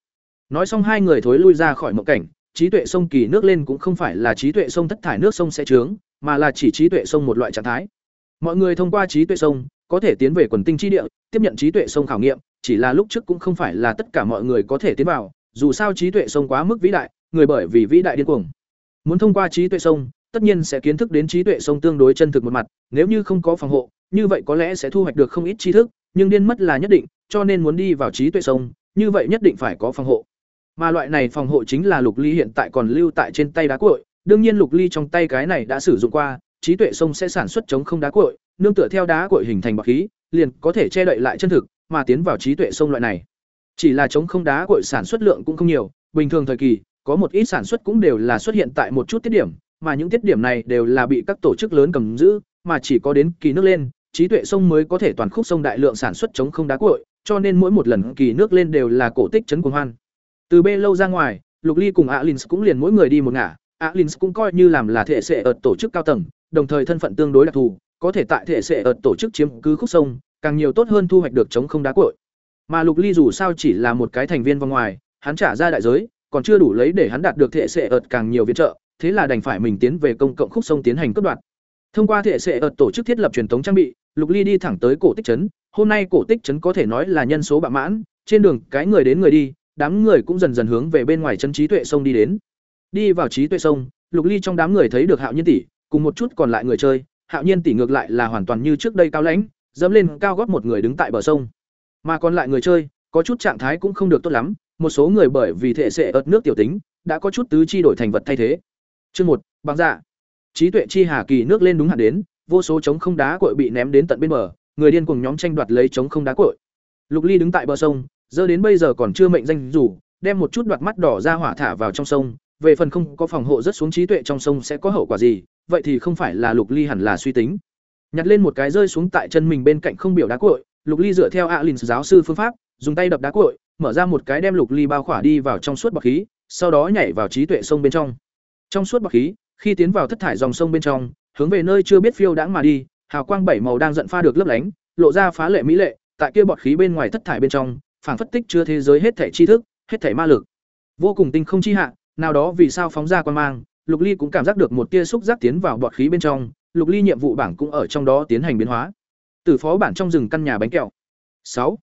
Nói xong hai người thối lui ra khỏi ngộng cảnh, trí tuệ sông kỳ nước lên cũng không phải là trí tuệ sông thất thải nước sông sẽ trướng, mà là chỉ trí tuệ sông một loại trạng thái. Mọi người thông qua trí tuệ sông có thể tiến về quần tinh chi địa, tiếp nhận trí tuệ sông khảo nghiệm, chỉ là lúc trước cũng không phải là tất cả mọi người có thể tiến vào, dù sao trí tuệ sông quá mức vĩ đại, người bởi vì vĩ đại điên cuồng. Muốn thông qua trí tuệ sông, tất nhiên sẽ kiến thức đến trí tuệ sông tương đối chân thực một mặt, nếu như không có phòng hộ, như vậy có lẽ sẽ thu hoạch được không ít tri thức, nhưng điên mất là nhất định, cho nên muốn đi vào trí tuệ sông, như vậy nhất định phải có phòng hộ. Mà loại này phòng hộ chính là Lục Ly hiện tại còn lưu tại trên tay đá cuội, đương nhiên Lục Ly trong tay cái này đã sử dụng qua, trí tuệ sông sẽ sản xuất chống không đá cuội, nương tựa theo đá cuội hình thành bọt khí, liền có thể che đậy lại chân thực, mà tiến vào trí tuệ sông loại này. Chỉ là chống không đá cội sản xuất lượng cũng không nhiều, bình thường thời kỳ, có một ít sản xuất cũng đều là xuất hiện tại một chút tiết điểm, mà những tiết điểm này đều là bị các tổ chức lớn cầm giữ, mà chỉ có đến kỳ nước lên, trí tuệ sông mới có thể toàn khúc sông đại lượng sản xuất chống không đá cội, cho nên mỗi một lần kỳ nước lên đều là cổ tích trấn cuồng hoan. Từ bê lâu ra ngoài, Lục Ly cùng Alins cũng liền mỗi người đi một ngả, Alins cũng coi như làm là thể sẽ ở tổ chức cao tầng, đồng thời thân phận tương đối đặc thù, có thể tại thể sẽ ở tổ chức chiếm cứ khúc sông, càng nhiều tốt hơn thu hoạch được chống không đá cuội. Mà Lục Ly dù sao chỉ là một cái thành viên vòng ngoài, hắn trả ra đại giới, còn chưa đủ lấy để hắn đạt được thể sẽ ợt càng nhiều viện trợ, thế là đành phải mình tiến về công cộng khúc sông tiến hành cấp đoạt. Thông qua thể sẽ ợt tổ chức thiết lập truyền thống trang bị, Lục Ly đi thẳng tới cổ tích trấn, hôm nay cổ tích trấn có thể nói là nhân số bạ mãn, trên đường cái người đến người đi, đám người cũng dần dần hướng về bên ngoài trấn trí tuệ sông đi đến. Đi vào trí tuệ sông, Lục Ly trong đám người thấy được Hạo Nhiên tỷ, cùng một chút còn lại người chơi, Hạo Nhiên tỷ ngược lại là hoàn toàn như trước đây cao lãnh, dẫm lên cao góp một người đứng tại bờ sông. Mà còn lại người chơi, có chút trạng thái cũng không được tốt lắm, một số người bởi vì thể sẽ ớt nước tiểu tính, đã có chút tứ chi đổi thành vật thay thế. Chương một, bằng dạ. Trí tuệ chi hà kỳ nước lên đúng hạn đến, vô số chống không đá cội bị ném đến tận bên bờ, người điên cùng nhóm tranh đoạt lấy chống không đá cội. Lục Ly đứng tại bờ sông, giờ đến bây giờ còn chưa mệnh danh rủ, đem một chút đoạt mắt đỏ ra hỏa thả vào trong sông, về phần không có phòng hộ rất xuống trí tuệ trong sông sẽ có hậu quả gì, vậy thì không phải là Lục Ly hẳn là suy tính. Nhặt lên một cái rơi xuống tại chân mình bên cạnh không biểu đá cội, Lục Ly dựa theo Alin giáo sư phương pháp, dùng tay đập đá cội, mở ra một cái đem Lục Ly bao khỏa đi vào trong suốt bọt khí, sau đó nhảy vào trí tuệ sông bên trong. Trong suốt bọt khí, khi tiến vào thất thải dòng sông bên trong, hướng về nơi chưa biết phiêu đãng mà đi, hào quang bảy màu đang giận pha được lấp lánh, lộ ra phá lệ mỹ lệ, tại kia bọt khí bên ngoài thất thải bên trong, phảng phất tích chứa thế giới hết thể tri thức, hết thể ma lực. Vô cùng tinh không chi hạ, nào đó vì sao phóng ra quan mang, Lục Ly cũng cảm giác được một tia xúc giác tiến vào bọt khí bên trong, Lục Ly nhiệm vụ bảng cũng ở trong đó tiến hành biến hóa. Từ phó bản trong rừng căn nhà bánh kẹo. sáu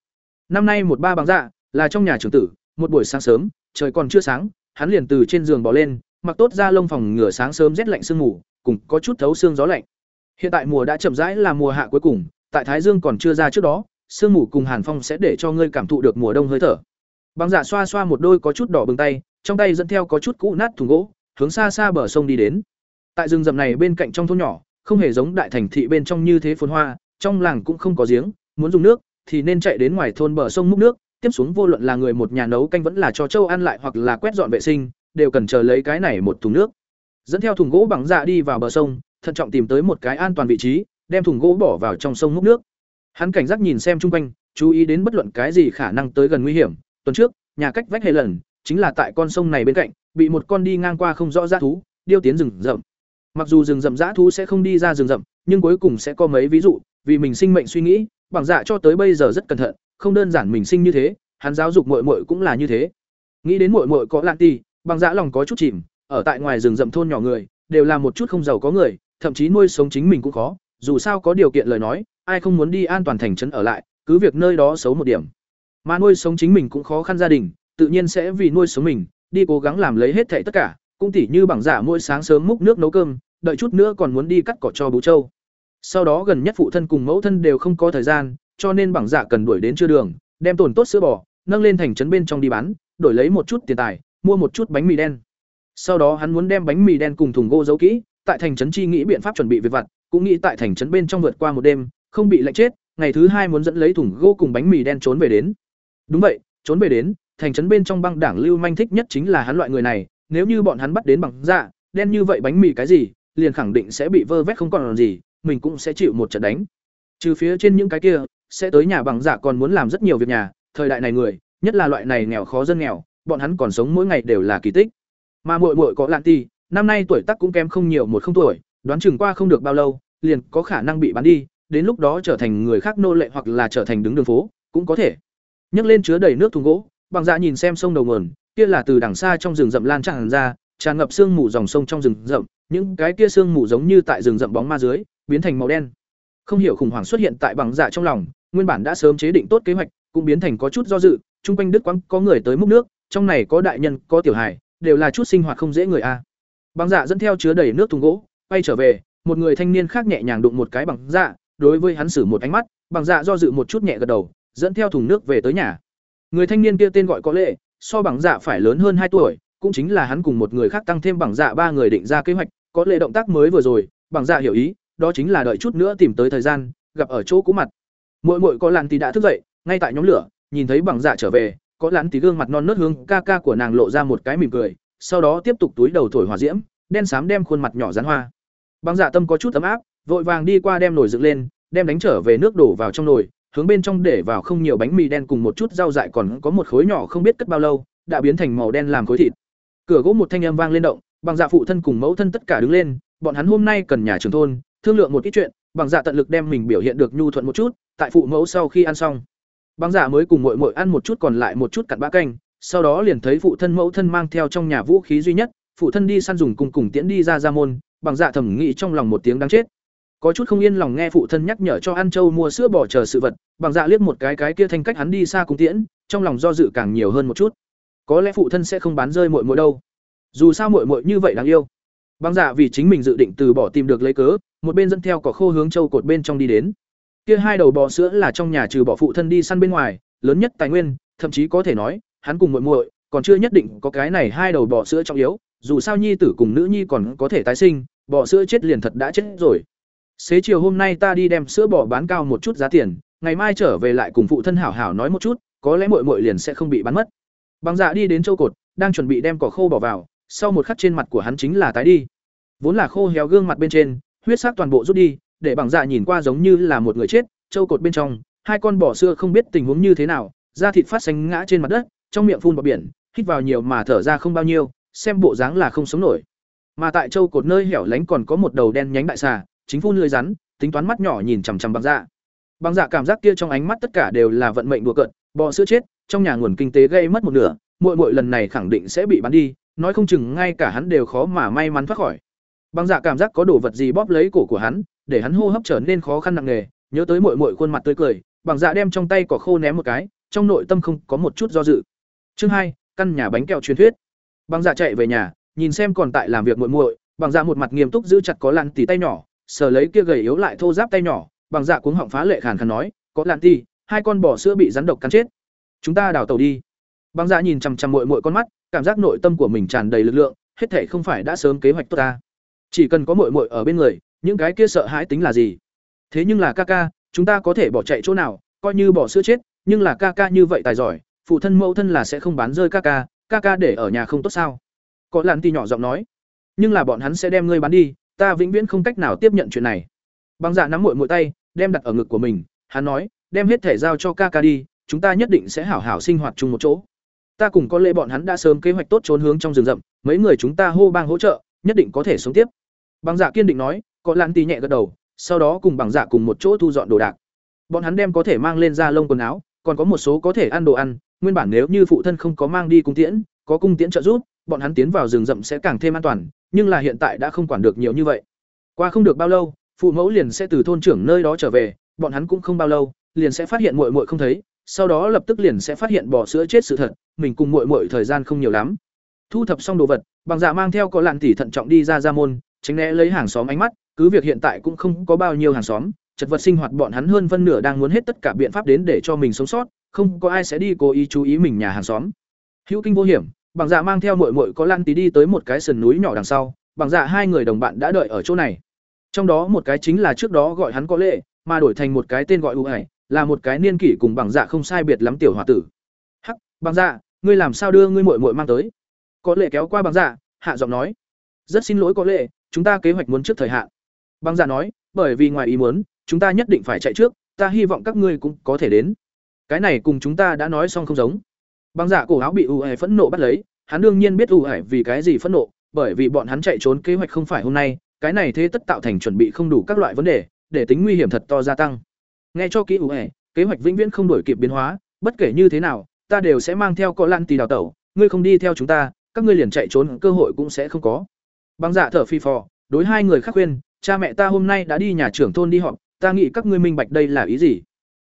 Năm nay một ba bằng dạ, là trong nhà trưởng tử, một buổi sáng sớm, trời còn chưa sáng, hắn liền từ trên giường bỏ lên, mặc tốt da lông phòng ngửa sáng sớm rét lạnh sương ngủ, cùng có chút thấu xương gió lạnh. Hiện tại mùa đã chậm rãi là mùa hạ cuối cùng, tại Thái Dương còn chưa ra trước đó, sương mù cùng hàn phong sẽ để cho ngươi cảm thụ được mùa đông hơi thở. Băng Dạ xoa xoa một đôi có chút đỏ bừng tay, trong tay dẫn theo có chút cũ nát thùng gỗ, hướng xa xa bờ sông đi đến. Tại rừng rậm này bên cạnh trong thôn nhỏ, không hề giống đại thành thị bên trong như thế phồn hoa, trong làng cũng không có giếng, muốn dùng nước thì nên chạy đến ngoài thôn bờ sông múc nước, tiếp xuống vô luận là người một nhà nấu canh vẫn là cho trâu ăn lại hoặc là quét dọn vệ sinh, đều cần chờ lấy cái này một thùng nước. Dẫn theo thùng gỗ bằng dạ đi vào bờ sông, thận trọng tìm tới một cái an toàn vị trí, đem thùng gỗ bỏ vào trong sông múc nước. Hắn cảnh giác nhìn xem chung quanh, chú ý đến bất luận cái gì khả năng tới gần nguy hiểm. Tuần trước, nhà cách vách hệ lần, chính là tại con sông này bên cạnh, bị một con đi ngang qua không rõ dã thú, điêu tiến rừng rậm. Mặc dù rừng rậm dã thú sẽ không đi ra rừng rậm, nhưng cuối cùng sẽ có mấy ví dụ, vì mình sinh mệnh suy nghĩ, bằng dạ cho tới bây giờ rất cẩn thận, không đơn giản mình sinh như thế, hắn giáo dục mội mội cũng là như thế. Nghĩ đến mội mội có Lan Ti, bằng dạ lòng có chút chìm, ở tại ngoài rừng rậm thôn nhỏ người, đều là một chút không giàu có người, thậm chí nuôi sống chính mình cũng khó, dù sao có điều kiện lời nói, ai không muốn đi an toàn thành trấn ở lại, cứ việc nơi đó xấu một điểm. Mà nuôi sống chính mình cũng khó khăn gia đình, tự nhiên sẽ vì nuôi sống mình, đi cố gắng làm lấy hết thảy tất cả, cũng tỉ như bằng giả mỗi sáng sớm múc nước nấu cơm, đợi chút nữa còn muốn đi cắt cỏ cho bú châu. Sau đó gần nhất phụ thân cùng mẫu thân đều không có thời gian, cho nên bằng giả cần đuổi đến trưa đường, đem tổn tốt sữa bò, nâng lên thành trấn bên trong đi bán, đổi lấy một chút tiền tài, mua một chút bánh mì đen. Sau đó hắn muốn đem bánh mì đen cùng thùng gỗ giấu kỹ, tại thành trấn chi nghĩ biện pháp chuẩn bị việc vặt, cũng nghĩ tại thành trấn bên trong vượt qua một đêm, không bị lạnh chết, ngày thứ hai muốn dẫn lấy thùng gỗ cùng bánh mì đen trốn về đến. Đúng vậy, trốn về đến, thành trấn bên trong băng đảng lưu manh thích nhất chính là hắn loại người này, nếu như bọn hắn bắt đến bằng dạ, đen như vậy bánh mì cái gì, liền khẳng định sẽ bị vơ vét không còn gì, mình cũng sẽ chịu một trận đánh. Trừ phía trên những cái kia, sẽ tới nhà bằng giả còn muốn làm rất nhiều việc nhà, thời đại này người, nhất là loại này nghèo khó dân nghèo, bọn hắn còn sống mỗi ngày đều là kỳ tích. Mà muội muội có Lạn Ti, năm nay tuổi tác cũng kém không nhiều một không tuổi, đoán chừng qua không được bao lâu, liền có khả năng bị bán đi, đến lúc đó trở thành người khác nô lệ hoặc là trở thành đứng đường phố, cũng có thể. Nhấc lên chứa đầy nước thùng gỗ, bằng dạ nhìn xem sông đầu nguồn, kia là từ đằng xa trong rừng rậm lan tràn ra, tràn ngập sương mù dòng sông trong rừng rậm, những cái kia sương mù giống như tại rừng rậm bóng ma dưới, biến thành màu đen. Không hiểu khủng hoảng xuất hiện tại bằng dạ trong lòng, nguyên bản đã sớm chế định tốt kế hoạch, cũng biến thành có chút do dự, chung quanh đức quãng có người tới múc nước, trong này có đại nhân, có tiểu hài, đều là chút sinh hoạt không dễ người a. Bằng dạ dẫn theo chứa đầy nước thùng gỗ, bay trở về, một người thanh niên khác nhẹ nhàng đụng một cái bằng dạ, đối với hắn sử một ánh mắt, bằng dạ do dự một chút nhẹ gật đầu, dẫn theo thùng nước về tới nhà. Người thanh niên kia tên gọi có lệ, so bằng dạ phải lớn hơn hai tuổi, cũng chính là hắn cùng một người khác tăng thêm bằng dạ ba người định ra kế hoạch, có lệ động tác mới vừa rồi, bằng dạ hiểu ý, đó chính là đợi chút nữa tìm tới thời gian, gặp ở chỗ cũ mặt. Muội muội có làn tí đã thức dậy, ngay tại nhóm lửa, nhìn thấy bằng dạ trở về, có làn tí gương mặt non nớt hương, ca ca của nàng lộ ra một cái mỉm cười, sau đó tiếp tục túi đầu thổi hỏa diễm, đen xám đem khuôn mặt nhỏ rắn hoa. Bằng dạ tâm có chút ấm áp, vội vàng đi qua đem nồi dựng lên, đem đánh trở về nước đổ vào trong nồi, hướng bên trong để vào không nhiều bánh mì đen cùng một chút rau dại còn có một khối nhỏ không biết cất bao lâu, đã biến thành màu đen làm khối thịt. Cửa gỗ một thanh âm vang lên động, bằng dạ phụ thân cùng mẫu thân tất cả đứng lên, bọn hắn hôm nay cần nhà trưởng thôn, thương lượng một ít chuyện, bằng dạ tận lực đem mình biểu hiện được nhu thuận một chút, tại phụ mẫu sau khi ăn xong. Bằng dạ mới cùng muội muội ăn một chút còn lại một chút cặn bã canh, sau đó liền thấy phụ thân mẫu thân mang theo trong nhà vũ khí duy nhất, phụ thân đi săn dùng cùng cùng tiễn đi ra ra môn, bằng dạ thầm nghĩ trong lòng một tiếng đáng chết. Có chút không yên lòng nghe phụ thân nhắc nhở cho ăn châu mua sữa bỏ chờ sự vật, bằng dạ liếc một cái cái kia thành cách hắn đi xa cùng tiễn, trong lòng do dự càng nhiều hơn một chút. Có lẽ phụ thân sẽ không bán rơi muội muội đâu. Dù sao muội muội như vậy đáng yêu. băng dạ vì chính mình dự định từ bỏ tìm được lấy cớ, một bên dẫn theo cỏ khô hướng châu cột bên trong đi đến. Kia hai đầu bò sữa là trong nhà trừ bỏ phụ thân đi săn bên ngoài, lớn nhất tài nguyên, thậm chí có thể nói, hắn cùng muội muội, còn chưa nhất định có cái này hai đầu bò sữa trọng yếu, dù sao nhi tử cùng nữ nhi còn có thể tái sinh, bò sữa chết liền thật đã chết rồi. Xế chiều hôm nay ta đi đem sữa bò bán cao một chút giá tiền, ngày mai trở về lại cùng phụ thân hảo hảo nói một chút, có lẽ muội muội liền sẽ không bị bán mất. Bằng Dạ đi đến châu cột, đang chuẩn bị đem cỏ khô bỏ vào, sau một khắc trên mặt của hắn chính là tái đi. Vốn là khô héo gương mặt bên trên, huyết sắc toàn bộ rút đi, để Bằng Dạ nhìn qua giống như là một người chết, châu cột bên trong, hai con bò sữa không biết tình huống như thế nào, da thịt phát xanh ngã trên mặt đất, trong miệng phun bọt biển, hít vào nhiều mà thở ra không bao nhiêu, xem bộ dáng là không sống nổi. Mà tại châu cột nơi hẻo lánh còn có một đầu đen nhánh đại xà, chính phun lưỡi rắn, tính toán mắt nhỏ nhìn chằm chằm bằng dạ. Bằng dạ cảm giác kia trong ánh mắt tất cả đều là vận mệnh đùa cợt, bò sữa chết, trong nhà nguồn kinh tế gây mất một nửa, muội muội lần này khẳng định sẽ bị bán đi, nói không chừng ngay cả hắn đều khó mà may mắn thoát khỏi. Bằng dạ cảm giác có đồ vật gì bóp lấy cổ của hắn, để hắn hô hấp trở nên khó khăn nặng nề, nhớ tới muội muội khuôn mặt tươi cười, bằng dạ đem trong tay cỏ khô ném một cái, trong nội tâm không có một chút do dự. Chương hai, căn nhà bánh kẹo truyền thuyết. Bằng dạ chạy về nhà, nhìn xem còn tại làm việc muội muội, bằng dạ một mặt nghiêm túc giữ chặt có lăn tỉ tay nhỏ, sờ lấy kia gầy yếu lại thô ráp tay nhỏ, bằng dạ cuống họng phá lệ khàn khàn nói, "Có lăn tỉ, hai con bò sữa bị rắn độc cắn chết. Chúng ta đào tàu đi." băng dạ nhìn chằm chằm muội muội con mắt, cảm giác nội tâm của mình tràn đầy lực lượng, hết thể không phải đã sớm kế hoạch tốt ta. Chỉ cần có muội muội ở bên người, những cái kia sợ hãi tính là gì? Thế nhưng là ca ca, chúng ta có thể bỏ chạy chỗ nào, coi như bỏ sữa chết, nhưng là ca ca như vậy tài giỏi, phụ thân mẫu thân là sẽ không bán rơi ca ca, ca ca để ở nhà không tốt sao? Có làn Tì nhỏ giọng nói, nhưng là bọn hắn sẽ đem ngươi bán đi, ta vĩnh viễn không cách nào tiếp nhận chuyện này. Băng Dạ nắm muội muội tay, đem đặt ở ngực của mình, hắn nói, đem hết thể giao cho ca ca đi, chúng ta nhất định sẽ hảo hảo sinh hoạt chung một chỗ. Ta cùng có lẽ bọn hắn đã sớm kế hoạch tốt trốn hướng trong rừng rậm, mấy người chúng ta hô bang hỗ trợ, nhất định có thể sống tiếp. Băng Dạ kiên định nói, có Lan Tì nhẹ gật đầu, sau đó cùng Băng Dạ cùng một chỗ thu dọn đồ đạc. Bọn hắn đem có thể mang lên da lông quần áo, còn có một số có thể ăn đồ ăn, nguyên bản nếu như phụ thân không có mang đi cung tiễn, có cung tiễn trợ giúp, bọn hắn tiến vào rừng rậm sẽ càng thêm an toàn, nhưng là hiện tại đã không quản được nhiều như vậy. Qua không được bao lâu, phụ mẫu liền sẽ từ thôn trưởng nơi đó trở về, bọn hắn cũng không bao lâu, liền sẽ phát hiện muội muội không thấy, sau đó lập tức liền sẽ phát hiện bò sữa chết sự thật, mình cùng muội muội thời gian không nhiều lắm. Thu thập xong đồ vật, bằng dạ mang theo có lạn tỷ thận trọng đi ra ra môn, tránh né lấy hàng xóm ánh mắt, cứ việc hiện tại cũng không có bao nhiêu hàng xóm, chật vật sinh hoạt bọn hắn hơn phân nửa đang muốn hết tất cả biện pháp đến để cho mình sống sót, không có ai sẽ đi cố ý chú ý mình nhà hàng xóm. Hữu kinh vô hiểm, bằng dạ mang theo muội muội có lan tỷ đi tới một cái sườn núi nhỏ đằng sau bằng dạ hai người đồng bạn đã đợi ở chỗ này trong đó một cái chính là trước đó gọi hắn có lệ mà đổi thành một cái tên gọi ưu ải là một cái niên kỷ cùng bằng dạ không sai biệt lắm tiểu hòa tử. Hắc, bằng dạ ngươi làm sao đưa ngươi muội muội mang tới? Có lệ kéo qua bằng dạ hạ giọng nói. Rất xin lỗi có lệ, chúng ta kế hoạch muốn trước thời hạn. Bằng dạ nói, bởi vì ngoài ý muốn, chúng ta nhất định phải chạy trước, ta hy vọng các ngươi cũng có thể đến. Cái này cùng chúng ta đã nói xong không giống. Bằng dạ cổ áo bị ưu ải phẫn nộ bắt lấy, hắn đương nhiên biết ưu ải vì cái gì phẫn nộ, bởi vì bọn hắn chạy trốn kế hoạch không phải hôm nay, cái này thế tất tạo thành chuẩn bị không đủ các loại vấn đề, để tính nguy hiểm thật to gia tăng nghe cho kỹ ủ ẻ, kế hoạch vĩnh viễn không đổi kịp biến hóa, bất kể như thế nào, ta đều sẽ mang theo có lan tì đào tẩu, ngươi không đi theo chúng ta, các ngươi liền chạy trốn, cơ hội cũng sẽ không có. Băng dạ thở phi phò, đối hai người khác khuyên, cha mẹ ta hôm nay đã đi nhà trưởng thôn đi họp, ta nghĩ các ngươi minh bạch đây là ý gì.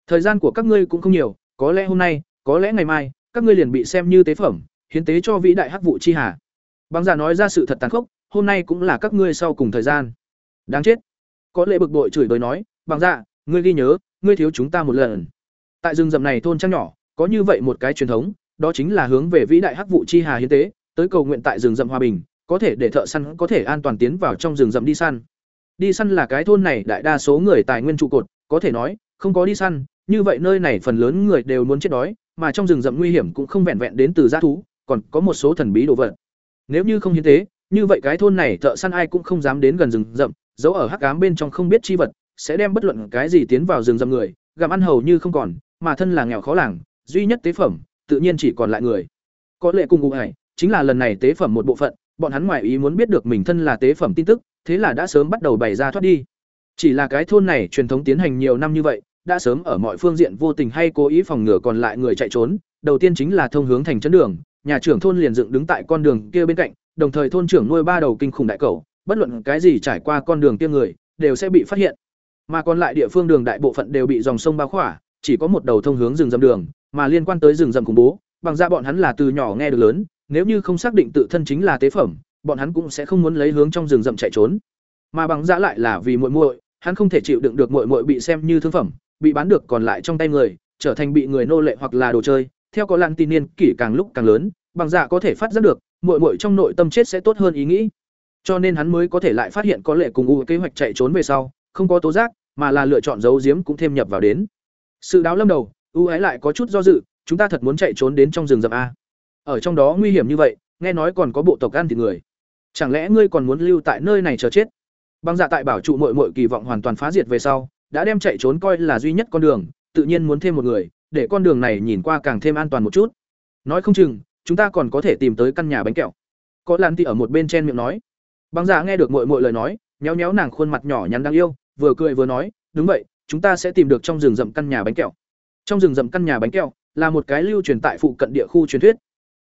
Thời gian của các ngươi cũng không nhiều, có lẽ hôm nay, có lẽ ngày mai, các ngươi liền bị xem như tế phẩm, hiến tế cho vĩ đại hắc vụ chi hà. Băng dạ nói ra sự thật tàn khốc, hôm nay cũng là các ngươi sau cùng thời gian. Đáng chết. Có lệ bực bội chửi bới nói bằng dạ ngươi ghi nhớ ngươi thiếu chúng ta một lần. Tại rừng rậm này thôn trang nhỏ, có như vậy một cái truyền thống, đó chính là hướng về vĩ đại hắc vụ chi hà hiến tế, tới cầu nguyện tại rừng rậm hòa bình, có thể để thợ săn có thể an toàn tiến vào trong rừng rậm đi săn. Đi săn là cái thôn này đại đa số người tài nguyên trụ cột, có thể nói, không có đi săn, như vậy nơi này phần lớn người đều muốn chết đói, mà trong rừng rậm nguy hiểm cũng không vẹn vẹn đến từ g thú, còn có một số thần bí đồ vật. Nếu như không hiến tế, như vậy cái thôn này thợ săn ai cũng không dám đến gần rừng rậm, giấu ở hắc ám bên trong không biết chi vật sẽ đem bất luận cái gì tiến vào rừng rậm người gặm ăn hầu như không còn mà thân là nghèo khó làng duy nhất tế phẩm tự nhiên chỉ còn lại người có lệ cùng ngụ hải chính là lần này tế phẩm một bộ phận bọn hắn ngoài ý muốn biết được mình thân là tế phẩm tin tức thế là đã sớm bắt đầu bày ra thoát đi chỉ là cái thôn này truyền thống tiến hành nhiều năm như vậy đã sớm ở mọi phương diện vô tình hay cố ý phòng ngừa còn lại người chạy trốn đầu tiên chính là thông hướng thành trấn đường nhà trưởng thôn liền dựng đứng tại con đường kia bên cạnh đồng thời thôn trưởng nuôi ba đầu kinh khủng đại cẩu, bất luận cái gì trải qua con đường kia người, đều sẽ bị phát hiện. Mà còn lại địa phương đường đại bộ phận đều bị dòng sông bao khỏa, chỉ có một đầu thông hướng rừng rậm đường, mà liên quan tới rừng rậm khủng bố, bằng ra bọn hắn là từ nhỏ nghe được lớn, nếu như không xác định tự thân chính là tế phẩm, bọn hắn cũng sẽ không muốn lấy hướng trong rừng rậm chạy trốn. Mà bằng ra lại là vì muội muội, hắn không thể chịu đựng được muội muội bị xem như thương phẩm, bị bán được còn lại trong tay người, trở thành bị người nô lệ hoặc là đồ chơi. Theo có lan tin niên, kỷ càng lúc càng lớn, bằng dạ có thể phát giác được, muội muội trong nội tâm chết sẽ tốt hơn ý nghĩ. Cho nên hắn mới có thể lại phát hiện có lệ cùng u kế hoạch chạy trốn về sau, không có tố giác, mà là lựa chọn giấu giếm cũng thêm nhập vào đến. Sự đáo lâm đầu, ưu ái lại có chút do dự, chúng ta thật muốn chạy trốn đến trong rừng rậm a. Ở trong đó nguy hiểm như vậy, nghe nói còn có bộ tộc ăn thịt người. Chẳng lẽ ngươi còn muốn lưu tại nơi này chờ chết? Băng dạ tại bảo trụ muội muội kỳ vọng hoàn toàn phá diệt về sau, đã đem chạy trốn coi là duy nhất con đường, tự nhiên muốn thêm một người, để con đường này nhìn qua càng thêm an toàn một chút. Nói không chừng, chúng ta còn có thể tìm tới căn nhà bánh kẹo có lan thì ở một bên chen miệng nói băng Dạ nghe được mội mội lời nói nhéo nhéo nàng khuôn mặt nhỏ nhắn đáng yêu vừa cười vừa nói đúng vậy chúng ta sẽ tìm được trong rừng rậm căn nhà bánh kẹo trong rừng rậm căn nhà bánh kẹo là một cái lưu truyền tại phụ cận địa khu truyền thuyết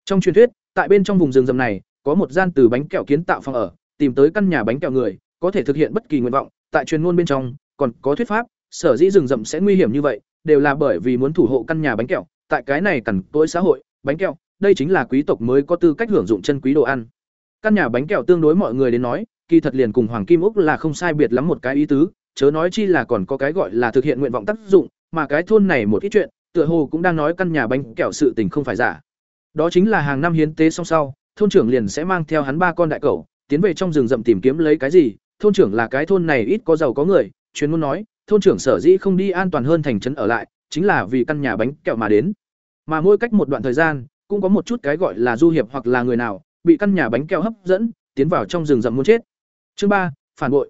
trong truyền thuyết tại bên trong vùng rừng rậm này có một gian từ bánh kẹo kiến tạo phòng ở tìm tới căn nhà bánh kẹo người có thể thực hiện bất kỳ nguyện vọng tại truyền ngôn bên trong còn có thuyết pháp sở dĩ rừng rậm sẽ nguy hiểm như vậy đều là bởi vì muốn thủ hộ căn nhà bánh kẹo tại cái này cằn tối xã hội bánh kẹo đây chính là quý tộc mới có tư cách hưởng dụng chân quý đồ ăn. Căn nhà bánh kẹo tương đối mọi người đến nói, kỳ thật liền cùng Hoàng Kim Úc là không sai biệt lắm một cái ý tứ, chớ nói chi là còn có cái gọi là thực hiện nguyện vọng tác dụng, mà cái thôn này một ít chuyện, tựa hồ cũng đang nói căn nhà bánh kẹo sự tình không phải giả. Đó chính là hàng năm hiến tế xong sau, thôn trưởng liền sẽ mang theo hắn ba con đại cẩu, tiến về trong rừng rậm tìm kiếm lấy cái gì, thôn trưởng là cái thôn này ít có giàu có người, chuyên muốn nói, thôn trưởng sở dĩ không đi an toàn hơn thành trấn ở lại, chính là vì căn nhà bánh kẹo mà đến. Mà mỗi cách một đoạn thời gian, cũng có một chút cái gọi là du hiệp hoặc là người nào bị căn nhà bánh kẹo hấp dẫn tiến vào trong rừng rậm muốn chết chương ba phản bội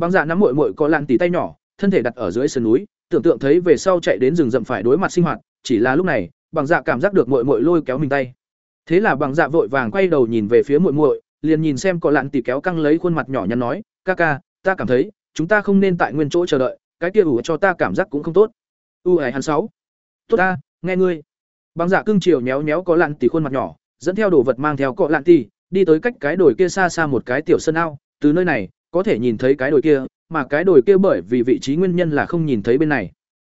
băng dạ nắm muội muội có lạn tỉ tay nhỏ thân thể đặt ở dưới sườn núi tưởng tượng thấy về sau chạy đến rừng rậm phải đối mặt sinh hoạt chỉ là lúc này bằng dạ cảm giác được muội muội lôi kéo mình tay. Thế là bằng dạ vội vàng quay đầu nhìn về phía muội muội liền nhìn xem có lạn tỉ kéo căng lấy khuôn mặt nhỏ nhắn nói ca ca ta cảm thấy chúng ta không nên tại nguyên chỗ chờ đợi cái kia ủ cho ta cảm giác cũng không tốt. U hải hắn sáu. Tốt ta nghe ngươi. Bằng dạ cưng chiều nhéo nhéo có lạn tỷ khuôn mặt nhỏ, dẫn theo đồ vật mang theo cọ lạn tỷ, đi tới cách cái đồi kia xa xa một cái tiểu sân ao, từ nơi này có thể nhìn thấy cái đồi kia, mà cái đồi kia bởi vì vị trí nguyên nhân là không nhìn thấy bên này.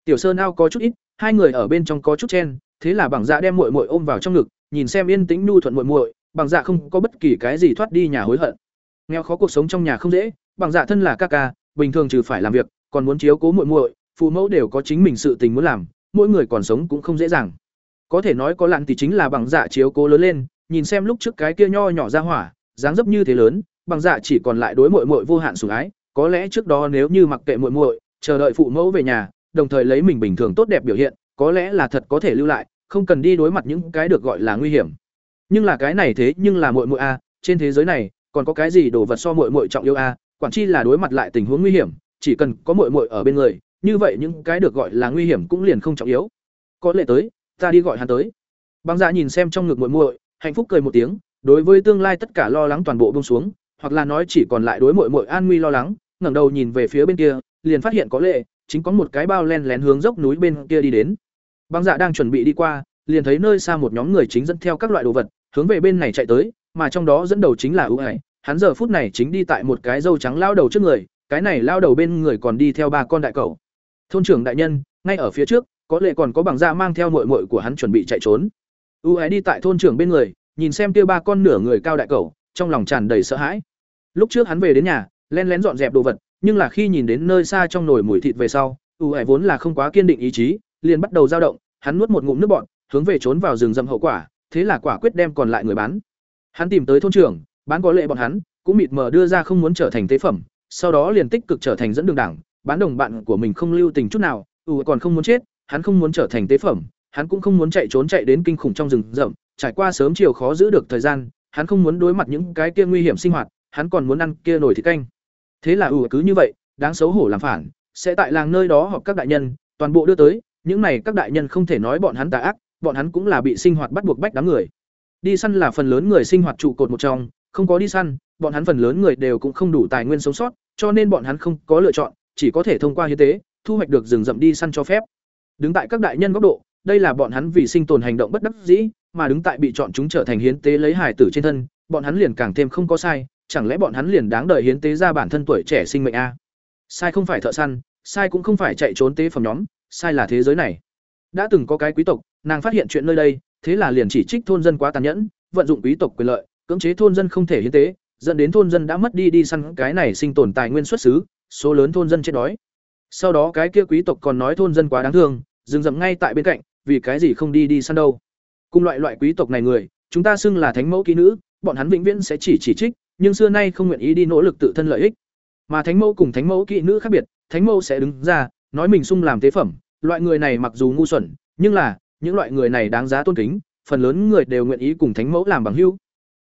Tiểu sơn ao có chút ít, hai người ở bên trong có chút chen, thế là bằng dạ đem muội muội ôm vào trong ngực, nhìn xem yên tĩnh nu thuận muội muội, bằng dạ không có bất kỳ cái gì thoát đi nhà hối hận. Nghèo khó cuộc sống trong nhà không dễ, bằng dạ thân là ca ca, bình thường trừ phải làm việc, còn muốn chiếu cố muội muội, phụ mẫu đều có chính mình sự tình muốn làm, mỗi người còn sống cũng không dễ dàng có thể nói có lặn thì chính là bằng dạ chiếu cố lớn lên nhìn xem lúc trước cái kia nho nhỏ ra hỏa dáng dấp như thế lớn bằng dạ chỉ còn lại đối muội muội vô hạn sủng ái, có lẽ trước đó nếu như mặc kệ muội muội, chờ đợi phụ mẫu về nhà, đồng thời lấy mình bình thường tốt đẹp biểu hiện, có lẽ là thật có thể lưu lại, không cần đi đối mặt những cái được gọi là nguy hiểm. Nhưng là cái này thế nhưng là muội muội a, trên thế giới này, còn có cái gì đồ vật so muội muội trọng yêu a, quản chi là đối mặt lại tình huống nguy hiểm, chỉ cần có muội muội ở bên người, như vậy những cái được gọi là nguy hiểm cũng liền không trọng yếu. Có lẽ tới, ta đi gọi hắn tới. Băng dạ nhìn xem trong ngực muội muội, hạnh phúc cười một tiếng, đối với tương lai tất cả lo lắng toàn bộ buông xuống hoặc là nói chỉ còn lại đối muội muội an nguy lo lắng, ngẩng đầu nhìn về phía bên kia, liền phát hiện có lệ, chính có một cái bao len lén hướng dốc núi bên kia đi đến. Băng dạ đang chuẩn bị đi qua, liền thấy nơi xa một nhóm người chính dẫn theo các loại đồ vật, hướng về bên này chạy tới, mà trong đó dẫn đầu chính là ưu ải hắn giờ phút này chính đi tại một cái dâu trắng lao đầu trước người, cái này lao đầu bên người còn đi theo ba con đại cẩu. Thôn trưởng đại nhân, ngay ở phía trước, có lẽ còn có bằng da mang theo muội muội của hắn chuẩn bị chạy trốn. Ưu ái đi tại thôn trưởng bên người, nhìn xem kia ba con nửa người cao đại cẩu, trong lòng tràn đầy sợ hãi lúc trước hắn về đến nhà len lén dọn dẹp đồ vật, nhưng là khi nhìn đến nơi xa trong nồi mùi thịt về sau ủ ái vốn là không quá kiên định ý chí, liền bắt đầu dao động, hắn nuốt một ngụm nước bọn hướng về trốn vào rừng rậm hậu quả, thế là quả quyết đem còn lại người bán. Hắn tìm tới thôn trưởng, bán có lệ bọn hắn, cũng mịt mờ đưa ra không muốn trở thành tế phẩm, sau đó liền tích cực trở thành dẫn đường đảng, bán đồng bạn của mình không lưu tình chút nào ủ còn không muốn chết, hắn không muốn trở thành tế phẩm, hắn cũng không muốn chạy trốn chạy đến kinh khủng trong rừng rậm, trải qua sớm chiều khó giữ được thời gian, hắn không muốn đối mặt những cái kia nguy hiểm sinh hoạt hắn còn muốn ăn kia nổi thịt canh. Thế là ủ cứ như vậy, đáng xấu hổ làm phản, sẽ tại làng nơi đó họp các đại nhân, toàn bộ đưa tới, những này các đại nhân không thể nói bọn hắn tà ác, bọn hắn cũng là bị sinh hoạt bắt buộc bách đám người. Đi săn là phần lớn người sinh hoạt trụ cột một trong, không có đi săn, bọn hắn phần lớn người đều cũng không đủ tài nguyên sống sót, cho nên bọn hắn không có lựa chọn, chỉ có thể thông qua hiến tế, thu hoạch được rừng rậm đi săn cho phép. Đứng tại các đại nhân góc độ, đây là bọn hắn vì sinh tồn hành động bất đắc dĩ, mà đứng tại bị chọn chúng trở thành hiến tế lấy hải tử trên thân, bọn hắn liền càng thêm không có sai chẳng lẽ bọn hắn liền đáng đợi hiến tế ra bản thân tuổi trẻ sinh mệnh a? Sai không phải thợ săn, sai cũng không phải chạy trốn tế phẩm nhóm, sai là thế giới này. Đã từng có cái quý tộc, nàng phát hiện chuyện nơi đây, thế là liền chỉ trích thôn dân quá tàn nhẫn, vận dụng quý tộc quyền lợi, cưỡng chế thôn dân không thể hiến tế, dẫn đến thôn dân đã mất đi đi săn cái này sinh tồn tài nguyên xuất xứ, số lớn thôn dân chết đói. Sau đó cái kia quý tộc còn nói thôn dân quá đáng thương dừng dậm ngay tại bên cạnh, vì cái gì không đi đi săn đâu. Cùng loại loại quý tộc này người, chúng ta xưng là thánh mẫu ký nữ, bọn hắn vĩnh viễn sẽ chỉ chỉ trích nhưng xưa nay không nguyện ý đi nỗ lực tự thân lợi ích. Mà thánh mẫu cùng thánh mẫu kỹ nữ khác biệt, thánh mẫu sẽ đứng ra, nói mình sung làm tế phẩm, loại người này mặc dù ngu xuẩn, nhưng là, những loại người này đáng giá tôn kính, phần lớn người đều nguyện ý cùng thánh mẫu làm bằng hữu.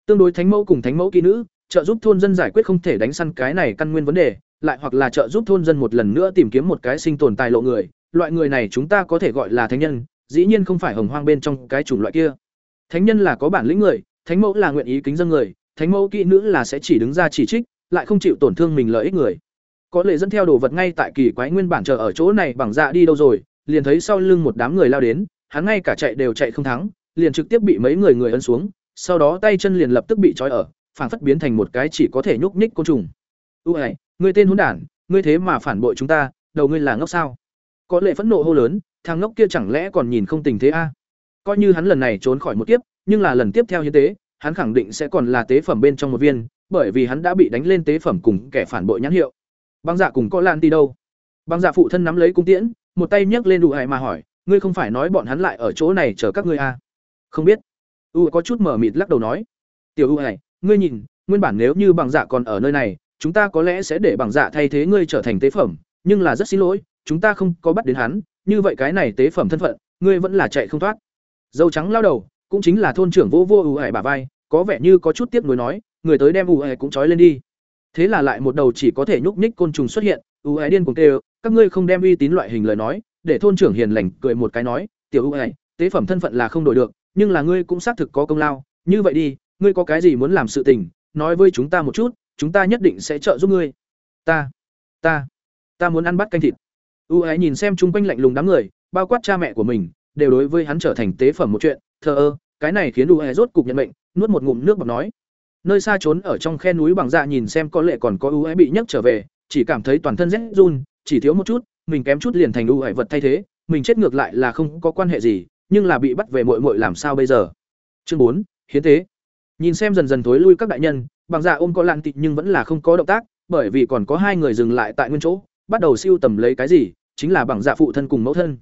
Tương đối thánh mẫu cùng thánh mẫu kỹ nữ, trợ giúp thôn dân giải quyết không thể đánh săn cái này căn nguyên vấn đề, lại hoặc là trợ giúp thôn dân một lần nữa tìm kiếm một cái sinh tồn tài lộ người, loại người này chúng ta có thể gọi là thánh nhân, dĩ nhiên không phải hồng hoang bên trong cái chủng loại kia. Thánh nhân là có bản lĩnh người, thánh mẫu là nguyện ý kính dân người thánh mẫu kỹ nữ là sẽ chỉ đứng ra chỉ trích, lại không chịu tổn thương mình lợi ích người. Có lệ dẫn theo đồ vật ngay tại kỳ quái nguyên bản chờ ở chỗ này bằng dạ đi đâu rồi, liền thấy sau lưng một đám người lao đến, hắn ngay cả chạy đều chạy không thắng, liền trực tiếp bị mấy người người ấn xuống, sau đó tay chân liền lập tức bị trói ở phản phất biến thành một cái chỉ có thể nhúc nhích côn trùng. Ưu ải ngươi tên hôn đản, ngươi thế mà phản bội chúng ta, đầu ngươi là ngốc sao? Có lệ phẫn nộ hô lớn, thằng ngốc kia chẳng lẽ còn nhìn không tình thế a? Coi như hắn lần này trốn khỏi một kiếp, nhưng là lần tiếp theo hiến tế hắn khẳng định sẽ còn là tế phẩm bên trong một viên bởi vì hắn đã bị đánh lên tế phẩm cùng kẻ phản bội nhãn hiệu. Băng dạ cùng có lan đi đâu? Băng dạ phụ thân nắm lấy cung tiễn một tay nhấc lên đủ hại mà hỏi ngươi không phải nói bọn hắn lại ở chỗ này chờ các ngươi à? không biết. U có chút mở mịt lắc đầu nói tiểu u này, ngươi nhìn nguyên bản nếu như Băng dạ còn ở nơi này chúng ta có lẽ sẽ để Băng dạ thay thế ngươi trở thành tế phẩm nhưng là rất xin lỗi chúng ta không có bắt đến hắn như vậy cái này tế phẩm thân phận ngươi vẫn là chạy không thoát. Dâu trắng lao đầu cũng chính là thôn trưởng vô vô ưu ải bà vai, có vẻ như có chút tiếc nuối nói, người tới đem ưu ải cũng trói lên đi. Thế là lại một đầu chỉ có thể nhúc nhích côn trùng xuất hiện, ưu ải điên cùng tê các ngươi không đem uy tín loại hình lời nói, để thôn trưởng hiền lành cười một cái nói, tiểu ưu ải, tế phẩm thân phận là không đổi được, nhưng là ngươi cũng xác thực có công lao, như vậy đi, ngươi có cái gì muốn làm sự tình, nói với chúng ta một chút, chúng ta nhất định sẽ trợ giúp ngươi. Ta ta ta muốn ăn bắt canh thịt. Ưu ái nhìn xem chung quanh lạnh lùng đám người, bao quát cha mẹ của mình, đều đối với hắn trở thành tế phẩm một chuyện thờ ơ, cái này khiến U ái rốt cục nhận mệnh, nuốt một ngụm nước bọc nói. Nơi xa trốn ở trong khe núi bằng dạ nhìn xem có lệ còn có U ái bị nhấc trở về, chỉ cảm thấy toàn thân rét run, chỉ thiếu một chút, mình kém chút liền thành U ái vật thay thế, mình chết ngược lại là không có quan hệ gì, nhưng là bị bắt về muội muội làm sao bây giờ? Chương bốn, hiến tế. Nhìn xem dần dần thối lui các đại nhân, bằng dạ ôm có lan tịt nhưng vẫn là không có động tác, bởi vì còn có hai người dừng lại tại nguyên chỗ, bắt đầu siêu tầm lấy cái gì, chính là bằng dạ phụ thân cùng mẫu thân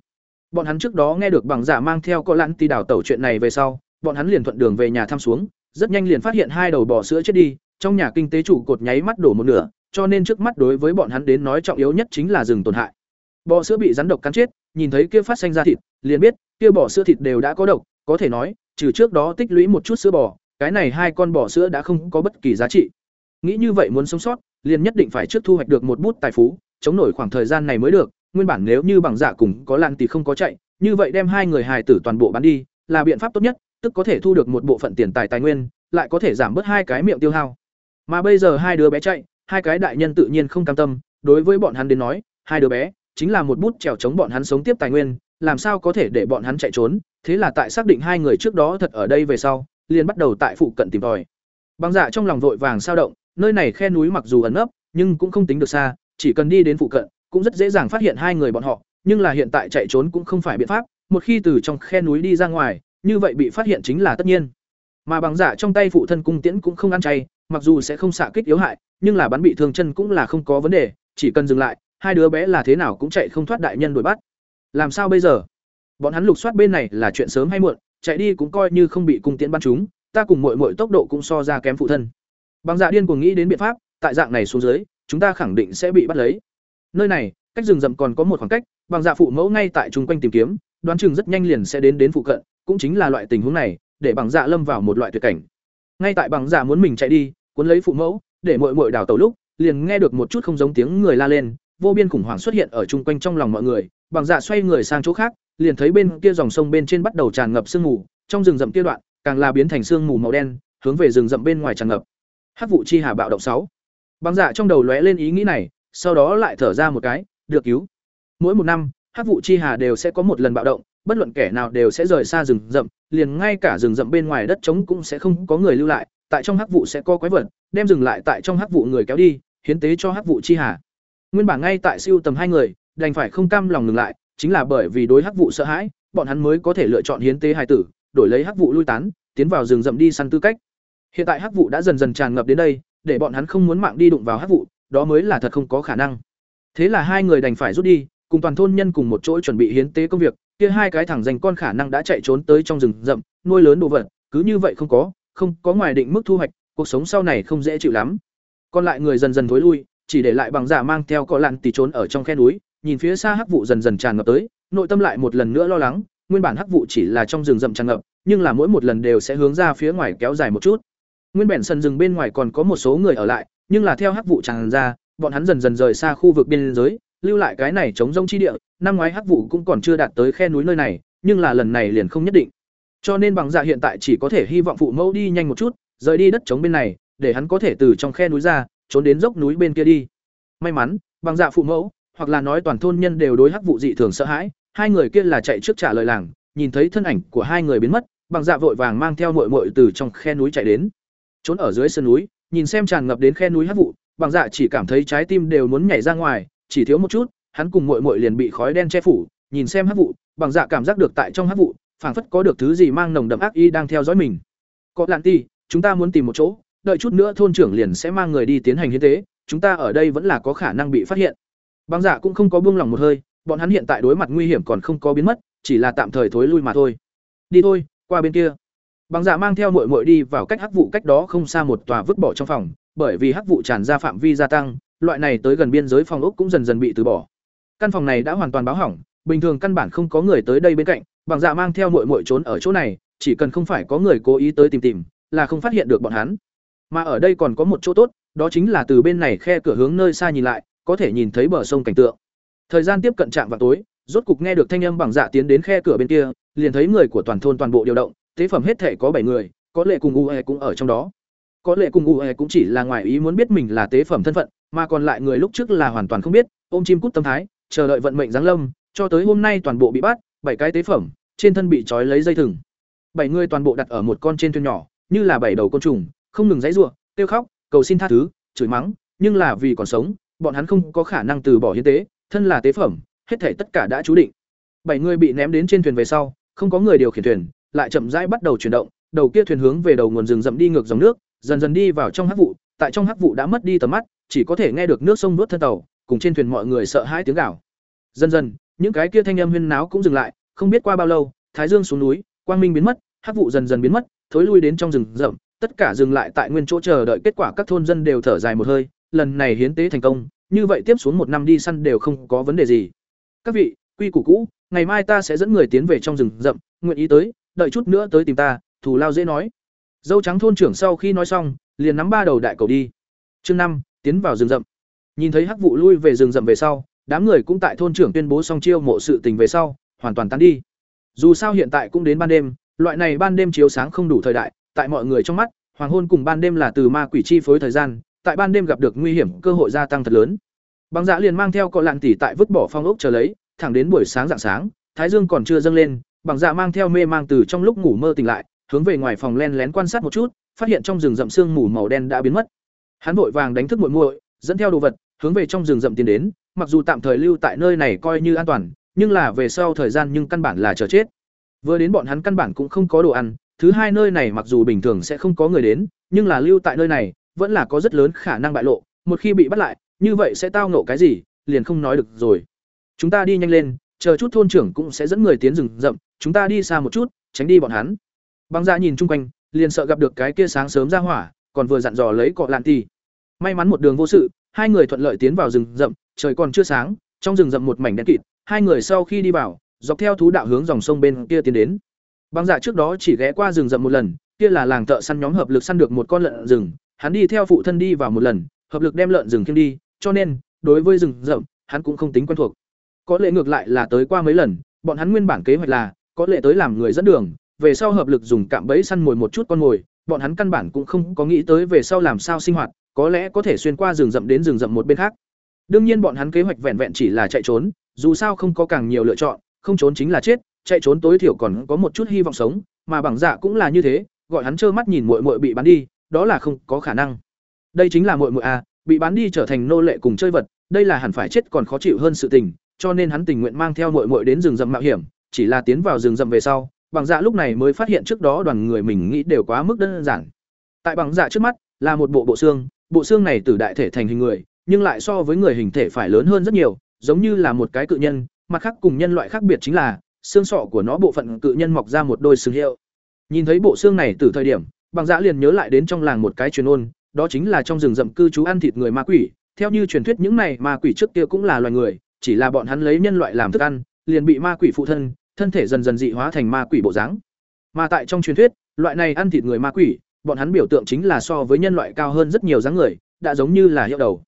bọn hắn trước đó nghe được bằng giả mang theo có lãn tì đảo tẩu chuyện này về sau, bọn hắn liền thuận đường về nhà thăm xuống, rất nhanh liền phát hiện hai đầu bò sữa chết đi, trong nhà kinh tế trụ cột nháy mắt đổ một nửa, cho nên trước mắt đối với bọn hắn đến nói trọng yếu nhất chính là rừng tổn hại. Bò sữa bị rắn độc cắn chết, nhìn thấy kia phát xanh ra thịt, liền biết, kia bò sữa thịt đều đã có độc, có thể nói, trừ trước đó tích lũy một chút sữa bò, cái này hai con bò sữa đã không có bất kỳ giá trị. Nghĩ như vậy muốn sống sót, liền nhất định phải trước thu hoạch được một bút tài phú, chống nổi khoảng thời gian này mới được nguyên bản nếu như bằng giả cùng có lan thì không có chạy, như vậy đem hai người hài tử toàn bộ bán đi, là biện pháp tốt nhất, tức có thể thu được một bộ phận tiền tài tài nguyên, lại có thể giảm bớt hai cái miệng tiêu hao. Mà bây giờ hai đứa bé chạy, hai cái đại nhân tự nhiên không cam tâm, đối với bọn hắn đến nói, hai đứa bé chính là một bút trèo chống bọn hắn sống tiếp tài nguyên, làm sao có thể để bọn hắn chạy trốn, thế là tại xác định hai người trước đó thật ở đây về sau, liền bắt đầu tại phụ cận tìm tòi. Bằng giả trong lòng vội vàng sao động, nơi này khe núi mặc dù ẩn nấp, nhưng cũng không tính được xa, chỉ cần đi đến phụ cận cũng rất dễ dàng phát hiện hai người bọn họ, nhưng là hiện tại chạy trốn cũng không phải biện pháp, một khi từ trong khe núi đi ra ngoài, như vậy bị phát hiện chính là tất nhiên. Mà bằng giả trong tay phụ thân cung tiễn cũng không ăn chay, mặc dù sẽ không xạ kích yếu hại, nhưng là bắn bị thương chân cũng là không có vấn đề, chỉ cần dừng lại, hai đứa bé là thế nào cũng chạy không thoát đại nhân đuổi bắt. Làm sao bây giờ? Bọn hắn lục soát bên này là chuyện sớm hay muộn, chạy đi cũng coi như không bị cung tiễn bắn chúng ta cùng muội muội tốc độ cũng so ra kém phụ thân. Bằng dạ điên cuồng nghĩ đến biện pháp, tại dạng này xuống dưới, chúng ta khẳng định sẽ bị bắt lấy nơi này, cách rừng rậm còn có một khoảng cách, bằng dạ phụ mẫu ngay tại chung quanh tìm kiếm, đoán chừng rất nhanh liền sẽ đến đến phụ cận, cũng chính là loại tình huống này, để bằng dạ lâm vào một loại tuyệt cảnh. Ngay tại bằng dạ muốn mình chạy đi, cuốn lấy phụ mẫu, để muội muội đào tẩu lúc, liền nghe được một chút không giống tiếng người la lên, vô biên khủng hoảng xuất hiện ở chung quanh trong lòng mọi người. Bằng dạ xoay người sang chỗ khác, liền thấy bên kia dòng sông bên trên bắt đầu tràn ngập sương mù, trong rừng rậm kia đoạn, càng là biến thành sương mù màu đen, hướng về rừng rậm bên ngoài tràn ngập. Hắc vụ chi hà bạo động sáu. Bằng dạ trong đầu lóe lên ý nghĩ này sau đó lại thở ra một cái, được cứu. Mỗi một năm, hắc vụ chi hà đều sẽ có một lần bạo động, bất luận kẻ nào đều sẽ rời xa rừng rậm, liền ngay cả rừng rậm bên ngoài đất trống cũng sẽ không có người lưu lại, tại trong hắc vụ sẽ có quái vật, đem dừng lại tại trong hắc vụ người kéo đi, hiến tế cho hắc vụ chi hà. Nguyên bản ngay tại siêu tầm hai người, đành phải không cam lòng ngừng lại, chính là bởi vì đối hắc vụ sợ hãi, bọn hắn mới có thể lựa chọn hiến tế hài tử, đổi lấy hắc vụ lui tán, tiến vào rừng rậm đi săn tư cách. Hiện tại hắc vụ đã dần dần tràn ngập đến đây, để bọn hắn không muốn mạng đi đụng vào hắc vụ đó mới là thật không có khả năng. Thế là hai người đành phải rút đi, cùng toàn thôn nhân cùng một chỗ chuẩn bị hiến tế công việc, kia hai cái thẳng dành con khả năng đã chạy trốn tới trong rừng rậm, nuôi lớn đồ vật, cứ như vậy không có không có ngoài định mức thu hoạch, cuộc sống sau này không dễ chịu lắm. Còn lại người dần dần thối lui, chỉ để lại bằng giả mang theo cọ lặn tỉ trốn ở trong khe núi, nhìn phía xa hắc vụ dần dần tràn ngập tới, nội tâm lại một lần nữa lo lắng, nguyên bản hắc vụ chỉ là trong rừng rậm tràn ngập, nhưng là mỗi một lần đều sẽ hướng ra phía ngoài kéo dài một chút. Nguyên bản sân rừng bên ngoài còn có một số người ở lại nhưng là theo hắc vụ tràn ra, bọn hắn dần dần rời xa khu vực biên giới, lưu lại cái này chống rông chi địa, năm ngoái hắc vụ cũng còn chưa đạt tới khe núi nơi này, nhưng là lần này liền không nhất định. Cho nên bằng dạ hiện tại chỉ có thể hy vọng phụ mẫu đi nhanh một chút, rời đi đất trống bên này, để hắn có thể từ trong khe núi ra, trốn đến dốc núi bên kia đi. May mắn, bằng dạ phụ mẫu, hoặc là nói toàn thôn nhân đều đối hắc vụ dị thường sợ hãi, hai người kia là chạy trước trả lời làng, nhìn thấy thân ảnh của hai người biến mất, bằng dạ vội vàng mang theo muội muội từ trong khe núi chạy đến. Trốn ở dưới sườn núi nhìn xem tràn ngập đến khe núi hắc vụ, bằng dạ chỉ cảm thấy trái tim đều muốn nhảy ra ngoài, chỉ thiếu một chút, hắn cùng muội muội liền bị khói đen che phủ, nhìn xem hắc vụ, bằng dạ cảm giác được tại trong hắc vụ, phảng phất có được thứ gì mang nồng đậm ác ý đang theo dõi mình. Có lạn ti, chúng ta muốn tìm một chỗ, đợi chút nữa thôn trưởng liền sẽ mang người đi tiến hành hiến tế, chúng ta ở đây vẫn là có khả năng bị phát hiện. Bằng dạ cũng không có buông lòng một hơi, bọn hắn hiện tại đối mặt nguy hiểm còn không có biến mất, chỉ là tạm thời thối lui mà thôi. Đi thôi, qua bên kia bằng dạ mang theo muội muội đi vào cách hắc vụ cách đó không xa một tòa vứt bỏ trong phòng, bởi vì hắc vụ tràn ra phạm vi gia tăng, loại này tới gần biên giới phòng ốc cũng dần dần bị từ bỏ. Căn phòng này đã hoàn toàn báo hỏng, bình thường căn bản không có người tới đây bên cạnh bằng dạ mang theo muội muội trốn ở chỗ này, chỉ cần không phải có người cố ý tới tìm tìm, là không phát hiện được bọn hắn. Mà ở đây còn có một chỗ tốt, đó chính là từ bên này khe cửa hướng nơi xa nhìn lại, có thể nhìn thấy bờ sông cảnh tượng. Thời gian tiếp cận trạm vào tối, rốt cục nghe được thanh âm bằng dạ tiến đến khe cửa bên kia, liền thấy người của toàn thôn toàn bộ điều động tế phẩm hết thể có bảy người, có lệ cùng u e cũng ở trong đó. Có lệ cùng u e cũng chỉ là ngoài ý muốn biết mình là tế phẩm thân phận, mà còn lại người lúc trước là hoàn toàn không biết, ôm chim cút tâm thái, chờ đợi vận mệnh giáng lâm, cho tới hôm nay toàn bộ bị bắt, bảy cái tế phẩm, trên thân bị trói lấy dây thừng. Bảy người toàn bộ đặt ở một con trên thuyền nhỏ, như là bảy đầu côn trùng, không ngừng dãy giụa kêu khóc, cầu xin tha thứ, chửi mắng, nhưng là vì còn sống, bọn hắn không có khả năng từ bỏ hiến tế, thân là tế phẩm, hết thể tất cả đã chú định. Bảy người bị ném đến trên thuyền về sau, không có người điều khiển thuyền lại chậm rãi bắt đầu chuyển động đầu kia thuyền hướng về đầu nguồn rừng rậm đi ngược dòng nước dần dần đi vào trong hắc vụ tại trong hắc vụ đã mất đi tầm mắt chỉ có thể nghe được nước sông nuốt thân tàu cùng trên thuyền mọi người sợ hãi tiếng gào dần dần những cái kia thanh âm huyên náo cũng dừng lại không biết qua bao lâu thái dương xuống núi quang minh biến mất hắc vụ dần dần biến mất thối lui đến trong rừng rậm tất cả dừng lại tại nguyên chỗ chờ đợi kết quả các thôn dân đều thở dài một hơi, lần này hiến tế thành công, như vậy tiếp xuống một năm đi săn đều không có vấn đề gì. Các vị, quy củ cũ, ngày mai ta sẽ dẫn người tiến về trong rừng rậm, nguyện ý tới, đợi chút nữa tới tìm ta, thủ lao dễ nói. Dâu trắng thôn trưởng sau khi nói xong, liền nắm ba đầu đại cầu đi. Chương năm, tiến vào rừng rậm. Nhìn thấy Hắc vụ lui về rừng rậm về sau, đám người cũng tại thôn trưởng tuyên bố xong chiêu mộ sự tình về sau, hoàn toàn tán đi. Dù sao hiện tại cũng đến ban đêm, loại này ban đêm chiếu sáng không đủ thời đại, tại mọi người trong mắt, hoàng hôn cùng ban đêm là từ ma quỷ chi phối thời gian, tại ban đêm gặp được nguy hiểm, cơ hội gia tăng thật lớn. Băng Dạ liền mang theo cọ lạn tỷ tại vứt bỏ phong ốc chờ lấy, thẳng đến buổi sáng rạng sáng, thái dương còn chưa dâng lên, Bằng Dạ mang theo mê mang từ trong lúc ngủ mơ tỉnh lại, hướng về ngoài phòng len lén quan sát một chút, phát hiện trong rừng rậm sương mù màu đen đã biến mất. Hắn vội vàng đánh thức muội muội, dẫn theo đồ vật, hướng về trong rừng rậm tiến đến, mặc dù tạm thời lưu tại nơi này coi như an toàn, nhưng là về sau thời gian nhưng căn bản là chờ chết. Vừa đến bọn hắn căn bản cũng không có đồ ăn, thứ hai nơi này mặc dù bình thường sẽ không có người đến, nhưng là lưu tại nơi này, vẫn là có rất lớn khả năng bại lộ, một khi bị bắt lại, như vậy sẽ tao nộ cái gì, liền không nói được rồi. Chúng ta đi nhanh lên, chờ chút thôn trưởng cũng sẽ dẫn người tiến rừng rậm, chúng ta đi xa một chút, tránh đi bọn hắn. Băng Dạ nhìn chung quanh, liền sợ gặp được cái kia sáng sớm ra hỏa, còn vừa dặn dò lấy cọ lạn thì May mắn một đường vô sự, hai người thuận lợi tiến vào rừng rậm, trời còn chưa sáng, trong rừng rậm một mảnh đen kịt, hai người sau khi đi vào, dọc theo thú đạo hướng dòng sông bên kia tiến đến. Băng Dạ trước đó chỉ ghé qua rừng rậm một lần, kia là làng thợ săn nhóm hợp lực săn được một con lợn rừng, hắn đi theo phụ thân đi vào một lần, hợp lực đem lợn rừng khiêng đi, cho nên, đối với rừng rậm, hắn cũng không tính quen thuộc. Có lẽ ngược lại là tới qua mấy lần, bọn hắn nguyên bản kế hoạch là, có lẽ tới làm người dẫn đường, về sau hợp lực dùng cạm bẫy săn mồi một chút con mồi, bọn hắn căn bản cũng không có nghĩ tới về sau làm sao sinh hoạt, có lẽ có thể xuyên qua rừng rậm đến rừng rậm một bên khác. Đương nhiên bọn hắn kế hoạch vẹn vẹn chỉ là chạy trốn, dù sao không có càng nhiều lựa chọn, không trốn chính là chết, chạy trốn tối thiểu còn có một chút hy vọng sống, mà bằng dạ cũng là như thế, gọi hắn trơ mắt nhìn muội muội bị bán đi, đó là không có khả năng. Đây chính là muội muội a, bị bán đi trở thành nô lệ cùng chơi vật, đây là hẳn phải chết còn khó chịu hơn sự tình, cho nên hắn tình nguyện mang theo muội muội đến rừng rậm mạo hiểm, chỉ là tiến vào rừng rậm về sau, bằng dạ lúc này mới phát hiện trước đó đoàn người mình nghĩ đều quá mức đơn giản. Tại bằng dạ trước mắt là một bộ bộ xương, bộ xương này từ đại thể thành hình người, nhưng lại so với người hình thể phải lớn hơn rất nhiều, giống như là một cái cự nhân, mặt khác cùng nhân loại khác biệt chính là xương sọ của nó bộ phận cự nhân mọc ra một đôi xương hiệu. Nhìn thấy bộ xương này từ thời điểm, Bằng dạ liền nhớ lại đến trong làng một cái truyền ôn, đó chính là trong rừng rậm cư trú ăn thịt người ma quỷ, theo như truyền thuyết những này ma quỷ trước kia cũng là loài người, chỉ là bọn hắn lấy nhân loại làm thức ăn, liền bị ma quỷ phụ thân, thân thể dần dần dị hóa thành ma quỷ bộ dáng. Mà tại trong truyền thuyết, loại này ăn thịt người ma quỷ, bọn hắn biểu tượng chính là so với nhân loại cao hơn rất nhiều dáng người, đã giống như là hiệu đầu.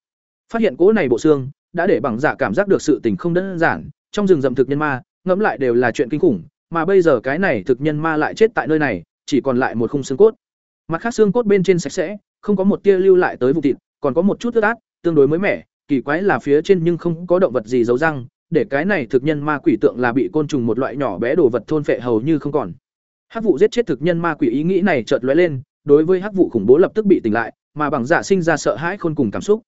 Phát hiện cố này bộ xương, đã để bằng giả cảm giác được sự tình không đơn giản, trong rừng rậm thực nhân ma, ngẫm lại đều là chuyện kinh khủng, mà bây giờ cái này thực nhân ma lại chết tại nơi này, chỉ còn lại một khung xương cốt. Mặt khác xương cốt bên trên sạch sẽ, không có một tia lưu lại tới vùng thịt, còn có một chút ướt át, tương đối mới mẻ, kỳ quái là phía trên nhưng không có động vật gì giấu răng, để cái này thực nhân ma quỷ tượng là bị côn trùng một loại nhỏ bé đồ vật thôn phệ hầu như không còn. Hắc vụ giết chết thực nhân ma quỷ ý nghĩ này chợt lóe lên, đối với hắc vụ khủng bố lập tức bị tỉnh lại, mà bằng dạ sinh ra sợ hãi khôn cùng cảm xúc.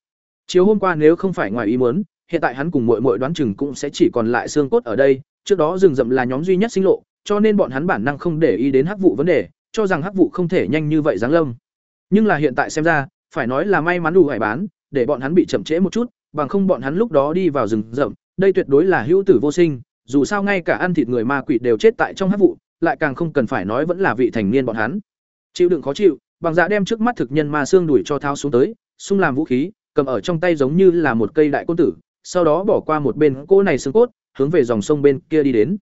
Chiều hôm qua nếu không phải ngoài ý muốn, hiện tại hắn cùng muội muội đoán chừng cũng sẽ chỉ còn lại xương cốt ở đây, trước đó rừng rậm là nhóm duy nhất sinh lộ, cho nên bọn hắn bản năng không để ý đến hắc vụ vấn đề, cho rằng hắc vụ không thể nhanh như vậy giáng lâm. Nhưng là hiện tại xem ra, phải nói là may mắn đủ hải bán, để bọn hắn bị chậm trễ một chút, bằng không bọn hắn lúc đó đi vào rừng rậm, đây tuyệt đối là hữu tử vô sinh, dù sao ngay cả ăn thịt người ma quỷ đều chết tại trong hát vụ, lại càng không cần phải nói vẫn là vị thành niên bọn hắn. Chịu đựng khó chịu, bằng dạ đem trước mắt thực nhân ma xương đuổi cho tháo xuống tới, xung làm vũ khí, cầm ở trong tay giống như là một cây đại côn tử, sau đó bỏ qua một bên cô này xương cốt, hướng về dòng sông bên kia đi đến.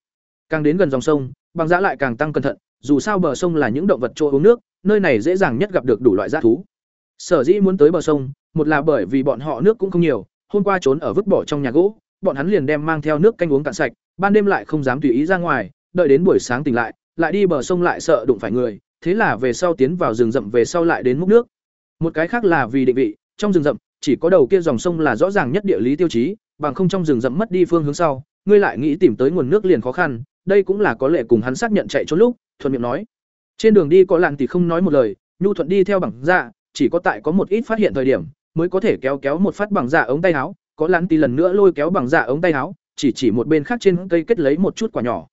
Càng đến gần dòng sông, bằng dạ lại càng tăng cẩn thận, dù sao bờ sông là những động vật chỗ uống nước, nơi này dễ dàng nhất gặp được đủ loại dã thú. Sở dĩ muốn tới bờ sông, một là bởi vì bọn họ nước cũng không nhiều, hôm qua trốn ở vứt bỏ trong nhà gỗ, bọn hắn liền đem mang theo nước canh uống cạn sạch, ban đêm lại không dám tùy ý ra ngoài, đợi đến buổi sáng tỉnh lại, lại đi bờ sông lại sợ đụng phải người, thế là về sau tiến vào rừng rậm về sau lại đến múc nước. Một cái khác là vì định vị, trong rừng rậm chỉ có đầu kia dòng sông là rõ ràng nhất địa lý tiêu chí, bằng không trong rừng rậm mất đi phương hướng sau, ngươi lại nghĩ tìm tới nguồn nước liền khó khăn, đây cũng là có lệ cùng hắn xác nhận chạy trốn lúc, thuận miệng nói. Trên đường đi có lặng thì không nói một lời, nhu thuận đi theo bằng dạ, chỉ có tại có một ít phát hiện thời điểm, mới có thể kéo kéo một phát bằng dạ ống tay áo, có lạn tí lần nữa lôi kéo bằng dạ ống tay áo, chỉ chỉ một bên khác trên cây kết lấy một chút quả nhỏ.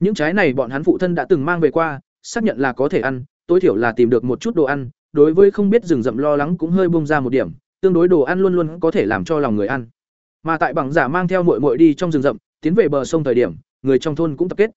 Những trái này bọn hắn phụ thân đã từng mang về qua, xác nhận là có thể ăn, tối thiểu là tìm được một chút đồ ăn, đối với không biết rừng rậm lo lắng cũng hơi bông ra một điểm, tương đối đồ ăn luôn luôn có thể làm cho lòng người ăn. Mà tại bằng giả mang theo muội muội đi trong rừng rậm, tiến về bờ sông thời điểm, người trong thôn cũng tập kết.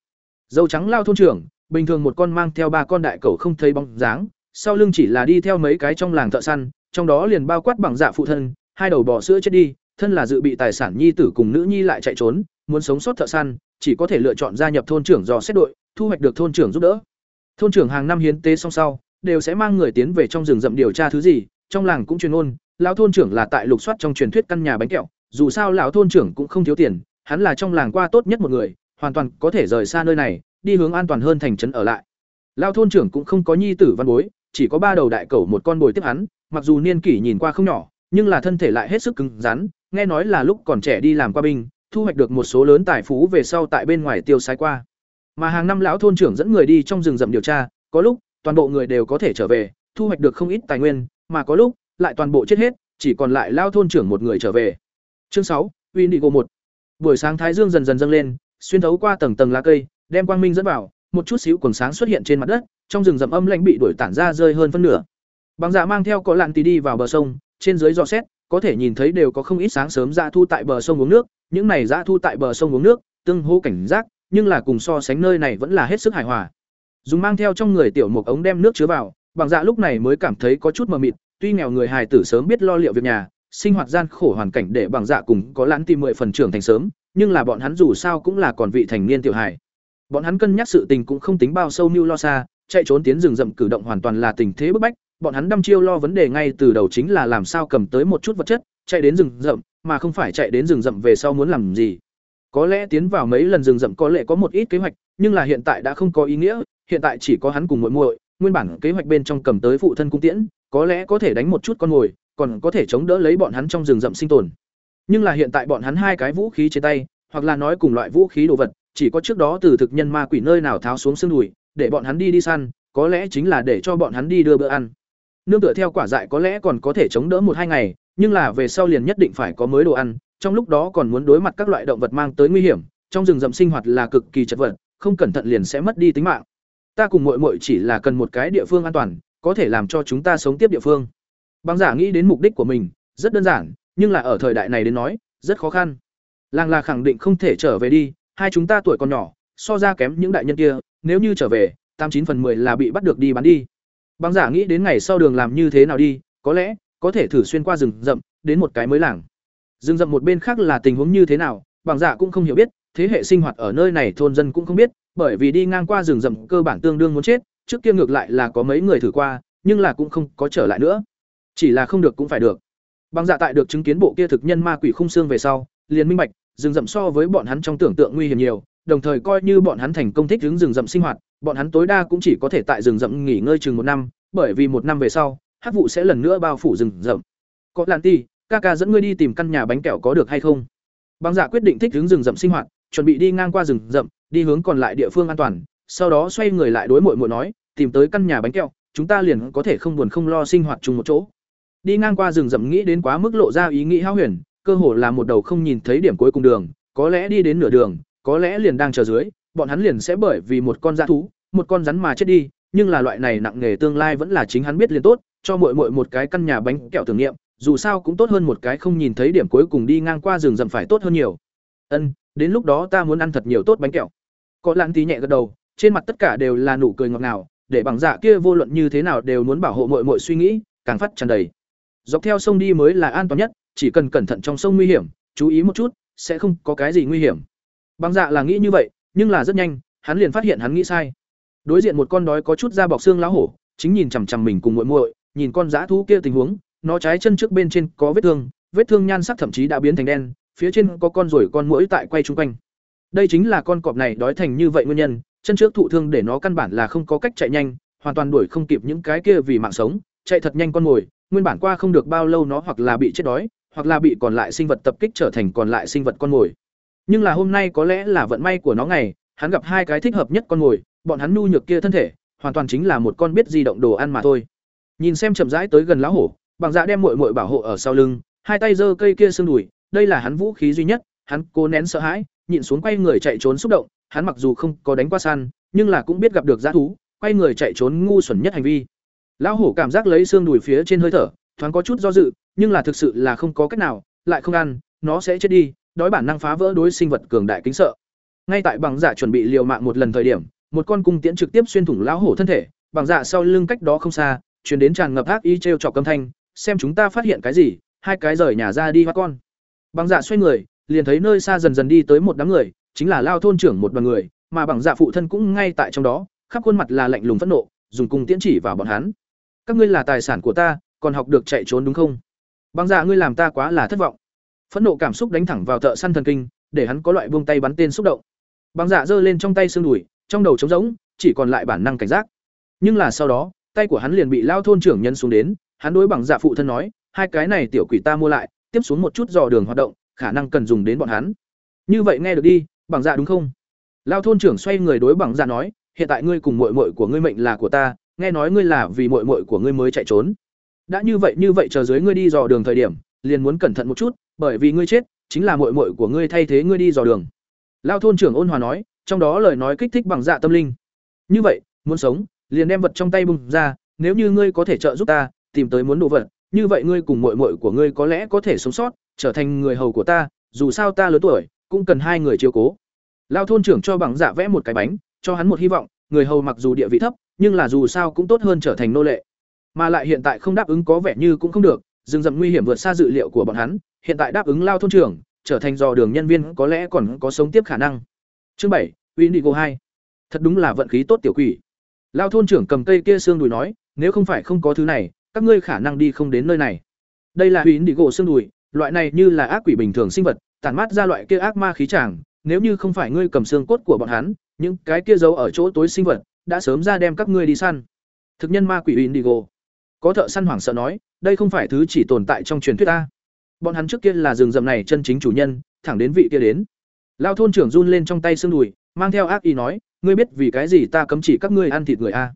Dâu trắng lao thôn trưởng, bình thường một con mang theo ba con đại cầu không thấy bóng dáng, sau lưng chỉ là đi theo mấy cái trong làng thợ săn, trong đó liền bao quát bằng dạ phụ thân, hai đầu bò sữa chết đi, thân là dự bị tài sản nhi tử cùng nữ nhi lại chạy trốn, muốn sống sót thợ săn, chỉ có thể lựa chọn gia nhập thôn trưởng dò xét đội, thu hoạch được thôn trưởng giúp đỡ. Thôn trưởng hàng năm hiến tế xong sau, đều sẽ mang người tiến về trong rừng rậm điều tra thứ gì, trong làng cũng truyền ngôn, lão thôn trưởng là tại lục soát trong truyền thuyết căn nhà bánh kẹo, dù sao lão thôn trưởng cũng không thiếu tiền, hắn là trong làng qua tốt nhất một người, hoàn toàn có thể rời xa nơi này, đi hướng an toàn hơn thành trấn ở lại. Lão thôn trưởng cũng không có nhi tử văn bối, chỉ có ba đầu đại cẩu một con bồi tiếp hắn, mặc dù niên kỷ nhìn qua không nhỏ, nhưng là thân thể lại hết sức cứng rắn, nghe nói là lúc còn trẻ đi làm qua binh, thu hoạch được một số lớn tài phú về sau tại bên ngoài tiêu xài qua. Mà hàng năm lão thôn trưởng dẫn người đi trong rừng rậm điều tra, có lúc toàn bộ người đều có thể trở về, thu hoạch được không ít tài nguyên, mà có lúc lại toàn bộ chết hết, chỉ còn lại lão thôn trưởng một người trở về. Chương sáu, Windigo một. Buổi sáng thái dương dần dần dâng lên, xuyên thấu qua tầng tầng lá cây, đem quang minh dẫn vào, một chút xíu quầng sáng xuất hiện trên mặt đất, trong rừng rậm âm lãnh bị đuổi tản ra rơi hơn phân nửa. Bằng dạ mang theo có lạn tí đi vào bờ sông, trên dưới dò xét, có thể nhìn thấy đều có không ít sáng sớm dã thu tại bờ sông uống nước, những này dã thu tại bờ sông uống nước, tương hô cảnh giác, nhưng là cùng so sánh nơi này vẫn là hết sức hài hòa. Dùng mang theo trong người tiểu mục ống đem nước chứa vào, bằng dạ lúc này mới cảm thấy có chút mờ mịt, tuy nghèo người hài tử sớm biết lo liệu việc nhà, sinh hoạt gian khổ hoàn cảnh để bằng dạ cùng có lãn tìm mười phần trưởng thành sớm, nhưng là bọn hắn dù sao cũng là còn vị thành niên tiểu hài. Bọn hắn cân nhắc sự tình cũng không tính bao sâu mưu lo xa, chạy trốn tiến rừng rậm cử động hoàn toàn là tình thế bức bách, bọn hắn đăm chiêu lo vấn đề ngay từ đầu chính là làm sao cầm tới một chút vật chất, chạy đến rừng rậm, mà không phải chạy đến rừng rậm về sau muốn làm gì. Có lẽ tiến vào mấy lần rừng rậm có lẽ có một ít kế hoạch, nhưng là hiện tại đã không có ý nghĩa, hiện tại chỉ có hắn cùng muội muội, nguyên bản kế hoạch bên trong cầm tới phụ thân cung tiễn, có lẽ có thể đánh một chút con ngồi, còn có thể chống đỡ lấy bọn hắn trong rừng rậm sinh tồn. Nhưng là hiện tại bọn hắn hai cái vũ khí trên tay, hoặc là nói cùng loại vũ khí đồ vật, chỉ có trước đó từ thực nhân ma quỷ nơi nào tháo xuống xương đùi, để bọn hắn đi đi săn, có lẽ chính là để cho bọn hắn đi đưa bữa ăn. Nương tựa theo quả dại có lẽ còn có thể chống đỡ một hai ngày, nhưng là về sau liền nhất định phải có mới đồ ăn, trong lúc đó còn muốn đối mặt các loại động vật mang tới nguy hiểm, trong rừng rậm sinh hoạt là cực kỳ chật vật, không cẩn thận liền sẽ mất đi tính mạng. Ta cùng muội muội chỉ là cần một cái địa phương an toàn, có thể làm cho chúng ta sống tiếp địa phương. Băng giả nghĩ đến mục đích của mình, rất đơn giản, nhưng là ở thời đại này đến nói, rất khó khăn. Làng là khẳng định không thể trở về đi, hai chúng ta tuổi còn nhỏ, so ra kém những đại nhân kia, nếu như trở về, tám chín phần 10 là bị bắt được đi bán đi. Băng giả nghĩ đến ngày sau đường làm như thế nào đi, có lẽ có thể thử xuyên qua rừng rậm, đến một cái mới làng. Rừng rậm một bên khác là tình huống như thế nào, băng giả cũng không hiểu biết, thế hệ sinh hoạt ở nơi này thôn dân cũng không biết, bởi vì đi ngang qua rừng rậm cơ bản tương đương muốn chết, trước kia ngược lại là có mấy người thử qua, nhưng là cũng không có trở lại nữa. Chỉ là không được cũng phải được. Băng dạ tại được chứng kiến bộ kia thực nhân ma quỷ khung xương về sau, liền minh bạch, rừng rậm so với bọn hắn trong tưởng tượng nguy hiểm nhiều, đồng thời coi như bọn hắn thành công thích ứng rừng rậm sinh hoạt, bọn hắn tối đa cũng chỉ có thể tại rừng rậm nghỉ ngơi chừng một năm, bởi vì một năm về sau, hắc vụ sẽ lần nữa bao phủ rừng rậm. Có Lan Ti, ca ca dẫn ngươi đi tìm căn nhà bánh kẹo có được hay không? Băng Dạ quyết định thích ứng rừng rậm sinh hoạt, chuẩn bị đi ngang qua rừng rậm, đi hướng còn lại địa phương an toàn, sau đó xoay người lại đối muội muội nói, tìm tới căn nhà bánh kẹo, chúng ta liền có thể không buồn không lo sinh hoạt chung một chỗ. Đi ngang qua rừng rậm nghĩ đến quá mức lộ ra ý nghĩ hao huyền, cơ hồ là một đầu không nhìn thấy điểm cuối cùng đường, có lẽ đi đến nửa đường, có lẽ liền đang chờ dưới, bọn hắn liền sẽ bởi vì một con dã thú, một con rắn mà chết đi, nhưng là loại này nặng nghề tương lai vẫn là chính hắn biết liền tốt, cho muội muội một cái căn nhà bánh kẹo thử nghiệm, dù sao cũng tốt hơn một cái không nhìn thấy điểm cuối cùng đi ngang qua rừng rậm phải tốt hơn nhiều. Ân, đến lúc đó ta muốn ăn thật nhiều tốt bánh kẹo. Có Lãn tí nhẹ gật đầu, trên mặt tất cả đều là nụ cười ngọt ngào, để bằng dạ kia vô luận như thế nào đều muốn bảo hộ muội muội suy nghĩ, càng phát tràn đầy. Dọc theo sông đi mới là an toàn nhất, chỉ cần cẩn thận trong sông nguy hiểm, chú ý một chút, sẽ không có cái gì nguy hiểm. Băng dạ là nghĩ như vậy, nhưng là rất nhanh, hắn liền phát hiện hắn nghĩ sai. Đối diện một con đói có chút da bọc xương lão hổ, chính nhìn chằm chằm mình cùng muội muội, nhìn con dã thú kia tình huống, nó trái chân trước bên trên có vết thương, vết thương nhan sắc thậm chí đã biến thành đen, phía trên có con ruồi con muỗi tại quay chung quanh. Đây chính là con cọp này đói thành như vậy nguyên nhân, chân trước thụ thương để nó căn bản là không có cách chạy nhanh, hoàn toàn đuổi không kịp những cái kia vì mạng sống, chạy thật nhanh con mồi, nguyên bản qua không được bao lâu nó hoặc là bị chết đói, hoặc là bị còn lại sinh vật tập kích trở thành còn lại sinh vật con mồi. Nhưng là hôm nay có lẽ là vận may của nó ngày, hắn gặp hai cái thích hợp nhất con mồi, bọn hắn nu nhược kia thân thể, hoàn toàn chính là một con biết di động đồ ăn mà thôi. Nhìn xem chậm rãi tới gần lão hổ, bằng dạ đem muội muội bảo hộ ở sau lưng, hai tay giơ cây kia xương đùi, đây là hắn vũ khí duy nhất, hắn cố nén sợ hãi, nhịn xuống quay người chạy trốn xúc động, hắn mặc dù không có đánh qua săn, nhưng là cũng biết gặp được dã thú, quay người chạy trốn ngu xuẩn nhất hành vi. Lão hổ cảm giác lấy xương đùi phía trên hơi thở, thoáng có chút do dự, nhưng là thực sự là không có cách nào, lại không ăn, nó sẽ chết đi, đói bản năng phá vỡ đối sinh vật cường đại kính sợ. Ngay tại bằng giả chuẩn bị liều mạng một lần thời điểm, một con cung tiễn trực tiếp xuyên thủng lão hổ thân thể, bằng dạ sau lưng cách đó không xa chuyển đến tràn ngập ác y t r e o trọc âm thanh xem chúng ta phát hiện cái gì hai cái rời nhà ra đi hoa con. Bằng dạ xoay người liền thấy nơi xa dần dần đi tới một đám người chính là lao thôn trưởng một đoàn người mà bằng dạ phụ thân cũng ngay tại trong đó khắp khuôn mặt là lạnh lùng phẫn nộ dùng cung tiễn chỉ vào bọn hắn. Các ngươi là tài sản của ta còn học được chạy trốn đúng không? Bằng dạ ngươi làm ta quá là thất vọng phẫn nộ cảm xúc đánh thẳng vào thợ săn thần kinh, để hắn có loại buông tay bắn tên xúc động. Bằng dạ giơ lên trong tay xương đùi, trong đầu trống rỗng, chỉ còn lại bản năng cảnh giác. Nhưng là sau đó, tay của hắn liền bị lao thôn trưởng nhân xuống đến, hắn đối bằng dạ phụ thân nói, hai cái này tiểu quỷ ta mua lại, tiếp xuống một chút dò đường hoạt động, khả năng cần dùng đến bọn hắn. Như vậy nghe được đi bằng dạ đúng không? Lao thôn trưởng xoay người đối bằng dạ nói, hiện tại ngươi cùng muội muội của ngươi mệnh là của ta, nghe nói ngươi là vì muội muội của ngươi mới chạy trốn. Đã như vậy như vậy chờ dưới ngươi đi dò đường thời điểm, liền muốn cẩn thận một chút bởi vì ngươi chết, chính là muội muội của ngươi thay thế ngươi đi dò đường. Lao thôn trưởng ôn hòa nói, trong đó lời nói kích thích bằng dạ tâm linh. Như vậy, muốn sống, liền đem vật trong tay bung ra, nếu như ngươi có thể trợ giúp ta, tìm tới muốn đồ vật, như vậy ngươi cùng muội muội của ngươi có lẽ có thể sống sót, trở thành người hầu của ta, dù sao ta lớn tuổi, cũng cần hai người chiếu cố. Lao thôn trưởng cho bằng dạ vẽ một cái bánh, cho hắn một hy vọng, người hầu mặc dù địa vị thấp, nhưng là dù sao cũng tốt hơn trở thành nô lệ. Mà lại hiện tại không đáp ứng có vẻ như cũng không được, rừng rậm nguy hiểm vượt xa dự liệu của bọn hắn hiện tại đáp ứng lao thôn trưởng, trở thành dò đường nhân viên có lẽ còn có sống tiếp khả năng. Chương bảy Indigo hai. Thật đúng là vận khí tốt tiểu quỷ. Lao thôn trưởng cầm cây kia xương đùi nói, nếu không phải không có thứ này, các ngươi khả năng đi không đến nơi này. Đây là Indigo xương đùi, loại này như là ác quỷ bình thường sinh vật, tản mát ra loại kia ác ma khí chàng nếu như không phải ngươi cầm xương cốt của bọn hắn, những cái kia giấu ở chỗ tối sinh vật đã sớm ra đem các ngươi đi săn. Thực nhân ma quỷ Indigo có thợ săn hoảng sợ nói, đây không phải thứ chỉ tồn tại trong truyền thuyết ta bọn hắn trước kia là rừng rậm này chân chính chủ nhân, thẳng đến vị kia đến. Lao thôn trưởng run lên trong tay xương đùi, mang theo ác ý nói, ngươi biết vì cái gì ta cấm chỉ các ngươi ăn thịt người a?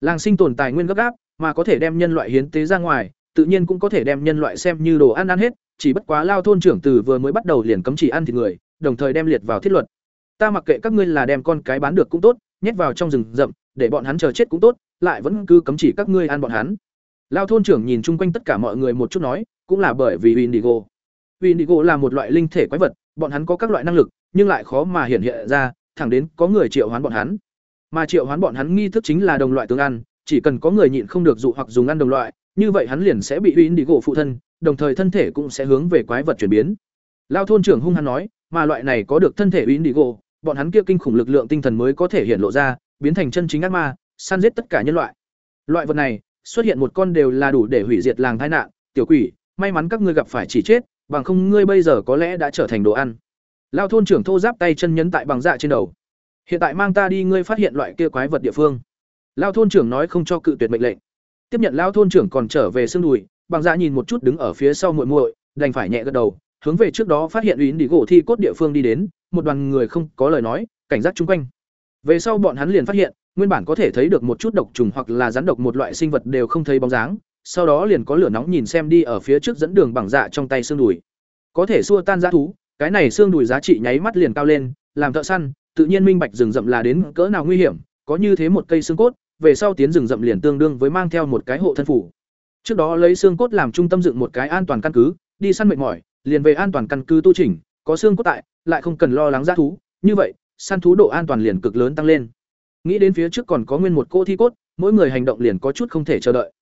Làng sinh tồn tài nguyên gấp gáp, mà có thể đem nhân loại hiến tế ra ngoài, tự nhiên cũng có thể đem nhân loại xem như đồ ăn ăn hết, chỉ bất quá lao thôn trưởng từ vừa mới bắt đầu liền cấm chỉ ăn thịt người, đồng thời đem liệt vào thiết luật. Ta mặc kệ các ngươi là đem con cái bán được cũng tốt, nhét vào trong rừng rậm, để bọn hắn chờ chết cũng tốt, lại vẫn cứ cấm chỉ các ngươi ăn bọn hắn. Lao thôn trưởng nhìn chung quanh tất cả mọi người một chút nói cũng là bởi vì Windigo. Windigo là một loại linh thể quái vật, bọn hắn có các loại năng lực, nhưng lại khó mà hiện hiện ra, thẳng đến có người triệu hoán bọn hắn. Mà triệu hoán bọn hắn nghi thức chính là đồng loại tương ăn, chỉ cần có người nhịn không được dụ hoặc dùng ăn đồng loại, như vậy hắn liền sẽ bị Windigo phụ thân, đồng thời thân thể cũng sẽ hướng về quái vật chuyển biến. Lao thôn trưởng hung hăng nói, mà loại này có được thân thể Windigo, bọn hắn kia kinh khủng lực lượng tinh thần mới có thể hiện lộ ra, biến thành chân chính ác ma, săn giết tất cả nhân loại. Loại vật này, xuất hiện một con đều là đủ để hủy diệt làng tai nạn, tiểu quỷ, may mắn các ngươi gặp phải chỉ chết, bằng không ngươi bây giờ có lẽ đã trở thành đồ ăn. Lao thôn trưởng thô giáp tay chân nhấn tại bằng dạ trên đầu. Hiện tại mang ta đi ngươi phát hiện loại kia quái vật địa phương. Lao thôn trưởng nói không cho cự tuyệt mệnh lệnh. Tiếp nhận lao thôn trưởng còn trở về xương đùi, bằng dạ nhìn một chút đứng ở phía sau muội muội, đành phải nhẹ gật đầu, hướng về trước đó phát hiện uyến đi gỗ thi cốt địa phương đi đến, một đoàn người không có lời nói, cảnh giác chung quanh. Về sau bọn hắn liền phát hiện, nguyên bản có thể thấy được một chút độc trùng hoặc là rắn độc một loại sinh vật đều không thấy bóng dáng sau đó liền có lửa nóng nhìn xem đi ở phía trước dẫn đường bằng dạ trong tay xương đùi. Có thể xua tan giá thú, cái này xương đùi giá trị nháy mắt liền cao lên, làm thợ săn, tự nhiên minh bạch rừng rậm là đến cỡ nào nguy hiểm, có như thế một cây xương cốt, về sau tiến rừng rậm liền tương đương với mang theo một cái hộ thân phủ. Trước đó lấy xương cốt làm trung tâm dựng một cái an toàn căn cứ, đi săn mệt mỏi, liền về an toàn căn cứ tu chỉnh, có xương cốt tại, lại không cần lo lắng giá thú, như vậy, săn thú độ an toàn liền cực lớn tăng lên. Nghĩ đến phía trước còn có nguyên một cô thi cốt, mỗi người hành động liền có chút không thể chờ đợi.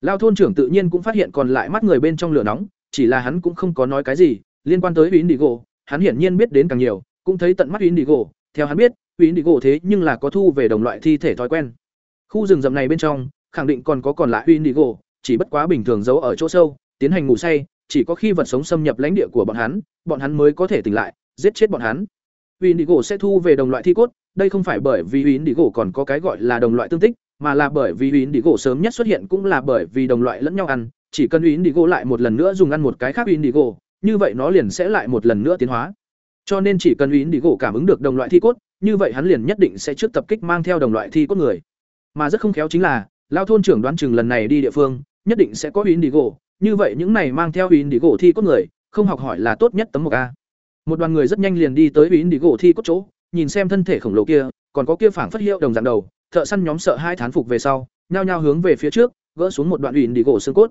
Lao thôn trưởng tự nhiên cũng phát hiện còn lại mắt người bên trong lửa nóng, chỉ là hắn cũng không có nói cái gì, liên quan tới Indigo, hắn hiển nhiên biết đến càng nhiều, cũng thấy tận mắt Indigo, theo hắn biết, Indigo thế nhưng là có thu về đồng loại thi thể thói quen. Khu rừng rậm này bên trong, khẳng định còn có còn lại Indigo, chỉ bất quá bình thường giấu ở chỗ sâu, tiến hành ngủ say, chỉ có khi vật sống xâm nhập lãnh địa của bọn hắn, bọn hắn mới có thể tỉnh lại, giết chết bọn hắn. Indigo sẽ thu về đồng loại thi cốt, đây không phải bởi vì Indigo còn có cái gọi là đồng loại tương tích, mà là bởi vì Uýn Đi gỗ sớm nhất xuất hiện cũng là bởi vì đồng loại lẫn nhau ăn, chỉ cần Uýn Đi gỗ lại một lần nữa dùng ăn một cái khác Uýn Đi gỗ, như vậy nó liền sẽ lại một lần nữa tiến hóa. Cho nên chỉ cần Uýn Đi gỗ cảm ứng được đồng loại thi cốt, như vậy hắn liền nhất định sẽ trước tập kích mang theo đồng loại thi cốt người. Mà rất không khéo chính là, lao thôn trưởng đoán chừng lần này đi địa phương, nhất định sẽ có Uýn Đi gỗ, như vậy những này mang theo Uýn Đi gỗ thi cốt người, không học hỏi là tốt nhất tấm một a. Một đoàn người rất nhanh liền đi tới Uýn Đi gỗ thi cốt chỗ, nhìn xem thân thể khổng lồ kia, còn có kia phảng phất hiệu đồng dạng đầu, thợ săn nhóm sợ hai thán phục về sau, nhao nhao hướng về phía trước, gỡ xuống một đoạn ủy đi gỗ xương cốt.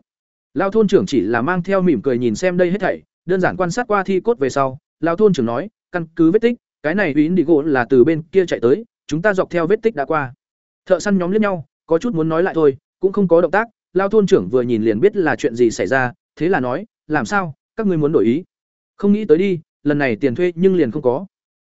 Lao thôn trưởng chỉ là mang theo mỉm cười nhìn xem đây hết thảy, đơn giản quan sát qua thi cốt về sau, lao thôn trưởng nói, căn cứ vết tích, cái này ủy đi gỗ là từ bên kia chạy tới, chúng ta dọc theo vết tích đã qua. Thợ săn nhóm liếc nhau, có chút muốn nói lại thôi, cũng không có động tác, lao thôn trưởng vừa nhìn liền biết là chuyện gì xảy ra, thế là nói, làm sao, các ngươi muốn đổi ý? Không nghĩ tới đi, lần này tiền thuê nhưng liền không có.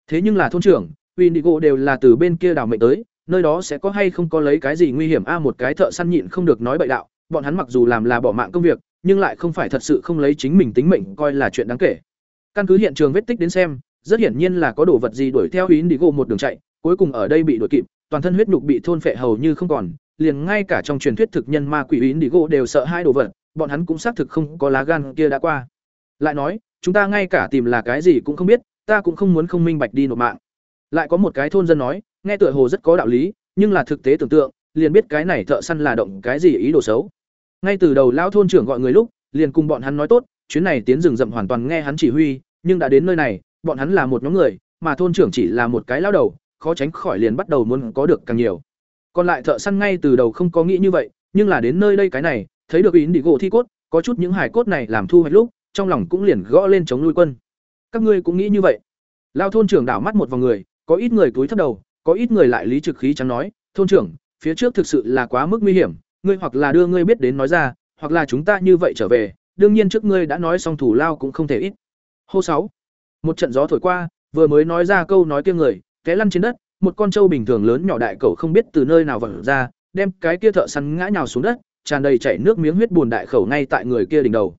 Thế nhưng là thôn trưởng, Indigo đều là từ bên kia đảo mệnh tới nơi đó sẽ có hay không có lấy cái gì nguy hiểm? A, một cái thợ săn nhịn không được nói bậy đạo, bọn hắn mặc dù làm là bỏ mạng công việc, nhưng lại không phải thật sự không lấy chính mình tính mệnh coi là chuyện đáng kể. Căn cứ hiện trường vết tích đến xem, rất hiển nhiên là có đồ vật gì đuổi theo yến đi gỗ một đường chạy, cuối cùng ở đây bị đuổi kịp, toàn thân huyết nhục bị thôn phệ hầu như không còn, liền ngay cả trong truyền thuyết thực nhân ma quỷ yến đi gỗ đều sợ hai đồ vật, bọn hắn cũng xác thực không có lá gan kia đã qua. Lại nói, chúng ta ngay cả tìm là cái gì cũng không biết, ta cũng không muốn không minh bạch đi nộp mạng. Lại có một cái thôn dân nói nghe tựa hồ rất có đạo lý, nhưng là thực tế tưởng tượng, liền biết cái này thợ săn là động cái gì ý đồ xấu. Ngay từ đầu lão thôn trưởng gọi người lúc, liền cùng bọn hắn nói tốt, chuyến này tiến rừng rậm hoàn toàn nghe hắn chỉ huy, nhưng đã đến nơi này, bọn hắn là một nhóm người, mà thôn trưởng chỉ là một cái lao đầu, khó tránh khỏi liền bắt đầu muốn có được càng nhiều. Còn lại thợ săn ngay từ đầu không có nghĩ như vậy, nhưng là đến nơi đây cái này, thấy được ý đi gỗ thi cốt, có chút những hài cốt này làm thu hoạch lúc, trong lòng cũng liền gõ lên chống nuôi quân. Các ngươi cũng nghĩ như vậy. Lao thôn trưởng đảo mắt một vòng người, có ít người túi thấp đầu có ít người lại lý trực khí chẳng nói, thôn trưởng, phía trước thực sự là quá mức nguy hiểm, ngươi hoặc là đưa ngươi biết đến nói ra, hoặc là chúng ta như vậy trở về, đương nhiên trước ngươi đã nói xong thủ lao cũng không thể ít. Hô sáu, một trận gió thổi qua, vừa mới nói ra câu nói kia người, té lăn trên đất, một con trâu bình thường lớn nhỏ đại cẩu không biết từ nơi nào vỡ ra, đem cái kia thợ săn ngã nhào xuống đất, tràn đầy chảy nước miếng huyết buồn đại khẩu ngay tại người kia đỉnh đầu.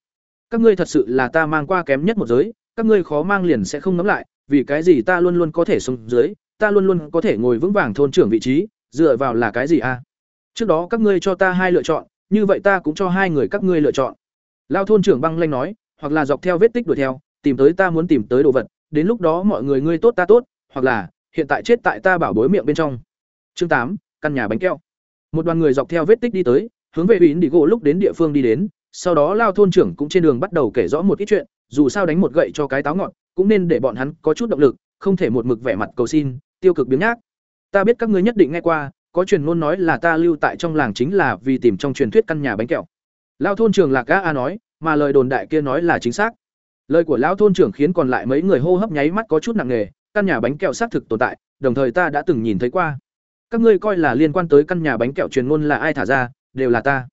Các ngươi thật sự là ta mang qua kém nhất một giới, các ngươi khó mang liền sẽ không ngấm lại, vì cái gì ta luôn luôn có thể xuống dưới ta luôn luôn có thể ngồi vững vàng thôn trưởng vị trí, dựa vào là cái gì a trước đó các ngươi cho ta hai lựa chọn, như vậy ta cũng cho hai người các ngươi lựa chọn. Lao thôn trưởng băng lanh nói, hoặc là dọc theo vết tích đuổi theo, tìm tới ta muốn tìm tới đồ vật, đến lúc đó mọi người ngươi tốt ta tốt, hoặc là, hiện tại chết tại ta bảo bối miệng bên trong. Chương tám, căn nhà bánh keo một đoàn người dọc theo vết tích đi tới, hướng về ủy đi gỗ lúc đến địa phương đi đến, sau đó lao thôn trưởng cũng trên đường bắt đầu kể rõ một ít chuyện, dù sao đánh một gậy cho cái táo ngọn, cũng nên để bọn hắn có chút động lực không thể một mực vẻ mặt cầu xin, tiêu cực biếng nhác. Ta biết các ngươi nhất định nghe qua, có truyền ngôn nói là ta lưu tại trong làng chính là vì tìm trong truyền thuyết căn nhà bánh kẹo. Lão thôn trưởng lạc a a nói, mà lời đồn đại kia nói là chính xác. Lời của lão thôn trưởng khiến còn lại mấy người hô hấp nháy mắt có chút nặng nề, căn nhà bánh kẹo xác thực tồn tại, đồng thời ta đã từng nhìn thấy qua. Các ngươi coi là liên quan tới căn nhà bánh kẹo truyền ngôn là ai thả ra, đều là ta.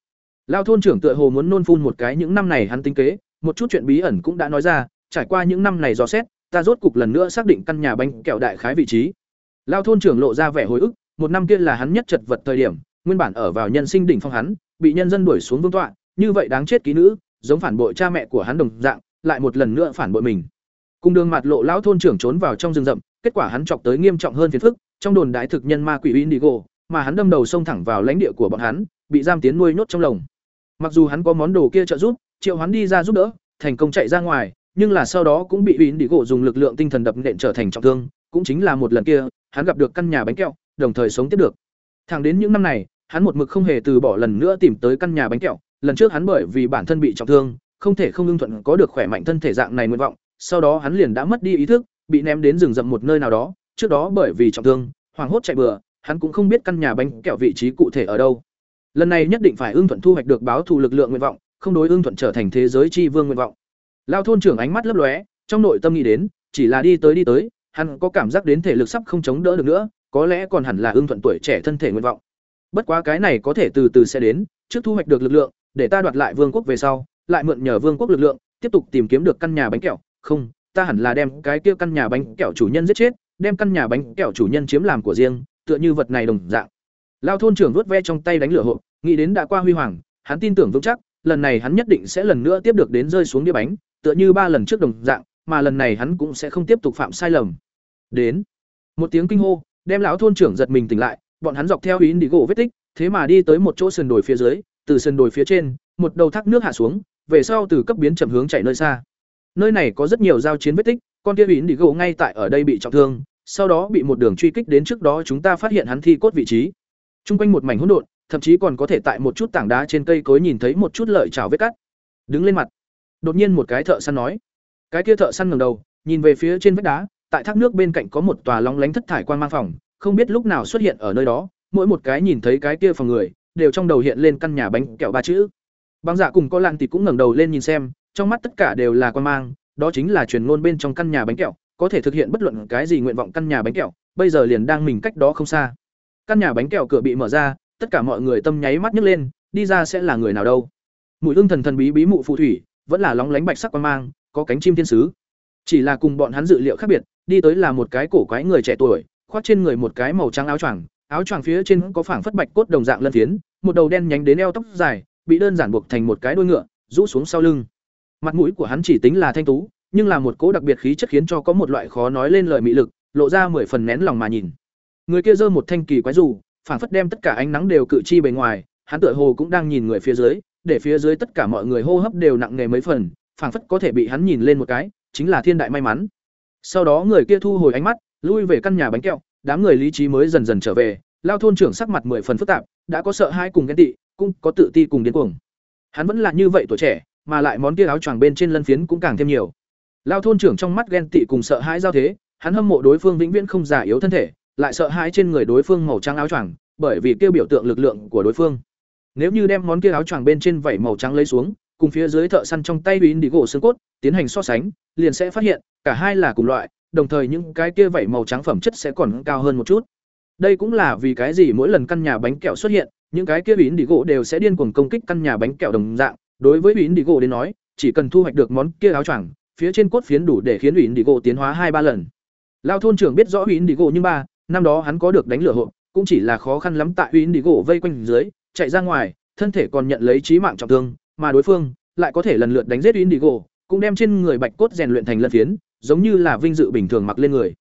Lão thôn trưởng tựa hồ muốn nôn phun một cái những năm này hắn tính kế, một chút chuyện bí ẩn cũng đã nói ra, trải qua những năm này dò xét ta rốt cục lần nữa xác định căn nhà bánh kẹo đại khái vị trí. Lao thôn trưởng lộ ra vẻ hồi ức, một năm kia là hắn nhất chật vật thời điểm, nguyên bản ở vào nhân sinh đỉnh phong hắn, bị nhân dân đuổi xuống vương tọa, như vậy đáng chết ký nữ, giống phản bội cha mẹ của hắn đồng dạng, lại một lần nữa phản bội mình. Cùng đường mặt lộ lão thôn trưởng trốn vào trong rừng rậm, kết quả hắn chọc tới nghiêm trọng hơn phiền phức, trong đồn đại thực nhân ma quỷ indigo, mà hắn đâm đầu xông thẳng vào lãnh địa của bọn hắn, bị giam tiến nuôi nhốt trong lồng. Mặc dù hắn có món đồ kia trợ giúp, triệu hắn đi ra giúp đỡ, thành công chạy ra ngoài nhưng là sau đó cũng bị Indigo dùng lực lượng tinh thần đập nện trở thành trọng thương, cũng chính là một lần kia, hắn gặp được căn nhà bánh kẹo, đồng thời sống tiếp được. Thẳng đến những năm này, hắn một mực không hề từ bỏ lần nữa tìm tới căn nhà bánh kẹo, lần trước hắn bởi vì bản thân bị trọng thương, không thể không ưng thuận có được khỏe mạnh thân thể dạng này nguyện vọng, sau đó hắn liền đã mất đi ý thức, bị ném đến rừng rậm một nơi nào đó, trước đó bởi vì trọng thương, hoảng hốt chạy bừa, hắn cũng không biết căn nhà bánh kẹo vị trí cụ thể ở đâu. Lần này nhất định phải ưng thuận thu hoạch được báo thù lực lượng nguyện vọng, không đối ưng thuận trở thành thế giới chi vương nguyện vọng. Lao thôn trưởng ánh mắt lấp lóe, trong nội tâm nghĩ đến, chỉ là đi tới đi tới, hắn có cảm giác đến thể lực sắp không chống đỡ được nữa, có lẽ còn hẳn là ưng thuận tuổi trẻ thân thể nguyện vọng. Bất quá cái này có thể từ từ sẽ đến, trước thu hoạch được lực lượng, để ta đoạt lại vương quốc về sau, lại mượn nhờ vương quốc lực lượng, tiếp tục tìm kiếm được căn nhà bánh kẹo, không, ta hẳn là đem cái kia căn nhà bánh kẹo chủ nhân giết chết, đem căn nhà bánh kẹo chủ nhân chiếm làm của riêng, tựa như vật này đồng dạng. Lao thôn trưởng vuốt ve trong tay đánh lửa hộ, nghĩ đến đã qua huy hoàng, hắn tin tưởng vững chắc, lần này hắn nhất định sẽ lần nữa tiếp được đến rơi xuống đĩa bánh, tựa như ba lần trước đồng dạng, mà lần này hắn cũng sẽ không tiếp tục phạm sai lầm. Đến. Một tiếng kinh hô, đem lão thôn trưởng giật mình tỉnh lại, bọn hắn dọc theo ý đi gỗ vết tích, thế mà đi tới một chỗ sườn đồi phía dưới, từ sườn đồi phía trên, một đầu thác nước hạ xuống, về sau từ cấp biến chậm hướng chạy nơi xa. Nơi này có rất nhiều giao chiến vết tích, con kia ý đi gỗ ngay tại ở đây bị trọng thương, sau đó bị một đường truy kích đến trước đó chúng ta phát hiện hắn thi cốt vị trí. Trung quanh một mảnh hỗn độn, thậm chí còn có thể tại một chút tảng đá trên cây cối nhìn thấy một chút lợi chảo vết cắt. Đứng lên mặt, Đột nhiên một cái thợ săn nói, cái kia thợ săn ngẩng đầu, nhìn về phía trên vách đá, tại thác nước bên cạnh có một tòa lóng lánh thất thải quan mang phòng, không biết lúc nào xuất hiện ở nơi đó, mỗi một cái nhìn thấy cái kia phòng người, đều trong đầu hiện lên căn nhà bánh kẹo ba chữ. Băng Dạ cùng có Lan thì cũng ngẩng đầu lên nhìn xem, trong mắt tất cả đều là quan mang, đó chính là truyền ngôn bên trong căn nhà bánh kẹo, có thể thực hiện bất luận cái gì nguyện vọng căn nhà bánh kẹo, bây giờ liền đang mình cách đó không xa. Căn nhà bánh kẹo cửa bị mở ra, tất cả mọi người tâm nháy mắt nhấc lên, đi ra sẽ là người nào đâu? Mùi hương thần thần bí bí mụ phù thủy, vẫn là lóng lánh bạch sắc quan mang, có cánh chim thiên sứ. Chỉ là cùng bọn hắn dự liệu khác biệt, đi tới là một cái cổ quái người trẻ tuổi, khoác trên người một cái màu trắng áo choàng, áo choàng phía trên có phảng phất bạch cốt đồng dạng lân phiến, một đầu đen nhánh đến eo tóc dài, bị đơn giản buộc thành một cái đuôi ngựa, rũ xuống sau lưng. Mặt mũi của hắn chỉ tính là thanh tú, nhưng là một cố đặc biệt khí chất khiến cho có một loại khó nói lên lời mị lực, lộ ra mười phần nén lòng mà nhìn. Người kia giơ một thanh kỳ quái dù, phảng phất đem tất cả ánh nắng đều cự chi bề ngoài, hắn tựa hồ cũng đang nhìn người phía dưới, để phía dưới tất cả mọi người hô hấp đều nặng nề mấy phần, phảng phất có thể bị hắn nhìn lên một cái, chính là thiên đại may mắn. Sau đó người kia thu hồi ánh mắt, lui về căn nhà bánh kẹo, đám người lý trí mới dần dần trở về, lao thôn trưởng sắc mặt mười phần phức tạp, đã có sợ hãi cùng ghen tị, cũng có tự ti cùng điên cuồng. Hắn vẫn là như vậy tuổi trẻ, mà lại món kia áo choàng bên trên lân phiến cũng càng thêm nhiều. Lao thôn trưởng trong mắt ghen tị cùng sợ hãi giao thế, hắn hâm mộ đối phương vĩnh viễn không già yếu thân thể, lại sợ hãi trên người đối phương màu trắng áo choàng, bởi vì kêu biểu tượng lực lượng của đối phương. Nếu như đem món kia áo choàng bên trên vảy màu trắng lấy xuống, cùng phía dưới thợ săn trong tay đi gỗ xương cốt, tiến hành so sánh, liền sẽ phát hiện, cả hai là cùng loại, đồng thời những cái kia vảy màu trắng phẩm chất sẽ còn cao hơn một chút. Đây cũng là vì cái gì mỗi lần căn nhà bánh kẹo xuất hiện, những cái kia bỉn đi gỗ đều sẽ điên cuồng công kích căn nhà bánh kẹo đồng dạng. Đối với bỉn đi gỗ đến nói, chỉ cần thu hoạch được món kia áo choàng, phía trên cốt phiến đủ để khiến bỉn đi gỗ tiến hóa hai ba lần. Lao thôn trưởng biết rõ bỉn đi gỗ nhưng ba, năm đó hắn có được đánh lửa hộ, cũng chỉ là khó khăn lắm tại bỉn đi gỗ vây quanh dưới, chạy ra ngoài, thân thể còn nhận lấy chí mạng trọng thương, mà đối phương lại có thể lần lượt đánh giết Indigo, cũng đem trên người bạch cốt rèn luyện thành lân phiến, giống như là vinh dự bình thường mặc lên người.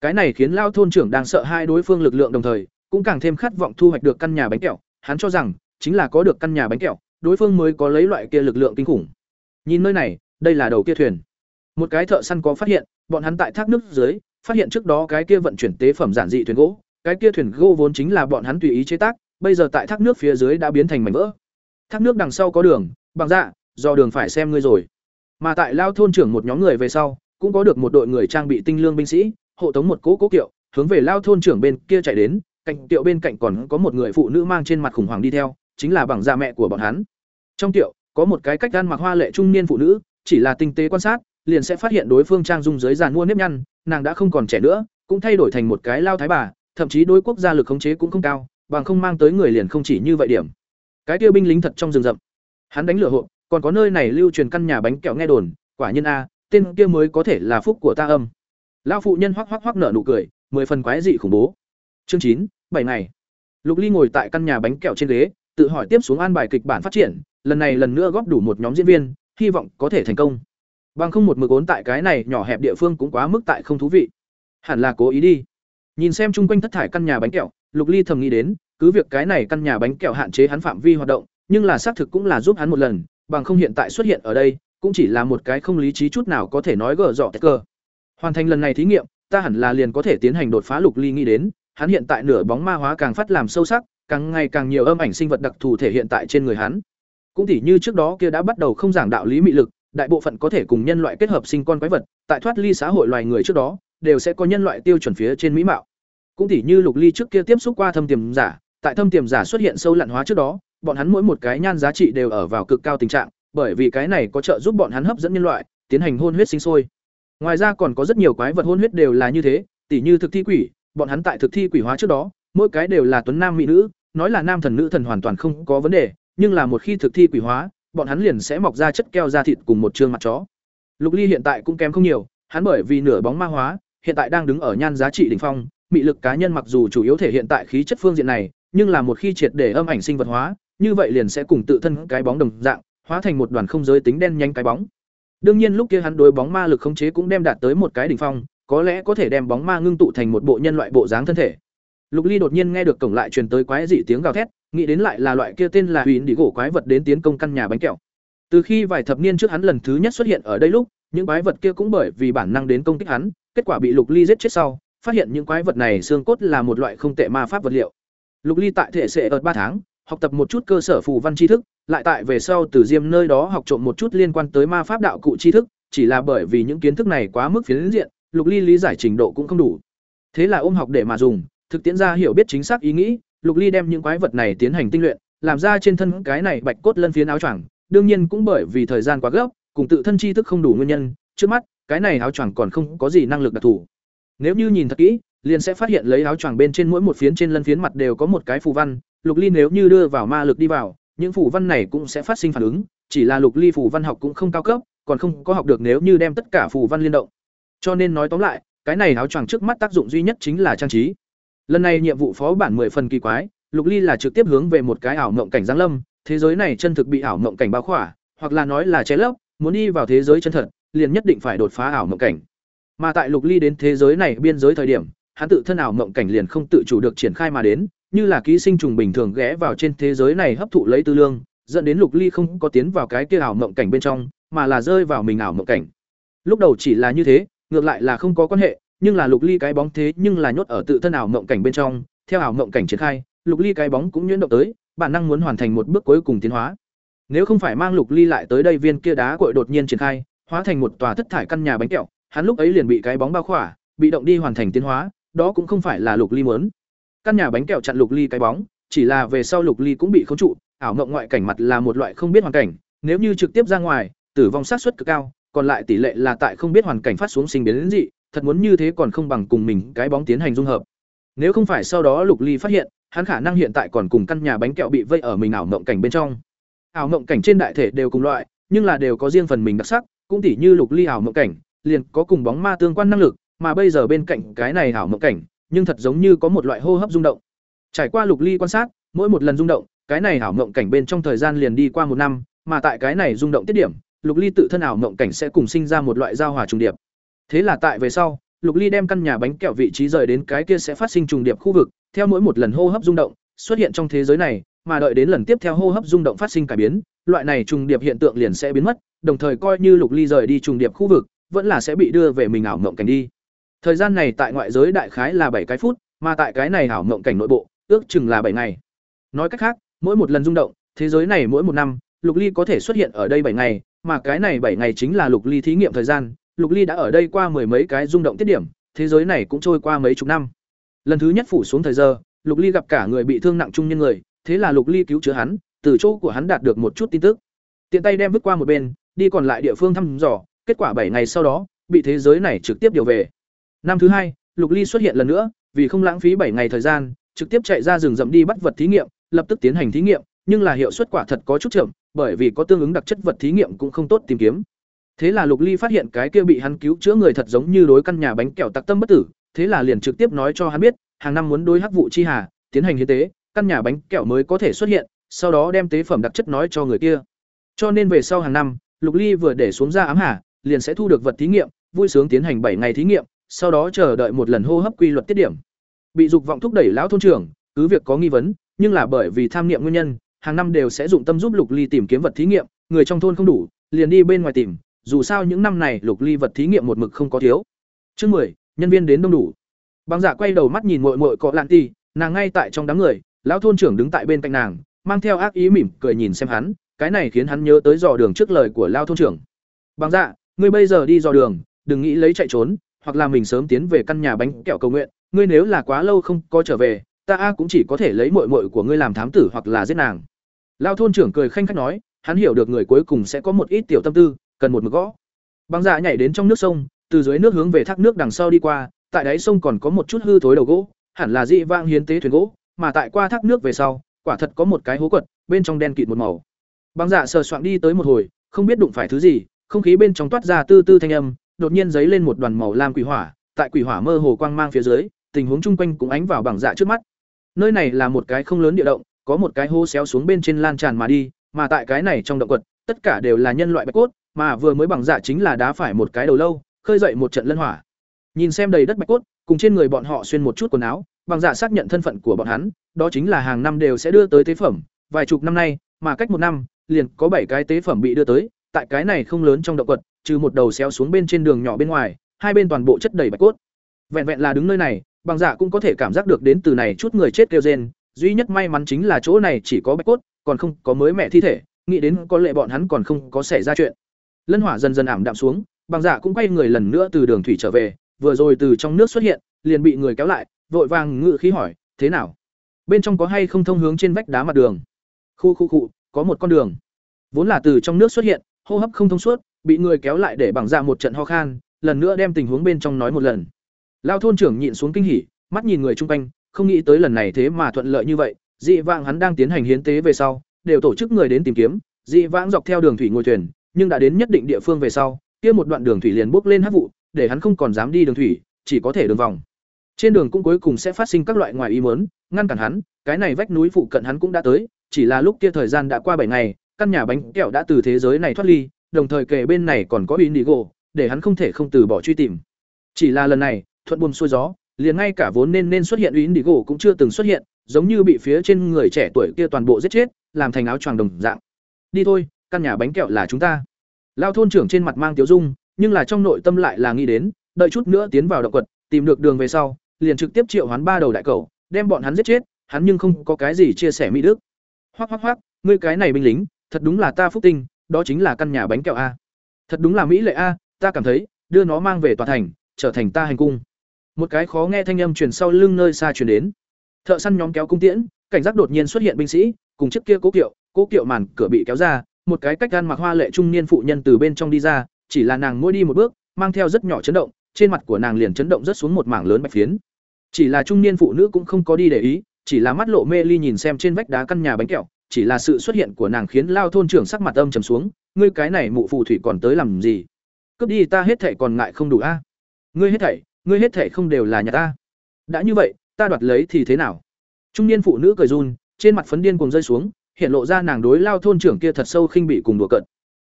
Cái này khiến lao thôn trưởng đang sợ hai đối phương lực lượng đồng thời, cũng càng thêm khát vọng thu hoạch được căn nhà bánh kẹo, hắn cho rằng chính là có được căn nhà bánh kẹo, đối phương mới có lấy loại kia lực lượng kinh khủng. Nhìn nơi này, đây là đầu kia thuyền. Một cái thợ săn có phát hiện, bọn hắn tại thác nước dưới, phát hiện trước đó cái kia vận chuyển tế phẩm giản dị thuyền gỗ, cái kia thuyền gỗ vốn chính là bọn hắn tùy ý chế tác, bây giờ tại thác nước phía dưới đã biến thành mảnh vỡ. Thác nước đằng sau có đường, bằng dạ, do đường phải xem ngươi rồi. Mà tại lao thôn trưởng một nhóm người về sau, cũng có được một đội người trang bị tinh lương binh sĩ, hộ tống một cố cố kiệu, hướng về lao thôn trưởng bên kia chạy đến, cạnh tiệu bên cạnh còn có một người phụ nữ mang trên mặt khủng hoảng đi theo, chính là bằng Dạ mẹ của bọn hắn. Trong tiệu, có một cái cách ăn mặc hoa lệ trung niên phụ nữ, chỉ là tinh tế quan sát, liền sẽ phát hiện đối phương trang dung dưới giàn mua nếp nhăn, nàng đã không còn trẻ nữa, cũng thay đổi thành một cái lao thái bà, thậm chí đối quốc gia lực khống chế cũng không cao, bằng không mang tới người liền không chỉ như vậy điểm. Cái kia binh lính thật trong rừng rậm. Hắn đánh lửa hộ, còn có nơi này lưu truyền căn nhà bánh kẹo nghe đồn, quả nhiên a, tên kia mới có thể là phúc của ta âm. Lão phụ nhân hoắc hoắc hoắc nở nụ cười, mười phần quái dị khủng bố. Chương chín, bảy ngày. Lục Ly ngồi tại căn nhà bánh kẹo trên ghế, tự hỏi tiếp xuống an bài kịch bản phát triển, lần này lần nữa góp đủ một nhóm diễn viên, hy vọng có thể thành công. Bằng không một mực ốn tại cái này nhỏ hẹp địa phương cũng quá mức tại không thú vị. Hẳn là cố ý đi. Nhìn xem chung quanh thất thải căn nhà bánh kẹo, Lục Ly thầm nghĩ đến, cứ việc cái này căn nhà bánh kẹo hạn chế hắn phạm vi hoạt động, nhưng là xác thực cũng là giúp hắn một lần, bằng không hiện tại xuất hiện ở đây, cũng chỉ là một cái không lý trí chút nào có thể nói gở dọ cơ. Hoàn thành lần này thí nghiệm, ta hẳn là liền có thể tiến hành đột phá Lục Ly nghĩ đến, hắn hiện tại nửa bóng ma hóa càng phát làm sâu sắc, càng ngày càng nhiều âm ảnh sinh vật đặc thù thể hiện tại trên người hắn. Cũng tỉ như trước đó kia đã bắt đầu không giảng đạo lý mị lực, đại bộ phận có thể cùng nhân loại kết hợp sinh con quái vật, tại thoát ly xã hội loài người trước đó, đều sẽ có nhân loại tiêu chuẩn phía trên mỹ mạo. Cũng tỉ như Lục Ly trước kia tiếp xúc qua thâm tiềm giả, tại thâm tiềm giả xuất hiện sâu lặn hóa trước đó, bọn hắn mỗi một cái nhan giá trị đều ở vào cực cao tình trạng, bởi vì cái này có trợ giúp bọn hắn hấp dẫn nhân loại, tiến hành hôn huyết sinh sôi. Ngoài ra còn có rất nhiều quái vật hôn huyết đều là như thế, tỉ như thực thi quỷ, bọn hắn tại thực thi quỷ hóa trước đó, mỗi cái đều là tuấn nam mỹ nữ, nói là nam thần nữ thần hoàn toàn không có vấn đề, nhưng là một khi thực thi quỷ hóa, bọn hắn liền sẽ mọc ra chất keo da thịt cùng một trương mặt chó. Lục Ly hiện tại cũng kém không nhiều, hắn bởi vì nửa bóng ma hóa, hiện tại đang đứng ở nhan giá trị đỉnh phong, mị lực cá nhân mặc dù chủ yếu thể hiện tại khí chất phương diện này, nhưng là một khi triệt để âm ảnh sinh vật hóa, như vậy liền sẽ cùng tự thân cái bóng đồng dạng, hóa thành một đoàn không giới tính đen nhanh cái bóng. Đương nhiên lúc kia hắn đối bóng ma lực khống chế cũng đem đạt tới một cái đỉnh phong, có lẽ có thể đem bóng ma ngưng tụ thành một bộ nhân loại bộ dáng thân thể. Lục Ly đột nhiên nghe được cổng lại truyền tới quái dị tiếng gào thét, nghĩ đến lại là loại kia tên là huyễn Đi gỗ quái vật đến tiến công căn nhà bánh kẹo. Từ khi vài thập niên trước hắn lần thứ nhất xuất hiện ở đây lúc, những quái vật kia cũng bởi vì bản năng đến công kích hắn, kết quả bị Lục Ly giết chết sau, phát hiện những quái vật này xương cốt là một loại không tệ ma pháp vật liệu. Lục Ly tại thể sẽ ở ba tháng, học tập một chút cơ sở phù văn tri thức, lại tại về sau từ Diêm nơi đó học trộm một chút liên quan tới ma pháp đạo cụ tri thức, chỉ là bởi vì những kiến thức này quá mức phiến diện, Lục Ly lý giải trình độ cũng không đủ. Thế là ôm học để mà dùng, thực tiễn ra hiểu biết chính xác ý nghĩ, Lục Ly đem những quái vật này tiến hành tinh luyện, làm ra trên thân cái này bạch cốt lân phiến áo choàng, đương nhiên cũng bởi vì thời gian quá gấp, cùng tự thân tri thức không đủ nguyên nhân, trước mắt, cái này áo choàng còn không có gì năng lực đặc thù. Nếu như nhìn thật kỹ, liền sẽ phát hiện lấy áo choàng bên trên mỗi một phiến trên lân phiến mặt đều có một cái phù văn, lục ly nếu như đưa vào ma lực đi vào những phù văn này cũng sẽ phát sinh phản ứng chỉ là lục ly phù văn học cũng không cao cấp còn không có học được nếu như đem tất cả phù văn liên động. Cho nên nói tóm lại cái này áo choàng trước mắt tác dụng duy nhất chính là trang trí. Lần này nhiệm vụ phó bản mười phần kỳ quái lục ly là trực tiếp hướng về một cái ảo mộng cảnh giáng lâm thế giới này chân thực bị ảo mộng cảnh bao khỏa hoặc là nói là che lấp muốn đi vào thế giới chân thật liền nhất định phải đột phá ảo mộng cảnh mà tại lục ly đến thế giới này biên giới thời điểm, hắn tự thân ảo mộng cảnh liền không tự chủ được triển khai mà đến, như là ký sinh trùng bình thường ghé vào trên thế giới này hấp thụ lấy tư lương, dẫn đến lục ly không có tiến vào cái kia ảo mộng cảnh bên trong, mà là rơi vào mình ảo mộng cảnh. Lúc đầu chỉ là như thế, ngược lại là không có quan hệ, nhưng là lục ly cái bóng thế nhưng là nhốt ở tự thân ảo mộng cảnh bên trong. Theo ảo mộng cảnh triển khai, lục ly cái bóng cũng nhuyễn động tới, bản năng muốn hoàn thành một bước cuối cùng tiến hóa. Nếu không phải mang lục ly lại tới đây, viên kia đá cội đột nhiên triển khai, hóa thành một tòa thất thải căn nhà bánh kẹo hắn lúc ấy liền bị cái bóng bao khỏa, bị động đi hoàn thành tiến hóa, đó cũng không phải là lục ly muốn. Căn nhà bánh kẹo chặn lục ly cái bóng, chỉ là về sau lục ly cũng bị khống trụ, ảo mộng ngoại cảnh mặt là một loại không biết hoàn cảnh, nếu như trực tiếp ra ngoài, tử vong sát suất cực cao, còn lại tỷ lệ là tại không biết hoàn cảnh phát xuống sinh biến đến dị, thật muốn như thế còn không bằng cùng mình cái bóng tiến hành dung hợp. Nếu không phải sau đó lục ly phát hiện, hắn khả năng hiện tại còn cùng căn nhà bánh kẹo bị vây ở mình ảo mộng cảnh bên trong. Ảo mộng cảnh trên đại thể đều cùng loại, nhưng là đều có riêng phần mình đặc sắc, cũng tỉ như lục ly ảo mộng cảnh liền có cùng bóng ma tương quan năng lực, mà bây giờ bên cạnh cái này ảo mộng cảnh, nhưng thật giống như có một loại hô hấp rung động. Trải qua lục ly quan sát, mỗi một lần rung động, cái này ảo mộng cảnh bên trong thời gian liền đi qua một năm, mà tại cái này rung động tiết điểm, lục ly tự thân ảo mộng cảnh sẽ cùng sinh ra một loại giao hòa trùng điệp. Thế là tại về sau, lục ly đem căn nhà bánh kẹo vị trí rời đến cái kia sẽ phát sinh trùng điệp khu vực, theo mỗi một lần hô hấp rung động, xuất hiện trong thế giới này, mà đợi đến lần tiếp theo hô hấp rung động phát sinh cải biến, loại này trùng điệp hiện tượng liền sẽ biến mất, đồng thời coi như lục ly rời đi trùng điệp khu vực vẫn là sẽ bị đưa về mình ảo mộng cảnh đi. Thời gian này tại ngoại giới đại khái là bảy cái phút, mà tại cái này ảo mộng cảnh nội bộ, ước chừng là bảy ngày. Nói cách khác, mỗi một lần rung động, thế giới này mỗi một năm, lục ly có thể xuất hiện ở đây bảy ngày, mà cái này bảy ngày chính là lục ly thí nghiệm thời gian. Lục ly đã ở đây qua mười mấy cái rung động tiết điểm, thế giới này cũng trôi qua mấy chục năm. Lần thứ nhất phủ xuống thời giờ, lục ly gặp cả người bị thương nặng trung nhân người, thế là lục ly cứu chữa hắn, từ chỗ của hắn đạt được một chút tin tức. Tiện tay đem vứt qua một bên, đi còn lại địa phương thăm dò kết quả bảy ngày sau đó, bị thế giới này trực tiếp điều về. Năm thứ hai, lục ly xuất hiện lần nữa, vì không lãng phí bảy ngày thời gian, trực tiếp chạy ra rừng rậm đi bắt vật thí nghiệm, lập tức tiến hành thí nghiệm, nhưng là hiệu suất quả thật có chút chậm, bởi vì có tương ứng đặc chất vật thí nghiệm cũng không tốt tìm kiếm. Thế là lục ly phát hiện cái kia bị hắn cứu chữa người thật giống như đối căn nhà bánh kẹo tặc tâm bất tử, thế là liền trực tiếp nói cho hắn biết, hàng năm muốn đối hắc vụ chi hà, tiến hành hiến tế, căn nhà bánh kẹo mới có thể xuất hiện, sau đó đem tế phẩm đặc chất nói cho người kia. Cho nên về sau hàng năm, lục ly vừa để xuống ra ám hà liền sẽ thu được vật thí nghiệm, vui sướng tiến hành bảy ngày thí nghiệm, sau đó chờ đợi một lần hô hấp quy luật tiết điểm. Bị dục vọng thúc đẩy lão thôn trưởng, cứ việc có nghi vấn, nhưng là bởi vì tham nghiệm nguyên nhân, hàng năm đều sẽ dụng tâm giúp lục ly tìm kiếm vật thí nghiệm, người trong thôn không đủ, liền đi bên ngoài tìm, dù sao những năm này lục ly vật thí nghiệm một mực không có thiếu. Chương mười, nhân viên đến đông đủ. Băng dạ quay đầu mắt nhìn muội muội cọ lạn ti nàng ngay tại trong đám người, lão thôn trưởng đứng tại bên cạnh nàng, mang theo ác ý mỉm cười nhìn xem hắn, cái này khiến hắn nhớ tới dò đường trước lời của lão thôn trưởng. Băng dạ ngươi bây giờ đi dò đường, đừng nghĩ lấy chạy trốn, hoặc là mình sớm tiến về căn nhà bánh kẹo cầu nguyện, ngươi nếu là quá lâu không có trở về, ta a cũng chỉ có thể lấy mội mội của ngươi làm thám tử hoặc là giết nàng. Lao thôn trưởng cười khanh khách nói, hắn hiểu được người cuối cùng sẽ có một ít tiểu tâm tư, cần một mực gõ. Băng dạ nhảy đến trong nước sông, từ dưới nước hướng về thác nước đằng sau đi qua, tại đáy sông còn có một chút hư thối đầu gỗ, hẳn là dị vang hiến tế thuyền gỗ, mà tại qua thác nước về sau, quả thật có một cái hố quật, bên trong đen kịt một màu. Băng dạ sờ soạng đi tới một hồi, không biết đụng phải thứ gì không khí bên trong toát ra tư tư thanh âm, đột nhiên dấy lên một đoàn màu lam quỷ hỏa, tại quỷ hỏa mơ hồ quang mang phía dưới, tình huống chung quanh cũng ánh vào bằng dạ trước mắt. Nơi này là một cái không lớn địa động, có một cái hố xéo xuống bên trên lan tràn mà đi, mà tại cái này trong động quật, tất cả đều là nhân loại bạch cốt, mà vừa mới bằng dạ chính là đá phải một cái đầu lâu, khơi dậy một trận lân hỏa. Nhìn xem đầy đất bạch cốt, cùng trên người bọn họ xuyên một chút quần áo, bằng dạ xác nhận thân phận của bọn hắn, đó chính là hàng năm đều sẽ đưa tới tế phẩm, vài chục năm nay, mà cách một năm, liền có bảy cái tế phẩm bị đưa tới tại cái này không lớn trong động quật, trừ một đầu xéo xuống bên trên đường nhỏ bên ngoài, hai bên toàn bộ chất đầy bạch cốt. Vẹn vẹn là đứng nơi này, bằng dạ cũng có thể cảm giác được đến từ này chút người chết kêu rên, duy nhất may mắn chính là chỗ này chỉ có bạch cốt, còn không có mới mẹ thi thể, nghĩ đến có lệ bọn hắn còn không có xảy ra chuyện. Lân hỏa dần dần ảm đạm xuống, bằng dạ cũng quay người lần nữa từ đường thủy trở về, vừa rồi từ trong nước xuất hiện, liền bị người kéo lại, vội vàng ngự khí hỏi, thế nào? Bên trong có hay không thông hướng trên vách đá mặt đường? Khu khu cụ có một con đường. Vốn là từ trong nước xuất hiện hô hấp không thông suốt, bị người kéo lại để bằng ra một trận ho khan, lần nữa đem tình huống bên trong nói một lần. Lao thôn trưởng nhịn xuống kinh hỉ, mắt nhìn người chung quanh, không nghĩ tới lần này thế mà thuận lợi như vậy, dị vãng hắn đang tiến hành hiến tế về sau, đều tổ chức người đến tìm kiếm, dị vãng dọc theo đường thủy ngồi thuyền, nhưng đã đến nhất định địa phương về sau, kia một đoạn đường thủy liền bốc lên hắc vụ, để hắn không còn dám đi đường thủy, chỉ có thể đường vòng. Trên đường cũng cuối cùng sẽ phát sinh các loại ngoài ý mớn ngăn cản hắn, cái này vách núi phụ cận hắn cũng đã tới, chỉ là lúc kia thời gian đã qua bảy ngày căn nhà bánh kẹo đã từ thế giới này thoát ly, đồng thời kề bên này còn có indigo để hắn không thể không từ bỏ truy tìm. Chỉ là lần này, thuận buồm xuôi gió, liền ngay cả vốn nên nên xuất hiện indigo cũng chưa từng xuất hiện, giống như bị phía trên người trẻ tuổi kia toàn bộ giết chết, làm thành áo choàng đồng dạng. Đi thôi, căn nhà bánh kẹo là chúng ta. Lao thôn trưởng trên mặt mang tiếu dung, nhưng là trong nội tâm lại là nghĩ đến, đợi chút nữa tiến vào động quật, tìm được đường về sau, liền trực tiếp triệu hoán ba đầu đại cầu đem bọn hắn giết chết, hắn nhưng không có cái gì chia sẻ mỹ đức. Hoắc hoắc hoắc, ngươi cái này binh lính thật đúng là ta phúc tinh, đó chính là căn nhà bánh kẹo a. Thật đúng là mỹ lệ a, ta cảm thấy, đưa nó mang về tòa thành, trở thành ta hành cung. Một cái khó nghe thanh âm truyền sau lưng nơi xa truyền đến. Thợ săn nhóm kéo cung tiễn, cảnh giác đột nhiên xuất hiện binh sĩ, cùng chiếc kia cố kiệu cố kiệu màn cửa bị kéo ra, một cái cách gan mặc hoa lệ trung niên phụ nhân từ bên trong đi ra, chỉ là nàng mỗi đi một bước, mang theo rất nhỏ chấn động, trên mặt của nàng liền chấn động rất xuống một mảng lớn bạch phiến. Chỉ là trung niên phụ nữ cũng không có đi để ý, chỉ là mắt lộ mê ly nhìn xem trên vách đá căn nhà bánh kẹo chỉ là sự xuất hiện của nàng khiến lao thôn trưởng sắc mặt âm trầm xuống, ngươi cái này mụ phù thủy còn tới làm gì? Cướp đi ta hết thảy còn ngại không đủ a? Ngươi hết thảy, ngươi hết thảy không đều là nhà ta. Đã như vậy, ta đoạt lấy thì thế nào? Trung niên phụ nữ cười run, trên mặt phấn điên cùng rơi xuống, hiện lộ ra nàng đối lao thôn trưởng kia thật sâu khinh bị cùng đùa cận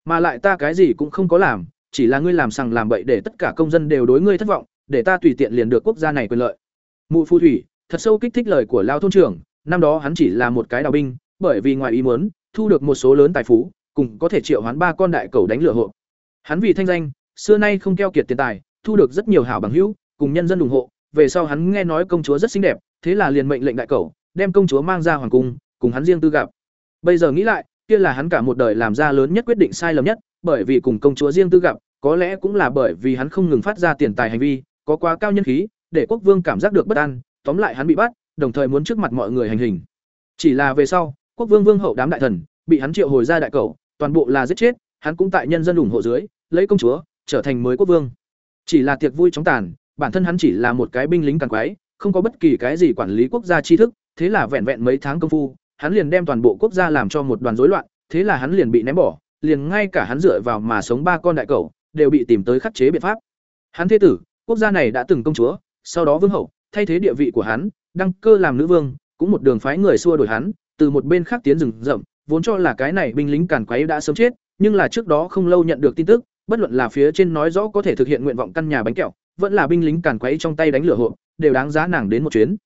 mà lại ta cái gì cũng không có làm, chỉ là ngươi làm sằng làm bậy để tất cả công dân đều đối ngươi thất vọng, để ta tùy tiện liền được quốc gia này quyền lợi. Mụ phù thủy, thật sâu kích thích lời của lao thôn trưởng, năm đó hắn chỉ là một cái đào binh bởi vì ngoài ý muốn, thu được một số lớn tài phú, cùng có thể triệu hoán ba con đại cầu đánh lửa hộ. Hắn vì thanh danh, xưa nay không keo kiệt tiền tài, thu được rất nhiều hảo bằng hữu, cùng nhân dân ủng hộ. Về sau hắn nghe nói công chúa rất xinh đẹp, thế là liền mệnh lệnh đại cầu, đem công chúa mang ra hoàng cung, cùng hắn riêng tư gặp. Bây giờ nghĩ lại, kia là hắn cả một đời làm ra lớn nhất quyết định sai lầm nhất, bởi vì cùng công chúa riêng tư gặp, có lẽ cũng là bởi vì hắn không ngừng phát ra tiền tài hành vi, có quá cao nhân khí, để quốc vương cảm giác được bất an, tóm lại hắn bị bắt, đồng thời muốn trước mặt mọi người hành hình. Chỉ là về sau quốc vương vương hậu đám đại thần, bị hắn triệu hồi ra đại cầu, toàn bộ là giết chết, hắn cũng tại nhân dân ủng hộ dưới, lấy công chúa, trở thành mới quốc vương. Chỉ là tiệc vui chóng tàn, bản thân hắn chỉ là một cái binh lính càng quái không có bất kỳ cái gì quản lý quốc gia tri thức, thế là vẹn vẹn mấy tháng công phu, hắn liền đem toàn bộ quốc gia làm cho một đoàn rối loạn, thế là hắn liền bị ném bỏ, liền ngay cả hắn dựa vào mà sống ba con đại cầu, đều bị tìm tới khắc chế biện pháp. Hắn thế tử, quốc gia này đã từng công chúa, sau đó vương hậu, thay thế địa vị của hắn, đăng cơ làm nữ vương, cũng một đường phái người xua đuổi hắn từ một bên khác tiến rừng rậm, vốn cho là cái này binh lính càn quấy đã sớm chết, nhưng là trước đó không lâu nhận được tin tức, bất luận là phía trên nói rõ có thể thực hiện nguyện vọng căn nhà bánh kẹo, vẫn là binh lính càn quấy trong tay đánh lửa hộ đều đáng giá nàng đến một chuyến.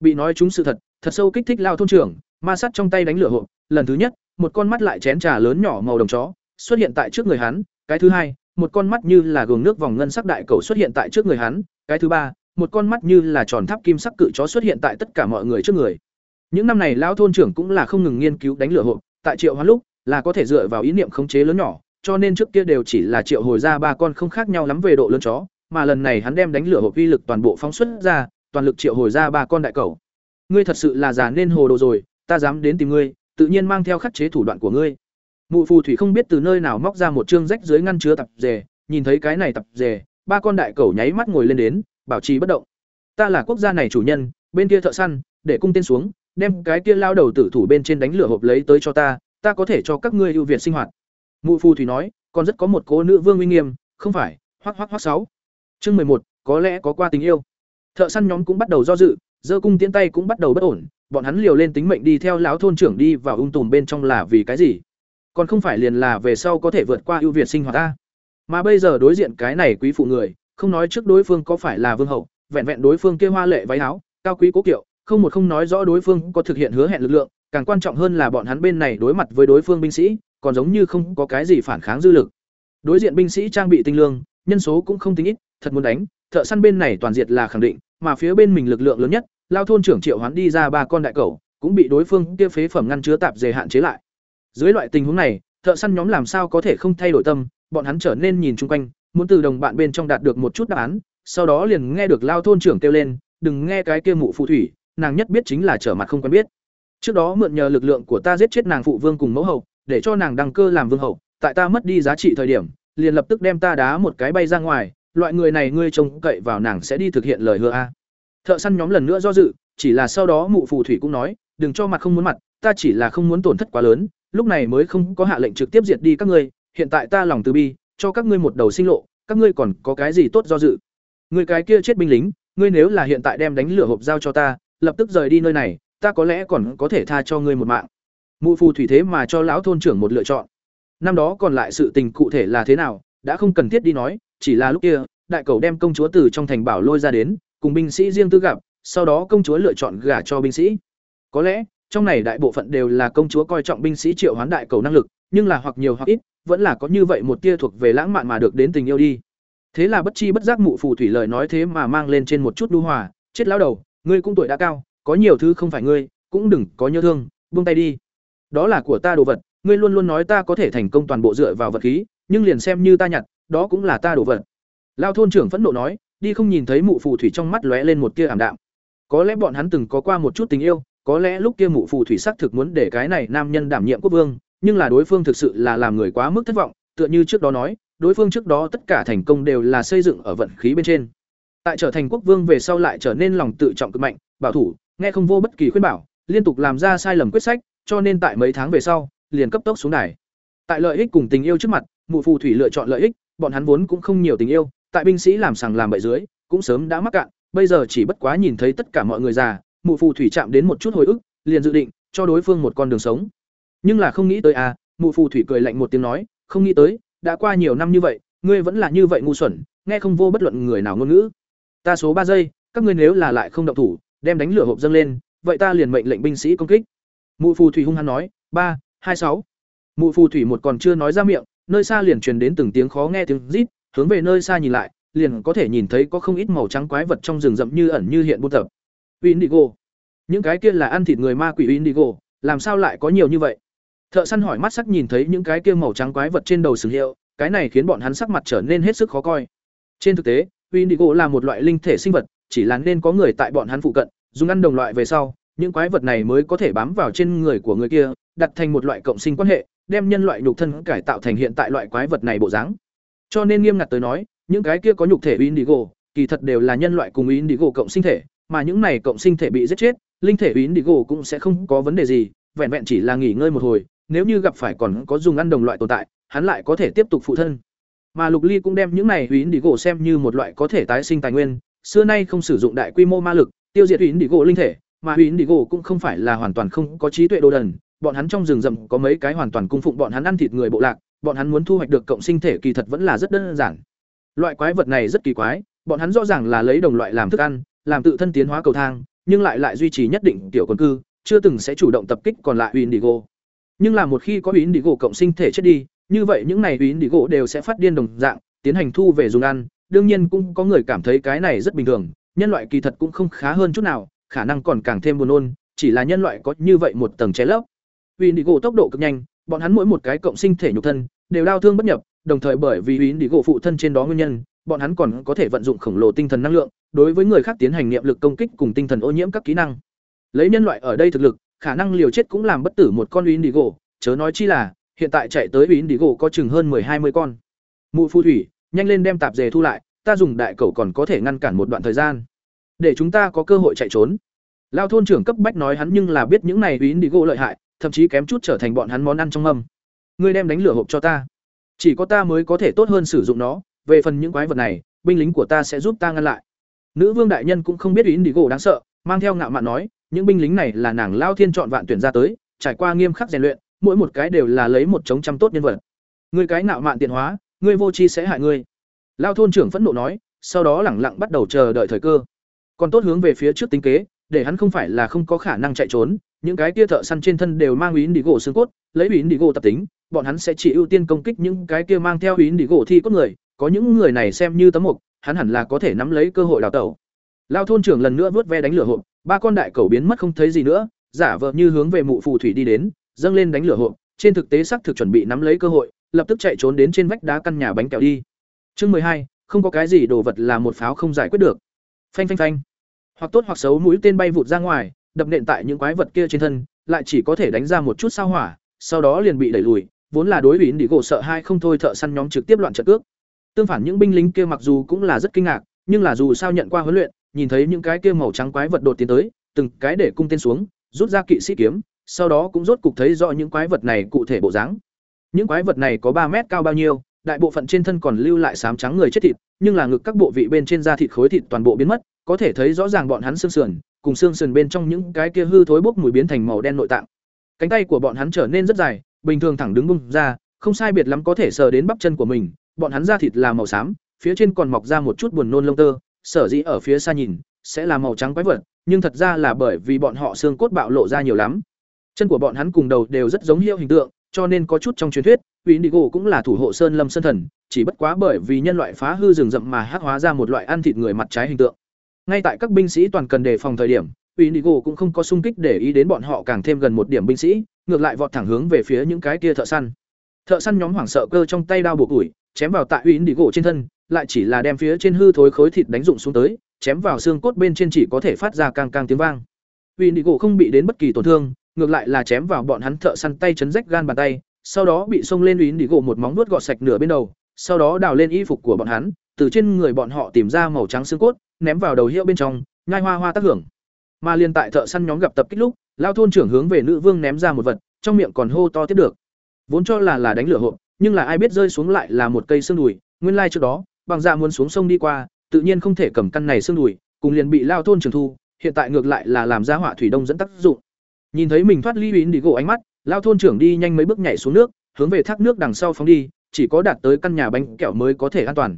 Bị nói chúng sự thật thật sâu kích thích lao thôn trưởng, ma sát trong tay đánh lửa hộ lần thứ nhất, một con mắt lại chén trà lớn nhỏ màu đồng chó, xuất hiện tại trước người hắn, cái thứ hai, một con mắt như là gường nước vòng ngân sắc đại cầu xuất hiện tại trước người hắn, cái thứ ba, một con mắt như là tròn tháp kim sắc cự chó xuất hiện tại tất cả mọi người trước người những năm này lão thôn trưởng cũng là không ngừng nghiên cứu đánh lửa hộp, tại triệu hoán lúc là có thể dựa vào ý niệm khống chế lớn nhỏ, cho nên trước kia đều chỉ là triệu hồi ra ba con không khác nhau lắm về độ lớn chó, mà lần này hắn đem đánh lửa hộp uy lực toàn bộ phóng xuất ra, toàn lực triệu hồi ra ba con đại cầu ngươi thật sự là già nên hồ đồ rồi, ta dám đến tìm ngươi, tự nhiên mang theo khắc chế thủ đoạn của ngươi. Mụ phù thủy không biết từ nơi nào móc ra một chương rách dưới ngăn chứa tập dề nhìn thấy cái này tập dề ba con đại cầu nháy mắt ngồi lên đến, bảo trì bất động. Ta là quốc gia này chủ nhân, bên kia thợ săn, để cung tên xuống đem cái kia lao đầu tử thủ bên trên đánh lửa hộp lấy tới cho ta ta có thể cho các ngươi ưu việt sinh hoạt. Mụ phù thủy nói, còn rất có một cố nữ vương uy nghiêm, không phải, hoắc hoắc hoắc sáu. Chương mười một, có lẽ có qua tình yêu. Thợ săn nhóm cũng bắt đầu do dự, giơ cung tiến tay cũng bắt đầu bất ổn, bọn hắn liều lên tính mệnh đi theo lão thôn trưởng đi vào ung tùm bên trong là vì cái gì? Còn không phải liền là về sau có thể vượt qua ưu việt sinh hoạt ta? Mà bây giờ đối diện cái này quý phụ người, không nói trước đối phương có phải là vương hậu, vẹn vẹn đối phương kia hoa lệ váy áo, cao quý cố kiệu không một không nói rõ đối phương có thực hiện hứa hẹn lực lượng, càng quan trọng hơn là bọn hắn bên này đối mặt với đối phương binh sĩ, còn giống như không có cái gì phản kháng dư lực. Đối diện binh sĩ trang bị tinh lương, nhân số cũng không tính ít, thật muốn đánh, thợ săn bên này toàn diện là khẳng định, mà phía bên mình lực lượng lớn nhất, lao thôn trưởng triệu hoán đi ra ba con đại cầu cũng bị đối phương kia phế phẩm ngăn chứa tạp dề hạn chế lại. Dưới loại tình huống này, thợ săn nhóm làm sao có thể không thay đổi tâm, bọn hắn trở nên nhìn chung quanh, muốn từ đồng bạn bên trong đạt được một chút đáp án, sau đó liền nghe được lao thôn trưởng kêu lên, đừng nghe cái kia mụ phù thủy nàng nhất biết chính là trở mặt không quen biết trước đó mượn nhờ lực lượng của ta giết chết nàng phụ vương cùng mẫu hậu để cho nàng đăng cơ làm vương hậu tại ta mất đi giá trị thời điểm liền lập tức đem ta đá một cái bay ra ngoài loại người này ngươi trông cậy vào nàng sẽ đi thực hiện lời hứa a thợ săn nhóm lần nữa do dự chỉ là sau đó mụ phù thủy cũng nói đừng cho mặt không muốn mặt, ta chỉ là không muốn tổn thất quá lớn, lúc này mới không có hạ lệnh trực tiếp diệt đi các ngươi, hiện tại ta lòng từ bi, cho các ngươi một đầu sinh lộ, các ngươi còn có cái gì tốt do dự? Người cái kia chết binh lính, ngươi nếu là hiện tại đem đánh lửa hộp giao cho ta, lập tức rời đi nơi này, ta có lẽ còn có thể tha cho ngươi một mạng. Mụ phù thủy thế mà cho lão thôn trưởng một lựa chọn. Năm đó còn lại sự tình cụ thể là thế nào, đã không cần thiết đi nói, chỉ là lúc kia, đại cầu đem công chúa từ trong thành bảo lôi ra đến, cùng binh sĩ riêng tư gặp, sau đó công chúa lựa chọn gả cho binh sĩ. Có lẽ, trong này đại bộ phận đều là công chúa coi trọng binh sĩ triệu hoán đại cầu năng lực, nhưng là hoặc nhiều hoặc ít, vẫn là có như vậy một tia thuộc về lãng mạn mà được đến tình yêu đi. Thế là bất chi bất giác mụ phù thủy lời nói thế mà mang lên trên một chút đu hòa, chết lão đầu, ngươi cũng tuổi đã cao, có nhiều thứ không phải ngươi, cũng đừng có nhớ thương, buông tay đi. Đó là của ta đồ vật, ngươi luôn luôn nói ta có thể thành công toàn bộ dựa vào vật khí, nhưng liền xem như ta nhặt, đó cũng là ta đồ vật. Lao thôn trưởng phẫn nộ nói, đi không nhìn thấy mụ phù thủy trong mắt lóe lên một tia ảm đạm. Có lẽ bọn hắn từng có qua một chút tình yêu, có lẽ lúc kia mụ phù thủy sắc thực muốn để cái này nam nhân đảm nhiệm quốc vương, nhưng là đối phương thực sự là làm người quá mức thất vọng, tựa như trước đó nói, đối phương trước đó tất cả thành công đều là xây dựng ở vận khí bên trên. Tại trở thành quốc vương về sau lại trở nên lòng tự trọng cực mạnh, bảo thủ, nghe không vô bất kỳ khuyên bảo, liên tục làm ra sai lầm quyết sách, cho nên tại mấy tháng về sau, liền cấp tốc xuống đài. Tại lợi ích cùng tình yêu trước mặt, mụ phù thủy lựa chọn lợi ích, bọn hắn vốn cũng không nhiều tình yêu, tại binh sĩ làm sàng làm bậy dưới, cũng sớm đã mắc cạn, bây giờ chỉ bất quá nhìn thấy tất cả mọi người già, mụ phù thủy chạm đến một chút hồi ức, liền dự định cho đối phương một con đường sống. Nhưng là không nghĩ tới à, mụ phù thủy cười lạnh một tiếng nói, không nghĩ tới, đã qua nhiều năm như vậy, ngươi vẫn là như vậy ngu xuẩn, nghe không vô bất luận người nào ngôn ngữ. Ta số ba giây, các ngươi nếu là lại không động thủ, đem đánh lửa hộp dâng lên, vậy ta liền mệnh lệnh binh sĩ công kích. Mụ phù thủy hung hăng nói, ba, hai sáu. Mụ phù thủy một còn chưa nói ra miệng, nơi xa liền truyền đến từng tiếng khó nghe tiếng rít, hướng về nơi xa nhìn lại, liền có thể nhìn thấy có không ít màu trắng quái vật trong rừng rậm như ẩn như hiện buôn tập. Indigo. Những cái kia là ăn thịt người ma quỷ Indigo, làm sao lại có nhiều như vậy? Thợ săn hỏi mắt sắc nhìn thấy những cái kia màu trắng quái vật trên đầu sừng hiệu, cái này khiến bọn hắn sắc mặt trở nên hết sức khó coi. Trên thực tế, Indigo là một loại linh thể sinh vật, chỉ là nên có người tại bọn hắn phụ cận, dùng ăn đồng loại về sau, những quái vật này mới có thể bám vào trên người của người kia, đặt thành một loại cộng sinh quan hệ, đem nhân loại nhục thân cải tạo thành hiện tại loại quái vật này bộ dáng. Cho nên nghiêm ngặt tới nói, những cái kia có nhục thể Indigo, kỳ thật đều là nhân loại cùng Indigo cộng sinh thể, mà những này cộng sinh thể bị giết chết, linh thể Indigo cũng sẽ không có vấn đề gì, vẹn vẹn chỉ là nghỉ ngơi một hồi, nếu như gặp phải còn có dùng ăn đồng loại tồn tại, hắn lại có thể tiếp tục phụ thân. Mà Lục Ly cũng đem những này hủy đi gỗ xem như một loại có thể tái sinh tài nguyên, xưa nay không sử dụng đại quy mô ma lực, tiêu diệt hủy đi gỗ linh thể, mà hủy đi gỗ cũng không phải là hoàn toàn không có trí tuệ đồ đần, bọn hắn trong rừng rậm có mấy cái hoàn toàn cung phụng bọn hắn ăn thịt người bộ lạc, bọn hắn muốn thu hoạch được cộng sinh thể kỳ thật vẫn là rất đơn giản. Loại quái vật này rất kỳ quái, bọn hắn rõ ràng là lấy đồng loại làm thức ăn, làm tự thân tiến hóa cầu thang, nhưng lại lại duy trì nhất định tiểu quần cư, chưa từng sẽ chủ động tập kích còn lại hủy đi gỗ Nhưng là một khi có hủy đi gỗ cộng sinh thể chết đi, như vậy những này Indigo đều sẽ phát điên đồng dạng, tiến hành thu về dùng ăn, đương nhiên cũng có người cảm thấy cái này rất bình thường, nhân loại kỳ thật cũng không khá hơn chút nào, khả năng còn càng thêm buồn nôn, chỉ là nhân loại có như vậy một tầng che lấp. gỗ tốc độ cực nhanh, bọn hắn mỗi một cái cộng sinh thể nhục thân đều đau thương bất nhập, đồng thời bởi vì Indigo phụ thân trên đó nguyên nhân, bọn hắn còn có thể vận dụng khổng lồ tinh thần năng lượng, đối với người khác tiến hành niệm lực công kích cùng tinh thần ô nhiễm các kỹ năng. Lấy nhân loại ở đây thực lực, khả năng liều chết cũng làm bất tử một con Indigo, chớ nói chi là, hiện tại chạy tới bín đi gỗ có chừng hơn 10 20 con. Mụ phù thủy, nhanh lên đem tạp dề thu lại, ta dùng đại cầu còn có thể ngăn cản một đoạn thời gian, để chúng ta có cơ hội chạy trốn. Lao thôn trưởng cấp bách nói hắn nhưng là biết những này bín đi gỗ lợi hại, thậm chí kém chút trở thành bọn hắn món ăn trong mâm. Ngươi đem đánh lửa hộp cho ta, chỉ có ta mới có thể tốt hơn sử dụng nó, về phần những quái vật này, binh lính của ta sẽ giúp ta ngăn lại. Nữ vương đại nhân cũng không biết ý đi gỗ đáng sợ, mang theo ngạo mạn nói, những binh lính này là nàng Lao Thiên chọn vạn tuyển ra tới, trải qua nghiêm khắc rèn luyện, mỗi một cái đều là lấy một chống trăm tốt nhân vật. Ngươi cái nạo mạn tiện hóa, ngươi vô tri sẽ hại ngươi. Lao thôn trưởng phẫn nộ nói, sau đó lẳng lặng bắt đầu chờ đợi thời cơ. Còn tốt hướng về phía trước tính kế, để hắn không phải là không có khả năng chạy trốn, những cái kia thợ săn trên thân đều mang úy đi gỗ xương cốt, lấy úy đi gỗ tập tính, bọn hắn sẽ chỉ ưu tiên công kích những cái kia mang theo úy đi gỗ thi cốt người, có những người này xem như tấm mục, hắn hẳn là có thể nắm lấy cơ hội đào tẩu. Lao thôn trưởng lần nữa vớt ve đánh lửa hộp, ba con đại cầu biến mất không thấy gì nữa, giả vờ như hướng về mụ phù thủy đi đến, dâng lên đánh lửa hộp, trên thực tế xác thực chuẩn bị nắm lấy cơ hội, lập tức chạy trốn đến trên vách đá căn nhà bánh kẹo đi. Chương mười hai, không có cái gì đồ vật là một pháo không giải quyết được. Phanh phanh phanh. Hoặc tốt hoặc xấu mũi tên bay vụt ra ngoài, đập nện tại những quái vật kia trên thân, lại chỉ có thể đánh ra một chút sao hỏa, sau đó liền bị đẩy lùi, vốn là đối ủy đi gỗ sợ hai không thôi thợ săn nhóm trực tiếp loạn trận cước. Tương phản những binh lính kia mặc dù cũng là rất kinh ngạc, nhưng là dù sao nhận qua huấn luyện, nhìn thấy những cái kia màu trắng quái vật đột tiến tới, từng cái để cung tên xuống, rút ra kỵ sĩ kiếm, sau đó cũng rốt cục thấy rõ những quái vật này cụ thể bộ dáng. Những quái vật này có ba mét cao bao nhiêu, đại bộ phận trên thân còn lưu lại sám trắng người chết thịt, nhưng là ngực các bộ vị bên trên da thịt khối thịt toàn bộ biến mất, có thể thấy rõ ràng bọn hắn xương sườn, cùng xương sườn bên trong những cái kia hư thối bốc mùi biến thành màu đen nội tạng. Cánh tay của bọn hắn trở nên rất dài, bình thường thẳng đứng bung ra, không sai biệt lắm có thể sờ đến bắp chân của mình, bọn hắn da thịt là màu xám, phía trên còn mọc ra một chút buồn nôn lông tơ, sở dĩ ở phía xa nhìn sẽ là màu trắng quái vật, nhưng thật ra là bởi vì bọn họ xương cốt bạo lộ ra nhiều lắm. Chân của bọn hắn cùng đầu đều rất giống hiệu hình tượng, cho nên có chút trong truyền thuyết, Indigo cũng là thủ hộ sơn lâm sơn thần, chỉ bất quá bởi vì nhân loại phá hư rừng rậm mà hắc hóa ra một loại ăn thịt người mặt trái hình tượng. Ngay tại các binh sĩ toàn cần đề phòng thời điểm, Indigo cũng không có sung kích để ý đến bọn họ càng thêm gần một điểm binh sĩ, ngược lại vọt thẳng hướng về phía những cái kia thợ săn. Thợ săn nhóm hoảng sợ cơ trong tay đao buộc ủi, chém vào tại Indigo trên thân, lại chỉ là đem phía trên hư thối khối thịt đánh rụng xuống tới, chém vào xương cốt bên trên chỉ có thể phát ra càng càng tiếng vang. Indigo không bị đến bất kỳ tổn thương, ngược lại là chém vào bọn hắn thợ săn tay chấn rách gan bàn tay, sau đó bị xông lên Indigo một móng vuốt gọt sạch nửa bên đầu, sau đó đào lên y phục của bọn hắn, từ trên người bọn họ tìm ra màu trắng xương cốt, ném vào đầu hiệu bên trong, nhai hoa hoa tác hưởng. Mà liên tại thợ săn nhóm gặp tập kích lúc, lao thôn trưởng hướng về nữ vương ném ra một vật, trong miệng còn hô to tiếp được. Vốn cho là là đánh lửa hộp, nhưng là ai biết rơi xuống lại là một cây xương đùi, nguyên lai trước đó, bằng dạ muốn xuống sông đi qua, tự nhiên không thể cầm căn này xương đùi, cùng liền bị lao thôn trưởng thu, hiện tại ngược lại là làm ra hỏa thủy đông dẫn tác dụng. Nhìn thấy mình thoát ly bín đi gỗ ánh mắt, lao thôn trưởng đi nhanh mấy bước nhảy xuống nước, hướng về thác nước đằng sau phóng đi, chỉ có đạt tới căn nhà bánh kẹo mới có thể an toàn.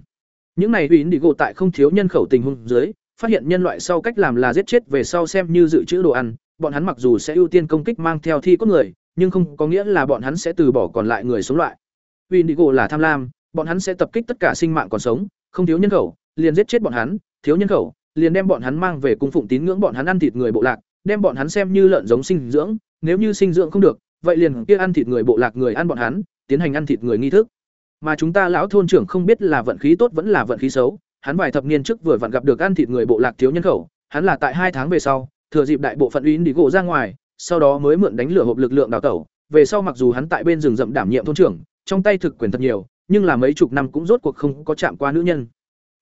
Những này bín đi gỗ tại không thiếu nhân khẩu tình huống dưới, phát hiện nhân loại sau cách làm là giết chết về sau xem như dự trữ đồ ăn, bọn hắn mặc dù sẽ ưu tiên công kích mang theo thi cốt người, nhưng không có nghĩa là bọn hắn sẽ từ bỏ còn lại người sống loại. Indigo là tham lam, bọn hắn sẽ tập kích tất cả sinh mạng còn sống, không thiếu nhân khẩu, liền giết chết bọn hắn, thiếu nhân khẩu, liền đem bọn hắn mang về cung phụng tín ngưỡng bọn hắn ăn thịt người bộ lạc, đem bọn hắn xem như lợn giống sinh dưỡng, nếu như sinh dưỡng không được, vậy liền kia ăn thịt người bộ lạc người ăn bọn hắn, tiến hành ăn thịt người nghi thức. Mà chúng ta lão thôn trưởng không biết là vận khí tốt vẫn là vận khí xấu, hắn vài thập niên trước vừa vặn gặp được ăn thịt người bộ lạc thiếu nhân khẩu, hắn là tại hai tháng về sau, thừa dịp đại bộ phận uy đi gỗ ra ngoài, sau đó mới mượn đánh lửa hộp lực lượng đào tẩu, về sau mặc dù hắn tại bên rừng rậm đảm nhiệm thôn trưởng, trong tay thực quyền thật nhiều, nhưng là mấy chục năm cũng rốt cuộc không có chạm qua nữ nhân.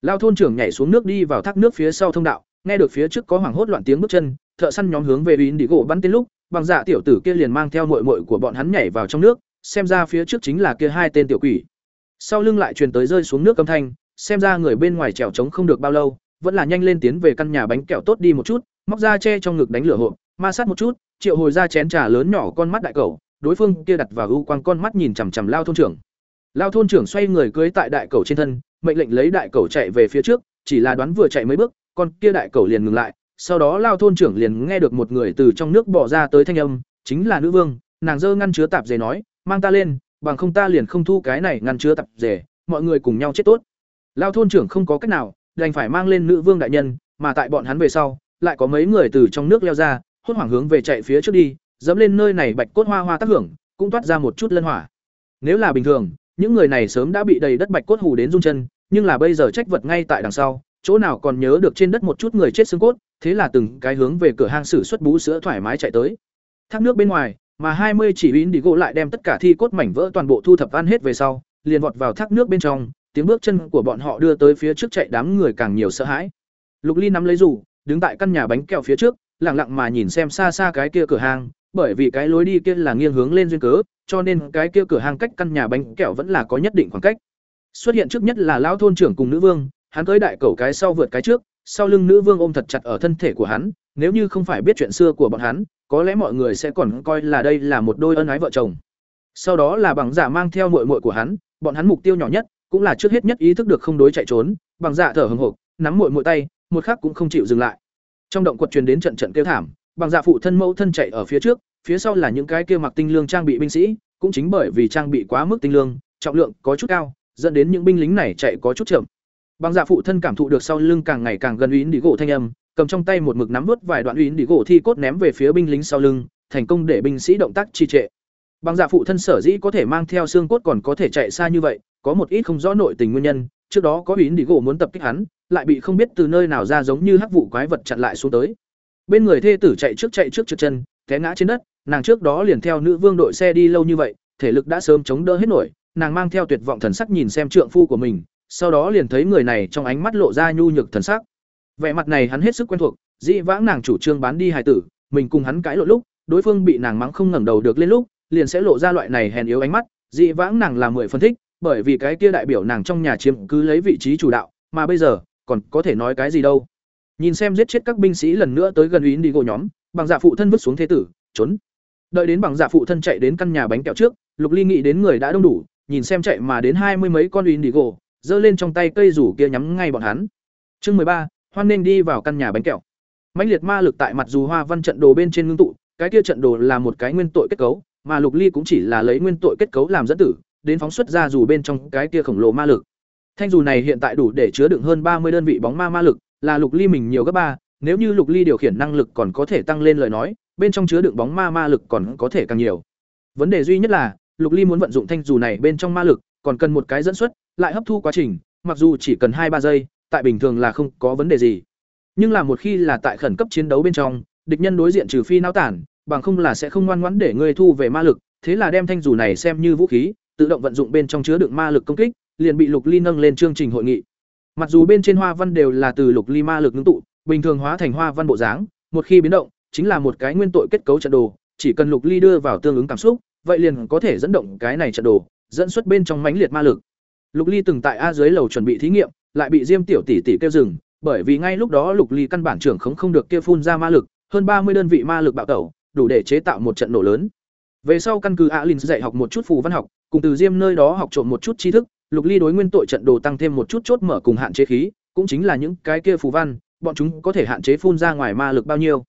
Lao thôn trưởng nhảy xuống nước đi vào thác nước phía sau thông đạo, nghe được phía trước có hoảng hốt loạn tiếng bước chân, thợ săn nhóm hướng về uy đi gỗ bắn tên lúc, bằng dạ tiểu tử kia liền mang theo muội muội của bọn hắn nhảy vào trong nước, xem ra phía trước chính là kia hai tên tiểu quỷ. Sau lưng lại truyền tới rơi xuống nước âm thanh, xem ra người bên ngoài trèo trống không được bao lâu, vẫn là nhanh lên tiến về căn nhà bánh kẹo tốt đi một chút, móc ra che trong ngực đánh lửa hộp, ma sát một chút, triệu hồi ra chén trà lớn nhỏ con mắt đại cầu đối phương kia đặt vào ưu quang con mắt nhìn chằm chằm lao thôn trưởng. Lao thôn trưởng xoay người cưới tại đại cầu trên thân, mệnh lệnh lấy đại cầu chạy về phía trước, chỉ là đoán vừa chạy mấy bước, con kia đại cầu liền ngừng lại, sau đó lao thôn trưởng liền nghe được một người từ trong nước bỏ ra tới thanh âm, chính là nữ vương, nàng dơ ngăn chứa tạp dề nói, mang ta lên, bằng không ta liền không thu cái này ngăn chứa tạp dề, mọi người cùng nhau chết tốt. Lao thôn trưởng không có cách nào, đành phải mang lên nữ vương đại nhân, mà tại bọn hắn về sau, lại có mấy người từ trong nước leo ra, hốt hoảng hướng về chạy phía trước đi, dẫm lên nơi này bạch cốt hoa hoa tác hưởng, cũng toát ra một chút lân hỏa. Nếu là bình thường, những người này sớm đã bị đầy đất bạch cốt hù đến run chân, nhưng là bây giờ trách vật ngay tại đằng sau, chỗ nào còn nhớ được trên đất một chút người chết xương cốt, thế là từng cái hướng về cửa hang sử xuất bú sữa thoải mái chạy tới. Thác nước bên ngoài, mà hai mươi chỉ uýn đi gỗ lại đem tất cả thi cốt mảnh vỡ toàn bộ thu thập ăn hết về sau, liền vọt vào thác nước bên trong, tiếng bước chân của bọn họ đưa tới phía trước chạy đám người càng nhiều sợ hãi. Lục Ly nắm lấy dù, đứng tại căn nhà bánh kẹo phía trước, lặng lặng mà nhìn xem xa xa cái kia cửa hàng, bởi vì cái lối đi kia là nghiêng hướng lên duyên cớ, cho nên cái kia cửa hàng cách căn nhà bánh kẹo vẫn là có nhất định khoảng cách. Xuất hiện trước nhất là lão thôn trưởng cùng nữ vương, hắn cưới đại cẩu cái sau vượt cái trước, sau lưng nữ vương ôm thật chặt ở thân thể của hắn, nếu như không phải biết chuyện xưa của bọn hắn, có lẽ mọi người sẽ còn coi là đây là một đôi ân ái vợ chồng. Sau đó là bằng giả mang theo muội muội của hắn, bọn hắn mục tiêu nhỏ nhất, cũng là trước hết nhất ý thức được không đối chạy trốn, bằng giả thở hừng hực, nắm muội muội tay, một khắc cũng không chịu dừng lại. Trong động quật truyền đến trận trận kêu thảm, bằng giả phụ thân mẫu thân chạy ở phía trước, phía sau là những cái kia mặc tinh lương trang bị binh sĩ, cũng chính bởi vì trang bị quá mức tinh lương, trọng lượng có chút cao, dẫn đến những binh lính này chạy có chút chậm. Bằng dạ phụ thân cảm thụ được sau lưng càng ngày càng gần uyến đi gỗ thanh âm, cầm trong tay một mực nắm vút vài đoạn uyến đi gỗ thi cốt ném về phía binh lính sau lưng, thành công để binh sĩ động tác trì trệ. Bằng dạ phụ thân sở dĩ có thể mang theo xương cốt còn có thể chạy xa như vậy, có một ít không rõ nội tình nguyên nhân, trước đó có uyến đi gỗ muốn tập kích hắn, lại bị không biết từ nơi nào ra giống như hắc vụ quái vật chặn lại xuống tới. Bên người thê tử chạy trước chạy trước trượt chân, té ngã trên đất, nàng trước đó liền theo nữ vương đội xe đi lâu như vậy, thể lực đã sớm chống đỡ hết nổi, nàng mang theo tuyệt vọng thần sắc nhìn xem trượng phu của mình, sau đó liền thấy người này trong ánh mắt lộ ra nhu nhược thần sắc. Vẻ mặt này hắn hết sức quen thuộc, dĩ vãng nàng chủ trương bán đi hài tử, mình cùng hắn cãi lộn lúc, đối phương bị nàng mắng không ngẩng đầu được lên lúc, liền sẽ lộ ra loại này hèn yếu ánh mắt, dị vãng nàng là mười phân thích, bởi vì cái kia đại biểu nàng trong nhà chiếm cứ lấy vị trí chủ đạo, mà bây giờ, còn có thể nói cái gì đâu. Nhìn xem giết chết các binh sĩ lần nữa tới gần Uyển đi gỗ nhóm, bằng giả phụ thân vứt xuống thế tử, trốn. Đợi đến bằng giả phụ thân chạy đến căn nhà bánh kẹo trước, Lục Ly nghĩ đến người đã đông đủ, nhìn xem chạy mà đến hai mươi mấy con Uyển đi gỗ, giơ lên trong tay cây rủ kia nhắm ngay bọn hắn. Chương mười ba, hoan nên đi vào căn nhà bánh kẹo. Mãnh liệt ma lực tại mặt dù hoa văn trận đồ bên trên ngưng tụ, cái kia trận đồ là một cái nguyên tội kết cấu, mà Lục Ly cũng chỉ là lấy nguyên tội kết cấu làm dẫn tử, đến phóng xuất ra dù bên trong cái kia khổng lồ ma lực. Thanh dù này hiện tại đủ để chứa đựng hơn ba mươi đơn vị bóng ma ma lực, là Lục Ly mình nhiều gấp ba, nếu như Lục Ly điều khiển năng lực còn có thể tăng lên lời nói, bên trong chứa đựng bóng ma ma lực còn có thể càng nhiều. Vấn đề duy nhất là, Lục Ly muốn vận dụng thanh dù này bên trong ma lực, còn cần một cái dẫn xuất, lại hấp thu quá trình, mặc dù chỉ cần hai ba giây, tại bình thường là không có vấn đề gì. Nhưng là một khi là tại khẩn cấp chiến đấu bên trong, địch nhân đối diện trừ phi náo tản, bằng không là sẽ không ngoan ngoãn để ngươi thu về ma lực, thế là đem thanh dù này xem như vũ khí, tự động vận dụng bên trong chứa đựng ma lực công kích, liền bị Lục Ly nâng lên chương trình hội nghị. Mặc dù bên trên hoa văn đều là từ Lục Ly ma lực ngưng tụ, bình thường hóa thành hoa văn bộ dáng, một khi biến động, chính là một cái nguyên tội kết cấu trận đồ, chỉ cần Lục Ly đưa vào tương ứng cảm xúc, vậy liền có thể dẫn động cái này trận đồ, dẫn xuất bên trong mãnh liệt ma lực. Lục Ly từng tại A dưới lầu chuẩn bị thí nghiệm, lại bị Diêm tiểu tỷ tỷ kêu dừng, bởi vì ngay lúc đó Lục Ly căn bản trưởng không không được kia phun ra ma lực, hơn ba mươi đơn vị ma lực bạo tẩu, đủ để chế tạo một trận nổ lớn. Về sau căn cứ Alin dạy học một chút phù văn học, cùng từ Diêm nơi đó học trộm một chút tri thức, Lục Ly đối nguyên tội trận đồ tăng thêm một chút chốt mở cùng hạn chế khí, cũng chính là những cái kia phù văn, bọn chúng có thể hạn chế phun ra ngoài ma lực bao nhiêu.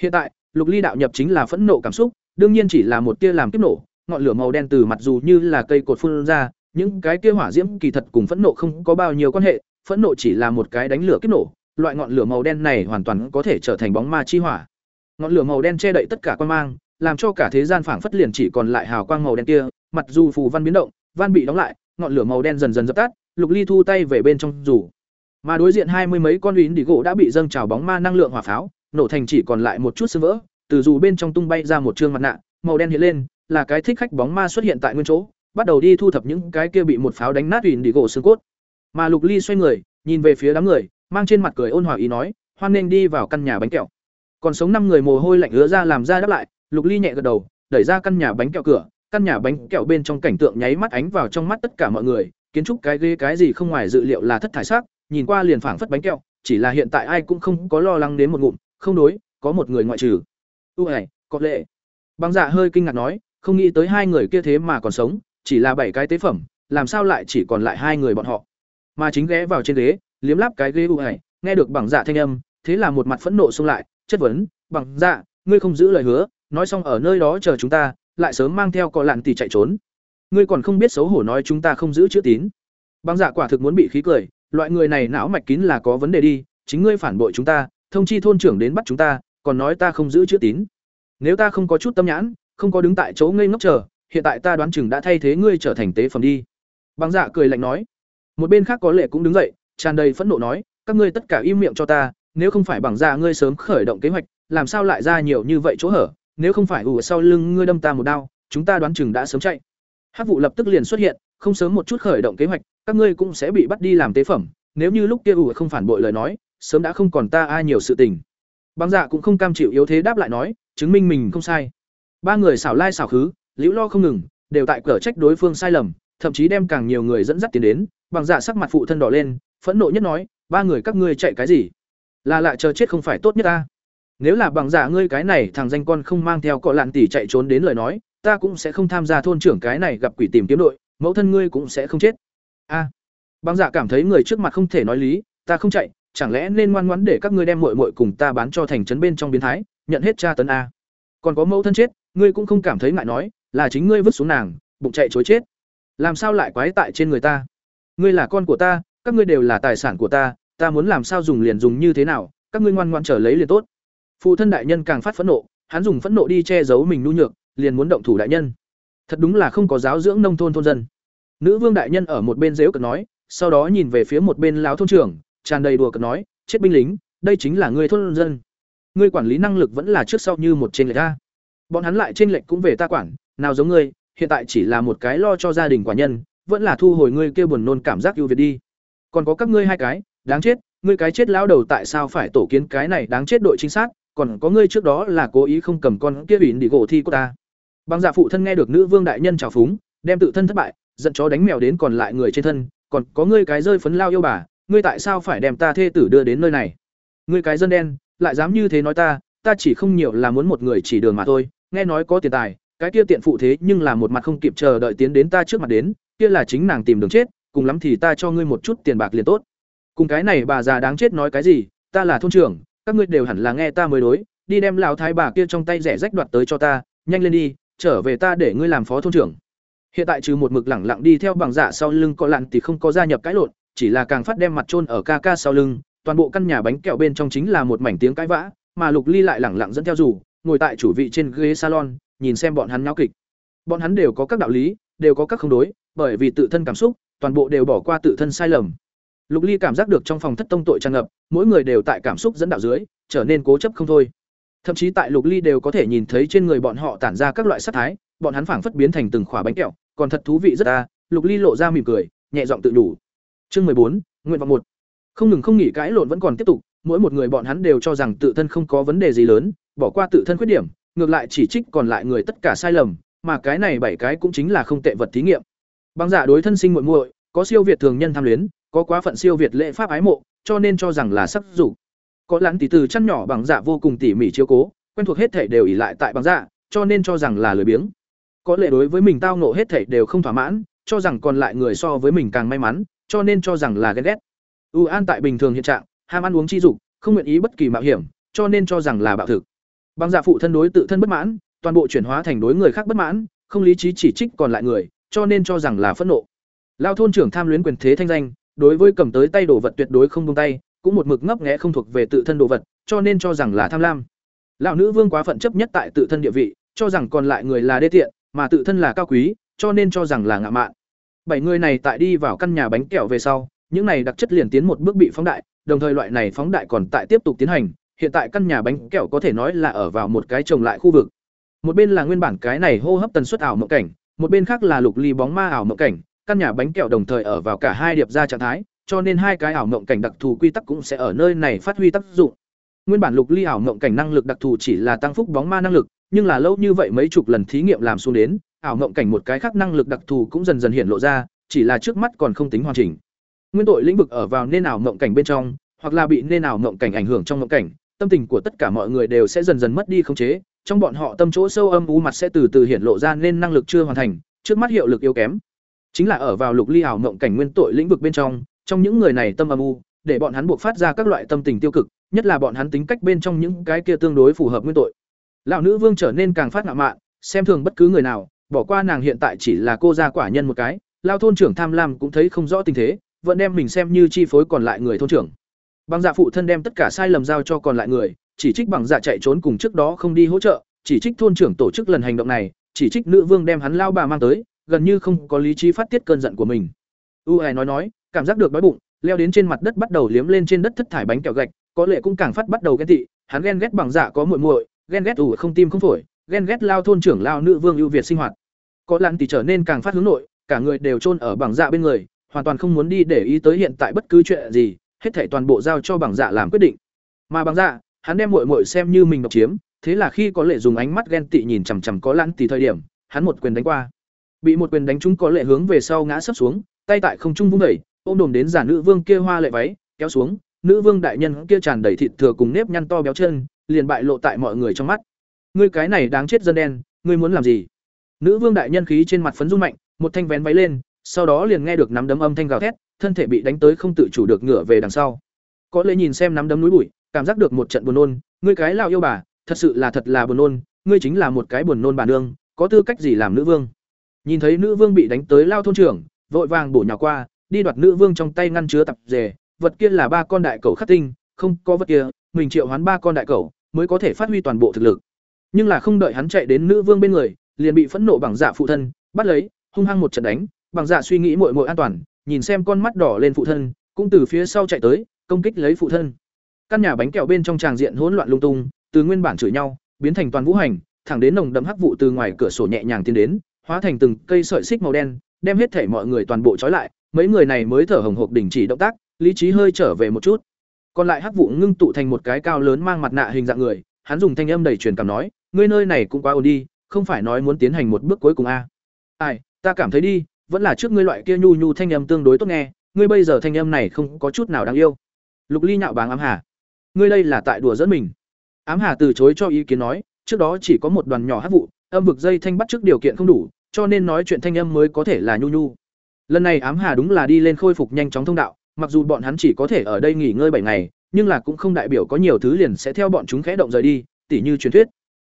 Hiện tại, Lục Ly đạo nhập chính là phẫn nộ cảm xúc, đương nhiên chỉ là một tia làm kiếp nổ, ngọn lửa màu đen từ mặt dù như là cây cột phun ra, những cái kia hỏa diễm kỳ thật cùng phẫn nộ không có bao nhiêu quan hệ, phẫn nộ chỉ là một cái đánh lửa kích nổ, loại ngọn lửa màu đen này hoàn toàn có thể trở thành bóng ma chi hỏa. Ngọn lửa màu đen che đậy tất cả quan mang, làm cho cả thế gian phảng phất liền chỉ còn lại hào quang màu đen kia, mặt dù phù văn biến động, van bị đóng lại, ngọn lửa màu đen dần dần dập tắt, Lục Ly thu tay về bên trong dù. Mà đối diện hai mươi mấy con uyển đi gỗ đã bị dâng trào bóng ma năng lượng hỏa pháo, nổ thành chỉ còn lại một chút sơ vỡ, từ dù bên trong tung bay ra một trương mặt nạ, màu đen hiện lên, là cái thích khách bóng ma xuất hiện tại nguyên chỗ, bắt đầu đi thu thập những cái kia bị một pháo đánh nát uyển đi gỗ xương cốt. Mà Lục Ly xoay người, nhìn về phía đám người, mang trên mặt cười ôn hòa ý nói, hoan nên đi vào căn nhà bánh kẹo. Còn sống năm người mồ hôi lạnh ứa ra làm ra đáp lại, Lục Ly nhẹ gật đầu, đẩy ra căn nhà bánh kẹo cửa, căn nhà bánh kẹo bên trong cảnh tượng nháy mắt ánh vào trong mắt tất cả mọi người, kiến trúc cái ghế cái gì không ngoài dự liệu là thất thải sắc, nhìn qua liền phảng phất bánh kẹo, chỉ là hiện tại ai cũng không có lo lắng đến một ngụm, không đối, có một người ngoại trừ. U này, có lệ. Băng Dạ hơi kinh ngạc nói, không nghĩ tới hai người kia thế mà còn sống, chỉ là bảy cái tế phẩm, làm sao lại chỉ còn lại hai người bọn họ. Mà chính ghé vào trên ghế, liếm láp cái ghế u này, nghe được bằng dạ thanh âm, thế là một mặt phẫn nộ xông lại, chất vấn, "Bằng dạ, ngươi không giữ lời hứa, nói xong ở nơi đó chờ chúng ta, lại sớm mang theo cọ lạn tỷ chạy trốn. Ngươi còn không biết xấu hổ nói chúng ta không giữ chữ tín." Bằng dạ quả thực muốn bị khí cười, loại người này não mạch kín là có vấn đề đi, chính ngươi phản bội chúng ta, thông chi thôn trưởng đến bắt chúng ta, còn nói ta không giữ chữ tín. Nếu ta không có chút tâm nhãn, không có đứng tại chỗ ngây ngốc chờ, hiện tại ta đoán chừng đã thay thế ngươi trở thành tế phẩm đi. Bằng dạ cười lạnh nói. Một bên khác có lệ cũng đứng dậy, tràn đầy phẫn nộ nói, các ngươi tất cả im miệng cho ta, nếu không phải bằng dạ ngươi sớm khởi động kế hoạch, làm sao lại ra nhiều như vậy chỗ hở, nếu không phải ủ sau lưng ngươi đâm ta một đao, chúng ta đoán chừng đã sớm chạy. Hắc vụ lập tức liền xuất hiện, không sớm một chút khởi động kế hoạch, các ngươi cũng sẽ bị bắt đi làm tế phẩm, nếu như lúc kia ủ không phản bội lời nói, sớm đã không còn ta ai nhiều sự tình. Bằng dạ cũng không cam chịu yếu thế đáp lại nói, chứng minh mình không sai. Ba người xảo lai xảo khứ, liễu lo không ngừng, đều tại cửa trách đối phương sai lầm, thậm chí đem càng nhiều người dẫn dắt tiến đến, bằng dạ sắc mặt phụ thân đỏ lên, phẫn nộ nhất nói, ba người các ngươi chạy cái gì? Là lại chờ chết không phải tốt nhất ta. Nếu là bằng dạ ngươi cái này thằng danh con không mang theo cọ lạn tỷ chạy trốn đến lời nói, ta cũng sẽ không tham gia thôn trưởng cái này gặp quỷ tìm kiếm đội, mẫu thân ngươi cũng sẽ không chết. A. bằng dạ cảm thấy người trước mặt không thể nói lý, ta không chạy, chẳng lẽ nên ngoan ngoãn để các ngươi đem muội muội cùng ta bán cho thành trấn bên trong biến thái, nhận hết tra tấn a. Còn có mẫu thân chết, ngươi cũng không cảm thấy ngại nói, là chính ngươi vứt xuống nàng, bụng chạy chối chết. Làm sao lại quái tại trên người ta? Ngươi là con của ta, các ngươi đều là tài sản của ta, ta muốn làm sao dùng liền dùng như thế nào, các ngươi ngoan ngoãn trở lấy liền tốt. Phụ thân đại nhân càng phát phẫn nộ, hắn dùng phẫn nộ đi che giấu mình nhu nhược, liền muốn động thủ đại nhân. Thật đúng là không có giáo dưỡng nông thôn thôn dân. Nữ vương đại nhân ở một bên giễu cợt nói, sau đó nhìn về phía một bên lão thôn trưởng, tràn đầy đùa cợt nói, chết binh lính, đây chính là ngươi thôn dân. Ngươi quản lý năng lực vẫn là trước sau như một trên lệch ta Bọn hắn lại trên lệch cũng về ta quản, nào giống ngươi, hiện tại chỉ là một cái lo cho gia đình quả nhân, vẫn là thu hồi ngươi kia buồn nôn cảm giác ưu việt đi. Còn có các ngươi hai cái, đáng chết, ngươi cái chết lão đầu tại sao phải tổ kiến cái này đáng chết đội trinh sát, còn có ngươi trước đó là cố ý không cầm con kia bỉn đi gỗ thi của ta bằng giả dạ phụ thân nghe được nữ vương đại nhân trào phúng đem tự thân thất bại giận chó đánh mèo đến còn lại người trên thân còn có ngươi cái rơi phấn lao yêu bà ngươi tại sao phải đem ta thê tử đưa đến nơi này ngươi cái dân đen lại dám như thế nói ta ta chỉ không nhiều là muốn một người chỉ đường mà thôi nghe nói có tiền tài, cái kia tiện phụ thế nhưng là một mặt không kịp chờ đợi tiến đến ta trước mặt đến, kia là chính nàng tìm đường chết, cùng lắm thì ta cho ngươi một chút tiền bạc liền tốt. Cùng cái này bà già đáng chết nói cái gì, ta là thôn trưởng, các ngươi đều hẳn là nghe ta mới đối, đi đem lão thái bà kia trong tay rẻ rách đoạt tới cho ta, nhanh lên đi, trở về ta để ngươi làm phó thôn trưởng. Hiện tại trừ một mực lẳng lặng đi theo bằng dạ sau lưng có lặn thì không có gia nhập cãi lộn, chỉ là càng phát đem mặt trôn ở ca ca sau lưng, toàn bộ căn nhà bánh kẹo bên trong chính là một mảnh tiếng cãi vã, mà lục ly lại lẳng lặng dẫn theo dù ngồi tại chủ vị trên ghế salon, nhìn xem bọn hắn náo kịch. Bọn hắn đều có các đạo lý, đều có các không đối, bởi vì tự thân cảm xúc, toàn bộ đều bỏ qua tự thân sai lầm. Lục ly cảm giác được trong phòng thất tông tội tràn ngập, mỗi người đều tại cảm xúc dẫn đạo dưới, trở nên cố chấp không thôi. Thậm chí tại lục ly đều có thể nhìn thấy trên người bọn họ tản ra các loại sát thái, bọn hắn phảng phất biến thành từng khỏa bánh kẹo, còn thật thú vị rất a. lục ly lộ ra mỉm cười, nhẹ giọng tự đủ. Chương mười bốn, nguyện vọng một. Không ngừng không nghỉ cãi lộn vẫn còn tiếp tục, mỗi một người bọn hắn đều cho rằng tự thân không có vấn đề gì lớn bỏ qua tự thân khuyết điểm ngược lại chỉ trích còn lại người tất cả sai lầm mà cái này bảy cái cũng chính là không tệ vật thí nghiệm. Băng giả đối thân sinh muội muội có siêu việt thường nhân tham luyến có quá phận siêu việt lễ pháp ái mộ cho nên cho rằng là sắc dục. Có lãng tỷ từ chăn nhỏ bằng giả vô cùng tỉ mỉ chiếu cố quen thuộc hết thể đều ỉ lại tại bằng giả, dạ, cho nên cho rằng là lười biếng. Có lệ đối với mình tao nộ hết thể đều không thỏa mãn cho rằng còn lại người so với mình càng may mắn cho nên cho rằng là ghen ghét. Ưu an tại bình thường hiện trạng ham ăn uống chi dục không nguyện ý bất kỳ mạo hiểm cho nên cho rằng là bạo thực băng dạ phụ thân đối tự thân bất mãn, toàn bộ chuyển hóa thành đối người khác bất mãn, không lý trí chỉ trích còn lại người, cho nên cho rằng là phẫn nộ. Lao thôn trưởng tham luyến quyền thế thanh danh, đối với cầm tới tay đồ vật tuyệt đối không buông tay, cũng một mực ngấp nghé không thuộc về tự thân đồ vật, cho nên cho rằng là tham lam. Lão nữ vương quá phận chấp nhất tại tự thân địa vị, cho rằng còn lại người là đê tiện, mà tự thân là cao quý, cho nên cho rằng là ngạ mạn. Bảy người này tại đi vào căn nhà bánh kẹo về sau, những này đặc chất liền tiến một bước bị phóng đại, đồng thời loại này phóng đại còn tại tiếp tục tiến hành hiện tại căn nhà bánh kẹo có thể nói là ở vào một cái trồng lại khu vực. Một bên là nguyên bản cái này hô hấp tần suất ảo mộng cảnh, một bên khác là lục ly bóng ma ảo mộng cảnh, căn nhà bánh kẹo đồng thời ở vào cả hai điệp ra trạng thái, cho nên hai cái ảo mộng cảnh đặc thù quy tắc cũng sẽ ở nơi này phát huy tác dụng. Nguyên bản lục ly ảo mộng cảnh năng lực đặc thù chỉ là tăng phúc bóng ma năng lực, nhưng là lâu như vậy mấy chục lần thí nghiệm làm xuống đến, ảo mộng cảnh một cái khác năng lực đặc thù cũng dần dần hiện lộ ra, chỉ là trước mắt còn không tính hoàn chỉnh. Nguyên tội lĩnh vực ở vào nên ảo mộng cảnh bên trong, hoặc là bị nên ảo mộng cảnh ảnh hưởng trong mộng cảnh tâm tình của tất cả mọi người đều sẽ dần dần mất đi khống chế, trong bọn họ tâm chỗ sâu âm u mặt sẽ từ từ hiện lộ ra nên năng lực chưa hoàn thành, trước mắt hiệu lực yếu kém. Chính là ở vào lục ly ảo mộng cảnh nguyên tội lĩnh vực bên trong trong những người này tâm âm u, để bọn hắn buộc phát ra các loại tâm tình tiêu cực, nhất là bọn hắn tính cách bên trong những cái kia tương đối phù hợp nguyên tội. Lão nữ vương trở nên càng phát ngạo mạn, xem thường bất cứ người nào, bỏ qua nàng hiện tại chỉ là cô gia quả nhân một cái lao thôn trưởng tham lam cũng thấy không rõ tình thế, vẫn đem mình xem như chi phối còn lại người thôn trưởng bằng dạ phụ thân đem tất cả sai lầm giao cho còn lại người, chỉ trích bằng dạ chạy trốn cùng trước đó không đi hỗ trợ, chỉ trích thôn trưởng tổ chức lần hành động này, chỉ trích nữ vương đem hắn lao bà mang tới, gần như không có lý trí phát tiết cơn giận của mình. U ai nói nói, cảm giác được đói bụng, leo đến trên mặt đất bắt đầu liếm lên trên đất thất thải bánh kẹo gạch, có lệ cũng càng phát bắt đầu ghen tị, hắn ghen ghét bằng dạ có muội muội, ghen ghét ủ không tim không phổi, ghen ghét lao thôn trưởng lao nữ vương ưu việt sinh hoạt. Có lặn thì trở nên càng phát hướng nội, cả người đều chôn ở bằng dạ bên người, hoàn toàn không muốn đi để ý tới hiện tại bất cứ chuyện gì hết thảy toàn bộ giao cho bằng dạ làm quyết định. Mà bằng dạ hắn đem muội muội xem như mình độc chiếm, thế là khi có lệ dùng ánh mắt ghen tị nhìn chằm chằm có lãng thì thời điểm, hắn một quyền đánh qua. Bị một quyền đánh trúng có lệ hướng về sau ngã sấp xuống, tay tại không trung vung đẩy ôm đồm đến giả nữ vương kia hoa lệ váy, kéo xuống, nữ vương đại nhân kia tràn đầy thịt thừa cùng nếp nhăn to béo chân, liền bại lộ tại mọi người trong mắt. Ngươi cái này đáng chết dân đen, ngươi muốn làm gì? Nữ vương đại nhân khí trên mặt phấn run mạnh, một thanh vén váy lên, sau đó liền nghe được nắm đấm âm thanh gào thét thân thể bị đánh tới không tự chủ được ngửa về đằng sau. Có lẽ nhìn xem nắm đấm núi bụi, cảm giác được một trận buồn nôn, ngươi cái lao yêu bà, thật sự là thật là buồn nôn, ngươi chính là một cái buồn nôn bà nương, có tư cách gì làm nữ vương? Nhìn thấy nữ vương bị đánh tới lao thôn trưởng, vội vàng bổ nhào qua, đi đoạt nữ vương trong tay ngăn chứa tập rề vật kia là ba con đại cầu khắc tinh, không có vật kia, mình triệu hoán ba con đại cầu mới có thể phát huy toàn bộ thực lực. Nhưng là không đợi hắn chạy đến nữ vương bên người, liền bị phẫn nộ bằng dạ phụ thân bắt lấy, hung hăng một trận đánh, bằng dạ suy nghĩ muội muội an toàn nhìn xem con mắt đỏ lên phụ thân, cũng từ phía sau chạy tới, công kích lấy phụ thân căn nhà bánh kẹo bên trong tràng diện hỗn loạn lung tung, từ nguyên bản chửi nhau, biến thành toàn vũ hành, thẳng đến nồng đậm hắc vụ từ ngoài cửa sổ nhẹ nhàng tiến đến, hóa thành từng cây sợi xích màu đen, đem hết thể mọi người toàn bộ trói lại, mấy người này mới thở hồng hộc đình chỉ động tác, lý trí hơi trở về một chút còn lại hắc vụ ngưng tụ thành một cái cao lớn mang mặt nạ hình dạng người, hắn dùng thanh âm đầy truyền cảm nói, ngươi nơi này cũng quá ổn đi, không phải nói muốn tiến hành một bước cuối cùng a à. ai, ta cảm thấy đi vẫn là trước ngươi loại kia nhu nhu thanh âm tương đối tốt nghe, ngươi bây giờ thanh âm này không có chút nào đáng yêu. Lục ly nhạo báng ám hà. Ngươi đây là tại đùa dẫn mình. Ám hà từ chối cho ý kiến nói, trước đó chỉ có một đoàn nhỏ hát vụ, âm vực dây thanh bắt trước điều kiện không đủ, cho nên nói chuyện thanh âm mới có thể là nhu nhu. Lần này ám hà đúng là đi lên khôi phục nhanh chóng thông đạo, mặc dù bọn hắn chỉ có thể ở đây nghỉ ngơi bảy ngày, nhưng là cũng không đại biểu có nhiều thứ liền sẽ theo bọn chúng khẽ động rời đi, tỉ như truyền thuyết.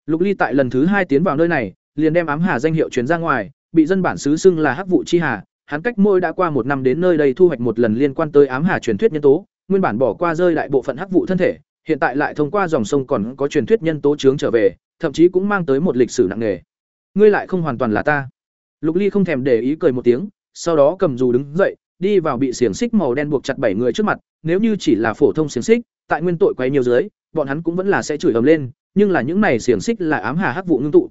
Lục ly tại lần thứ hai tiến vào nơi này, liền đem ám hà danh hiệu truyền ra ngoài bị dân bản xứ xưng là hắc vụ chi hà, hắn cách môi đã qua một năm đến nơi đây thu hoạch một lần liên quan tới ám hà truyền thuyết nhân tố, nguyên bản bỏ qua rơi đại bộ phận hắc vụ thân thể, hiện tại lại thông qua dòng sông còn có truyền thuyết nhân tố chướng trở về, thậm chí cũng mang tới một lịch sử nặng nề. Ngươi lại không hoàn toàn là ta. Lục ly không thèm để ý cười một tiếng, sau đó cầm dù đứng dậy, đi vào bị xiềng xích màu đen buộc chặt bảy người trước mặt, nếu như chỉ là phổ thông xiềng xích, tại nguyên tội quay nhiều dưới, bọn hắn cũng vẫn là sẽ chửi ầm lên, nhưng là những này xiềng xích là ám hà hắc vụ ngưng tụ.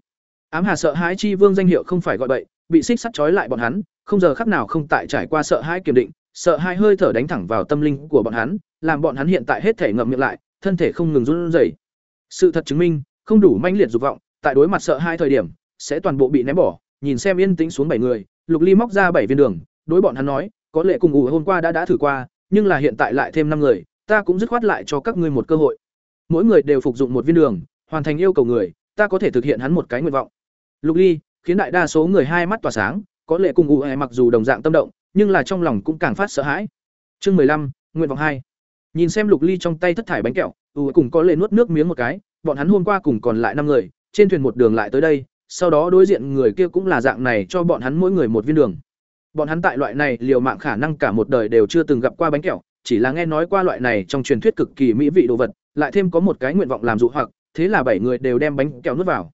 Ám hà sợ hãi chi vương danh hiệu không phải gọi bậy bị xích sắt trói lại bọn hắn, không giờ khắc nào không tại trải qua sợ hãi kiểm định, sợ hai hơi thở đánh thẳng vào tâm linh của bọn hắn, làm bọn hắn hiện tại hết thể ngậm miệng lại, thân thể không ngừng run rẩy. Sự thật chứng minh, không đủ manh liệt dục vọng, tại đối mặt sợ hai thời điểm, sẽ toàn bộ bị ném bỏ, nhìn xem yên tĩnh xuống bảy người, lục ly móc ra bảy viên đường, đối bọn hắn nói, có lẽ cùng ngủ hôm qua đã đã thử qua, nhưng là hiện tại lại thêm năm người, ta cũng dứt khoát lại cho các ngươi một cơ hội. Mỗi người đều phục dụng một viên đường, hoàn thành yêu cầu người, ta có thể thực hiện hắn một cái nguyện vọng. Lục ly khiến đại đa số người hai mắt tỏa sáng, có lẽ cùng ngủ mặc dù đồng dạng tâm động, nhưng là trong lòng cũng càng phát sợ hãi. Chương mười lăm, nguyện vọng hai. Nhìn xem lục ly trong tay thất thải bánh kẹo, u cùng có lệ nuốt nước miếng một cái, bọn hắn hôm qua cùng còn lại năm người, trên thuyền một đường lại tới đây, sau đó đối diện người kia cũng là dạng này cho bọn hắn mỗi người một viên đường. Bọn hắn tại loại này liều mạng khả năng cả một đời đều chưa từng gặp qua bánh kẹo, chỉ là nghe nói qua loại này trong truyền thuyết cực kỳ mỹ vị đồ vật, lại thêm có một cái nguyện vọng làm dụ hoặc, thế là bảy người đều đem bánh kẹo nuốt vào.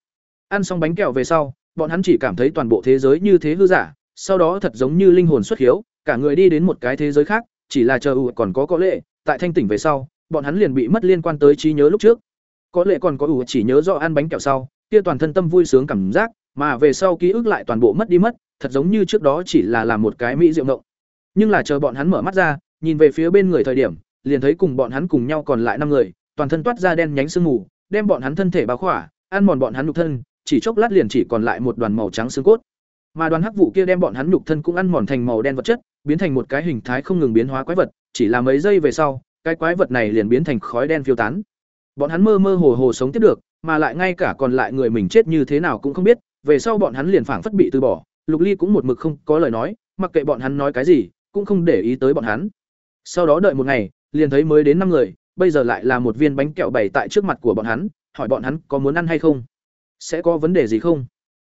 Ăn xong bánh kẹo về sau bọn hắn chỉ cảm thấy toàn bộ thế giới như thế hư giả, sau đó thật giống như linh hồn xuất hiếu, cả người đi đến một cái thế giới khác, chỉ là chờ ủ còn có có lệ, tại thanh tỉnh về sau, bọn hắn liền bị mất liên quan tới trí nhớ lúc trước. Có lệ còn có ủ chỉ nhớ rõ ăn bánh kẹo sau, kia toàn thân tâm vui sướng cảm giác, mà về sau ký ức lại toàn bộ mất đi mất, thật giống như trước đó chỉ là làm một cái mỹ diệu ngộng. Nhưng là chờ bọn hắn mở mắt ra, nhìn về phía bên người thời điểm, liền thấy cùng bọn hắn cùng nhau còn lại năm người, toàn thân toát ra đen nhánh sương mù, đem bọn hắn thân thể bao khỏa, ăn mòn bọn hắn nhục thân chỉ chốc lát liền chỉ còn lại một đoàn màu trắng xương cốt. Mà đoàn hắc vụ kia đem bọn hắn nhục thân cũng ăn mòn thành màu đen vật chất, biến thành một cái hình thái không ngừng biến hóa quái vật, chỉ là mấy giây về sau, cái quái vật này liền biến thành khói đen phiêu tán. Bọn hắn mơ mơ hồ hồ sống tiếp được, mà lại ngay cả còn lại người mình chết như thế nào cũng không biết, về sau bọn hắn liền phảng phất bị từ bỏ. Lục ly cũng một mực không có lời nói, mặc kệ bọn hắn nói cái gì, cũng không để ý tới bọn hắn. Sau đó đợi một ngày, liền thấy mới đến năm người, bây giờ lại là một viên bánh kẹo bày tại trước mặt của bọn hắn, hỏi bọn hắn có muốn ăn hay không sẽ có vấn đề gì không?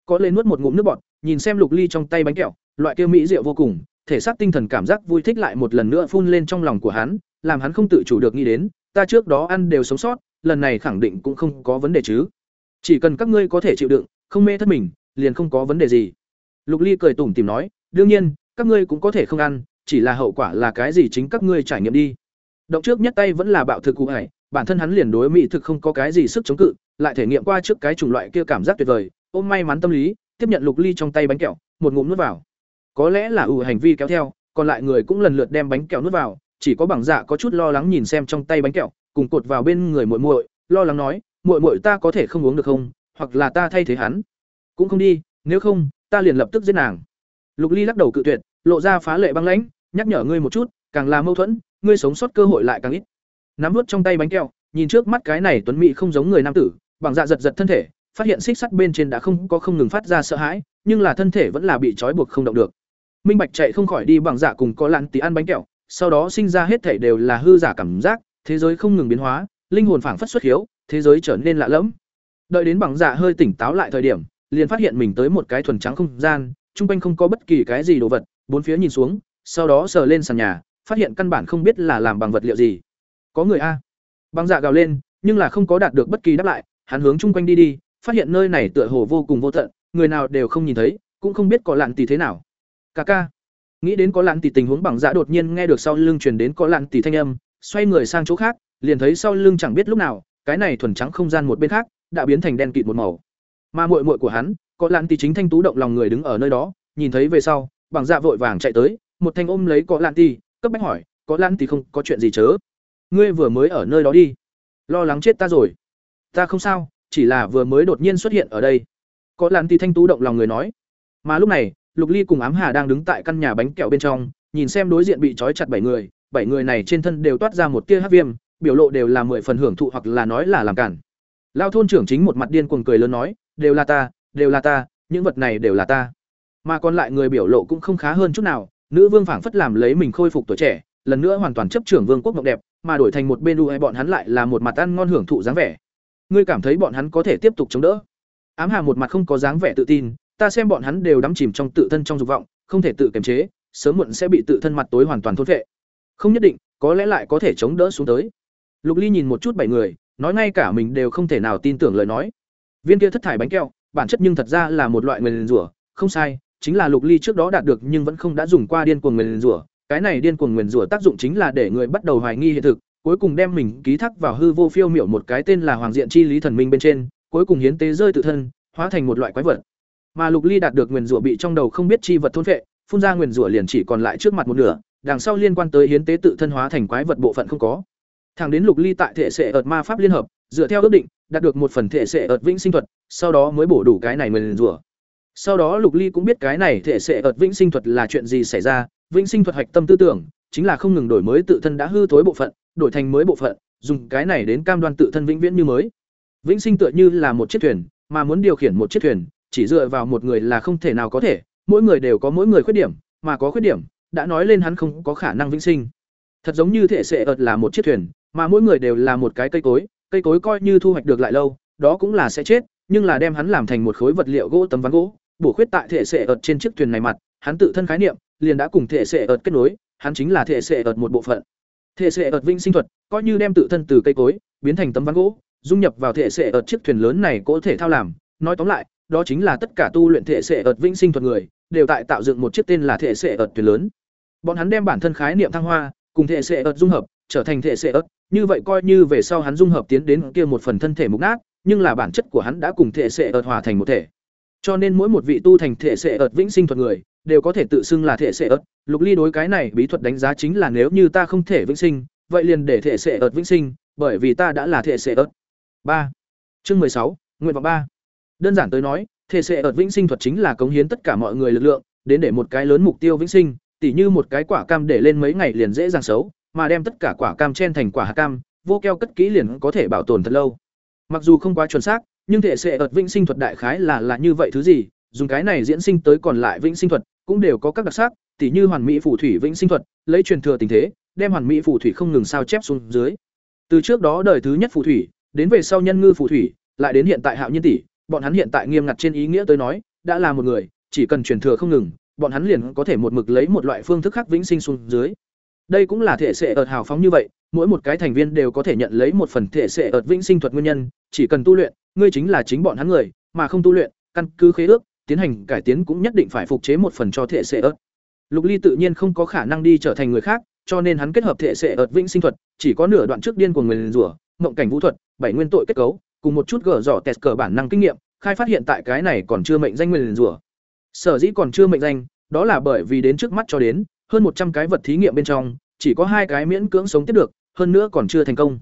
Có lên nuốt một ngụm nước bọt, nhìn xem lục ly trong tay bánh kẹo, loại kia mỹ rượu vô cùng, thể xác tinh thần cảm giác vui thích lại một lần nữa phun lên trong lòng của hắn, làm hắn không tự chủ được nghĩ đến, ta trước đó ăn đều sống sót, lần này khẳng định cũng không có vấn đề chứ. Chỉ cần các ngươi có thể chịu đựng, không mê thất mình, liền không có vấn đề gì. Lục ly cười tủm tìm nói, đương nhiên, các ngươi cũng có thể không ăn, chỉ là hậu quả là cái gì chính các ngươi trải nghiệm đi. Động trước nhất tay vẫn là bạo thực cụ ải bản thân hắn liền đối mỹ thực không có cái gì sức chống cự, lại thể nghiệm qua trước cái chủng loại kia cảm giác tuyệt vời, ôm may mắn tâm lý, tiếp nhận lục ly trong tay bánh kẹo, một ngụm nuốt vào. Có lẽ là ủ hành vi kéo theo, còn lại người cũng lần lượt đem bánh kẹo nuốt vào, chỉ có bằng dạ có chút lo lắng nhìn xem trong tay bánh kẹo, cùng cột vào bên người muội muội, lo lắng nói, muội muội ta có thể không uống được không? Hoặc là ta thay thế hắn? Cũng không đi, nếu không, ta liền lập tức giết nàng. Lục ly lắc đầu cự tuyệt, lộ ra phá lệ băng lãnh, nhắc nhở ngươi một chút, càng là mâu thuẫn, ngươi sống sót cơ hội lại càng ít nắm vút trong tay bánh kẹo, nhìn trước mắt cái này tuấn mỹ không giống người nam tử, bằng dạ giật giật thân thể, phát hiện xích sắt bên trên đã không có không ngừng phát ra sợ hãi, nhưng là thân thể vẫn là bị trói buộc không động được. Minh bạch chạy không khỏi đi bằng dạ cùng có lặn tí ăn bánh kẹo, sau đó sinh ra hết thể đều là hư giả cảm giác, thế giới không ngừng biến hóa, linh hồn phảng phất xuất hiếu, thế giới trở nên lạ lẫm. Đợi đến bằng dạ hơi tỉnh táo lại thời điểm, liền phát hiện mình tới một cái thuần trắng không gian trung quanh không có bất kỳ cái gì đồ vật, bốn phía nhìn xuống, sau đó sờ lên sàn nhà, phát hiện căn bản không biết là làm bằng vật liệu gì có người a. Băng dạ gào lên, nhưng là không có đạt được bất kỳ đáp lại, hắn hướng chung quanh đi đi, phát hiện nơi này tựa hồ vô cùng vô tận, người nào đều không nhìn thấy, cũng không biết có lạn tỷ thế nào. Ca ca. Nghĩ đến có lạn tỷ tình huống bằng dạ đột nhiên nghe được sau lưng truyền đến có lạn tỷ thanh âm, xoay người sang chỗ khác, liền thấy sau lưng chẳng biết lúc nào, cái này thuần trắng không gian một bên khác, đã biến thành đen kịt một màu. Mà muội muội của hắn, có lạn tỷ chính thanh tú động lòng người đứng ở nơi đó, nhìn thấy về sau bằng dạ vội vàng chạy tới, một thanh ôm lấy có lạn tỷ cấp bách hỏi, có lạn tỷ không, có chuyện gì chớ? Ngươi vừa mới ở nơi đó đi. Lo lắng chết ta rồi. Ta không sao, chỉ là vừa mới đột nhiên xuất hiện ở đây. Có làn thì thanh tú động lòng người nói. Mà lúc này, lục ly cùng ám hà đang đứng tại căn nhà bánh kẹo bên trong, nhìn xem đối diện bị trói chặt bảy người bảy người này trên thân đều toát ra một tia hát viêm, biểu lộ đều là mười phần hưởng thụ hoặc là nói là làm cản. Lao thôn trưởng chính một mặt điên cuồng cười lớn nói, đều là ta, đều là ta, những vật này đều là ta. Mà còn lại người biểu lộ cũng không khá hơn chút nào, nữ vương phảng phất làm lấy mình khôi phục tuổi trẻ, lần nữa hoàn toàn chấp trưởng vương quốc ngọc đẹp mà đổi thành một bên u hay bọn hắn lại là một mặt ăn ngon hưởng thụ dáng vẻ. Ngươi cảm thấy bọn hắn có thể tiếp tục chống đỡ? Ám hà một mặt không có dáng vẻ tự tin, ta xem bọn hắn đều đắm chìm trong tự thân trong dục vọng, không thể tự kiềm chế, sớm muộn sẽ bị tự thân mặt tối hoàn toàn thốt vệ không nhất định, có lẽ lại có thể chống đỡ xuống tới. Lục ly nhìn một chút bảy người, nói ngay cả mình đều không thể nào tin tưởng lời nói. Viên kia thất thải bánh kẹo, bản chất nhưng thật ra là một loại nguyền rủa, không sai, chính là lục ly trước đó đạt được nhưng vẫn không đã dùng qua điên cuồng nguyền rủa cái này điên cuồng nguyền rủa tác dụng chính là để người bắt đầu hoài nghi hiện thực cuối cùng đem mình ký thác vào hư vô phiêu miểu một cái tên là hoàng diện chi lý thần minh bên trên cuối cùng hiến tế rơi tự thân hóa thành một loại quái vật. Mà lục ly đạt được nguyền rủa bị trong đầu không biết chi vật thôn vệ, phun ra nguyền rủa liền chỉ còn lại trước mặt một nửa đằng sau liên quan tới hiến tế tự thân hóa thành quái vật bộ phận không có. Thẳng đến lục ly tại thể sệ ợt ma pháp liên hợp dựa theo ước định đạt được một phần thể sệ ợt vĩnh sinh thuật sau đó mới bổ đủ cái này nguyền rủa. Sau đó lục ly cũng biết cái này thể sệ ợt vĩnh sinh thuật là chuyện gì xảy ra vĩnh sinh thuật hạch tâm tư tưởng, chính là không ngừng đổi mới tự thân đã hư thối bộ phận, đổi thành mới bộ phận, dùng cái này đến cam đoan tự thân vĩnh viễn như mới. Vĩnh sinh tựa như là một chiếc thuyền, mà muốn điều khiển một chiếc thuyền, chỉ dựa vào một người là không thể nào có thể, mỗi người đều có mỗi người khuyết điểm, mà có khuyết điểm, đã nói lên hắn không có khả năng vĩnh sinh. Thật giống như thể sệ ợt là một chiếc thuyền, mà mỗi người đều là một cái cây cối cây cối coi như thu hoạch được lại lâu, đó cũng là sẽ chết, nhưng là đem hắn làm thành một khối vật liệu gỗ tấm ván gỗ, bổ khuyết tại thể sệ ợt trên chiếc thuyền này mặt, hắn tự thân khái niệm liền đã cùng thể sệ ợt kết nối, hắn chính là thể sệ ợt một bộ phận. Thể sệ ợt vĩnh sinh thuật, coi như đem tự thân từ cây cối, biến thành tấm ván gỗ, dung nhập vào thể sệ ợt chiếc thuyền lớn này có thể thao làm. Nói tóm lại, đó chính là tất cả tu luyện thể sệ ợt vĩnh sinh thuật người, đều tại tạo dựng một chiếc tên là thể sệ ợt thuyền lớn. Bọn hắn đem bản thân khái niệm thăng hoa, cùng thể sệ ợt dung hợp, trở thành thể sệ ợt. Như vậy coi như về sau hắn dung hợp tiến đến kia một phần thân thể mục nát, nhưng là bản chất của hắn đã cùng thể sệ ợt hòa thành một thể. Cho nên mỗi một vị tu thành thể sệ ợt vĩnh sinh thuật người đều có thể tự xưng là thể sẽ ớt. Lục ly đối cái này bí thuật đánh giá chính là nếu như ta không thể vĩnh sinh, vậy liền để thể sẽ ớt vĩnh sinh, bởi vì ta đã là thể sẽ ớt. Ba. Chương mười sáu, nguyện vọng ba. Đơn giản tới nói, thể sẽ ớt vĩnh sinh thuật chính là cống hiến tất cả mọi người lực lượng, đến để một cái lớn mục tiêu vĩnh sinh, tỉ như một cái quả cam để lên mấy ngày liền dễ dàng xấu, mà đem tất cả quả cam chen thành quả hạt cam, vô keo cất kỹ liền có thể bảo tồn thật lâu. Mặc dù không quá chuẩn xác, nhưng thể sẽ ợt vĩnh sinh thuật đại khái là là như vậy thứ gì dùng cái này diễn sinh tới còn lại vĩnh sinh thuật, cũng đều có các đặc sắc, tỉ như hoàn mỹ phù thủy vĩnh sinh thuật, lấy truyền thừa tình thế, đem hoàn mỹ phù thủy không ngừng sao chép xuống dưới. Từ trước đó đời thứ nhất phù thủy, đến về sau nhân ngư phù thủy, lại đến hiện tại hạo nhiên tỷ, bọn hắn hiện tại nghiêm ngặt trên ý nghĩa tới nói, đã là một người, chỉ cần truyền thừa không ngừng, bọn hắn liền có thể một mực lấy một loại phương thức khác vĩnh sinh xuống dưới. Đây cũng là thể sệ ợt hào phóng như vậy, mỗi một cái thành viên đều có thể nhận lấy một phần thể sệ ợt vĩnh sinh thuật nguyên nhân, chỉ cần tu luyện, ngươi chính là chính bọn hắn người, mà không tu luyện, căn cứ khế ước tiến hành cải tiến cũng nhất định phải phục chế một phần cho thể sệ ớt. Lục ly tự nhiên không có khả năng đi trở thành người khác, cho nên hắn kết hợp thể sệ ớt vĩnh sinh thuật, chỉ có nửa đoạn trước điên của người rủa, mộng cảnh vũ thuật, bảy nguyên tội kết cấu, cùng một chút gở dỏ test cờ bản năng kinh nghiệm, khai phát hiện tại cái này còn chưa mệnh danh người rủa. Sở dĩ còn chưa mệnh danh, đó là bởi vì đến trước mắt cho đến, hơn một trăm cái vật thí nghiệm bên trong, chỉ có hai cái miễn cưỡng sống tiếp được, hơn nữa còn chưa thành công.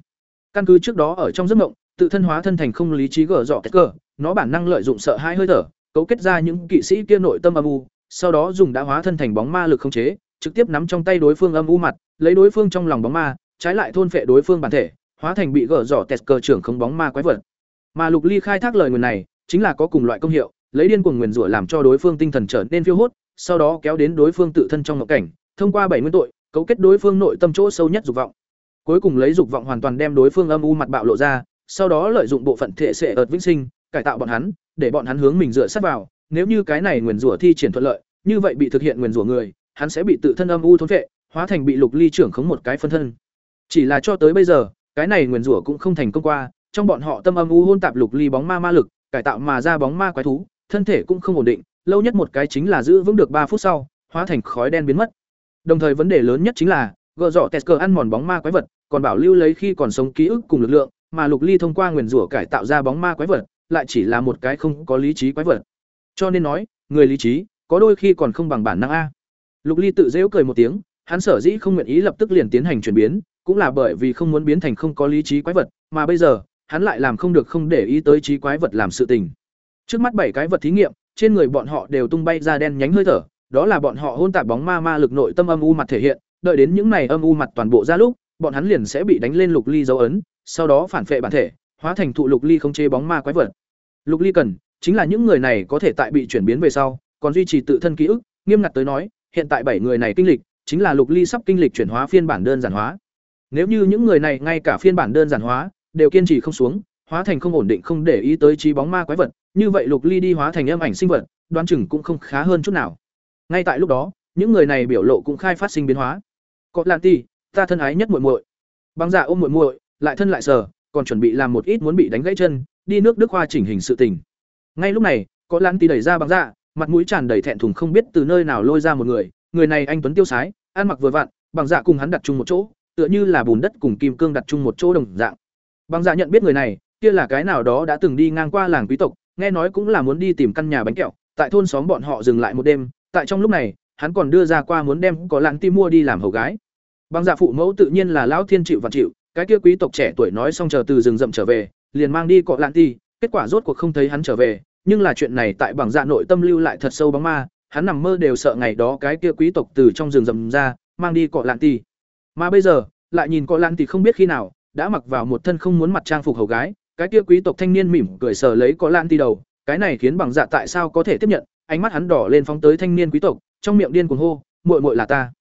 Căn cứ trước đó ở trong giấc mộng, tự thân hóa thân thành không lý trí gở dọ test cờ, nó bản năng lợi dụng sợ hai hơi thở cấu kết ra những kỵ sĩ kia nội tâm âm u, sau đó dùng đã hóa thân thành bóng ma lực không chế, trực tiếp nắm trong tay đối phương âm u mặt, lấy đối phương trong lòng bóng ma, trái lại thôn phệ đối phương bản thể, hóa thành bị gỡ giỏ tẹt cờ trưởng không bóng ma quái vật. Mà lục ly khai thác lời nguyền này, chính là có cùng loại công hiệu, lấy điên cuồng nguyền rủa làm cho đối phương tinh thần trở nên phiêu hốt, sau đó kéo đến đối phương tự thân trong ngộ cảnh, thông qua bảy nguyên tội, cấu kết đối phương nội tâm chỗ sâu nhất dục vọng. Cuối cùng lấy dục vọng hoàn toàn đem đối phương âm u mặt bạo lộ ra, sau đó lợi dụng bộ phận thể sẽ ợt vĩnh sinh, cải tạo bọn hắn để bọn hắn hướng mình dựa sát vào nếu như cái này nguyền rủa thi triển thuận lợi như vậy bị thực hiện nguyền rủa người hắn sẽ bị tự thân âm u thôn phệ, hóa thành bị lục ly trưởng khống một cái phân thân. Chỉ là cho tới bây giờ cái này nguyền rủa cũng không thành công qua trong bọn họ tâm âm u hôn tạp lục ly bóng ma ma lực cải tạo mà ra bóng ma quái thú thân thể cũng không ổn định lâu nhất một cái chính là giữ vững được ba phút sau hóa thành khói đen biến mất. Đồng thời vấn đề lớn nhất chính là gỡ rõ Tesker ăn mòn bóng ma quái vật còn bảo lưu lấy khi còn sống ký ức cùng lực lượng mà lục ly thông qua nguyền rủa cải tạo ra bóng ma quái vật lại chỉ là một cái không có lý trí quái vật cho nên nói người lý trí có đôi khi còn không bằng bản năng a lục ly tự dễu cười một tiếng hắn sở dĩ không nguyện ý lập tức liền tiến hành chuyển biến cũng là bởi vì không muốn biến thành không có lý trí quái vật mà bây giờ hắn lại làm không được không để ý tới trí quái vật làm sự tình. Trước mắt bảy cái vật thí nghiệm, trên người bọn họ đều tung bay ra đen nhánh hơi thở, đó là bọn họ hôn tạp bóng ma ma lực nội tâm âm u mặt thể hiện, đợi đến những này âm u mặt toàn bộ ra lúc, bọn hắn liền sẽ bị đánh lên lục ly dấu ấn, sau đó phản phệ bản thể, hóa thành thụ lục ly không chế bóng ma quái vật. Lục ly cần chính là những người này có thể tại bị chuyển biến về sau, còn duy trì tự thân ký ức, nghiêm ngặt tới nói, hiện tại bảy người này kinh lịch chính là lục ly sắp kinh lịch chuyển hóa phiên bản đơn giản hóa. Nếu như những người này ngay cả phiên bản đơn giản hóa đều kiên trì không xuống, hóa thành không ổn định không để ý tới trí bóng ma quái vật, như vậy lục ly đi hóa thành âm ảnh sinh vật, đoán chừng cũng không khá hơn chút nào. Ngay tại lúc đó, những người này biểu lộ cũng khai phát sinh biến hóa. Cọt Lan Ti, ta thân ái nhất muội muội. Băng Dạ ôm muội muội, lại thân lại sờ, còn chuẩn bị làm một ít muốn bị đánh gãy chân, đi nước Đức khoa chỉnh hình sự tình. Ngay lúc này, có Lan Ti đẩy ra bằng Dạ, mặt mũi tràn đầy thẹn thùng không biết từ nơi nào lôi ra một người, người này anh tuấn tiêu sái, ăn mặc vừa vặn, bằng Dạ cùng hắn đặt chung một chỗ, tựa như là bùn đất cùng kim cương đặt chung một chỗ đồng dạng. bằng Dạ nhận biết người này, kia là cái nào đó đã từng đi ngang qua làng quý tộc, nghe nói cũng là muốn đi tìm căn nhà bánh kẹo, tại thôn xóm bọn họ dừng lại một đêm, tại trong lúc này, hắn còn đưa ra qua muốn đem có lãng ti mua đi làm hầu gái. bằng dạ phụ mẫu tự nhiên là lão thiên chịu và chịu, cái kia quý tộc trẻ tuổi nói xong chờ từ rừng rậm trở về, liền mang đi cọ lạn ti, kết quả rốt cuộc không thấy hắn trở về, nhưng là chuyện này tại bảng dạ nội tâm lưu lại thật sâu bóng ma, hắn nằm mơ đều sợ ngày đó cái kia quý tộc từ trong rừng rậm ra, mang đi cọ lạn ti. Mà bây giờ, lại nhìn cọ lạn ti không biết khi nào, đã mặc vào một thân không muốn mặt trang phục hầu gái, cái kia quý tộc thanh niên mỉm cười sờ lấy cọ lạn ti đầu, cái này khiến bảng dạ tại sao có thể tiếp nhận, ánh mắt hắn đỏ lên phóng tới thanh niên quý tộc, trong miệng điên cuồng hô, "Muội muội là ta."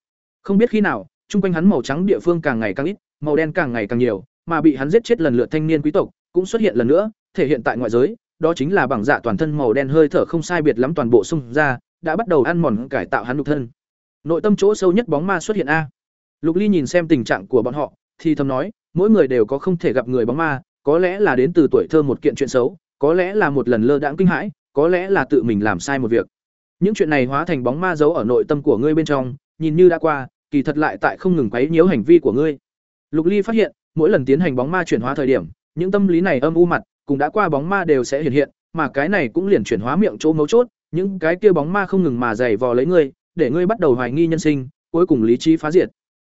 Không biết khi nào, trung quanh hắn màu trắng địa phương càng ngày càng ít, màu đen càng ngày càng nhiều, mà bị hắn giết chết lần lượt thanh niên quý tộc cũng xuất hiện lần nữa, thể hiện tại ngoại giới, đó chính là bằng dạ toàn thân màu đen hơi thở không sai biệt lắm toàn bộ xung ra, đã bắt đầu ăn mòn cải tạo hắn nhục thân. Nội tâm chỗ sâu nhất bóng ma xuất hiện a. Lục Ly nhìn xem tình trạng của bọn họ, thì thầm nói, mỗi người đều có không thể gặp người bóng ma, có lẽ là đến từ tuổi thơ một kiện chuyện xấu, có lẽ là một lần lơ đãng kinh hãi, có lẽ là tự mình làm sai một việc. Những chuyện này hóa thành bóng ma giấu ở nội tâm của ngươi bên trong, nhìn như đã qua, kỳ thật lại tại không ngừng quấy nhiễu hành vi của ngươi. Lục Ly phát hiện, mỗi lần tiến hành bóng ma chuyển hóa thời điểm, những tâm lý này âm u mặt, cùng đã qua bóng ma đều sẽ hiện hiện, mà cái này cũng liền chuyển hóa miệng chỗ mấu chốt, những cái kia bóng ma không ngừng mà dày vò lấy ngươi, để ngươi bắt đầu hoài nghi nhân sinh, cuối cùng lý trí phá diệt.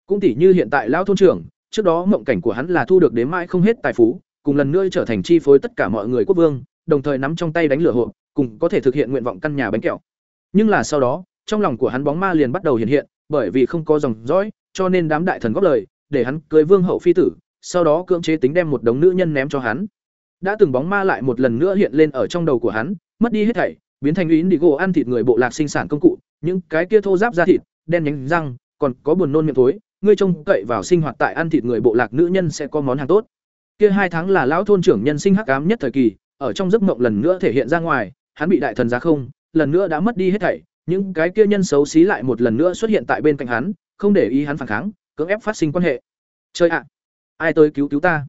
Cũng tỉ như hiện tại lão thôn trưởng, trước đó mộng cảnh của hắn là thu được đến mãi không hết tài phú, cùng lần nữa trở thành chi phối tất cả mọi người quốc vương, đồng thời nắm trong tay đánh lửa hộ, cùng có thể thực hiện nguyện vọng căn nhà bánh kẹo. Nhưng là sau đó, trong lòng của hắn bóng ma liền bắt đầu hiện hiện, bởi vì không có dòng dõi, cho nên đám đại thần góp lời, để hắn cưới vương hậu phi tử, sau đó cưỡng chế tính đem một đống nữ nhân ném cho hắn. Đã từng bóng ma lại một lần nữa hiện lên ở trong đầu của hắn, mất đi hết thảy, biến thành ý đi gỗ ăn thịt người bộ lạc sinh sản công cụ, những cái kia thô giáp da thịt, đen nhánh răng, còn có buồn nôn miệng thối, ngươi trông cậy vào sinh hoạt tại ăn thịt người bộ lạc nữ nhân sẽ có món hàng tốt. Kia hai tháng là lão thôn trưởng nhân sinh hắc ám nhất thời kỳ, ở trong giấc mộng lần nữa thể hiện ra ngoài, hắn bị đại thần giá không, lần nữa đã mất đi hết thảy, những cái kia nhân xấu xí lại một lần nữa xuất hiện tại bên cạnh hắn, không để ý hắn phản kháng, cưỡng ép phát sinh quan hệ. Chơi ạ, ai tới cứu cứu ta?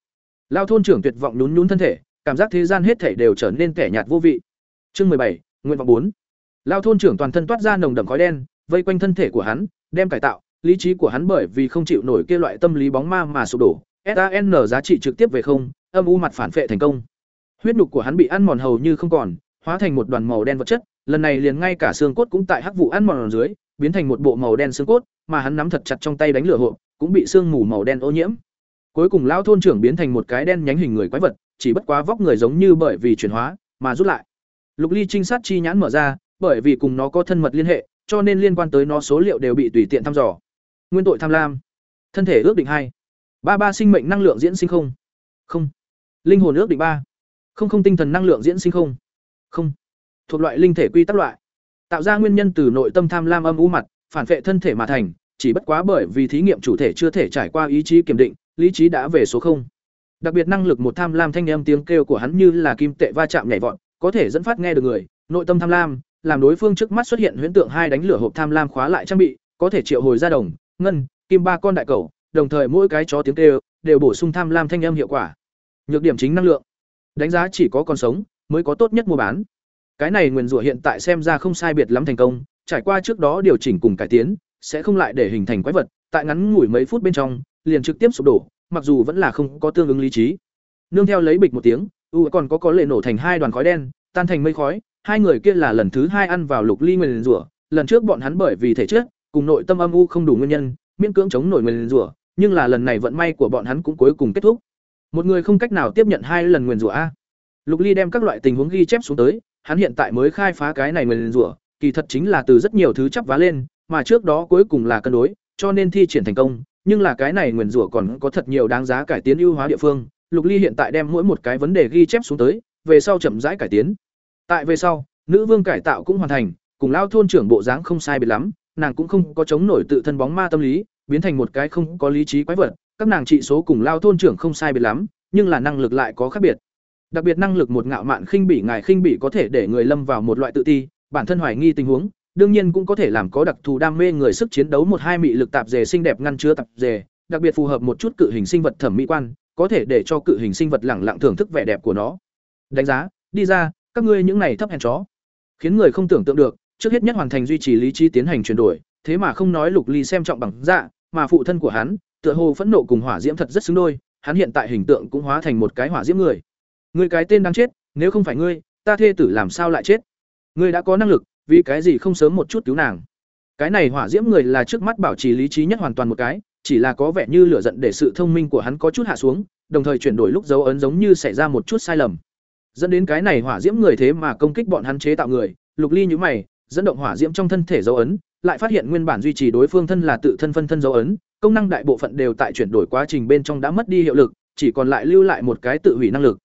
Lao thôn trưởng tuyệt vọng nhún nhún thân thể, cảm giác thế gian hết thảy đều trở nên kẻ nhạt vô vị. Chương mười bảy, nguyện vọng bốn. Lao thôn trưởng toàn thân toát ra nồng đậm khói đen, vây quanh thân thể của hắn, đem cải tạo, lý trí của hắn bởi vì không chịu nổi kia loại tâm lý bóng ma mà sụp đổ, SAN giá trị trực tiếp về không, âm u mặt phản phệ thành công. Huyết nhục của hắn bị ăn mòn hầu như không còn, hóa thành một đoàn màu đen vật chất, lần này liền ngay cả xương cốt cũng tại hắc vụ ăn mòn dưới, biến thành một bộ màu đen xương cốt, mà hắn nắm thật chặt trong tay đánh lửa hộ, cũng bị xương mù màu đen ô nhiễm. Cuối cùng lão thôn trưởng biến thành một cái đen nhánh hình người quái vật, chỉ bất quá vóc người giống như bởi vì chuyển hóa mà rút lại. Lục Ly trinh sát chi nhãn mở ra, bởi vì cùng nó có thân mật liên hệ, cho nên liên quan tới nó số liệu đều bị tùy tiện thăm dò. Nguyên tội tham lam, thân thể ước định hai, ba ba sinh mệnh năng lượng diễn sinh không, không, linh hồn ước định ba, không không tinh thần năng lượng diễn sinh không, không, thuộc loại linh thể quy tắc loại, tạo ra nguyên nhân từ nội tâm tham lam âm u mặt, phản vệ thân thể mà thành, chỉ bất quá bởi vì thí nghiệm chủ thể chưa thể trải qua ý chí kiểm định, lý trí đã về số không. Đặc biệt năng lực một tham lam thanh âm tiếng kêu của hắn như là kim tệ va chạm nhảy vọt, có thể dẫn phát nghe được người, nội tâm tham lam, làm đối phương trước mắt xuất hiện huyễn tượng hai đánh lửa hộp tham lam khóa lại trang bị, có thể triệu hồi ra đồng, ngân, kim ba con đại cầu, đồng thời mỗi cái chó tiếng kêu đều bổ sung tham lam thanh âm hiệu quả. Nhược điểm chính năng lượng. Đánh giá chỉ có còn sống mới có tốt nhất mua bán. Cái này nguyên rủa hiện tại xem ra không sai biệt lắm thành công, trải qua trước đó điều chỉnh cùng cải tiến, sẽ không lại để hình thành quái vật, tại ngắn ngủi mấy phút bên trong, liền trực tiếp sụp đổ, mặc dù vẫn là không có tương ứng lý trí. Nương theo lấy bịch một tiếng, u còn có có lệ nổ thành hai đoàn khói đen, tan thành mây khói, hai người kia là lần thứ hai ăn vào lục ly nguyên rủa, lần trước bọn hắn bởi vì thể chất cùng nội tâm âm u không đủ nguyên nhân, miễn cưỡng chống nổi nguyên rủa, nhưng là lần này vận may của bọn hắn cũng cuối cùng kết thúc. một người không cách nào tiếp nhận hai lần nguyền rủa a lục ly đem các loại tình huống ghi chép xuống tới hắn hiện tại mới khai phá cái này nguyền rủa, kỳ thật chính là từ rất nhiều thứ chắp vá lên, mà trước đó cuối cùng là cân đối, cho nên thi triển thành công, nhưng là cái này nguyền rủa còn có thật nhiều đáng giá cải tiến ưu hóa địa phương, lục ly hiện tại đem mỗi một cái vấn đề ghi chép xuống tới, về sau chậm rãi cải tiến. Tại về sau, nữ vương cải tạo cũng hoàn thành, cùng lao thôn trưởng bộ dáng không sai biệt lắm, nàng cũng không có chống nổi tự thân bóng ma tâm lý, biến thành một cái không có lý trí quái vật, các nàng trị số cùng lao thôn trưởng không sai biệt lắm, nhưng là năng lực lại có khác biệt đặc biệt năng lực một ngạo mạn khinh bỉ ngài khinh bỉ có thể để người lâm vào một loại tự ti, bản thân hoài nghi tình huống, đương nhiên cũng có thể làm có đặc thù đam mê người sức chiến đấu một hai mị lực tạp dề xinh đẹp ngăn chứa tạp dề, đặc biệt phù hợp một chút cự hình sinh vật thẩm mỹ quan, có thể để cho cự hình sinh vật lẳng lặng thưởng thức vẻ đẹp của nó. Đánh giá, đi ra, các ngươi những này thấp hèn chó. Khiến người không tưởng tượng được, trước hết nhất hoàn thành duy trì lý trí tiến hành chuyển đổi, thế mà không nói lục ly xem trọng bằng dạ mà phụ thân của hắn, tựa hồ phẫn nộ cùng hỏa diễm thật rất xứng đôi, hắn hiện tại hình tượng cũng hóa thành một cái hỏa diễm người người cái tên đang chết, nếu không phải ngươi, ta thê tử làm sao lại chết? Ngươi đã có năng lực, vì cái gì không sớm một chút cứu nàng? Cái này hỏa diễm người là trước mắt bảo trì lý trí nhất hoàn toàn một cái, chỉ là có vẻ như lửa giận để sự thông minh của hắn có chút hạ xuống, đồng thời chuyển đổi lúc dấu ấn giống như xảy ra một chút sai lầm. Dẫn đến cái này hỏa diễm người thế mà công kích bọn hắn chế tạo người, lục ly nhíu mày, dẫn động hỏa diễm trong thân thể dấu ấn, lại phát hiện nguyên bản duy trì đối phương thân là tự thân phân thân dấu ấn, công năng đại bộ phận đều tại chuyển đổi quá trình bên trong đã mất đi hiệu lực, chỉ còn lại lưu lại một cái tự hủy năng lực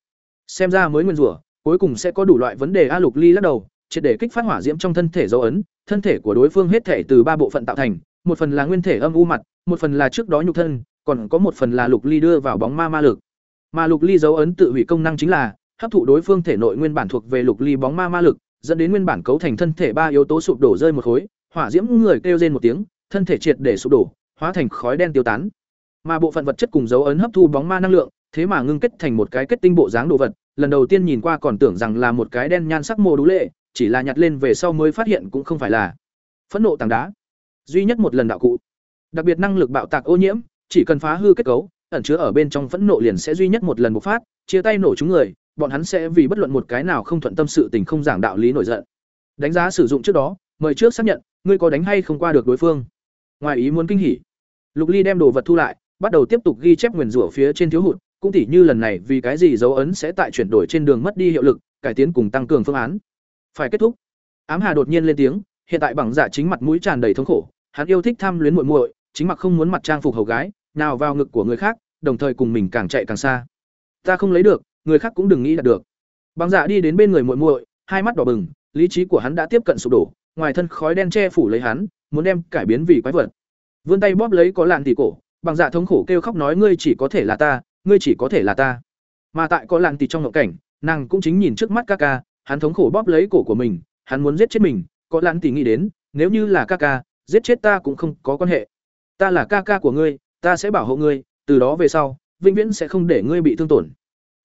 xem ra mới nguyên rủa, cuối cùng sẽ có đủ loại vấn đề a lục ly lắc đầu, triệt để kích phát hỏa diễm trong thân thể dấu ấn, thân thể của đối phương hết thể từ ba bộ phận tạo thành, một phần là nguyên thể âm u mặt, một phần là trước đó nhục thân, còn có một phần là lục ly đưa vào bóng ma ma lực. Mà lục ly dấu ấn tự hủy công năng chính là, hấp thụ đối phương thể nội nguyên bản thuộc về lục ly bóng ma ma lực, dẫn đến nguyên bản cấu thành thân thể ba yếu tố sụp đổ rơi một khối, hỏa diễm người kêu rên một tiếng, thân thể triệt để sụp đổ, hóa thành khói đen tiêu tán. Mà bộ phận vật chất cùng dấu ấn hấp thu bóng ma năng lượng thế mà ngưng kết thành một cái kết tinh bộ dáng đồ vật, lần đầu tiên nhìn qua còn tưởng rằng là một cái đen nhan sắc mô đũ lệ, chỉ là nhặt lên về sau mới phát hiện cũng không phải là phẫn nộ tảng đá. Duy nhất một lần đạo cụ, đặc biệt năng lực bạo tạc ô nhiễm, chỉ cần phá hư kết cấu, ẩn chứa ở bên trong phẫn nộ liền sẽ duy nhất một lần bộc phát, chia tay nổ chúng người, bọn hắn sẽ vì bất luận một cái nào không thuận tâm sự tình không giảng đạo lý nổi giận. Đánh giá sử dụng trước đó, mời trước xác nhận, ngươi có đánh hay không qua được đối phương. Ngoài ý muốn kinh hỉ, lục ly đem đồ vật thu lại, bắt đầu tiếp tục ghi chép nguyền rủa phía trên thiếu hụt cũng tỉ như lần này vì cái gì dấu ấn sẽ tại chuyển đổi trên đường mất đi hiệu lực, cải tiến cùng tăng cường phương án. Phải kết thúc. Ám hà đột nhiên lên tiếng, hiện tại bằng giả chính mặt mũi tràn đầy thống khổ, hắn yêu thích tham luyến muội muội, chính mặc không muốn mặt trang phục hầu gái, nào vào ngực của người khác, đồng thời cùng mình càng chạy càng xa. Ta không lấy được, người khác cũng đừng nghĩ đạt được. Bằng giả đi đến bên người muội muội, hai mắt đỏ bừng, lý trí của hắn đã tiếp cận sụp đổ, ngoài thân khói đen che phủ lấy hắn, muốn đem cải biến vì quái vật. Vươn tay bóp lấy có làn tỷ cổ, bằng giả thống khổ kêu khóc nói ngươi chỉ có thể là ta ngươi chỉ có thể là ta. Mà tại có làn tỷ trong ngộ cảnh, nàng cũng chính nhìn trước mắt ca ca, hắn thống khổ bóp lấy cổ của mình, hắn muốn giết chết mình, có làn tỷ nghĩ đến, nếu như là ca ca, giết chết ta cũng không có quan hệ. Ta là ca ca của ngươi, ta sẽ bảo hộ ngươi, từ đó về sau, vĩnh viễn sẽ không để ngươi bị thương tổn.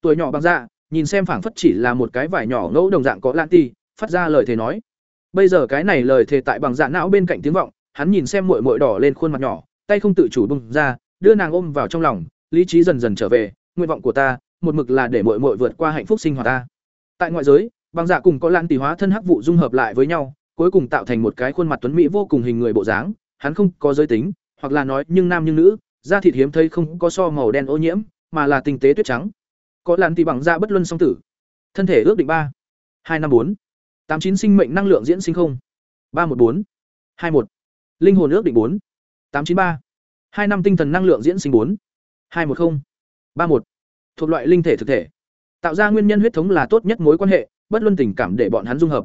Tuổi nhỏ bằng dạ nhìn xem phảng phất chỉ là một cái vải nhỏ ngẫu đồng dạng có lan ti phát ra lời thề nói. Bây giờ cái này lời thề tại bằng dạ não bên cạnh tiếng vọng, hắn nhìn xem muội muội đỏ lên khuôn mặt nhỏ, tay không tự chủ bung ra, đưa nàng ôm vào trong lòng lý trí dần dần trở về, nguyện vọng của ta, một mực là để muội muội vượt qua hạnh phúc sinh hoạt ta. Tại ngoại giới, băng dạ cùng có lan tỷ hóa thân hắc vụ dung hợp lại với nhau, cuối cùng tạo thành một cái khuôn mặt tuấn mỹ vô cùng hình người bộ dáng, hắn không có giới tính, hoặc là nói nhưng nam nhưng nữ, da thịt hiếm thấy không có so màu đen ô nhiễm, mà là tinh tế tuyết trắng. Có lan tỷ bằng da bất luân song tử. Thân thể ước định ba, hai năm bốn, tám chín sinh mệnh năng lượng diễn sinh không, ba một bốn, hai một, linh hồn ước định bốn, tám chín ba, hai năm tinh thần năng lượng diễn sinh bốn hai một không ba một thuộc loại linh thể thực thể tạo ra nguyên nhân huyết thống là tốt nhất mối quan hệ bất luân tình cảm để bọn hắn dung hợp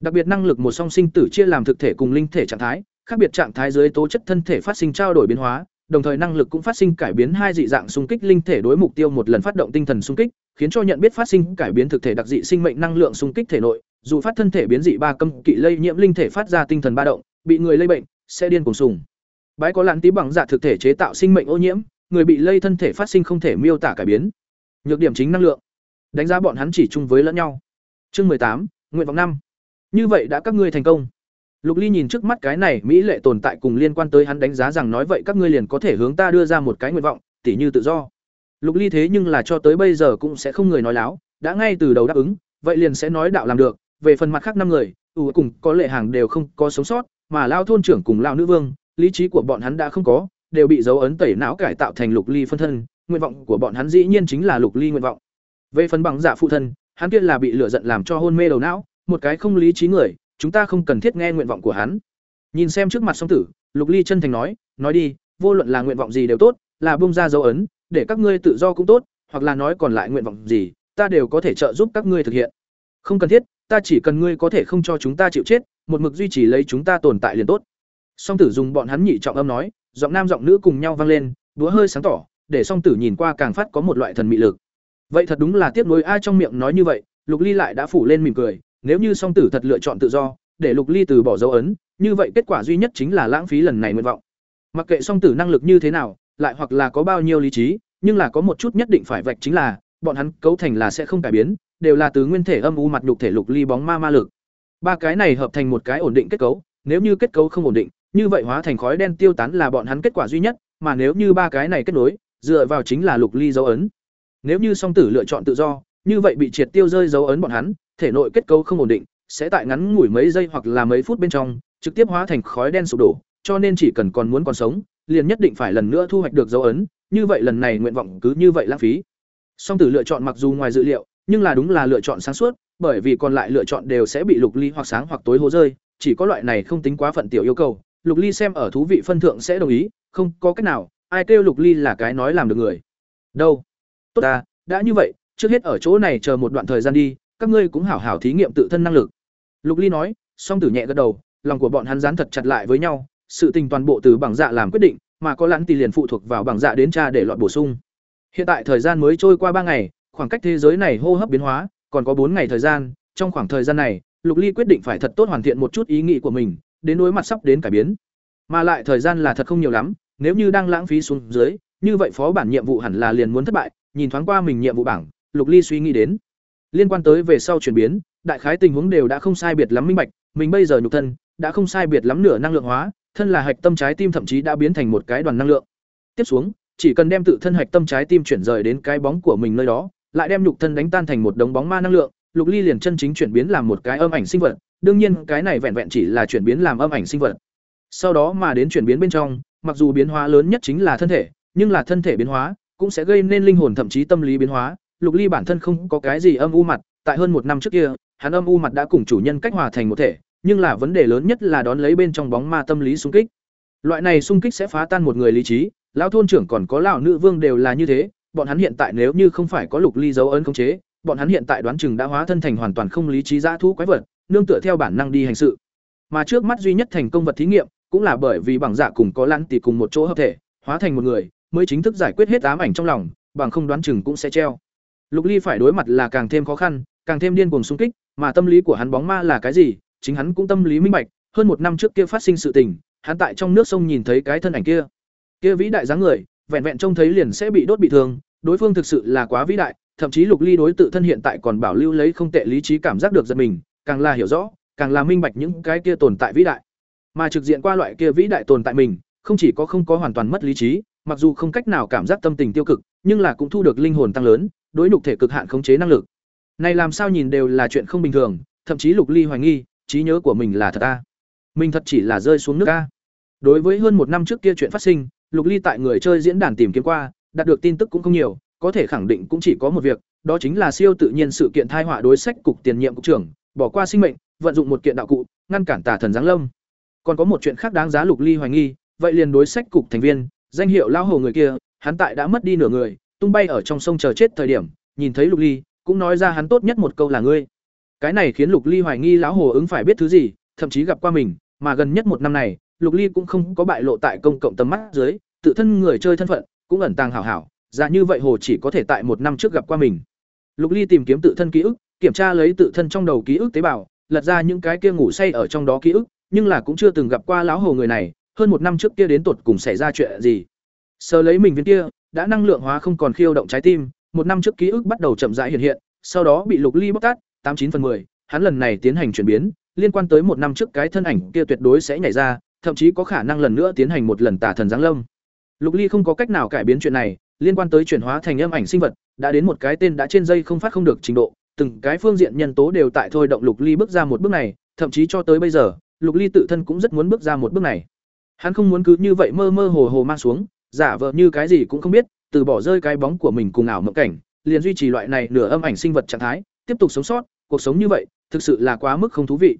đặc biệt năng lực một song sinh tử chia làm thực thể cùng linh thể trạng thái khác biệt trạng thái dưới tố chất thân thể phát sinh trao đổi biến hóa đồng thời năng lực cũng phát sinh cải biến hai dị dạng xung kích linh thể đối mục tiêu một lần phát động tinh thần xung kích, khiến cho nhận biết phát sinh cải biến thực thể đặc dị sinh mệnh năng lượng xung kích thể nội, dù phát thân thể biến dị ba câm kỵ lây nhiễm linh thể phát ra tinh thần ba động, bị người lây bệnh, sẽ điên cuồng sùng. Bái có lạn tí bằng giả thực thể chế tạo sinh mệnh ô nhiễm, người bị lây thân thể phát sinh không thể miêu tả cải biến. Nhược điểm chính năng lượng. Đánh giá bọn hắn chỉ chung với lẫn nhau. Chương tám nguyện vọng năm Như vậy đã các ngươi thành công. Lục Ly nhìn trước mắt cái này mỹ lệ tồn tại cùng liên quan tới hắn đánh giá rằng nói vậy các ngươi liền có thể hướng ta đưa ra một cái nguyện vọng, tỉ như tự do. Lục Ly thế nhưng là cho tới bây giờ cũng sẽ không người nói láo, đã ngay từ đầu đáp ứng, vậy liền sẽ nói đạo làm được, về phần mặt khác năm người, ủ cùng có lệ hàng đều không có sống sót, mà lao thôn trưởng cùng lao nữ vương, lý trí của bọn hắn đã không có, đều bị dấu ấn tẩy não cải tạo thành Lục Ly phân thân, nguyện vọng của bọn hắn dĩ nhiên chính là lục ly nguyện vọng. Về phần bằng giả phụ thân hắn kia là bị lửa giận làm cho hôn mê đầu não một cái không lý trí người chúng ta không cần thiết nghe nguyện vọng của hắn. Nhìn xem trước mặt song tử lục ly chân thành nói nói đi vô luận là nguyện vọng gì đều tốt là bung ra dấu ấn để các ngươi tự do cũng tốt hoặc là nói còn lại nguyện vọng gì ta đều có thể trợ giúp các ngươi thực hiện. Không cần thiết ta chỉ cần ngươi có thể không cho chúng ta chịu chết một mực duy trì lấy chúng ta tồn tại liền tốt. Song tử dùng bọn hắn nhị trọng âm nói giọng nam giọng nữ cùng nhau vang lên, búa hơi sáng tỏ, để song tử nhìn qua càng phát có một loại thần mị lực. Vậy thật đúng là tiếc nuối ai trong miệng nói như vậy, lục ly lại đã phủ lên mỉm cười, nếu như song tử thật lựa chọn tự do, để lục ly từ bỏ dấu ấn, như vậy kết quả duy nhất chính là lãng phí lần này nguyện vọng. Mặc kệ song tử năng lực như thế nào, lại hoặc là có bao nhiêu lý trí, nhưng là có một chút nhất định phải vạch chính là, bọn hắn cấu thành là sẽ không cải biến, đều là từ nguyên thể âm u mặt nhục thể lục ly bóng ma ma lực. Ba cái này hợp thành một cái ổn định kết cấu, nếu như kết cấu không ổn định như vậy hóa thành khói đen tiêu tán là bọn hắn kết quả duy nhất, mà nếu như ba cái này kết nối, dựa vào chính là lục ly dấu ấn. Nếu như song tử lựa chọn tự do, như vậy bị triệt tiêu rơi dấu ấn bọn hắn, thể nội kết cấu không ổn định, sẽ tại ngắn ngủi mấy giây hoặc là mấy phút bên trong, trực tiếp hóa thành khói đen sụp đổ, cho nên chỉ cần còn muốn còn sống, liền nhất định phải lần nữa thu hoạch được dấu ấn, như vậy lần này nguyện vọng cứ như vậy lãng phí. Song tử lựa chọn mặc dù ngoài dự liệu, nhưng là đúng là lựa chọn sáng suốt, bởi vì còn lại lựa chọn đều sẽ bị lục ly hoặc sáng hoặc tối hố rơi, chỉ có loại này không tính quá phận tiểu yêu cầu lục ly xem ở thú vị phân thượng sẽ đồng ý, không có cách nào, ai kêu lục ly là cái nói làm được người. Đâu? Tốt ta, đã như vậy, trước hết ở chỗ này chờ một đoạn thời gian đi, các ngươi cũng hảo hảo thí nghiệm tự thân năng lực. Lục ly nói, song tử nhẹ gật đầu, lòng của bọn hắn dán thật chặt lại với nhau, sự tình toàn bộ từ bảng dạ làm quyết định, mà có lãn tỷ liền phụ thuộc vào bảng dạ đến cha để loại bổ sung. Hiện tại thời gian mới trôi qua ba ngày, khoảng cách thế giới này hô hấp biến hóa, còn có bốn ngày thời gian, trong khoảng thời gian này, lục ly quyết định phải thật tốt hoàn thiện một chút ý nghĩ của mình đến đối mặt sắp đến cải biến. Mà lại thời gian là thật không nhiều lắm, nếu như đang lãng phí xuống dưới, như vậy phó bản nhiệm vụ hẳn là liền muốn thất bại, nhìn thoáng qua mình nhiệm vụ bảng, lục ly suy nghĩ đến. Liên quan tới về sau chuyển biến, đại khái tình huống đều đã không sai biệt lắm minh bạch, mình bây giờ nhục thân, đã không sai biệt lắm nửa năng lượng hóa, thân là hạch tâm trái tim thậm chí đã biến thành một cái đoàn năng lượng. Tiếp xuống, chỉ cần đem tự thân hạch tâm trái tim chuyển rời đến cái bóng của mình nơi đó, lại đem nhục thân đánh tan thành một đống bóng ma năng lượng, lục ly liền chân chính chuyển biến làm một cái âm ảnh sinh vật đương nhiên, cái này vẹn vẹn chỉ là chuyển biến làm âm ảnh sinh vật. Sau đó mà đến chuyển biến bên trong, mặc dù biến hóa lớn nhất chính là thân thể, nhưng là thân thể biến hóa cũng sẽ gây nên linh hồn thậm chí tâm lý biến hóa. Lục ly bản thân không có cái gì âm u mặt, tại hơn một năm trước kia, hắn âm u mặt đã cùng chủ nhân cách hòa thành một thể, nhưng là vấn đề lớn nhất là đón lấy bên trong bóng ma tâm lý xung kích. Loại này xung kích sẽ phá tan một người lý trí, lão thôn trưởng còn có lão nữ vương đều là như thế, bọn hắn hiện tại nếu như không phải có lục ly dấu ấn khống chế, bọn hắn hiện tại đoán chừng đã hóa thân thành hoàn toàn không lý trí dã thú quái vật nương tựa theo bản năng đi hành sự. Mà trước mắt duy nhất thành công vật thí nghiệm cũng là bởi vì bằng giả cùng có lãng tỷ cùng một chỗ hợp thể, hóa thành một người, mới chính thức giải quyết hết ám ảnh trong lòng, bằng không đoán chừng cũng sẽ treo. Lục ly phải đối mặt là càng thêm khó khăn, càng thêm điên cuồng xung kích, mà tâm lý của hắn bóng ma là cái gì, chính hắn cũng tâm lý minh bạch, hơn một năm trước kia phát sinh sự tình, hắn tại trong nước sông nhìn thấy cái thân ảnh kia. Kia vĩ đại dáng người, vẹn vẹn trông thấy liền sẽ bị đốt bị thương, đối phương thực sự là quá vĩ đại, thậm chí lục ly đối tự thân hiện tại còn bảo lưu lấy không tệ lý trí cảm giác được giật mình càng là hiểu rõ, càng là minh bạch những cái kia tồn tại vĩ đại. Mà trực diện qua loại kia vĩ đại tồn tại mình, không chỉ có không có hoàn toàn mất lý trí, mặc dù không cách nào cảm giác tâm tình tiêu cực, nhưng là cũng thu được linh hồn tăng lớn, đối nhục thể cực hạn khống chế năng lực. Này làm sao nhìn đều là chuyện không bình thường, thậm chí lục ly hoài nghi, trí nhớ của mình là thật a? Mình thật chỉ là rơi xuống nước a? Đối với hơn một năm trước kia chuyện phát sinh, lục ly tại người chơi diễn đàn tìm kiếm qua, đạt được tin tức cũng không nhiều, có thể khẳng định cũng chỉ có một việc, đó chính là siêu tự nhiên sự kiện thai họa đối sách cục tiền nhiệm cục trưởng bỏ qua sinh mệnh, vận dụng một kiện đạo cụ, ngăn cản tà thần giáng lâm. Còn có một chuyện khác đáng giá lục ly hoài nghi, vậy liền đối sách cục thành viên, danh hiệu lao hồ người kia, hắn tại đã mất đi nửa người, tung bay ở trong sông chờ chết thời điểm, nhìn thấy lục ly, cũng nói ra hắn tốt nhất một câu là ngươi. Cái này khiến lục ly hoài nghi lão hồ ứng phải biết thứ gì, thậm chí gặp qua mình, mà gần nhất một năm này, lục ly cũng không có bại lộ tại công cộng tầm mắt dưới, tự thân người chơi thân phận, cũng ẩn tàng hảo hảo, ra như vậy hồ chỉ có thể tại một năm trước gặp qua mình. Lục ly tìm kiếm tự thân ký ức kiểm tra lấy tự thân trong đầu ký ức tế bào lật ra những cái kia ngủ say ở trong đó ký ức nhưng là cũng chưa từng gặp qua lão hồ người này hơn một năm trước kia đến tột cùng xảy ra chuyện gì. Sờ lấy mình viên kia đã năng lượng hóa không còn khiêu động trái tim một năm trước ký ức bắt đầu chậm rãi hiện hiện sau đó bị lục ly bóc tát tám chín phần 10, hắn lần này tiến hành chuyển biến liên quan tới một năm trước cái thân ảnh kia tuyệt đối sẽ nhảy ra thậm chí có khả năng lần nữa tiến hành một lần tả thần giáng lâm. Lục ly không có cách nào cải biến chuyện này liên quan tới chuyển hóa thành âm ảnh sinh vật đã đến một cái tên đã trên dây không phát không được trình độ từng cái phương diện nhân tố đều tại thôi động lục ly bước ra một bước này thậm chí cho tới bây giờ lục ly tự thân cũng rất muốn bước ra một bước này hắn không muốn cứ như vậy mơ mơ hồ hồ mang xuống giả vờ như cái gì cũng không biết từ bỏ rơi cái bóng của mình cùng ảo mộng cảnh, liền duy trì loại này nửa âm ảnh sinh vật trạng thái, tiếp tục sống sót, cuộc sống như vậy, thực sự là quá mức không thú vị.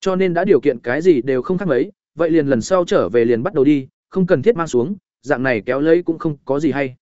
Cho nên đã điều kiện cái gì đều không khác mấy, vậy liền lần sau trở về liền bắt đầu đi, không cần thiết mang xuống, dạng này kéo lấy cũng không có gì hay.